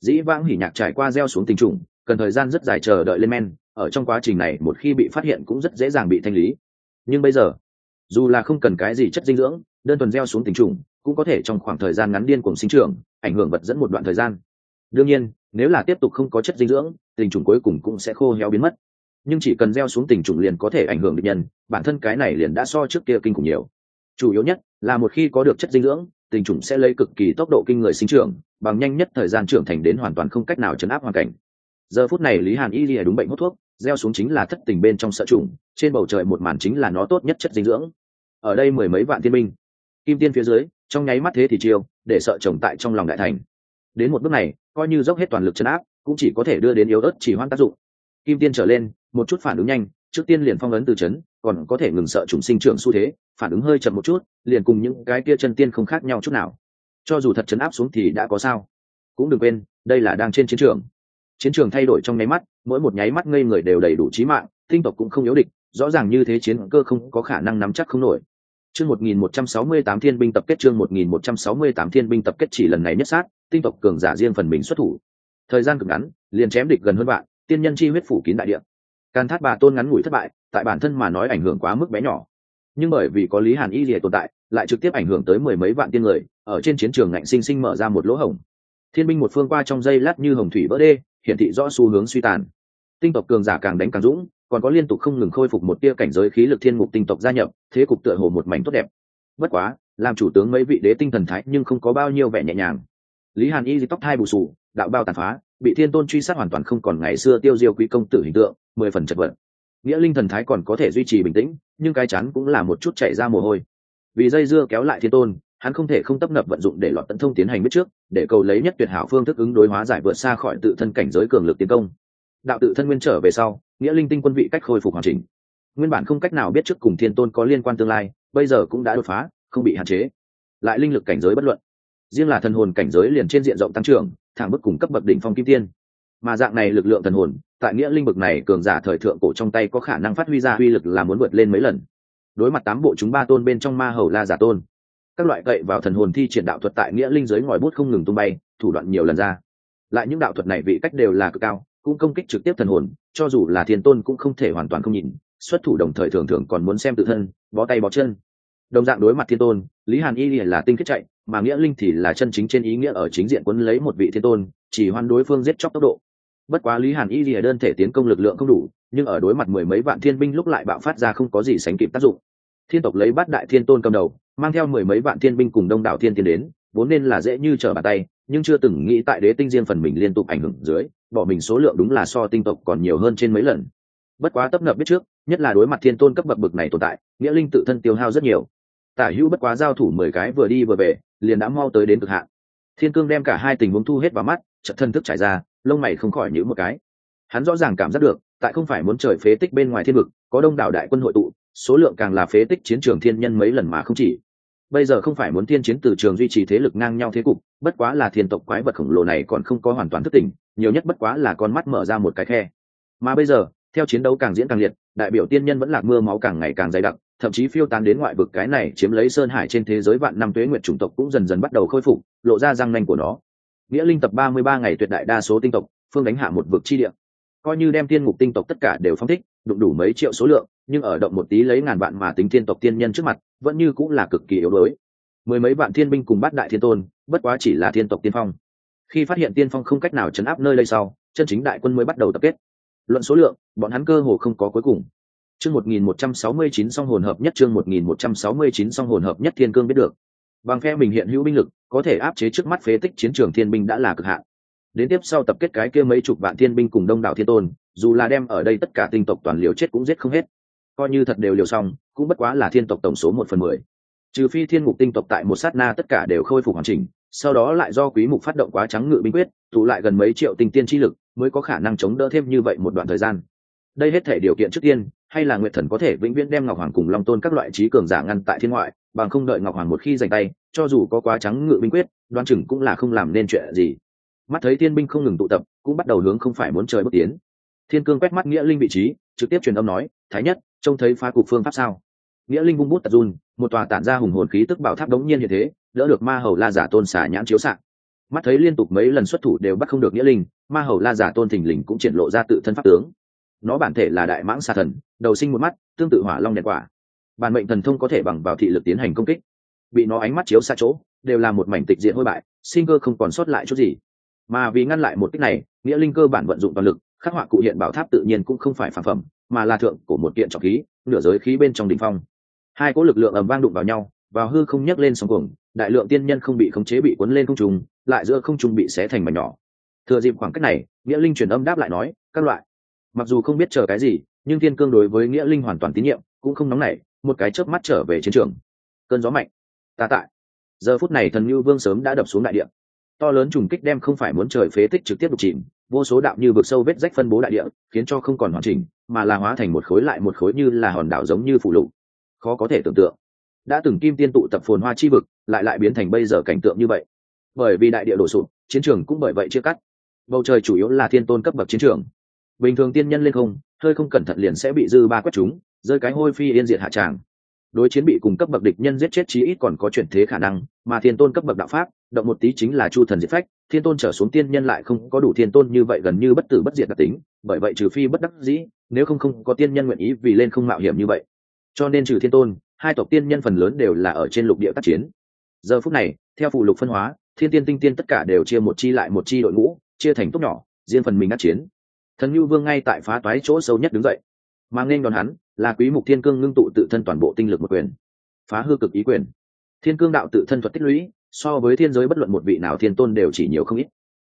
Dĩ vãng hỉ nhạc trải qua gieo xuống tình trùng, cần thời gian rất dài chờ đợi lên men ở trong quá trình này một khi bị phát hiện cũng rất dễ dàng bị thanh lý. Nhưng bây giờ, dù là không cần cái gì chất dinh dưỡng, đơn thuần gieo xuống tình trùng, cũng có thể trong khoảng thời gian ngắn điên cuồng sinh trưởng, ảnh hưởng vật dẫn một đoạn thời gian. Đương nhiên, nếu là tiếp tục không có chất dinh dưỡng, tình trùng cuối cùng cũng sẽ khô héo biến mất. Nhưng chỉ cần gieo xuống tình trùng liền có thể ảnh hưởng địch nhân, bản thân cái này liền đã so trước kia kinh khủng nhiều. Chủ yếu nhất là một khi có được chất dinh dưỡng, tình trùng sẽ lấy cực kỳ tốc độ kinh người sinh trưởng, bằng nhanh nhất thời gian trưởng thành đến hoàn toàn không cách nào chấn áp hoàn cảnh. Giờ phút này lý hàn y lìa đúng bệnh hút thuốc gieo xuống chính là thất tình bên trong sợ trùng, trên bầu trời một màn chính là nó tốt nhất chất dinh dưỡng. Ở đây mười mấy vạn thiên binh, kim tiên phía dưới, trong nháy mắt thế thì chiêu, để sợ chồng tại trong lòng đại thành. Đến một bước này, coi như dốc hết toàn lực chấn áp, cũng chỉ có thể đưa đến yếu ớt chỉ hoan tác dụng. Kim tiên trở lên, một chút phản ứng nhanh, trước tiên liền phong ấn từ chấn, còn có thể ngừng sợ trùng sinh trưởng xu thế, phản ứng hơi chậm một chút, liền cùng những cái kia chân tiên không khác nhau chút nào. Cho dù thật chấn áp xuống thì đã có sao? Cũng đừng quên, đây là đang trên chiến trường chiến trường thay đổi trong nháy mắt, mỗi một nháy mắt ngây người đều đầy đủ trí mạng, tinh tộc cũng không yếu địch, rõ ràng như thế chiến cơ không có khả năng nắm chắc không nổi. Chương 1168 thiên binh tập kết, chương 1168 thiên binh tập kết chỉ lần này nhất sát, tinh tộc cường giả riêng phần mình xuất thủ. Thời gian cực ngắn, liền chém địch gần hơn bạn tiên nhân chi huyết phủ kín đại địa. Can thát bà tôn ngắn ngủi thất bại, tại bản thân mà nói ảnh hưởng quá mức bé nhỏ. Nhưng bởi vì có lý hàn y lìa tồn tại, lại trực tiếp ảnh hưởng tới mười mấy vạn tiên người, ở trên chiến trường ngạnh sinh sinh mở ra một lỗ hổng thiên binh một phương qua trong dây lát như hồng thủy vỡ đê, hiển thị rõ xu hướng suy tàn. Tinh tộc cường giả càng đánh càng dũng, còn có liên tục không ngừng khôi phục một tia cảnh giới khí lực thiên mục tinh tộc gia nhập, thế cục tựa hồ một mảnh tốt đẹp. Bất quá, làm chủ tướng mấy vị đế tinh thần thái nhưng không có bao nhiêu vẻ nhẹ nhàng. Lý hàn y di tóc thai bù sù, đạo bao tàn phá, bị thiên tôn truy sát hoàn toàn không còn ngày xưa tiêu diêu quý công tử hình tượng, mười phần chật vật. Nghĩa linh thần thái còn có thể duy trì bình tĩnh, nhưng cái chắn cũng là một chút chảy ra mồ hôi. Vì dây dưa kéo lại thiên tôn hắn không thể không tấp nập vận dụng để lọt tấn thông tiến hành biết trước, để cầu lấy nhất tuyệt hảo phương thức ứng đối hóa giải vượt xa khỏi tự thân cảnh giới cường lực tiến công. Đạo tự thân nguyên trở về sau, nghĩa linh tinh quân vị cách khôi phục hoàn chỉnh. Nguyên bản không cách nào biết trước cùng thiên tôn có liên quan tương lai, bây giờ cũng đã đột phá, không bị hạn chế. Lại linh lực cảnh giới bất luận. Riêng là thần hồn cảnh giới liền trên diện rộng tăng trưởng, thẳng bức cùng cấp bậc đỉnh phong kim tiên. Mà dạng này lực lượng thần hồn, tại nghĩa linh vực này cường giả thời thượng cổ trong tay có khả năng phát huy ra uy lực là muốn vượt lên mấy lần. Đối mặt tám bộ chúng ba tôn bên trong ma hầu la giả tôn các loại cậy vào thần hồn thi triển đạo thuật tại nghĩa linh giới ngòi bút không ngừng tung bay, thủ đoạn nhiều lần ra. Lại những đạo thuật này vị cách đều là cực cao, cũng công kích trực tiếp thần hồn, cho dù là thiên tôn cũng không thể hoàn toàn không nhìn, xuất thủ đồng thời thường thường còn muốn xem tự thân, bó tay bó chân. Đồng dạng đối mặt thiên tôn, lý hàn y là tinh kết chạy, mà nghĩa linh thì là chân chính trên ý nghĩa ở chính diện quấn lấy một vị thiên tôn, chỉ hoan đối phương giết chóc tốc độ. Bất quá lý hàn y lìa đơn thể tiến công lực lượng không đủ, nhưng ở đối mặt mười mấy vạn thiên binh lúc lại bạo phát ra không có gì sánh kịp tác dụng. Thiên tộc lấy bát đại thiên tôn cầm đầu mang theo mười mấy vạn thiên binh cùng đông đảo thiên tiến đến, vốn nên là dễ như trở bàn tay, nhưng chưa từng nghĩ tại đế tinh riêng phần mình liên tục ảnh hưởng dưới, bỏ mình số lượng đúng là so tinh tộc còn nhiều hơn trên mấy lần. Bất quá tấp nập biết trước, nhất là đối mặt thiên tôn cấp bậc bậc này tồn tại, nghĩa linh tự thân tiêu hao rất nhiều. Tả hữu bất quá giao thủ mười cái vừa đi vừa về, liền đã mau tới đến cực hạn. Thiên cương đem cả hai tình huống thu hết vào mắt trận thân thức trải ra, lông mày không khỏi nhữ một cái. Hắn rõ ràng cảm giác được, tại không phải muốn trời phế tích bên ngoài thiên vực, có đông đảo đại quân hội tụ, số lượng càng là phế tích chiến trường thiên nhân mấy lần mà không chỉ bây giờ không phải muốn thiên chiến từ trường duy trì thế lực ngang nhau thế cục, bất quá là thiên tộc quái vật khổng lồ này còn không có hoàn toàn thức tỉnh, nhiều nhất bất quá là con mắt mở ra một cái khe. Mà bây giờ, theo chiến đấu càng diễn càng liệt, đại biểu tiên nhân vẫn lạc mưa máu càng ngày càng dày đặc, thậm chí phiêu tán đến ngoại vực cái này chiếm lấy sơn hải trên thế giới vạn năm tuế nguyệt chủng tộc cũng dần dần bắt đầu khôi phục, lộ ra răng nanh của nó. Nghĩa linh tập ba mươi ba ngày tuyệt đại đa số tinh tộc, phương đánh hạ một vực chi địa. Coi như đem tiên ngục tinh tộc tất cả đều phong thích, đụng đủ mấy triệu số lượng nhưng ở động một tí lấy ngàn vạn mà tính thiên tộc tiên nhân trước mặt, vẫn như cũng là cực kỳ yếu đuối. Mười mấy vạn thiên binh cùng bát đại thiên tôn, bất quá chỉ là thiên tộc tiên phong. Khi phát hiện tiên phong không cách nào chấn áp nơi đây sau, chân chính đại quân mới bắt đầu tập kết. Luận số lượng, bọn hắn cơ hồ không có cuối cùng. Chương một nghìn một trăm sáu mươi chín song hồn hợp nhất chương một nghìn một trăm sáu mươi chín song hồn hợp nhất thiên cương biết được. Bằng phe mình hiện hữu binh lực, có thể áp chế trước mắt phế tích chiến trường thiên binh đã là cực hạn. Đến tiếp sau tập kết cái kia mấy chục vạn thiên binh cùng đông đảo thiên tôn, dù là đem ở đây tất cả tinh tộc toàn liều chết cũng giết không hết coi như thật đều liều xong, cũng bất quá là thiên tộc tổng số một phần mười. Trừ phi thiên mục tinh tộc tại một sát na tất cả đều khôi phục hoàn chỉnh, sau đó lại do quý mục phát động quá trắng ngự binh quyết, tụ lại gần mấy triệu tinh tiên chi lực, mới có khả năng chống đỡ thêm như vậy một đoạn thời gian. Đây hết thể điều kiện trước tiên, hay là nguyệt thần có thể vĩnh viễn đem ngọc hoàng cùng long tôn các loại trí cường giả ngăn tại thiên ngoại, bằng không đợi ngọc hoàng một khi giành tay, cho dù có quá trắng ngự binh quyết đoan chừng cũng là không làm nên chuyện gì. Mắt thấy tiên binh không ngừng tụ tập, cũng bắt đầu hướng không phải muốn trời bước tiến. Thiên cương quét mắt nghĩa linh vị trí trực tiếp truyền âm nói, thái nhất, trông thấy phá cục phương pháp sao? Nghĩa linh vung bút tạt run, một tòa tản ra hùng hồn khí tức bảo tháp đống nhiên như thế, đỡ được ma hầu la giả tôn xả nhãn chiếu sạng. Mắt thấy liên tục mấy lần xuất thủ đều bắt không được nghĩa linh, ma hầu la giả tôn thình lình cũng triển lộ ra tự thân pháp tướng. Nó bản thể là đại mãng xà thần, đầu sinh một mắt, tương tự hỏa long đèn quả. Bản mệnh thần thông có thể bằng vào thị lực tiến hành công kích. Bị nó ánh mắt chiếu xa chỗ, đều là một mảnh tịch diện hôi bại, sinh cơ không còn sót lại chút gì. Mà vì ngăn lại một cách này, nghĩa linh cơ bản vận dụng toàn lực khắc họa cụ hiện bảo tháp tự nhiên cũng không phải phản phẩm, mà là thượng của một kiện trọng khí, nửa giới khí bên trong đ ỉ n h phong. Hai cỗ lực lượng ầm vang đụng vào nhau, vào hư không nhấc lên sóng cuồng, đại lượng tiên nhân không bị khống chế bị cuốn lên không trùng lại giữa không trùng bị xé thành mảnh nhỏ. Thừa dịp khoảng cách này, nghĩa linh truyền âm đáp lại nói, các loại, mặc dù không biết chờ cái gì, nhưng thiên cương đối với nghĩa linh hoàn toàn tín nhiệm, cũng không nóng nảy, một cái chớp mắt trở về chiến trường. Cơn gió mạnh, ta tại. Giờ phút này thần như vương sớm đã đập xuống đại điện to lớn trùng kích đem không phải muốn trời phế tích trực tiếp đục chìm, vô số đạo như vực sâu vết rách phân bố đại địa, khiến cho không còn hoàn chỉnh, mà là hóa thành một khối lại một khối như là hòn đảo giống như phủ lục. Khó có thể tưởng tượng. Đã từng kim tiên tụ tập phồn hoa chi vực, lại lại biến thành bây giờ cảnh tượng như vậy. Bởi vì đại địa đổ sụp, chiến trường cũng bởi vậy chia cắt. Bầu trời chủ yếu là thiên tôn cấp bậc chiến trường. Bình thường tiên nhân lên không, hơi không cẩn thận liền sẽ bị dư ba quét chúng, rơi cái hôi phi yên diệt hạ tràng đối chiến bị cùng cấp bậc địch nhân giết chết chí ít còn có chuyển thế khả năng, mà thiên tôn cấp bậc đạo pháp, động một tí chính là chu thần diệt phách, thiên tôn trở xuống tiên nhân lại không có đủ thiên tôn như vậy gần như bất tử bất diệt đặc tính, bởi vậy trừ phi bất đắc dĩ, nếu không không có tiên nhân nguyện ý vì lên không mạo hiểm như vậy. Cho nên trừ thiên tôn, hai tộc tiên nhân phần lớn đều là ở trên lục địa tác chiến. Giờ phút này, theo phụ lục phân hóa, thiên tiên tinh tiên tất cả đều chia một chi lại một chi đội ngũ, chia thành tốt nhỏ, riêng phần mình đắc chiến. Thần nhu vương ngay tại phá toái chỗ sâu nhất đứng dậy mang nên đón hắn là quý mục thiên cương ngưng tụ tự thân toàn bộ tinh lực một quyền, phá hư cực ý quyền. Thiên cương đạo tự thân thuật tích lũy, so với thiên giới bất luận một vị nào thiên tôn đều chỉ nhiều không ít.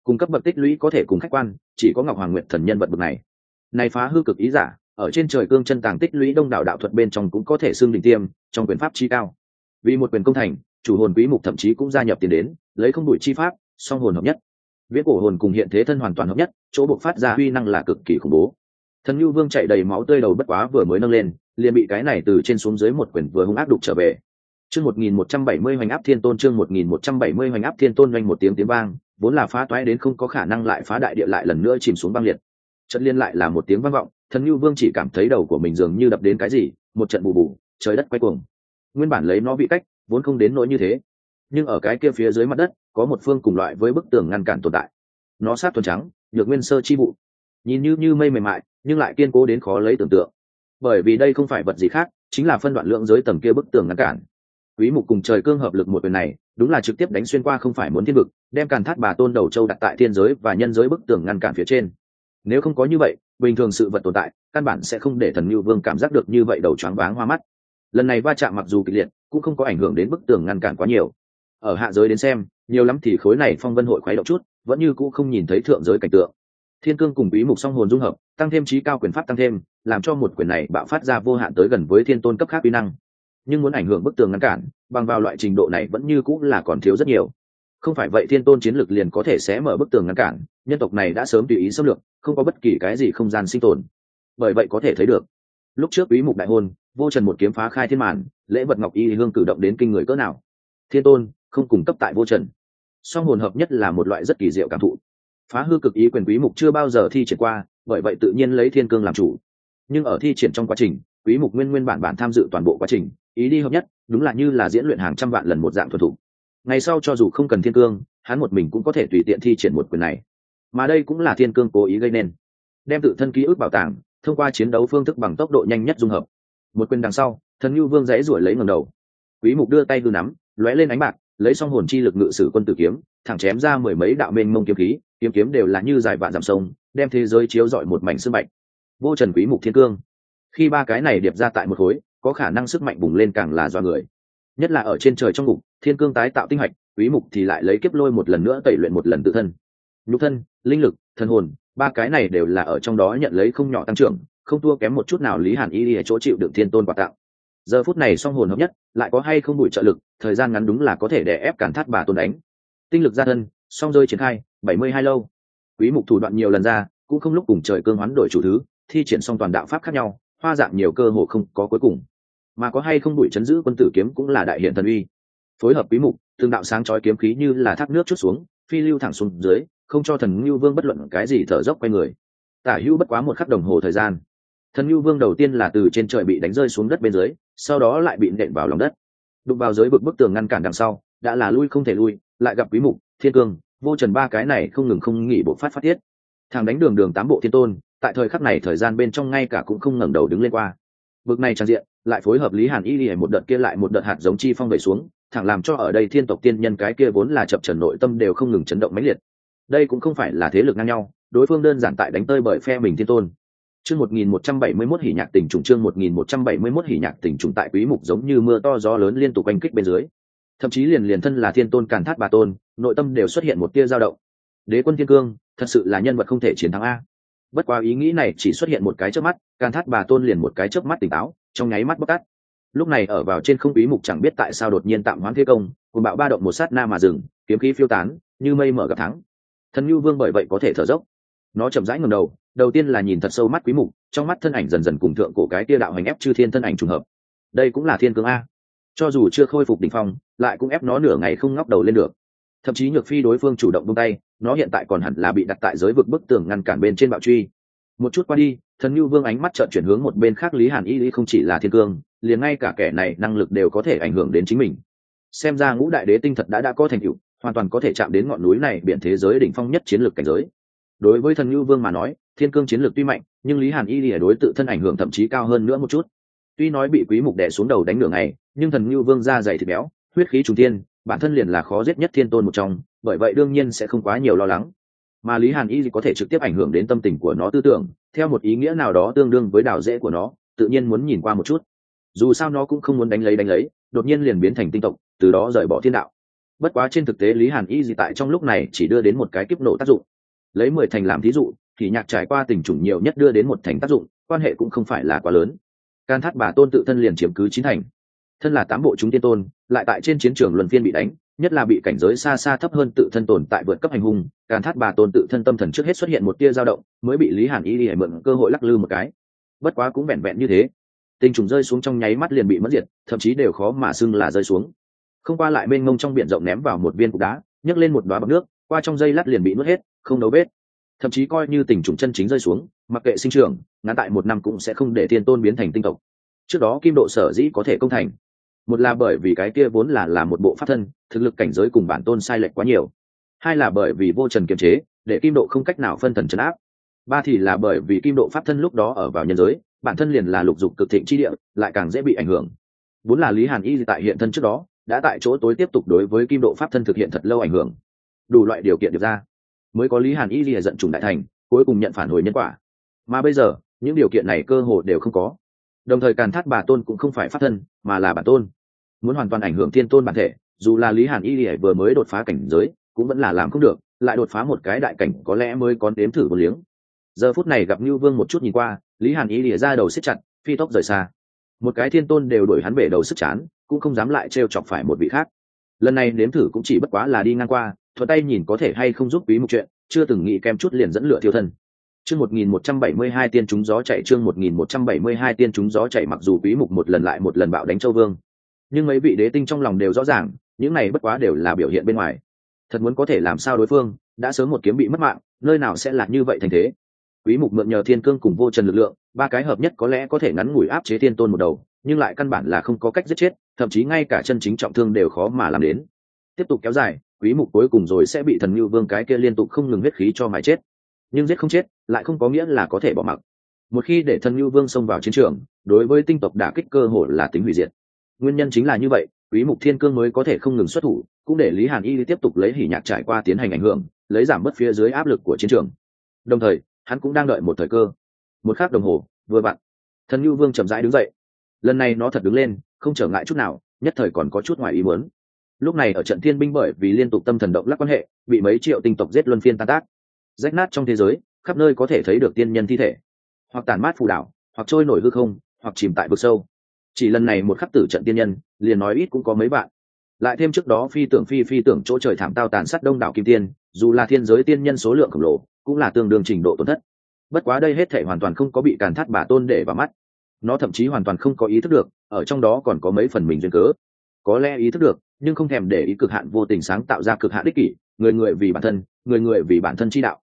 Cung cấp bậc tích lũy có thể cùng khách quan, chỉ có ngọc hoàng nguyệt thần nhân vật bậc này. Này phá hư cực ý giả, ở trên trời cương chân tàng tích lũy đông đảo đạo thuật bên trong cũng có thể xương đỉnh tiêm, trong quyền pháp chi cao. Vì một quyền công thành, chủ hồn quý mục thậm chí cũng gia nhập tiền đến, lấy không đuổi chi pháp, song hồn hợp nhất. Viễn cổ hồn cùng hiện thế thân hoàn toàn hợp nhất, chỗ buộc phát ra uy năng là cực kỳ khủng bố thần nhu vương chạy đầy máu tươi đầu bất quá vừa mới nâng lên, liền bị cái này từ trên xuống dưới một quyển vừa hung ác đục trở về. Chương một nghìn một trăm bảy mươi hoành áp thiên tôn, chương một nghìn một trăm bảy mươi hoành áp thiên tôn doanh một tiếng tiếng vang, vốn là phá toái đến không có khả năng lại phá đại địa lại lần nữa chìm xuống băng liệt. Trận liên lại là một tiếng vang vọng, thần nhu vương chỉ cảm thấy đầu của mình dường như đập đến cái gì, một trận bù bù, trời đất quay cuồng. Nguyên bản lấy nó bị cách, vốn không đến nỗi như thế. Nhưng ở cái kia phía dưới mặt đất, có một phương cùng loại với bức tường ngăn cản tồn tại. Nó sát thuần trắng được nguyên sơ chi vụ. Nhìn như như mây mềm mại nhưng lại kiên cố đến khó lấy tưởng tượng. Bởi vì đây không phải vật gì khác, chính là phân đoạn lượng giới tầng kia bức tường ngăn cản. Quý mục cùng trời cương hợp lực một quyền này, đúng là trực tiếp đánh xuyên qua không phải muốn thiên vực, đem càn thát bà tôn đầu châu đặt tại thiên giới và nhân giới bức tường ngăn cản phía trên. Nếu không có như vậy, bình thường sự vật tồn tại, căn bản sẽ không để thần lưu vương cảm giác được như vậy đầu choáng váng hoa mắt. Lần này va chạm mặc dù kịch liệt, cũng không có ảnh hưởng đến bức tường ngăn cản quá nhiều. Ở hạ giới đến xem, nhiều lắm thì khối này phong vân hội khoái động chút, vẫn như cũ không nhìn thấy thượng giới cảnh tượng. Thiên cương cùng quý mục song hồn dung hợp tăng thêm trí cao quyền pháp tăng thêm, làm cho một quyền này bạo phát ra vô hạn tới gần với thiên tôn cấp khác uy năng. Nhưng muốn ảnh hưởng bức tường ngăn cản, bằng vào loại trình độ này vẫn như cũng là còn thiếu rất nhiều. Không phải vậy thiên tôn chiến lực liền có thể sẽ mở bức tường ngăn cản, nhân tộc này đã sớm tùy ý xâm lược, không có bất kỳ cái gì không gian sinh tồn. Bởi vậy có thể thấy được, lúc trước quý mục đại hôn, vô trần một kiếm phá khai thiên màn, lễ vật ngọc y hương cử động đến kinh người cỡ nào. Thiên tôn, không cùng cấp tại vô trần. Song hồn hợp nhất là một loại rất kỳ diệu cảm thụ phá hư cực ý quyền quý mục chưa bao giờ thi triển qua, bởi vậy tự nhiên lấy thiên cương làm chủ. Nhưng ở thi triển trong quá trình, quý mục nguyên nguyên bản bản tham dự toàn bộ quá trình, ý đi hợp nhất, đúng là như là diễn luyện hàng trăm vạn lần một dạng thuần thủ ngày sau cho dù không cần thiên cương, hắn một mình cũng có thể tùy tiện thi triển một quyền này. Mà đây cũng là thiên cương cố ý gây nên. Đem tự thân ký ức bảo tàng, thông qua chiến đấu phương thức bằng tốc độ nhanh nhất dung hợp. Một quyền đằng sau, thần nhu vương dãy ruổi lấy ngầm đầu. Quý mục đưa tay đưa nắm, lóe lên ánh bạc, lấy xong hồn chi lực ngự sử quân tử kiếm, thẳng chém ra mười mấy đạo mênh mông kiếm khí kiếm kiếm đều là như dài vạn dặm sông, đem thế giới chiếu rọi một mảnh sức mạnh vô trần quý mục thiên cương. Khi ba cái này điệp ra tại một khối, có khả năng sức mạnh bùng lên càng là do người. Nhất là ở trên trời trong ngục thiên cương tái tạo tinh hạch quý mục thì lại lấy kiếp lôi một lần nữa tẩy luyện một lần tự thân. Nhục thân, linh lực, thần hồn, ba cái này đều là ở trong đó nhận lấy không nhỏ tăng trưởng, không thua kém một chút nào lý hàn y ở chỗ chịu đựng thiên tôn quà tặng. Giờ phút này song hồn hợp nhất, lại có hay không bụi trợ lực, thời gian ngắn đúng là có thể để ép cản thắt bà tôn đánh. Tinh lực gia thân, song rơi triển khai bảy mươi hai lâu. Quý mục thủ đoạn nhiều lần ra, cũng không lúc cùng trời cương hoán đổi chủ thứ, thi triển xong toàn đạo pháp khác nhau, hoa dạng nhiều cơ hội không có cuối cùng. Mà có hay không đuổi chấn giữ quân tử kiếm cũng là đại hiện thần uy. Phối hợp quý mục tương đạo sáng chói kiếm khí như là thác nước chút xuống, phi lưu thẳng xuống dưới, không cho thần lưu vương bất luận cái gì thở dốc quay người. Tả hữu bất quá một khắc đồng hồ thời gian. Thần lưu vương đầu tiên là từ trên trời bị đánh rơi xuống đất bên dưới, sau đó lại bị nện vào lòng đất. Đụng vào dưới bực bức tường ngăn cản đằng sau, đã là lui không thể lui, lại gặp quý mục, thiên cương vô trần ba cái này không ngừng không nghỉ bộ phát phát tiết. Thằng đánh đường đường tám bộ thiên tôn, tại thời khắc này thời gian bên trong ngay cả cũng không ngẩng đầu đứng lên qua. Bực này trang diện, lại phối hợp lý hàn y lìa một đợt kia lại một đợt hạt giống chi phong về xuống, thẳng làm cho ở đây thiên tộc tiên nhân cái kia vốn là chập trần nội tâm đều không ngừng chấn động mãnh liệt. Đây cũng không phải là thế lực ngang nhau, đối phương đơn giản tại đánh tơi bởi phe mình thiên tôn. Chương một nghìn một trăm bảy mươi 1171 hỉ nhạc tình trùng, chương một nghìn một trăm bảy mươi 1171 hỉ nhạc tình trùng tại quý mục giống như mưa to gió lớn liên tục quanh kích bên dưới thậm chí liền liền thân là thiên tôn càn thát bà tôn, nội tâm đều xuất hiện một tia dao động. Đế quân thiên cương, thật sự là nhân vật không thể chiến thắng a. Bất quá ý nghĩ này chỉ xuất hiện một cái trước mắt, càn thát bà tôn liền một cái trước mắt tỉnh táo, trong nháy mắt bóc tát. Lúc này ở vào trên không quý mục chẳng biết tại sao đột nhiên tạm hoãn thế công, cùng bạo ba động một sát na mà dừng, kiếm khí phiêu tán, như mây mở gặp thắng. Thần nhu vương bởi vậy có thể thở dốc. Nó chậm rãi ngẩng đầu đầu tiên là nhìn thật sâu mắt quý mục, trong mắt thân ảnh dần dần cùng thượng cổ cái tia đạo hành ép chư thiên thân ảnh trùng hợp. Đây cũng là thiên cương a cho dù chưa khôi phục đỉnh phong, lại cũng ép nó nửa ngày không ngóc đầu lên được. Thậm chí nhược phi đối phương chủ động buông tay, nó hiện tại còn hẳn là bị đặt tại giới vực bức tường ngăn cản bên trên bạo truy. Một chút qua đi, thần nhu vương ánh mắt trợn chuyển hướng một bên khác lý hàn y, lý không chỉ là thiên cương, liền ngay cả kẻ này năng lực đều có thể ảnh hưởng đến chính mình. Xem ra ngũ đại đế tinh thật đã đã có thành tựu, hoàn toàn có thể chạm đến ngọn núi này biển thế giới đỉnh phong nhất chiến lược cảnh giới. Đối với thần nhu vương mà nói, thiên cương chiến lược tuy mạnh, nhưng lý hàn y lìa đối tự thân ảnh hưởng thậm chí cao hơn nữa một chút tuy nói bị quý mục đè xuống đầu đánh nửa ngày, nhưng thần như vương da dày thịt béo, huyết khí trùng thiên, bản thân liền là khó giết nhất thiên tôn một trong, bởi vậy đương nhiên sẽ không quá nhiều lo lắng. Mà lý hàn y có thể trực tiếp ảnh hưởng đến tâm tình của nó tư tưởng, theo một ý nghĩa nào đó tương đương với đảo dễ của nó, tự nhiên muốn nhìn qua một chút. Dù sao nó cũng không muốn đánh lấy đánh lấy, đột nhiên liền biến thành tinh tộc, từ đó rời bỏ thiên đạo. Bất quá trên thực tế lý hàn y gì tại trong lúc này chỉ đưa đến một cái kiếp nổ tác dụng. Lấy mười thành làm thí dụ, thì nhạc trải qua tình chủng nhiều nhất đưa đến một thành tác dụng, quan hệ cũng không phải là quá lớn can thắt bà tôn tự thân liền chiếm cứ chín thành. Thân là tám bộ chúng tiên tôn, lại tại trên chiến trường luân phiên bị đánh, nhất là bị cảnh giới xa xa thấp hơn tự thân tồn tại vượt cấp hành hung càn thát bà tôn tự thân tâm thần trước hết xuất hiện một tia dao động, mới bị lý hàn y đi mượn cơ hội lắc lư một cái. Bất quá cũng vẹn vẹn như thế. Tình trùng rơi xuống trong nháy mắt liền bị mất diệt, thậm chí đều khó mà xưng là rơi xuống. Không qua lại mênh mông trong biển rộng ném vào một viên cục đá, nhấc lên một đoá bọc nước, qua trong dây lát liền bị nuốt hết, không nấu bết thậm chí coi như tình trùng chân chính rơi xuống, mặc kệ sinh trưởng, ngắn tại một năm cũng sẽ không để thiên tôn biến thành tinh tộc. Trước đó kim độ sở dĩ có thể công thành, một là bởi vì cái kia vốn là là một bộ pháp thân, thực lực cảnh giới cùng bản tôn sai lệch quá nhiều. Hai là bởi vì vô trần kiềm chế, để kim độ không cách nào phân thần chấn áp. Ba thì là bởi vì kim độ pháp thân lúc đó ở vào nhân giới, bản thân liền là lục dục cực thịnh chi địa, lại càng dễ bị ảnh hưởng. Bốn là lý hàn y tại hiện thân trước đó, đã tại chỗ tối tiếp tục đối với kim độ pháp thân thực hiện thật lâu ảnh hưởng. Đủ loại điều kiện được ra mới có lý hàn y lìa giận trùng đại thành, cuối cùng nhận phản hồi nhân quả. Mà bây giờ, những điều kiện này cơ hồ đều không có. Đồng thời càn thát bà tôn cũng không phải pháp thân, mà là bản tôn. Muốn hoàn toàn ảnh hưởng thiên tôn bản thể, dù là lý hàn y lìa vừa mới đột phá cảnh giới, cũng vẫn là làm không được, lại đột phá một cái đại cảnh có lẽ mới có đếm thử một liếng. Giờ phút này gặp như vương một chút nhìn qua, lý hàn y lìa ra đầu xích chặt, phi tốc rời xa. Một cái thiên tôn đều đuổi hắn bể đầu sức chán, cũng không dám lại trêu chọc phải một vị khác. Lần này nếm thử cũng chỉ bất quá là đi ngang qua thuận tay nhìn có thể hay không giúp quý mục chuyện, chưa từng nghĩ kem chút liền dẫn lửa thiêu thân. Chương một nghìn một trăm bảy mươi hai tiên chúng gió chạy, chương một nghìn một trăm bảy mươi hai tiên chúng gió chạy mặc dù quý mục một lần lại một lần bạo đánh châu vương, nhưng mấy vị đế tinh trong lòng đều rõ ràng, những này bất quá đều là biểu hiện bên ngoài. Thật muốn có thể làm sao đối phương, đã sớm một kiếm bị mất mạng, nơi nào sẽ là như vậy thành thế? Quý mục mượn nhờ thiên cương cùng vô trần lực lượng, ba cái hợp nhất có lẽ có thể ngắn ngủi áp chế thiên tôn một đầu, nhưng lại căn bản là không có cách giết chết, thậm chí ngay cả chân chính trọng thương đều khó mà làm đến. Tiếp tục kéo dài quý mục cuối cùng rồi sẽ bị thần như vương cái kia liên tục không ngừng huyết khí cho mãi chết. Nhưng giết không chết, lại không có nghĩa là có thể bỏ mặc. Một khi để thần như vương xông vào chiến trường, đối với tinh tộc đả kích cơ hội là tính hủy diệt. Nguyên nhân chính là như vậy, quý mục thiên cương mới có thể không ngừng xuất thủ, cũng để lý hàn y tiếp tục lấy hỉ nhạc trải qua tiến hành ảnh hưởng, lấy giảm bớt phía dưới áp lực của chiến trường. Đồng thời, hắn cũng đang đợi một thời cơ. Một khắc đồng hồ, vừa vặn, thần như vương chậm rãi đứng dậy. Lần này nó thật đứng lên, không trở ngại chút nào, nhất thời còn có chút ngoài ý muốn lúc này ở trận thiên binh bởi vì liên tục tâm thần động lắc quan hệ, bị mấy triệu tinh tộc giết luân phiên tan tác. Rách nát trong thế giới, khắp nơi có thể thấy được tiên nhân thi thể. Hoặc tàn mát phù đảo, hoặc trôi nổi hư không, hoặc chìm tại vực sâu. Chỉ lần này một khắc tử trận tiên nhân, liền nói ít cũng có mấy bạn lại thêm trước đó phi tưởng phi phi tưởng chỗ trời thảm tao tàn sát đông đảo kim tiên, dù là thiên giới tiên nhân số lượng khổng lồ, cũng là tương đương trình độ tổn thất. Bất quá đây hết thể hoàn toàn không có bị càn thắt bà tôn để vào mắt. Nó thậm chí hoàn toàn không có ý thức được, ở trong đó còn có mấy phần mình duyên cớ. Có lẽ ý thức được nhưng không thèm để ý cực hạn vô tình sáng tạo ra cực hạn đích kỷ, người người vì bản thân, người người vì bản thân chi đạo.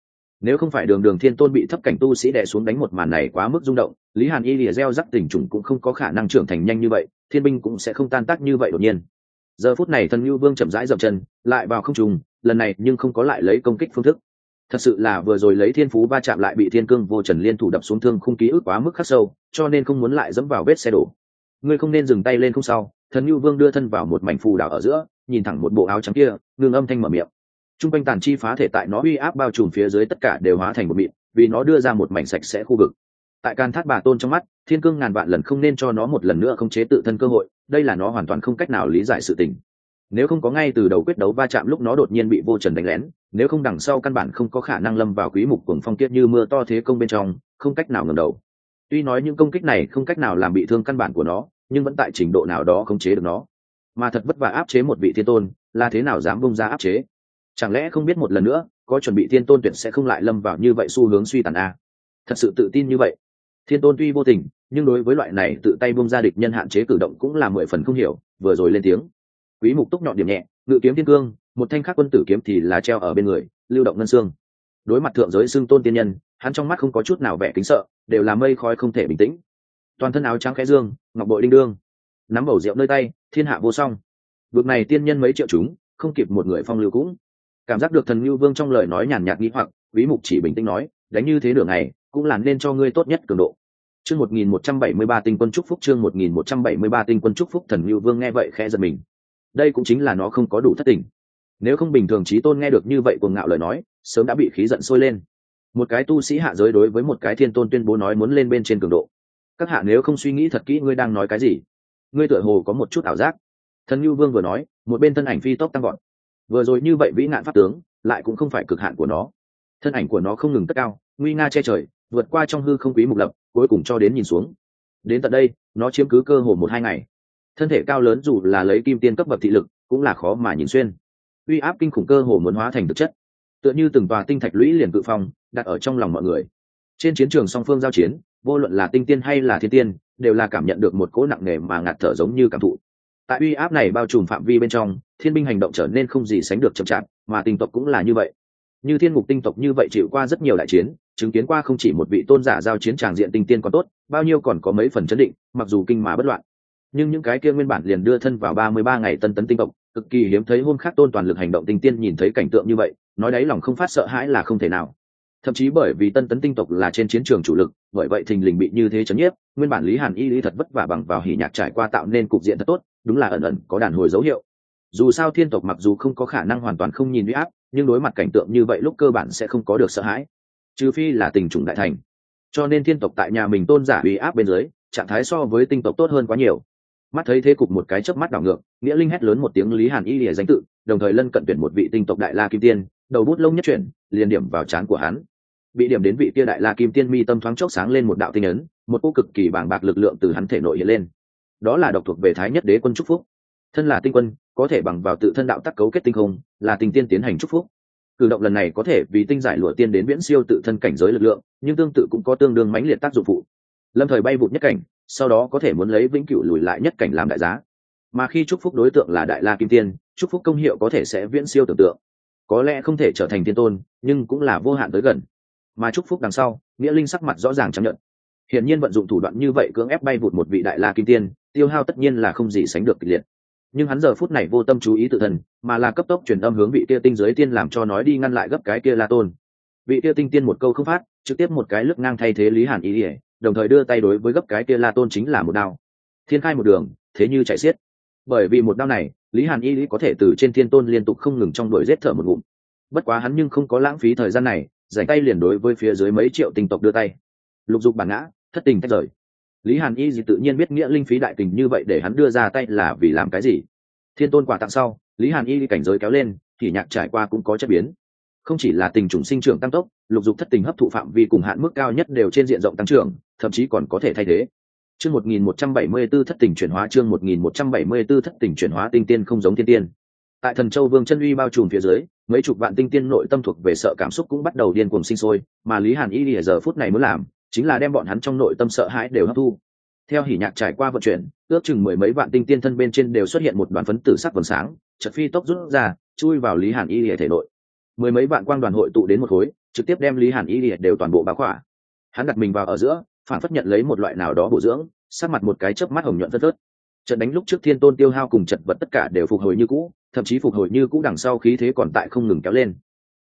Nếu không phải đường đường thiên tôn bị thấp cảnh tu sĩ đè xuống đánh một màn này quá mức rung động, lý hàn y lìa gieo rắc tình trùng cũng không có khả năng trưởng thành nhanh như vậy, thiên binh cũng sẽ không tan tác như vậy đột nhiên. Giờ phút này thần như vương chậm rãi dậm chân, lại vào không trùng lần này nhưng không có lại lấy công kích phương thức. Thật sự là vừa rồi lấy thiên phú va chạm lại bị thiên cương vô trần liên thủ đập xuống thương không ký ức quá mức khắc sâu, cho nên không muốn lại dẫm vào vết xe đổ. Ngươi không nên dừng tay lên không sau thần như vương đưa thân vào một mảnh phù đảo ở giữa, nhìn thẳng một bộ áo trắng kia, ngưng âm thanh mở miệng. T r u n g quanh tàn chi phá thể tại nó uy áp bao trùm phía dưới tất cả đều hóa thành một mịn, vì nó đưa ra một mảnh sạch sẽ khu vực. Tại can thác bà tôn trong mắt, thiên cương ngàn vạn lần không nên cho nó một lần nữa không chế tự thân cơ hội, đây là nó hoàn toàn không cách nào lý giải sự tình. Nếu không có ngay từ đầu quyết đấu va chạm lúc nó đột nhiên bị vô trần đánh lén, nếu không đằng sau căn bản không có khả năng lâm vào quý mục cuồng phong tiết như mưa to thế công bên trong, không cách nào ngầm đầu. Tuy nói những công kích này không cách nào làm bị thương căn bản của nó nhưng vẫn tại trình độ nào đó khống chế được nó. Mà thật vất vả áp chế một vị thiên tôn, là thế nào dám bông ra áp chế? Chẳng lẽ không biết một lần nữa, có chuẩn bị thiên tôn tuyệt sẽ không lại lâm vào như vậy xu hướng suy tàn a à? thật sự tự tin như vậy. Thiên tôn tuy vô tình, nhưng đối với loại này tự tay bông ra địch nhân hạn chế cử động cũng là mười phần không hiểu, vừa rồi lên tiếng. Quý mục túc nhọn điểm nhẹ, ngự kiếm thiên cương, một thanh khắc quân tử kiếm thì là treo ở bên người, lưu động ngân xương. Đối mặt thượng giới xương tôn tiên nhân, hắn trong mắt không có chút nào vẻ kính sợ, đều là mây khói không thể bình tĩnh. Toàn thân áo trắng khẽ dương ngọc bội đinh đương. Nắm bầu rượu nơi tay, thiên hạ vô song. Vực này tiên nhân mấy triệu chúng, không kịp một người phong lưu cũng. Cảm giác được thần ngưu vương trong lời nói nhàn nhạt nghĩ hoặc, quý mục chỉ bình tĩnh nói, đánh như thế nửa ngày, cũng làm nên cho ngươi tốt nhất cường độ. Chương một nghìn một trăm bảy mươi ba tinh quân trúc phúc, chương một nghìn một trăm bảy mươi ba tinh quân trúc phúc, thần ngưu vương nghe vậy khẽ giật mình. Đây cũng chính là nó không có đủ thất tình. Nếu không bình thường trí tôn nghe được như vậy cuồng ngạo lời nói, sớm đã bị khí giận sôi lên. Một cái tu sĩ hạ giới đối với một cái thiên tôn tuyên bố nói muốn lên bên trên cường độ các hạ nếu không suy nghĩ thật kỹ ngươi đang nói cái gì? Ngươi tựa hồ có một chút ảo giác. Thần như vương vừa nói, một bên thân ảnh phi tốc tăng gọn vừa rồi như vậy vĩ nạn pháp tướng, lại cũng không phải cực hạn của nó. Thân ảnh của nó không ngừng tất cao, nguy nga che trời, vượt qua trong hư không quý mục lập, cuối cùng cho đến nhìn xuống. Đến tận đây, nó chiếm cứ cơ hồ một hai ngày. Thân thể cao lớn dù là lấy kim tiên cấp bậc thị lực, cũng là khó mà nhìn xuyên. Uy áp kinh khủng cơ hồ muốn hóa thành thực chất. Tựa như từng tòa tinh thạch lũy liền cự phong, đặt ở trong lòng mọi người. Trên chiến trường song phương giao chiến vô luận là tinh tiên hay là thiên tiên, đều là cảm nhận được một cỗ nặng nề mà ngạt thở giống như cảm thụ. Tại uy áp này bao trùm phạm vi bên trong, thiên binh hành động trở nên không gì sánh được chậm chạp, mà tinh tộc cũng là như vậy. Như thiên ngục tinh tộc như vậy chịu qua rất nhiều đại chiến, chứng kiến qua không chỉ một vị tôn giả giao chiến tràng diện tinh tiên còn tốt, bao nhiêu còn có mấy phần chấn định, mặc dù kinh mà bất loạn. Nhưng những cái kia nguyên bản liền đưa thân vào ba mươi ba ngày tân tấn tinh tộc, cực kỳ hiếm thấy hôm khác tôn toàn lực hành động tinh tiên nhìn thấy cảnh tượng như vậy, nói đấy lòng không phát sợ hãi là không thể nào thậm chí bởi vì tân tấn tinh tộc là trên chiến trường chủ lực, bởi vậy thình lình bị như thế chấn nhiếp, nguyên bản lý hàn y lý thật vất vả bằng vào hỉ nhạc trải qua tạo nên cục diện thật tốt, đúng là ẩn ẩn có đàn hồi dấu hiệu. Dù sao thiên tộc mặc dù không có khả năng hoàn toàn không nhìn huy áp, nhưng đối mặt cảnh tượng như vậy lúc cơ bản sẽ không có được sợ hãi. Trừ phi là tình trùng đại thành. Cho nên thiên tộc tại nhà mình tôn giả uy áp bên dưới, trạng thái so với tinh tộc tốt hơn quá nhiều. Mắt thấy thế cục một cái chớp mắt đảo ngược, nghĩa linh hét lớn một tiếng lý hàn y lìa danh tự, đồng thời lân cận tuyển một vị tinh tộc đại la kim tiên, đầu bút lông nhất chuyển, liền điểm vào trán của hắn bị điểm đến vị kia đại la kim tiên mi tâm thoáng chốc sáng lên một đạo tinh ấn, một cô cực kỳ bàng bạc lực lượng từ hắn thể nội hiện lên. Đó là độc thuộc về thái nhất đế quân trúc phúc. Thân là tinh quân, có thể bằng vào tự thân đạo tắc cấu kết tinh không, là tinh tiên tiến hành trúc phúc. Cử động lần này có thể vì tinh giải lụa tiên đến viễn siêu tự thân cảnh giới lực lượng, nhưng tương tự cũng có tương đương mãnh liệt tác dụng phụ. Lâm thời bay vụt nhất cảnh, sau đó có thể muốn lấy vĩnh cửu lùi lại nhất cảnh làm đại giá. Mà khi chúc phúc đối tượng là đại la kim tiên, chúc phúc công hiệu có thể sẽ viễn siêu tưởng tượng. Có lẽ không thể trở thành tiên tôn, nhưng cũng là vô hạn tới gần mà chúc phúc đằng sau, nghĩa linh sắc mặt rõ ràng chấp nhận. Hiển nhiên vận dụng thủ đoạn như vậy cưỡng ép bay vụt một vị đại la kim tiên, tiêu hao tất nhiên là không gì sánh được kịch liệt. Nhưng hắn giờ phút này vô tâm chú ý tự thân mà là cấp tốc truyền âm hướng vị kia tinh giới tiên làm cho nói đi ngăn lại gấp cái kia la tôn. Vị kia tinh tiên một câu không phát, trực tiếp một cái lướt ngang thay thế lý hàn ý ỉa đồng thời đưa tay đối với gấp cái kia la tôn chính là một đao. Thiên khai một đường, thế như chạy xiết. Bởi vì một đao này, lý hàn y lý có thể từ trên thiên tôn liên tục không ngừng trong đuổi rét thở một ngụm. Bất quá hắn nhưng không có lãng phí thời gian này rảnh tay liền đối với phía dưới mấy triệu tinh tộc đưa tay. Lục dục bản ngã, thất tình tách rời. Lý hàn y gì tự nhiên biết nghĩa linh phí đại tình như vậy để hắn đưa ra tay là vì làm cái gì? Thiên tôn quả tặng sau, lý hàn y cảnh giới kéo lên, thì nhạc trải qua cũng có chất biến. Không chỉ là tình trùng sinh trưởng tăng tốc, lục dục thất tình hấp thụ phạm vi cùng hạn mức cao nhất đều trên diện rộng tăng trưởng, thậm chí còn có thể thay thế. Chương một nghìn một trăm bảy mươi b ố thất tình chuyển hóa, chương một nghìn một trăm bảy mươi b ố thất tình chuyển hóa, tinh tiên không giống thiên tiên. Tại thần châu vương chân uy bao trùm phía dưới mấy chục vạn tinh tiên nội tâm thuộc về sợ cảm xúc cũng bắt đầu điên cuồng sinh sôi, mà lý hàn y lìa giờ phút này muốn làm, chính là đem bọn hắn trong nội tâm sợ hãi đều hấp thu. Theo hỉ nhạc trải qua vận chuyển, ước chừng mười mấy vạn tinh tiên thân bên trên đều xuất hiện một đoàn phấn tử sắc vầng sáng chật phi tốc rút ra, chui vào lý hàn y lìa thể nội. Mười mấy vạn quang đoàn hội tụ đến một khối, trực tiếp đem lý hàn y lìa đều toàn bộ báo khỏa. Hắn đặt mình vào ở giữa, phản phất nhận lấy một loại nào đó bổ dưỡng sát mặt một cái chớp mắt hồng nhuận phất thớt trận đánh lúc trước thiên tôn tiêu hao cùng chật vật tất cả đều phục hồi như cũ, thậm chí phục hồi như cũ đằng sau khí thế còn tại không ngừng kéo lên.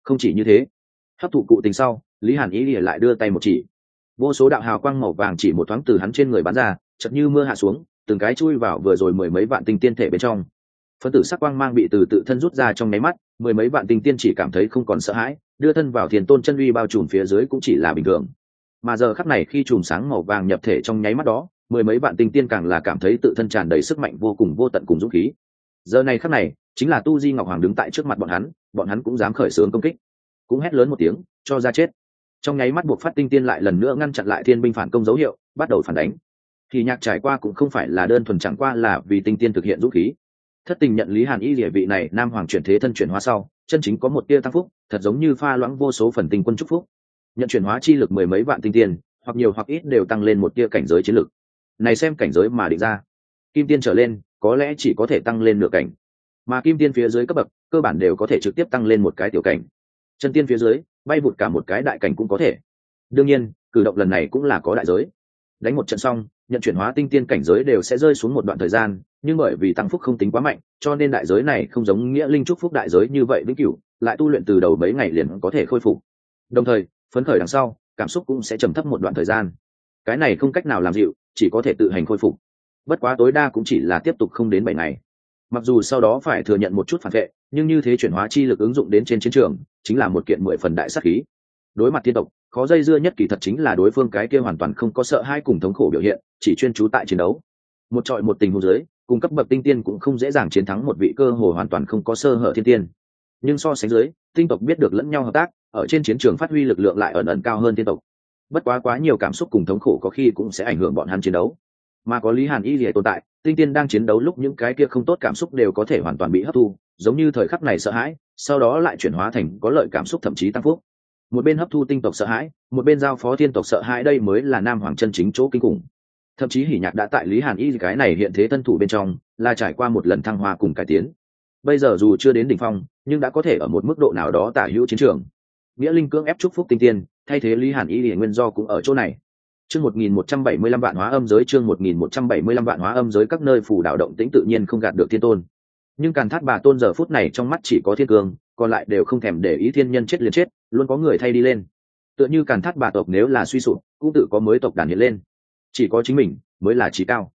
Không chỉ như thế, hấp thụ cụ tình sau, lý hàn ý lìa lại đưa tay một chỉ. Vô số đạo hào quang màu vàng chỉ một thoáng từ hắn trên người bắn ra chật như mưa hạ xuống, từng cái chui vào vừa rồi mười mấy vạn tinh tiên thể bên trong. Phân tử sắc quang mang bị từ tự thân rút ra trong nháy mắt, mười mấy vạn tinh tiên chỉ cảm thấy không còn sợ hãi, đưa thân vào thiền tôn chân uy bao trùm phía dưới cũng chỉ là bình thường. Mà giờ khắc này khi chùm sáng màu vàng nhập thể trong nháy mắt đó mười mấy vạn tinh tiên càng là cảm thấy tự thân tràn đầy sức mạnh vô cùng vô tận cùng dũng khí. Giờ này khắc này, chính là tu di ngọc hoàng đứng tại trước mặt bọn hắn bọn hắn cũng dám khởi xướng công kích. Cũng hét lớn một tiếng, cho ra chết. Trong nháy mắt buộc phát tinh tiên lại lần nữa ngăn chặn lại thiên binh phản công dấu hiệu, bắt đầu phản đánh. Thì nhạc trải qua cũng không phải là đơn thuần chẳng qua là vì tinh tiên thực hiện dũng khí. Thất tình nhận lý hàn y địa vị này, nam hoàng chuyển thế thân chuyển hóa sau, chân chính có một tia tăng phúc, thật giống như pha loãng vô số phần tinh quân chúc phúc. Nhận chuyển hóa chi lực mười mấy vạn tinh tiên, hoặc nhiều hoặc ít đều tăng lên một tia cảnh giới chiến lực này xem cảnh giới mà định ra. Kim tiên trở lên, có lẽ chỉ có thể tăng lên nửa cảnh. Mà kim tiên phía dưới cấp bậc, cơ bản đều có thể trực tiếp tăng lên một cái tiểu cảnh. Chân tiên phía dưới, bay vụt cả một cái đại cảnh cũng có thể. Đương nhiên, cử động lần này cũng là có đại giới. Đánh một trận xong, nhận chuyển hóa tinh tiên cảnh giới đều sẽ rơi xuống một đoạn thời gian, nhưng bởi vì tăng phúc không tính quá mạnh, cho nên đại giới này không giống nghĩa linh trúc phúc đại giới như vậy vĩnh cửu, lại tu luyện từ đầu mấy ngày liền có thể khôi phục. Đồng thời, phấn khởi đằng sau, cảm xúc cũng sẽ trầm thấp một đoạn thời gian. Cái này không cách nào làm dịu chỉ có thể tự hành khôi phục. Bất quá tối đa cũng chỉ là tiếp tục không đến bảy ngày. Mặc dù sau đó phải thừa nhận một chút phản vệ, nhưng như thế chuyển hóa chi lực ứng dụng đến trên chiến trường, chính là một kiện mười phần đại sắc khí. Đối mặt thiên tộc, khó dây dưa nhất kỳ thật chính là đối phương cái kia hoàn toàn không có sợ hai cùng thống khổ biểu hiện, chỉ chuyên trú tại chiến đấu. Một trọi một tình huống giới cùng cấp bậc tinh tiên cũng không dễ dàng chiến thắng một vị cơ hồ hoàn toàn không có sơ hở thiên tiên. Nhưng so sánh dưới, tinh tộc biết được lẫn nhau hợp tác, ở trên chiến trường phát huy lực lượng lại ẩn ẩn cao hơn thiên tộc bất quá quá nhiều cảm xúc cùng thống khổ có khi cũng sẽ ảnh hưởng bọn hắn chiến đấu. Mà có lý hàn y lìa tồn tại, tinh tiên đang chiến đấu lúc những cái kia không tốt cảm xúc đều có thể hoàn toàn bị hấp thu, giống như thời khắc này sợ hãi, sau đó lại chuyển hóa thành có lợi cảm xúc thậm chí tăng phúc. Một bên hấp thu tinh tộc sợ hãi, một bên giao phó thiên tộc sợ hãi đây mới là nam hoàng chân chính chỗ kinh khủng. Thậm chí hỉ nhạc đã tại lý hàn y cái này hiện thế thân thủ bên trong, là trải qua một lần thăng hoa cùng cải tiến. Bây giờ dù chưa đến đỉnh phong, nhưng đã có thể ở một mức độ nào đó tả hữu chiến trường. Nghĩa linh cưỡng ép chúc phúc tinh tiên thay thế lý hàn y hiển nguyên do cũng ở chỗ này. Chương một nghìn một trăm bảy mươi lăm vạn hóa âm giới, chương một nghìn một trăm bảy mươi lăm vạn hóa âm giới, các nơi phủ đạo động tĩnh tự nhiên không gạt được thiên tôn. Nhưng càn thát bà tôn giờ phút này trong mắt chỉ có thiên cương còn lại đều không thèm để ý thiên nhân chết liền chết, luôn có người thay đi lên. Tựa như càn thát bà tộc nếu là suy sụp, cũng tự có mới tộc đàn hiện lên. Chỉ có chính mình mới là trí cao.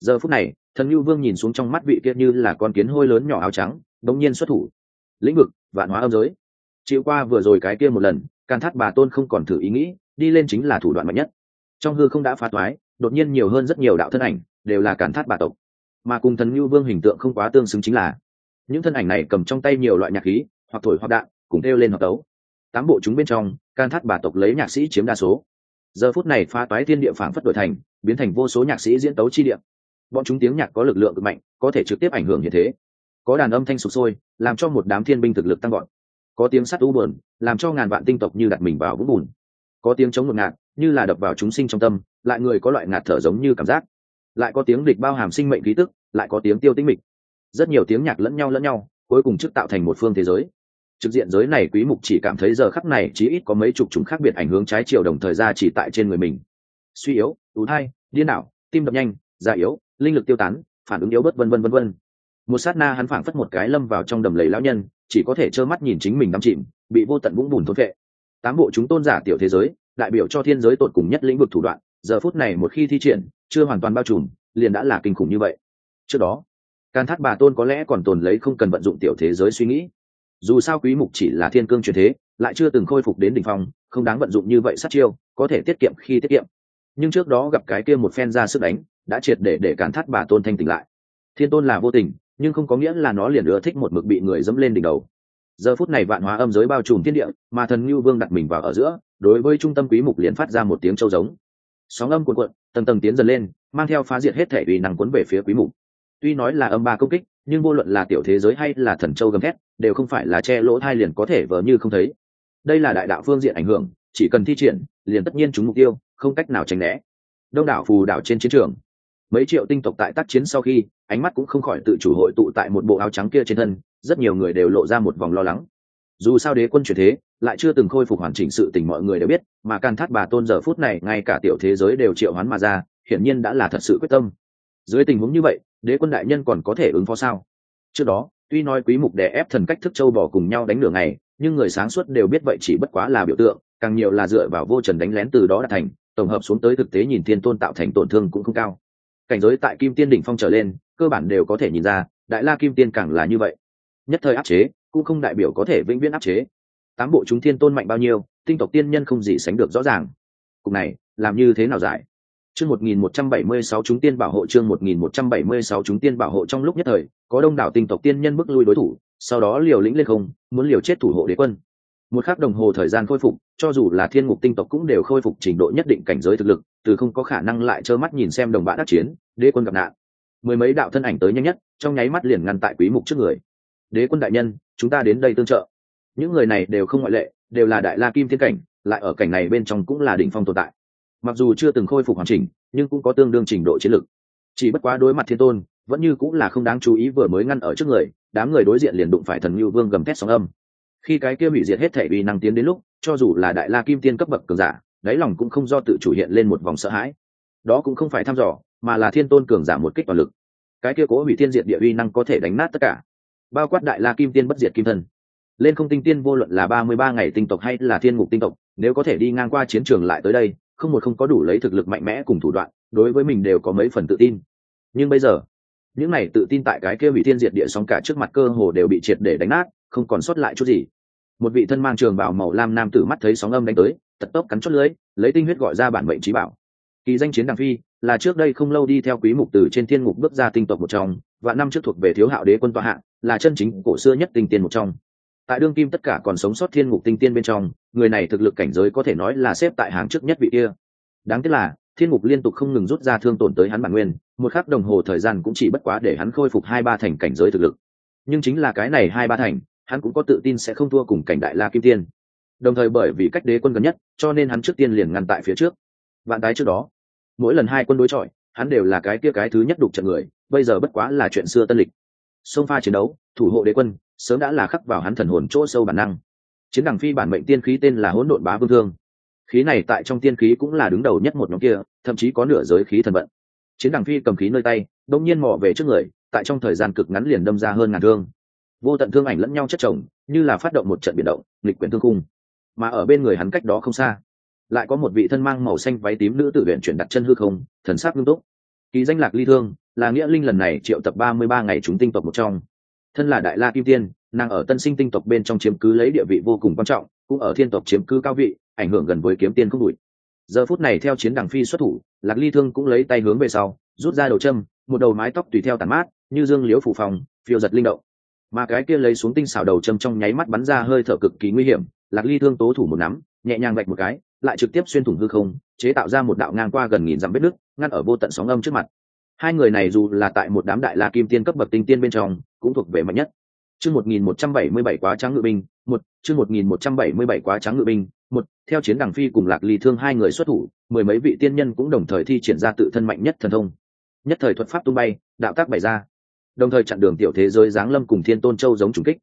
Giờ phút này, thần nhu vương nhìn xuống trong mắt vị kia như là con kiến hôi lớn nhỏ áo trắng, đống nhiên xuất thủ. Lĩnh vực, vạn hóa âm giới. Chịu qua vừa rồi cái kia một lần càn thắt bà tôn không còn thử ý nghĩ, đi lên chính là thủ đoạn mạnh nhất. Trong hư không đã phá toái, đột nhiên nhiều hơn rất nhiều đạo thân ảnh, đều là càn thát bà tộc. Mà cùng thần nhu vương hình tượng không quá tương xứng chính là, những thân ảnh này cầm trong tay nhiều loại nhạc khí, hoặc thổi hoặc đạn, cùng theo lên hợp tấu. Tám bộ chúng bên trong can thát bà tộc lấy nhạc sĩ chiếm đa số. Giờ phút này phá toái thiên địa phản phất đổi thành, biến thành vô số nhạc sĩ diễn tấu chi địa. Bọn chúng tiếng nhạc có lực lượng cực mạnh, có thể trực tiếp ảnh hưởng như thế. Có đàn âm thanh sụp sôi, làm cho một đám thiên binh thực lực tăng gọn có tiếng sắt u buồn, làm cho ngàn vạn tinh tộc như đặt mình vào vũng bùn. Có tiếng chống ngột ngạt như là đập vào chúng sinh trong tâm lại người có loại ngạt thở giống như cảm giác. Lại có tiếng địch bao hàm sinh mệnh khí tức lại có tiếng tiêu tĩnh mịch. Rất nhiều tiếng nhạc lẫn nhau lẫn nhau cuối cùng chức tạo thành một phương thế giới. Trực diện giới này quý mục chỉ cảm thấy giờ khắc này chỉ ít có mấy chục chúng khác biệt ảnh hướng trái chiều đồng thời ra chỉ tại trên người mình. Suy yếu ú thai điên đảo tim đập nhanh da yếu linh lực tiêu tán phản ứng yếu bớt vân vân vân vân một sát na hắn phảng phất một cái lâm vào trong đầm lầy lão nhân, chỉ có thể trơ mắt nhìn chính mình đắm chìm, bị vô tận vũng bùn thốt vệ tám bộ chúng tôn giả tiểu thế giới, đại biểu cho thiên giới tột cùng nhất lĩnh vực thủ đoạn, giờ phút này một khi thi triển, chưa hoàn toàn bao trùm, liền đã là kinh khủng như vậy. Trước đó can thắt bà tôn có lẽ còn tồn lấy không cần vận dụng tiểu thế giới suy nghĩ. Dù sao quý mục chỉ là thiên cương truyền thế, lại chưa từng khôi phục đến đỉnh phong, không đáng vận dụng như vậy sát chiêu, có thể tiết kiệm khi tiết kiệm. Nhưng trước đó gặp cái kia một phen ra sức đánh, đã triệt để để cản thắt bà tôn thanh tỉnh lại. Thiên tôn là vô tình nhưng không có nghĩa là nó liền ưa thích một mực bị người dẫm lên đỉnh đầu. Giờ phút này vạn hóa âm giới bao trùm thiên địa, mà thần như vương đặt mình vào ở giữa, đối với trung tâm quý mục liền phát ra một tiếng châu giống. Sóng âm cuộn cuộn, tầng tầng tiến dần lên, mang theo phá diệt hết thể uy năng cuốn về phía quý mục. Tuy nói là âm ba công kích, nhưng vô luận là tiểu thế giới hay là thần châu gầm thét, đều không phải là che lỗ thai liền có thể vờ như không thấy. Đây là đại đạo phương diện ảnh hưởng, chỉ cần thi triển, liền tất nhiên chúng mục tiêu, không cách nào tránh né. Đông đảo phù đảo trên chiến trường mấy triệu tinh tộc tại tác chiến sau khi, ánh mắt cũng không khỏi tự chủ hội tụ tại một bộ áo trắng kia trên thân, rất nhiều người đều lộ ra một vòng lo lắng. Dù sao đế quân chuyển thế, lại chưa từng khôi phục hoàn chỉnh sự tình mọi người đều biết, mà can thắt bà tôn giờ phút này, ngay cả tiểu thế giới đều triệu hoán mà ra, hiển nhiên đã là thật sự quyết tâm. Dưới tình huống như vậy, đế quân đại nhân còn có thể ứng phó sao? Trước đó, tuy nói quý mục đè ép thần cách thức châu bỏ cùng nhau đánh nửa ngày, nhưng người sáng suốt đều biết vậy chỉ bất quá là biểu tượng, càng nhiều là dựa vào vô trần đánh lén từ đó đã thành, tổng hợp xuống tới thực tế nhìn thiên tôn tạo thành tổn thương cũng không cao cảnh giới tại kim tiên đỉnh phong trở lên, cơ bản đều có thể nhìn ra, đại la kim tiên càng là như vậy. Nhất thời áp chế, cũng không đại biểu có thể vĩnh viễn áp chế. Tám bộ chúng thiên tôn mạnh bao nhiêu, tinh tộc tiên nhân không gì sánh được rõ ràng. Cục này, làm như thế nào giải? Chương một nghìn một trăm bảy mươi sáu chúng tiên bảo hộ chương một nghìn một trăm bảy mươi sáu chúng tiên bảo hộ trong lúc nhất thời, có đông đảo tinh tộc tiên nhân bước lui đối thủ, sau đó liều lĩnh lên không, muốn liều chết thủ hộ đế quân một khắc đồng hồ thời gian khôi phục, cho dù là thiên ngục tinh tộc cũng đều khôi phục trình độ nhất định cảnh giới thực lực, từ không có khả năng lại trơ mắt nhìn xem đồng bạn đắc chiến, đế quân gặp nạn. Mười mấy đạo thân ảnh tới nhanh nhất, trong nháy mắt liền ngăn tại quý mục trước người. Đế quân đại nhân, chúng ta đến đây tương trợ. Những người này đều không ngoại lệ, đều là đại la kim thiên cảnh, lại ở cảnh này bên trong cũng là đỉnh phong tồn tại. Mặc dù chưa từng khôi phục hoàn chỉnh, nhưng cũng có tương đương trình độ chiến lực. Chỉ bất quá đối mặt thiên tôn, vẫn như cũng là không đáng chú ý vừa mới ngăn ở trước người, đám người đối diện liền đụng phải thần lưu vương gầm thét sóng âm khi cái kia hủy diệt hết thể uy năng tiến đến lúc, cho dù là đại la kim tiên cấp bậc cường giả, đáy lòng cũng không do tự chủ hiện lên một vòng sợ hãi. Đó cũng không phải thăm dò, mà là thiên tôn cường giả một kích toàn lực. Cái kia cố hủy thiên diệt địa uy năng có thể đánh nát tất cả. Bao quát đại la kim tiên bất diệt kim thân. Lên không tinh tiên vô luận là ba mươi ba ngày tinh tộc hay là thiên ngục tinh tộc, nếu có thể đi ngang qua chiến trường lại tới đây, không một không có đủ lấy thực lực mạnh mẽ cùng thủ đoạn, đối với mình đều có mấy phần tự tin. Nhưng bây giờ, những này tự tin tại cái kia hủy thiên diệt địa sóng cả trước mặt cơ hồ đều bị triệt để đánh nát, không còn sót lại chút gì một vị thân mang trường bảo màu lam nam tử mắt thấy sóng âm đánh tới tật tốc cắn chốt lưới lấy tinh huyết gọi ra bản mệnh trí bảo. Kỳ danh chiến đằng phi, là trước đây không lâu đi theo quý mục từ trên thiên ngục bước ra tinh tộc một trong, và năm trước thuộc về thiếu hạo đế quân tọa hạng là chân chính cổ xưa nhất tinh tiên một trong. Tại đương kim tất cả còn sống sót thiên ngục tinh tiên bên trong, người này thực lực cảnh giới có thể nói là xếp tại hàng trước nhất vị kia. Đáng tiếc là, thiên ngục liên tục không ngừng rút ra thương tổn tới hắn bản nguyên, một khắc đồng hồ thời gian cũng chỉ bất quá để hắn khôi phục hai ba thành cảnh giới thực lực. Nhưng chính là cái này hai ba thành hắn cũng có tự tin sẽ không thua cùng cảnh đại la kim tiên. Đồng thời bởi vì cách đế quân gần nhất, cho nên hắn trước tiên liền ngăn tại phía trước. Vạn tái trước đó, mỗi lần hai quân đối chọi, hắn đều là cái kia cái thứ nhất đục trận người, bây giờ bất quá là chuyện xưa tân lịch. Sông pha chiến đấu, thủ hộ đế quân, sớm đã là khắc vào hắn thần hồn chỗ sâu bản năng. Chiến đằng phi bản mệnh tiên khí tên là hỗn độn bá vương thương. Khí này tại trong tiên khí cũng là đứng đầu nhất một nhóm kia, thậm chí có nửa giới khí thần vận. Chiến đằng phi cầm khí nơi tay, đông nhiên mò về trước người, tại trong thời gian cực ngắn liền đâm ra hơn ngàn thương vô tận thương ảnh lẫn nhau chất chồng, như là phát động một trận biển động lịch quyển thương cung mà ở bên người hắn cách đó không xa, lại có một vị thân mang màu xanh váy tím nữ tự viện chuyển đặt chân hư không, thần sắc nghiêm túc. Kỳ danh lạc ly thương, là nghĩa linh lần này triệu tập ba mươi ba ngày chúng tinh tộc một trong. Thân là đại la kim tiên, nàng ở tân sinh tinh tộc bên trong chiếm cứ lấy địa vị vô cùng quan trọng, cũng ở thiên tộc chiếm cứ cao vị, ảnh hưởng gần với kiếm tiên không đủi giờ phút này theo chiến đảng phi xuất thủ, lạc ly thương cũng lấy tay hướng về sau, rút ra đầu châm, một đầu mái tóc tùy theo tàn mát, như dương liễu phủ phòng, phiêu giật linh động mà cái kia lấy xuống tinh xảo đầu châm trong nháy mắt bắn ra hơi thở cực kỳ nguy hiểm, lạc ly thương tố thủ một nắm, nhẹ nhàng vạch một cái, lại trực tiếp xuyên thủng hư không, chế tạo ra một đạo ngang qua gần nghìn dặm vết nước ngăn ở vô tận sóng âm trước mặt. Hai người này dù là tại một đám đại la kim tiên cấp bậc tinh tiên bên trong, cũng thuộc về mạnh nhất. Chương một nghìn một trăm bảy mươi bảy quá trắng ngự binh, một, chương một nghìn một trăm bảy mươi bảy quá trắng ngự binh, một, theo chiến đằng phi cùng lạc ly thương hai người xuất thủ, mười mấy vị tiên nhân cũng đồng thời thi triển ra tự thân mạnh nhất thần thông. Nhất thời thuật pháp tung bay, đạo tác bày ra đồng thời chặn đường tiểu thế giới giáng lâm cùng thiên tôn châu giống trùng kích.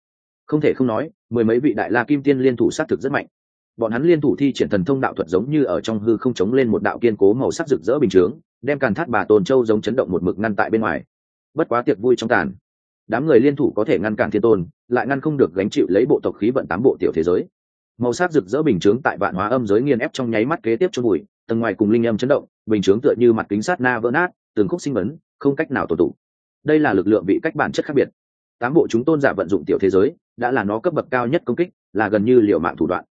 Không thể không nói, mười mấy vị đại la kim tiên liên thủ sát thực rất mạnh. Bọn hắn liên thủ thi triển thần thông đạo thuật giống như ở trong hư không chống lên một đạo kiên cố màu sắc rực rỡ bình chướng, đem càn thát bà tôn châu giống chấn động một mực ngăn tại bên ngoài. Bất quá tiệc vui trong tàn. Đám người liên thủ có thể ngăn cản thiên tôn, lại ngăn không được gánh chịu lấy bộ tộc khí vận tám bộ tiểu thế giới. Màu sắc rực rỡ bình chướng tại vạn hóa âm giới nghiền ép trong nháy mắt kế tiếp cho bụi, tầng ngoài cùng linh âm chấn động, bình chướng tựa như mặt kính sát na vỡ nát, từng khúc sinh vấn không cách nào tổ tụ đây là lực lượng bị cách bản chất khác biệt. Tám bộ chúng tôn giả vận dụng tiểu thế giới, đã là nó cấp bậc cao nhất công kích, là gần như liệu mạng thủ đoạn.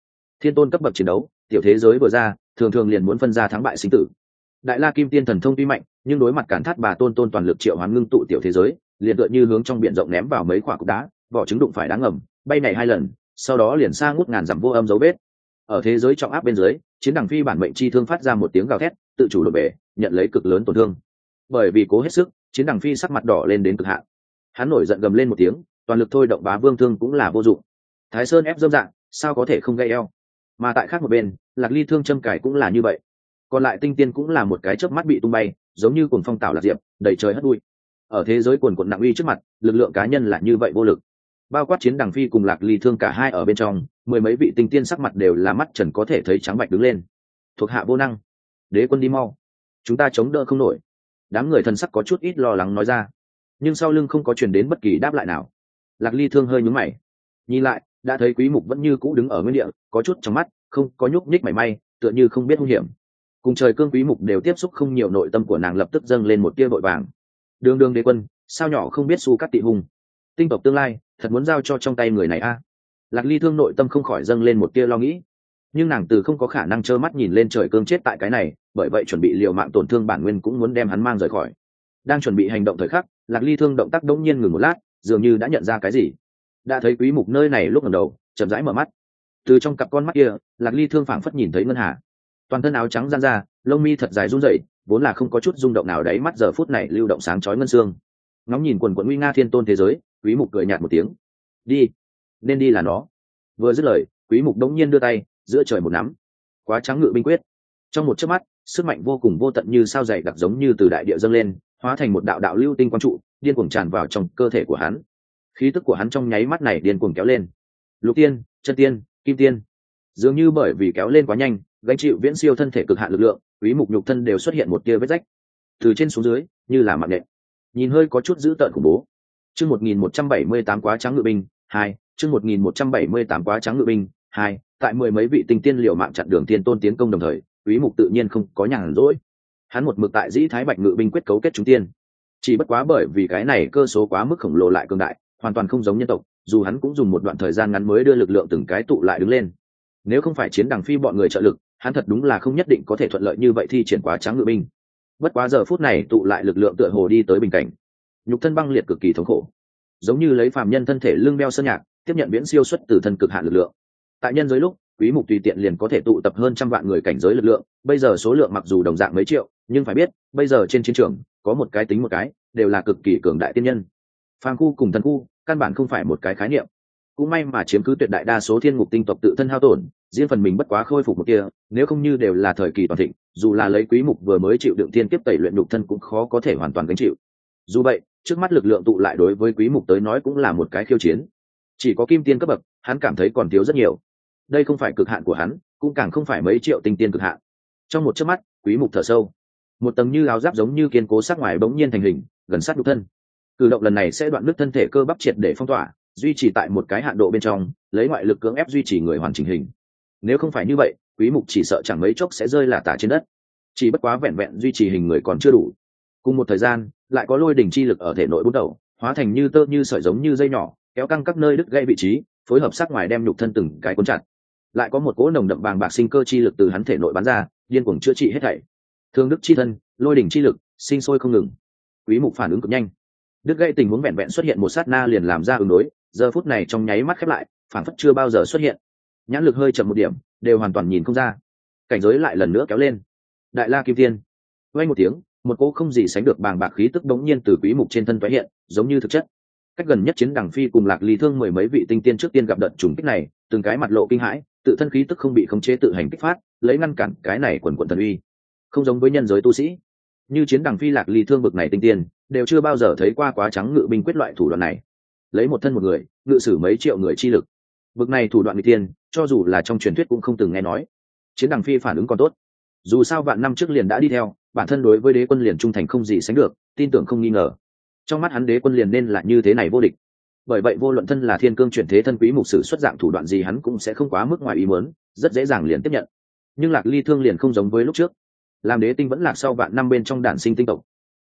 Thiên tôn cấp bậc chiến đấu, tiểu thế giới vừa ra, thường thường liền muốn phân ra thắng bại sinh tử. Đại la kim tiên thần thông tuy mạnh, nhưng đối mặt cản thắt bà tôn tôn toàn lực triệu hoán ngưng tụ tiểu thế giới, liền tựa như hướng trong biển rộng ném vào mấy quả cục đá, vỏ trứng đụng phải đá ngầm, bay này hai lần, sau đó liền xa ngút ngàn dặm vô âm dấu vết. Ở thế giới trọng áp bên dưới, chiến đằng phi bản mệnh chi thương phát ra một tiếng gào thét, tự chủ đổ bể nhận lấy cực lớn tổn thương. Bởi vì cố hết sức chiến đằng phi sắc mặt đỏ lên đến cực hạn. Hắn nổi giận gầm lên một tiếng, toàn lực thôi động bá vương thương cũng là vô dụng. Thái sơn ép dâm dạng, sao có thể không gây eo? Mà tại khác một bên, lạc ly thương châm cải cũng là như vậy. Còn lại tinh tiên cũng là một cái chớp mắt bị tung bay, giống như cuồng phong tảo lạc diệp, đầy trời hất đuôi ở thế giới quần quận nặng uy trước mặt, lực lượng cá nhân là như vậy vô lực. Bao quát chiến đằng phi cùng lạc ly thương cả hai ở bên trong, mười mấy vị tinh tiên sắc mặt đều là mắt trần có thể thấy trắng bạch đứng lên. Thuộc hạ vô năng. Đế quân đi mau. Chúng ta chống đỡ không nổi đám người thần sắc có chút ít lo lắng nói ra. Nhưng sau lưng không có truyền đến bất kỳ đáp lại nào. Lạc ly thương hơi nhúng mày. Nhìn lại, đã thấy quý mục vẫn như cũ đứng ở nguyên địa, có chút trong mắt, không, có nhúc nhích mảy may, tựa như không biết hung hiểm. Cùng trời cương quý mục đều tiếp xúc không nhiều nội tâm của nàng lập tức dâng lên một tia vội vàng. Đường đường đế quân, sao nhỏ không biết su cắt tị hùng tinh tộc tương lai, thật muốn giao cho trong tay người này a? Lạc ly thương nội tâm không khỏi dâng lên một tia lo nghĩ nhưng nàng từ không có khả năng trơ mắt nhìn lên trời cương chết tại cái này, bởi vậy chuẩn bị liều mạng tổn thương bản nguyên cũng muốn đem hắn mang rời khỏi. Đang chuẩn bị hành động thời khắc, lạc ly thương động tác đống nhiên ngừng một lát, dường như đã nhận ra cái gì. Đã thấy quý mục nơi này lúc ngẩng đầu, chậm rãi mở mắt. Từ trong cặp con mắt kia, lạc ly thương phảng phất nhìn thấy ngân hà. Toàn thân áo trắng gian ra, lông mi thật dài run rẩy, vốn là không có chút rung động nào đấy mắt giờ phút này lưu động sáng chói ngân xương. Ngóng nhìn quần quận nguy nga thiên tôn thế giới, quý mục cười nhạt một tiếng. Đi, nên đi là nó. Vừa dứt lời, quý mục đống nhiên đưa tay giữa trời một nắm. Quá trắng ngự binh quyết. Trong một chớp mắt, sức mạnh vô cùng vô tận như sao dày đặc giống như từ đại địa dâng lên, hóa thành một đạo đạo lưu tinh quang trụ, điên cuồng tràn vào trong cơ thể của hắn. Khí tức của hắn trong nháy mắt này điên cuồng kéo lên. Lục tiên, chân tiên, kim tiên. Dường như bởi vì kéo lên quá nhanh, gánh chịu viễn siêu thân thể cực hạn lực lượng, quý mục nhục thân đều xuất hiện một tia vết rách. Từ trên xuống dưới, như là mạng nện. Nhìn hơi có chút dữ tợn khủng bố. Chương 1178 quá trắng ngự binh, hai, chương 1178 quá trắng ngự binh, hai tại mười mấy vị tinh tiên liều mạng chặn đường tiên tôn tiến công đồng thời, quý mục tự nhiên không có nhàn rỗi. Hắn một mực tại dĩ thái bạch ngự binh quyết cấu kết chúng tiên. Chỉ bất quá bởi vì cái này cơ số quá mức khổng lồ lại cường đại, hoàn toàn không giống nhân tộc, dù hắn cũng dùng một đoạn thời gian ngắn mới đưa lực lượng từng cái tụ lại đứng lên. Nếu không phải chiến đằng phi bọn người trợ lực, hắn thật đúng là không nhất định có thể thuận lợi như vậy thi triển quá trắng ngự binh. Bất quá giờ phút này tụ lại lực lượng tựa hồ đi tới bình cảnh. Nhục thân băng liệt cực kỳ thống khổ. Giống như lấy phàm nhân thân thể lưng beo sơn nhạc, tiếp nhận viễn siêu xuất từ thân cực hạn lực lượng tại nhân giới lúc, quý mục tùy tiện liền có thể tụ tập hơn trăm vạn người cảnh giới lực lượng. Bây giờ số lượng mặc dù đồng dạng mấy triệu, nhưng phải biết, bây giờ trên chiến trường, có một cái tính một cái, đều là cực kỳ cường đại tiên nhân. Phàm khu cùng thần khu, căn bản không phải một cái khái niệm. Cũng may mà chiếm cứ tuyệt đại đa số thiên ngục tinh tộc tự thân hao tổn, riêng phần mình bất quá khôi phục một kia, nếu không như đều là thời kỳ toàn thịnh, dù là lấy quý mục vừa mới chịu đựng thiên kiếp tẩy luyện đục thân cũng khó có thể hoàn toàn gánh chịu. Dù vậy, trước mắt lực lượng tụ lại đối với quý mục tới nói cũng là một cái khiêu chiến. Chỉ có kim tiên cấp bậc, hắn cảm thấy còn thiếu rất nhiều đây không phải cực hạn của hắn, cũng càng không phải mấy triệu tinh tiên cực hạn. Trong một chớp mắt, quý mục thở sâu. Một tầng như áo giáp giống như kiên cố sắc ngoài bỗng nhiên thành hình, gần sát nhục thân. Cử động lần này sẽ đoạn nứt thân thể cơ bắp triệt để phong tỏa, duy trì tại một cái hạn độ bên trong, lấy ngoại lực cưỡng ép duy trì người hoàn chỉnh hình. Nếu không phải như vậy, quý mục chỉ sợ chẳng mấy chốc sẽ rơi là tả trên đất. Chỉ bất quá vẹn vẹn duy trì hình người còn chưa đủ. Cùng một thời gian, lại có lôi đỉnh chi lực ở thể nội bút đầu, hóa thành như tơ như sợi giống như dây nhỏ, kéo căng các nơi đứt gây vị trí, phối hợp sắc ngoài đem nhục thân từng cái cuốn chặt lại có một cỗ nồng đậm vàng bạc sinh cơ chi lực từ hắn thể nội bắn ra, điên cuồng chữa trị hết thảy. Thương đức chi thân, lôi đỉnh chi lực, sinh sôi không ngừng. Quý mục phản ứng cực nhanh. Đức gây tình huống vẹn vẹn xuất hiện một sát na liền làm ra ứng đối, giờ phút này trong nháy mắt khép lại, phản phất chưa bao giờ xuất hiện. Nhãn lực hơi chậm một điểm, đều hoàn toàn nhìn không ra. Cảnh giới lại lần nữa kéo lên. Đại la kim tiên vay một tiếng, một cỗ không gì sánh được bàng bạc khí tức đống nhiên từ quý mục trên thân tái hiện, giống như thực chất. Cách gần nhất chiến đằng phi cùng lạc ly thương mười mấy vị tinh tiên trước tiên gặp đợt trùng kích này, từng cái mặt lộ kinh hãi tự thân khí tức không bị khống chế tự hành kích phát, lấy ngăn cản cái này quần quần thần uy. Không giống với nhân giới tu sĩ, như chiến đằng phi lạc ly thương bực này tinh tiên, đều chưa bao giờ thấy qua quá trắng ngự binh quyết loại thủ đoạn này. Lấy một thân một người, ngự sử mấy triệu người chi lực. Bực này thủ đoạn người tiên, cho dù là trong truyền thuyết cũng không từng nghe nói. Chiến đằng phi phản ứng còn tốt. Dù sao vạn năm trước liền đã đi theo, bản thân đối với đế quân liền trung thành không gì sánh được, tin tưởng không nghi ngờ. Trong mắt hắn đế quân liền nên là như thế này vô địch bởi vậy vô luận thân là thiên cương chuyển thế thân quý mục sử xuất dạng thủ đoạn gì hắn cũng sẽ không quá mức ngoài ý muốn, rất dễ dàng liền tiếp nhận. Nhưng lạc ly thương liền không giống với lúc trước. Làm đế tinh vẫn lạc sau vạn năm bên trong đản sinh tinh tộc.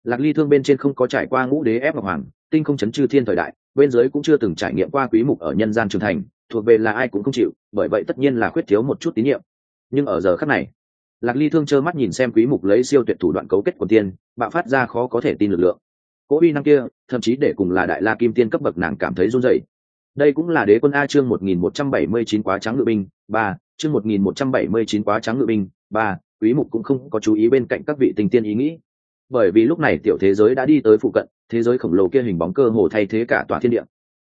Lạc ly thương bên trên không có trải qua ngũ đế ép ngọc hoàng, tinh không chấn chư thiên thời đại, bên dưới cũng chưa từng trải nghiệm qua quý mục ở nhân gian trưởng thành, thuộc về là ai cũng không chịu, bởi vậy tất nhiên là khuyết thiếu một chút tín nhiệm. Nhưng ở giờ khắc này, lạc ly thương trơ mắt nhìn xem quý mục lấy siêu tuyệt thủ đoạn cấu kết của tiên, bạo phát ra khó có thể tin lực lượng cỗ uy năng kia, thậm chí để cùng là đại la kim tiên cấp bậc nàng cảm thấy run rẩy. Đây cũng là đế quân a chương 1179 quá trắng ngự binh, ba, chương 1179 quá trắng ngự binh, ba, quý mục cũng không có chú ý bên cạnh các vị tinh tiên ý nghĩ. Bởi vì lúc này tiểu thế giới đã đi tới phụ cận, thế giới khổng lồ kia hình bóng cơ hồ thay thế cả tòa thiên địa.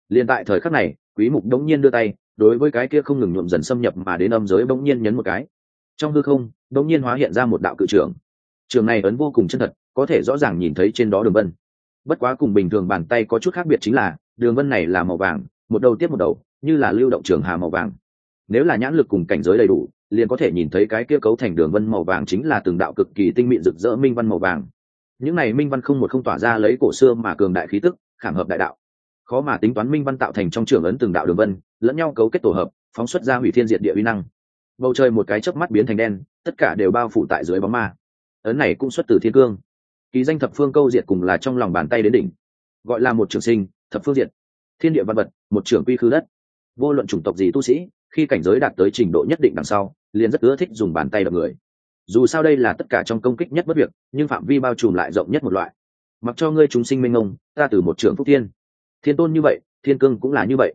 Liền tại thời khắc này, quý mục đống nhiên đưa tay, đối với cái kia không ngừng nhuộm dần xâm nhập mà đến âm giới bỗng nhiên nhấn một cái. Trong hư không, đống nhiên hóa hiện ra một đạo cự trường trường này ấn vô cùng chân thật, có thể rõ ràng nhìn thấy trên đó đường vân bất quá cùng bình thường bàn tay có chút khác biệt chính là, đường vân này là màu vàng, một đầu tiếp một đầu, như là lưu động trường hà màu vàng. Nếu là nhãn lực cùng cảnh giới đầy đủ, liền có thể nhìn thấy cái kia cấu thành đường vân màu vàng chính là từng đạo cực kỳ tinh mịn rực rỡ minh văn màu vàng. Những này minh văn không một không tỏa ra lấy cổ xưa mà cường đại khí tức, khảm hợp đại đạo. Khó mà tính toán minh văn tạo thành trong trường ấn từng đạo đường vân, lẫn nhau cấu kết tổ hợp, phóng xuất ra hủy thiên diệt địa uy năng. Bầu trời một cái chớp mắt biến thành đen, tất cả đều bao phủ tại dưới bóng ma. Ấn này cũng xuất từ thiên cương ký danh thập phương câu diệt cùng là trong lòng bàn tay đến đỉnh. Gọi là một trường sinh, thập phương diệt. Thiên địa văn vật, một trường quy khư đất. Vô luận chủng tộc gì tu sĩ, khi cảnh giới đạt tới trình độ nhất định đằng sau, liền rất ưa thích dùng bàn tay đập người. Dù sao đây là tất cả trong công kích nhất bất việc, nhưng phạm vi bao trùm lại rộng nhất một loại. Mặc cho ngươi chúng sinh minh ông ta từ một trường phúc thiên. Thiên tôn như vậy, thiên cương cũng là như vậy.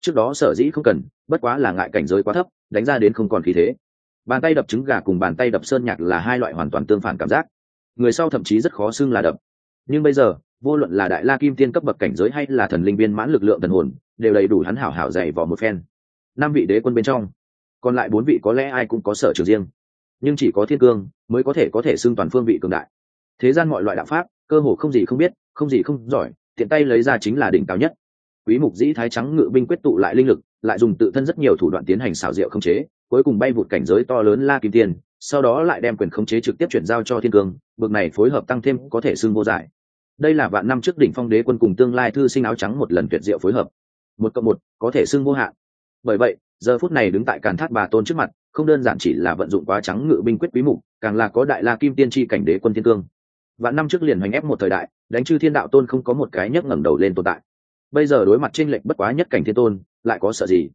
Trước đó sở dĩ không cần, bất quá là ngại cảnh giới quá thấp, đánh ra đến không còn khí thế. Bàn tay đập trứng gà cùng bàn tay đập sơn nhạc là hai loại hoàn toàn tương phản cảm giác người sau thậm chí rất khó xưng là đập. Nhưng bây giờ, vô luận là đại la kim tiên cấp bậc cảnh giới hay là thần linh viên mãn lực lượng thần hồn, đều đầy đủ hắn hảo hảo dày vào một phen. Năm vị đế quân bên trong, còn lại bốn vị có lẽ ai cũng có sở trường riêng. Nhưng chỉ có thiên cương mới có thể có thể xưng toàn phương vị cường đại. Thế gian mọi loại đạo pháp, cơ hồ không gì không biết, không gì không giỏi, tiện tay lấy ra chính là đỉnh cao nhất. Quý mục dĩ thái trắng ngự binh quyết tụ lại linh lực lại dùng tự thân rất nhiều thủ đoạn tiến hành xảo diệu khống chế, cuối cùng bay vụt cảnh giới to lớn la kim tiền sau đó lại đem quyền khống chế trực tiếp chuyển giao cho thiên cương bực này phối hợp tăng thêm có thể xưng vô giải. Đây là vạn năm trước đỉnh phong đế quân cùng tương lai thư sinh áo trắng một lần tuyệt diệu phối hợp. Một cộng một, có thể xưng vô hạn. Bởi vậy, giờ phút này đứng tại càn thát bà tôn trước mặt, không đơn giản chỉ là vận dụng quá trắng ngự binh quyết quý mục, càng là có đại la kim tiên tri cảnh đế quân thiên cương vạn năm trước liền hoành ép một thời đại, đánh chư thiên đạo tôn không có một cái nhấc ngẩng đầu lên tồn tại. Bây giờ đối mặt tranh lệch bất quá nhất cảnh thiên tôn lại có sợ gì?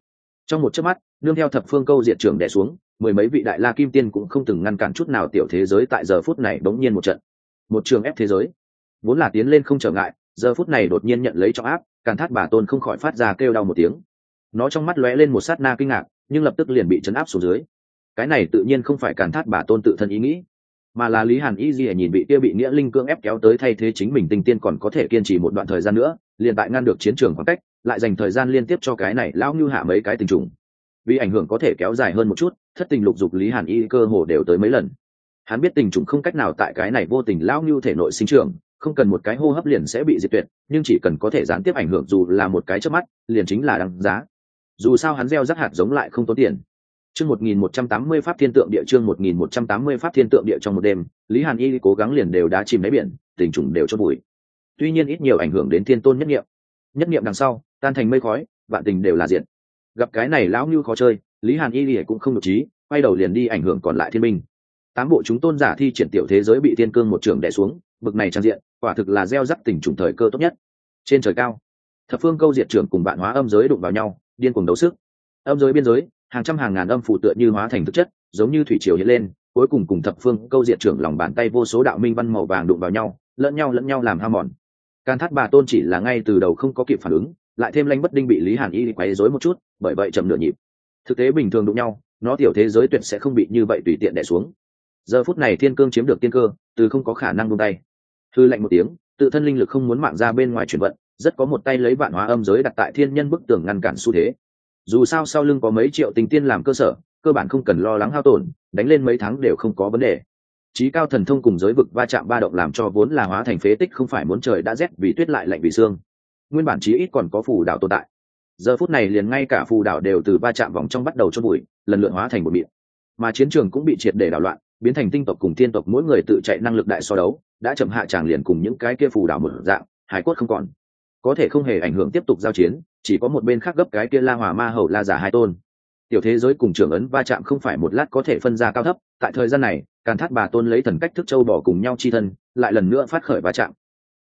Trong một chớp mắt, nương theo thập phương câu diệt trường đẻ xuống, mười mấy vị đại la kim tiên cũng không từng ngăn cản chút nào tiểu thế giới tại giờ phút này đống nhiên một trận. Một trường ép thế giới. Vốn là tiến lên không trở ngại, giờ phút này đột nhiên nhận lấy trọng áp, càn thát bà tôn không khỏi phát ra kêu đau một tiếng. Nó trong mắt lóe lên một sát na kinh ngạc, nhưng lập tức liền bị chấn áp xuống dưới. Cái này tự nhiên không phải càn thát bà tôn tự thân ý nghĩ, mà là lý hàn y gì nhìn bị kia bị nghĩa linh cưỡng ép kéo tới thay thế chính mình tinh tiên còn có thể kiên trì một đoạn thời gian nữa liền tại ngăn được chiến trường khoảng cách, lại dành thời gian liên tiếp cho cái này lão như hạ mấy cái tình trùng. Vì ảnh hưởng có thể kéo dài hơn một chút, thất tình lục dục lý hàn y cơ hồ đều tới mấy lần. Hắn biết tình trùng không cách nào tại cái này vô tình lão như thể nội sinh trưởng, không cần một cái hô hấp liền sẽ bị diệt tuyệt, nhưng chỉ cần có thể gián tiếp ảnh hưởng dù là một cái trước mắt, liền chính là đăng giá. Dù sao hắn gieo rắc hạt giống lại không tốn tiền. Chương một nghìn một trăm tám mươi pháp thiên tượng địa, chương một nghìn một trăm tám mươi pháp thiên tượng địa trong một đêm, lý hàn y cố gắng liền đều đá chìm đáy biển, tình trùng đều cho bụi tuy nhiên ít nhiều ảnh hưởng đến thiên tôn nhất nghiệm nhất nghiệm đằng sau, tan thành mây khói, vạn tình đều là diện. Gặp cái này lão như khó chơi, lý hàn y lìa cũng không được trí, quay đầu liền đi ảnh hưởng còn lại thiên minh. Tám bộ chúng tôn giả thi triển tiểu thế giới bị thiên cương một trường đẻ xuống, bực này trang diện, quả thực là gieo rắc tình trùng thời cơ tốt nhất. Trên trời cao, thập phương câu diệt trưởng cùng bạn hóa âm giới đụng vào nhau, điên cuồng đấu sức. Âm giới biên giới, hàng trăm hàng ngàn âm phụ tựa như hóa thành thực chất, giống như thủy triều hiện lên, cuối cùng cùng thập phương câu diệt trưởng lòng bàn tay vô số đạo minh văn màu vàng đụng vào nhau, lẫn nhau lẫn nhau làm ham mòn can thát bà tôn chỉ là ngay từ đầu không có kịp phản ứng, lại thêm lanh bất đinh bị lý hàn y quấy rối một chút, bởi vậy chậm nửa nhịp. Thực tế bình thường đụng nhau, nó tiểu thế giới tuyệt sẽ không bị như vậy tùy tiện đẻ xuống. Giờ phút này thiên cương chiếm được tiên cơ, từ không có khả năng buông tay. Thư lạnh một tiếng, tự thân linh lực không muốn mạng ra bên ngoài chuyển vận, rất có một tay lấy vạn hóa âm giới đặt tại thiên nhân bức tường ngăn cản xu thế. Dù sao sau lưng có mấy triệu tình tiên làm cơ sở, cơ bản không cần lo lắng hao tổn, đánh lên mấy tháng đều không có vấn đề trí cao thần thông cùng giới vực va chạm ba động làm cho vốn là hóa thành phế tích không phải muốn trời đã rét vì tuyết lại lạnh vì xương nguyên bản chí ít còn có phù đạo tồn tại. Giờ phút này liền ngay cả phù đạo đều từ va chạm vòng trong bắt đầu chôn bụi lần lượt hóa thành một miệng. Mà chiến trường cũng bị triệt để đảo loạn, biến thành tinh tộc cùng thiên tộc mỗi người tự chạy năng lực đại so đấu, đã chậm hạ tràng liền cùng những cái kia phù đạo một dạng, hải quất không còn. Có thể không hề ảnh hưởng tiếp tục giao chiến, chỉ có một bên khác gấp cái kia la hỏa ma hầu la giả hai tôn. Tiểu thế giới cùng trưởng ấn va chạm không phải một lát có thể phân ra cao thấp, tại thời gian này càn thát bà tôn lấy thần cách thức châu bỏ cùng nhau chi thân, lại lần nữa phát khởi va chạm.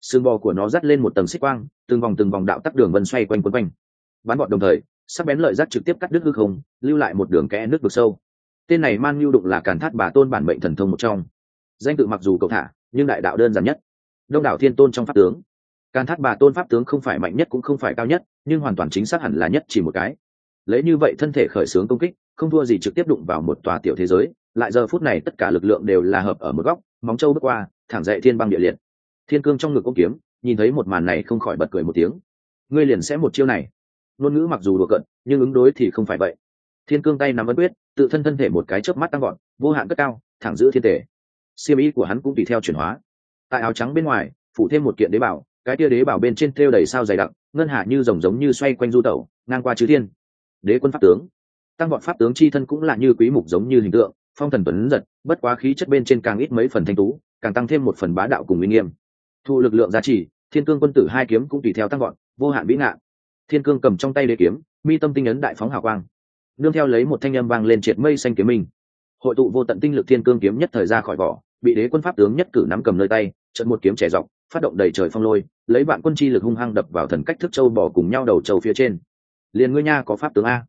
Sương bò của nó dắt lên một tầng xích quang, từng vòng từng vòng đạo tắc đường vân xoay quanh quấn quanh. Bắn bọn đồng thời, sắc bén lợi rác trực tiếp cắt đứt hư không, lưu lại một đường kẽ nước vực sâu. Tên này man nhu đụng là càn thát bà tôn bản mệnh thần thông một trong. Danh tự mặc dù cầu thả, nhưng đại đạo đơn giản nhất. Đông đảo thiên tôn trong pháp tướng. Càn thát bà tôn pháp tướng không phải mạnh nhất cũng không phải cao nhất, nhưng hoàn toàn chính xác hẳn là nhất chỉ một cái. Lấy như vậy thân thể khởi xướng công kích, không thua gì trực tiếp đụng vào một tòa tiểu thế giới lại giờ phút này tất cả lực lượng đều là hợp ở một góc, móng trâu bước qua, thẳng dậy thiên băng địa liệt. Thiên cương trong ngực ôm kiếm, nhìn thấy một màn này không khỏi bật cười một tiếng. Ngươi liền sẽ một chiêu này. Ngôn ngữ mặc dù đùa cận nhưng ứng đối thì không phải vậy. Thiên cương tay nắm ấn quyết, tự thân thân thể một cái chớp mắt tăng gọn vô hạn cất cao, thẳng giữ thiên thể. Siêm ý của hắn cũng tùy theo chuyển hóa. Tại áo trắng bên ngoài, phủ thêm một kiện đế bảo, cái tia đế bảo bên trên thêu đầy sao dày đặc, ngân hạ như rồng giống như xoay quanh du tẩu, ngang qua chư thiên. Đế quân pháp tướng. Tăng bọn pháp tướng chi thân cũng là như quý mục giống như hình tượng phong thần tuấn giật, bất quá khí chất bên trên càng ít mấy phần thanh tú, càng tăng thêm một phần bá đạo cùng uy nghiêm. Thu lực lượng giá trị thiên cương quân tử hai kiếm cũng tùy theo tăng gọn vô hạn vĩ ngạn thiên cương cầm trong tay đế kiếm, mi tâm tinh ấn đại phóng hào quang. Nương theo lấy một thanh âm vang lên triệt mây xanh kiếm minh. Hội tụ vô tận tinh lực thiên cương kiếm nhất thời ra khỏi vỏ, bị đế quân pháp tướng nhất cử nắm cầm nơi tay trận một kiếm trẻ dọc, phát động đầy trời phong lôi, lấy vạn quân chi lực hung hăng đập vào thần cách thức châu bỏ cùng nhau đầu châu phía trên. Liền ngươi nha có pháp tướng a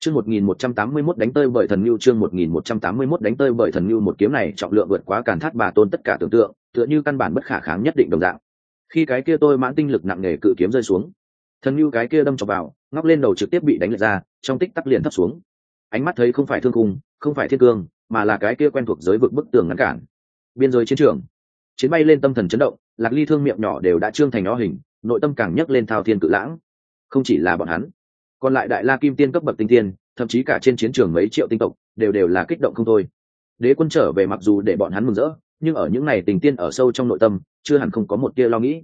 chương một nghìn một trăm tám mươi mốt đánh tơi bởi thần lưu chương một nghìn một trăm tám mươi mốt đánh tơi bởi thần lưu một kiếm này trọng lượng vượt quá càn thát bà tôn tất cả tưởng tượng tựa như căn bản bất khả kháng nhất định đồng dạng. Khi cái kia tôi mãn tinh lực nặng nề cự kiếm rơi xuống thần lưu cái kia đâm chọc vào ngóc lên đầu trực tiếp bị đánh lệch ra trong tích tắc liền thấp xuống. Ánh mắt thấy không phải thương cùng, không phải thiên cương mà là cái kia quen thuộc giới vực bức tường ngăn cản. Biên giới chiến trường. Chiến bay lên tâm thần chấn động lạc ly thương miệng nhỏ đều đã trương thành nó hình nội tâm càng nhấc lên thao thiên cự lãng. Không chỉ là bọn hắn còn lại đại la kim tiên cấp bậc tinh tiên, thậm chí cả trên chiến trường mấy triệu tinh tộc, đều đều là kích động không thôi. Đế quân trở về mặc dù để bọn hắn mừng rỡ, nhưng ở những ngày tình tiên ở sâu trong nội tâm, chưa hẳn không có một tia lo nghĩ.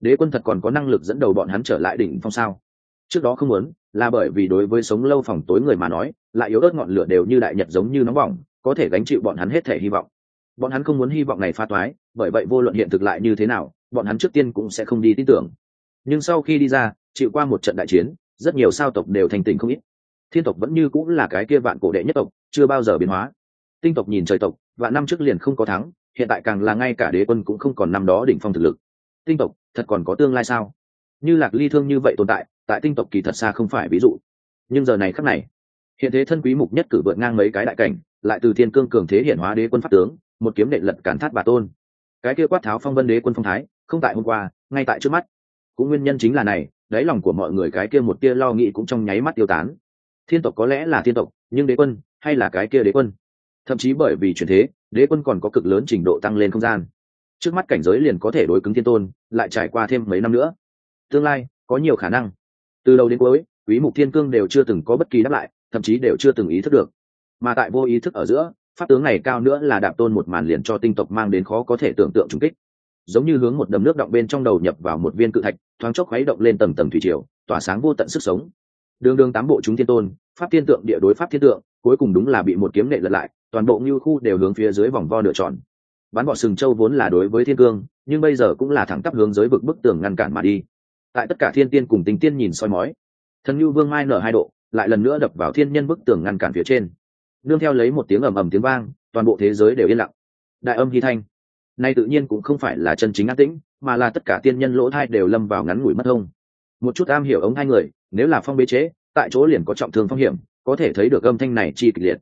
Đế quân thật còn có năng lực dẫn đầu bọn hắn trở lại đỉnh phong sao? Trước đó không muốn, là bởi vì đối với sống lâu phòng tối người mà nói, lại yếu ớt ngọn lửa đều như đại nhật giống như nóng bỏng, có thể gánh chịu bọn hắn hết thể hy vọng. Bọn hắn không muốn hy vọng này pha toái, bởi vậy vô luận hiện thực lại như thế nào, bọn hắn trước tiên cũng sẽ không đi tin tưởng. Nhưng sau khi đi ra, chịu qua một trận đại chiến rất nhiều sao tộc đều thành tình không ít. Thiên tộc vẫn như cũng là cái kia vạn cổ đệ nhất tộc, chưa bao giờ biến hóa. Tinh tộc nhìn trời tộc, vạn năm trước liền không có thắng, hiện tại càng là ngay cả đế quân cũng không còn năm đó đỉnh phong thực lực. Tinh tộc, thật còn có tương lai sao? Như lạc ly thương như vậy tồn tại tại tinh tộc kỳ thật xa không phải ví dụ. Nhưng giờ này khắc này, hiện thế thân quý mục nhất cử vượt ngang mấy cái đại cảnh, lại từ thiên cương cường thế hiện hóa đế quân pháp tướng, một kiếm đệ lật cản thát bà tôn. Cái kia quát tháo phong vân đế quân phong thái, không tại hôm qua, ngay tại trước mắt. Cũng nguyên nhân chính là này đáy lòng của mọi người cái kia một tia lo nghĩ cũng trong nháy mắt tiêu tán. Thiên tộc có lẽ là thiên tộc, nhưng đế quân, hay là cái kia đế quân? Thậm chí bởi vì chuyển thế, đế quân còn có cực lớn trình độ tăng lên không gian. Trước mắt cảnh giới liền có thể đối cứng thiên tôn, lại trải qua thêm mấy năm nữa. Tương lai, có nhiều khả năng. Từ đầu đến cuối, quý mục thiên cương đều chưa từng có bất kỳ đáp lại, thậm chí đều chưa từng ý thức được. Mà tại vô ý thức ở giữa, pháp tướng này cao nữa là đạp tôn một màn liền cho tinh tộc mang đến khó có thể tưởng tượng trùng kích giống như hướng một đầm nước động bên trong đầu nhập vào một viên cự thạch, thoáng chốc khuấy động lên tầng tầng thủy triều, tỏa sáng vô tận sức sống. Đường đường tám bộ chúng thiên tôn, pháp thiên tượng, địa đối pháp thiên tượng, cuối cùng đúng là bị một kiếm nệ lật lại, toàn bộ như khu đều hướng phía dưới vòng vo lựa chọn bắn bọ sừng châu vốn là đối với thiên cương, nhưng bây giờ cũng là thẳng tắp hướng dưới vực bức tường ngăn cản mà đi. Tại tất cả thiên tiên cùng tình tiên nhìn soi mói thần như vương mai nở hai độ, lại lần nữa đập vào thiên nhân bức tường ngăn cản phía trên. Nương theo lấy một tiếng ầm ầm tiếng vang, toàn bộ thế giới đều yên lặng. Đại âm hy thanh nay tự nhiên cũng không phải là chân chính an tĩnh, mà là tất cả tiên nhân lỗ thai đều lâm vào ngắn ngủi mất hông. một chút am hiểu ống hai người, nếu là phong bế chế, tại chỗ liền có trọng thương phong hiểm, có thể thấy được âm thanh này chi kịch liệt.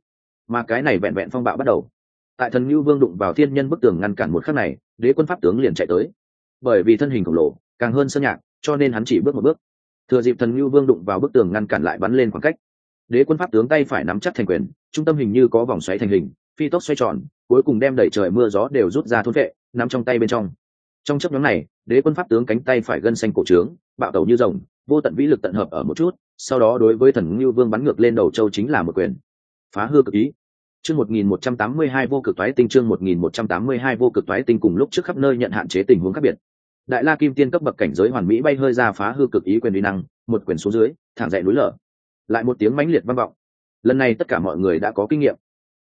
Mà cái này vẹn vẹn phong bạo bắt đầu. Tại thần như vương đụng vào thiên nhân bức tường ngăn cản một khắc này, đế quân pháp tướng liền chạy tới. Bởi vì thân hình khổng lồ, càng hơn sơn nhạc, cho nên hắn chỉ bước một bước. Thừa dịp thần như vương đụng vào bức tường ngăn cản lại bắn lên khoảng cách, đế quân pháp tướng tay phải nắm chắc thành quyền, trung tâm hình như có vòng xoáy thành hình, phi tốc xoay tròn cuối cùng đem đẩy trời mưa gió đều rút ra thôn vệ, nắm trong tay bên trong. Trong chấp nhóm này, đế quân pháp tướng cánh tay phải gân xanh cổ trướng, bạo tẩu như rồng, vô tận vĩ lực tận hợp ở một chút, sau đó đối với thần ngưu vương bắn ngược lên đầu châu chính là một quyền. Phá hư cực ý. Chương một nghìn một trăm tám mươi hai vô cực toái tinh, chương một nghìn một trăm tám mươi hai vô cực toái tinh cùng lúc trước khắp nơi nhận hạn chế tình huống khác biệt. Đại la kim tiên cấp bậc cảnh giới hoàn mỹ bay hơi ra phá hư cực ý quyền uy năng, một quyền xuống dưới, thẳng dậy núi lở. Lại một tiếng mãnh liệt vang vọng. Lần này tất cả mọi người đã có kinh nghiệm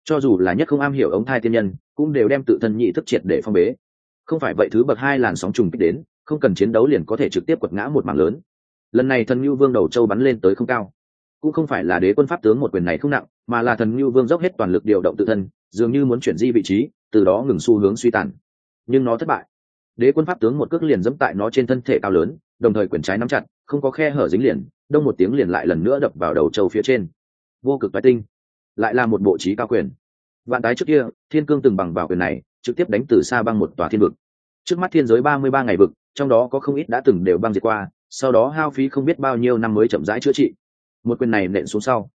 cho dù là nhất không am hiểu ống thai tiên nhân, cũng đều đem tự thân nhị thức triệt để phong bế. Không phải vậy thứ bậc hai làn sóng trùng kích đến, không cần chiến đấu liền có thể trực tiếp quật ngã một mảng lớn. Lần này thần như vương đầu châu bắn lên tới không cao. Cũng không phải là đế quân pháp tướng một quyền này không nặng, mà là thần như vương dốc hết toàn lực điều động tự thân, dường như muốn chuyển di vị trí, từ đó ngừng xu hướng suy tàn. Nhưng nó thất bại. Đế quân pháp tướng một cước liền dẫm tại nó trên thân thể cao lớn, đồng thời quyền trái nắm chặt, không có khe hở dính liền, đông một tiếng liền lại lần nữa đập vào đầu châu phía trên. Vô cực bái tinh lại là một bộ trí cao quyền. Vạn tái trước kia, thiên cương từng bằng vào quyền này, trực tiếp đánh từ xa băng một tòa thiên vực. Trước mắt thiên giới ba mươi ba ngày vực, trong đó có không ít đã từng đều băng diệt qua, sau đó hao phí không biết bao nhiêu năm mới chậm rãi chữa trị. Một quyền này nện xuống sau,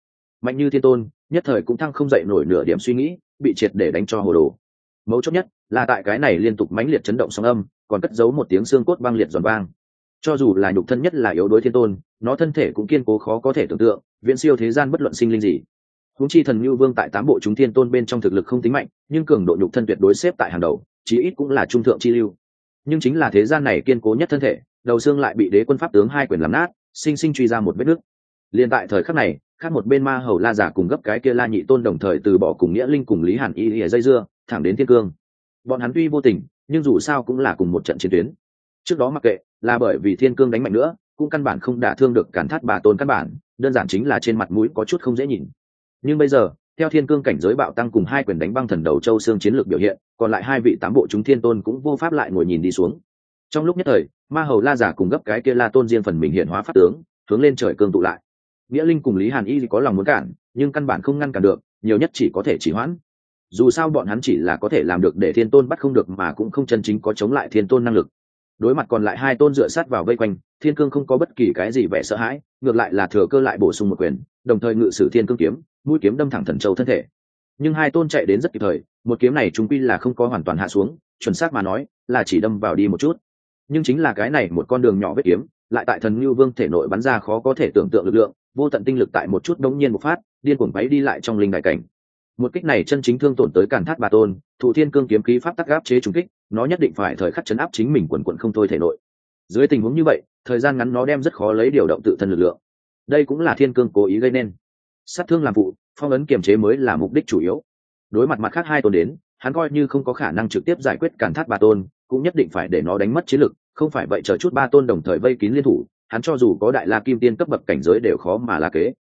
mạnh như thiên tôn, nhất thời cũng thăng không dậy nổi nửa điểm suy nghĩ, bị triệt để đánh cho hồ đồ. Mấu chốt nhất là tại cái này liên tục mãnh liệt chấn động sóng âm, còn cất giấu một tiếng xương cốt băng liệt giòn vang. Cho dù là nhục thân nhất là yếu đuối thiên tôn, nó thân thể cũng kiên cố khó có thể tưởng tượng, viễn siêu thế gian bất luận sinh linh gì húng chi thần như vương tại tám bộ chúng thiên tôn bên trong thực lực không tính mạnh, nhưng cường độ nhục thân tuyệt đối xếp tại hàng đầu, chí ít cũng là trung thượng chi lưu. Nhưng chính là thế gian này kiên cố nhất thân thể, đầu xương lại bị đế quân pháp tướng hai quyền làm nát, sinh sinh truy ra một vết nước liền tại thời khắc này, khác một bên ma hầu la giả cùng gấp cái kia la nhị tôn đồng thời từ bỏ cùng nghĩa linh cùng lý hàn y ỉa dây dưa, thẳng đến thiên cương. Bọn hắn tuy vô tình, nhưng dù sao cũng là cùng một trận chiến tuyến. Trước đó mặc kệ, là bởi vì thiên cương đánh mạnh nữa, cũng căn bản không đả thương được cản thắt bà tôn căn bản, đơn giản chính là trên mặt mũi có chút không dễ nhìn nhưng bây giờ, theo thiên cương cảnh giới bạo tăng cùng hai quyền đánh băng thần đầu châu xương chiến lược biểu hiện, còn lại hai vị tám bộ chúng thiên tôn cũng vô pháp lại ngồi nhìn đi xuống. Trong lúc nhất thời, ma hầu la giả cùng gấp cái kia la tôn riêng phần mình hiện hóa pháp tướng, hướng lên trời cương tụ lại. Nghĩa linh cùng lý hàn y có lòng muốn cản, nhưng căn bản không ngăn cản được, nhiều nhất chỉ có thể chỉ hoãn. Dù sao bọn hắn chỉ là có thể làm được để thiên tôn bắt không được mà cũng không chân chính có chống lại thiên tôn năng lực. Đối mặt còn lại hai tôn dựa sát vào vây quanh, thiên cương không có bất kỳ cái gì vẻ sợ hãi, ngược lại là thừa cơ lại bổ sung một quyền, đồng thời ngự sử thiên cương kiếm mũi kiếm đâm thẳng thần châu thân thể. Nhưng hai tôn chạy đến rất kịp thời, một kiếm này chúng quy là không có hoàn toàn hạ xuống, chuẩn xác mà nói, là chỉ đâm vào đi một chút. Nhưng chính là cái này một con đường nhỏ vết kiếm, lại tại thần ngưu vương thể nội bắn ra khó có thể tưởng tượng lực lượng, vô tận tinh lực tại một chút đống nhiên một phát, điên cuồng váy đi lại trong linh đại cảnh. Một kích này chân chính thương tổn tới càn thát bà tôn, thủ thiên cương kiếm khí pháp tắc gáp chế trùng kích, nó nhất định phải thời khắc chấn áp chính mình quần quận không thôi thể nội. Dưới tình huống như vậy, thời gian ngắn nó đem rất khó lấy điều động tự thân lực lượng. Đây cũng là thiên cương cố ý gây nên sát thương làm vụ phong ấn kiềm chế mới là mục đích chủ yếu. Đối mặt mặt khác hai tôn đến, hắn coi như không có khả năng trực tiếp giải quyết cản thát ba tôn, cũng nhất định phải để nó đánh mất chiến lực, không phải vậy chờ chút ba tôn đồng thời vây kín liên thủ, hắn cho dù có đại la kim tiên cấp bậc cảnh giới đều khó mà la kế.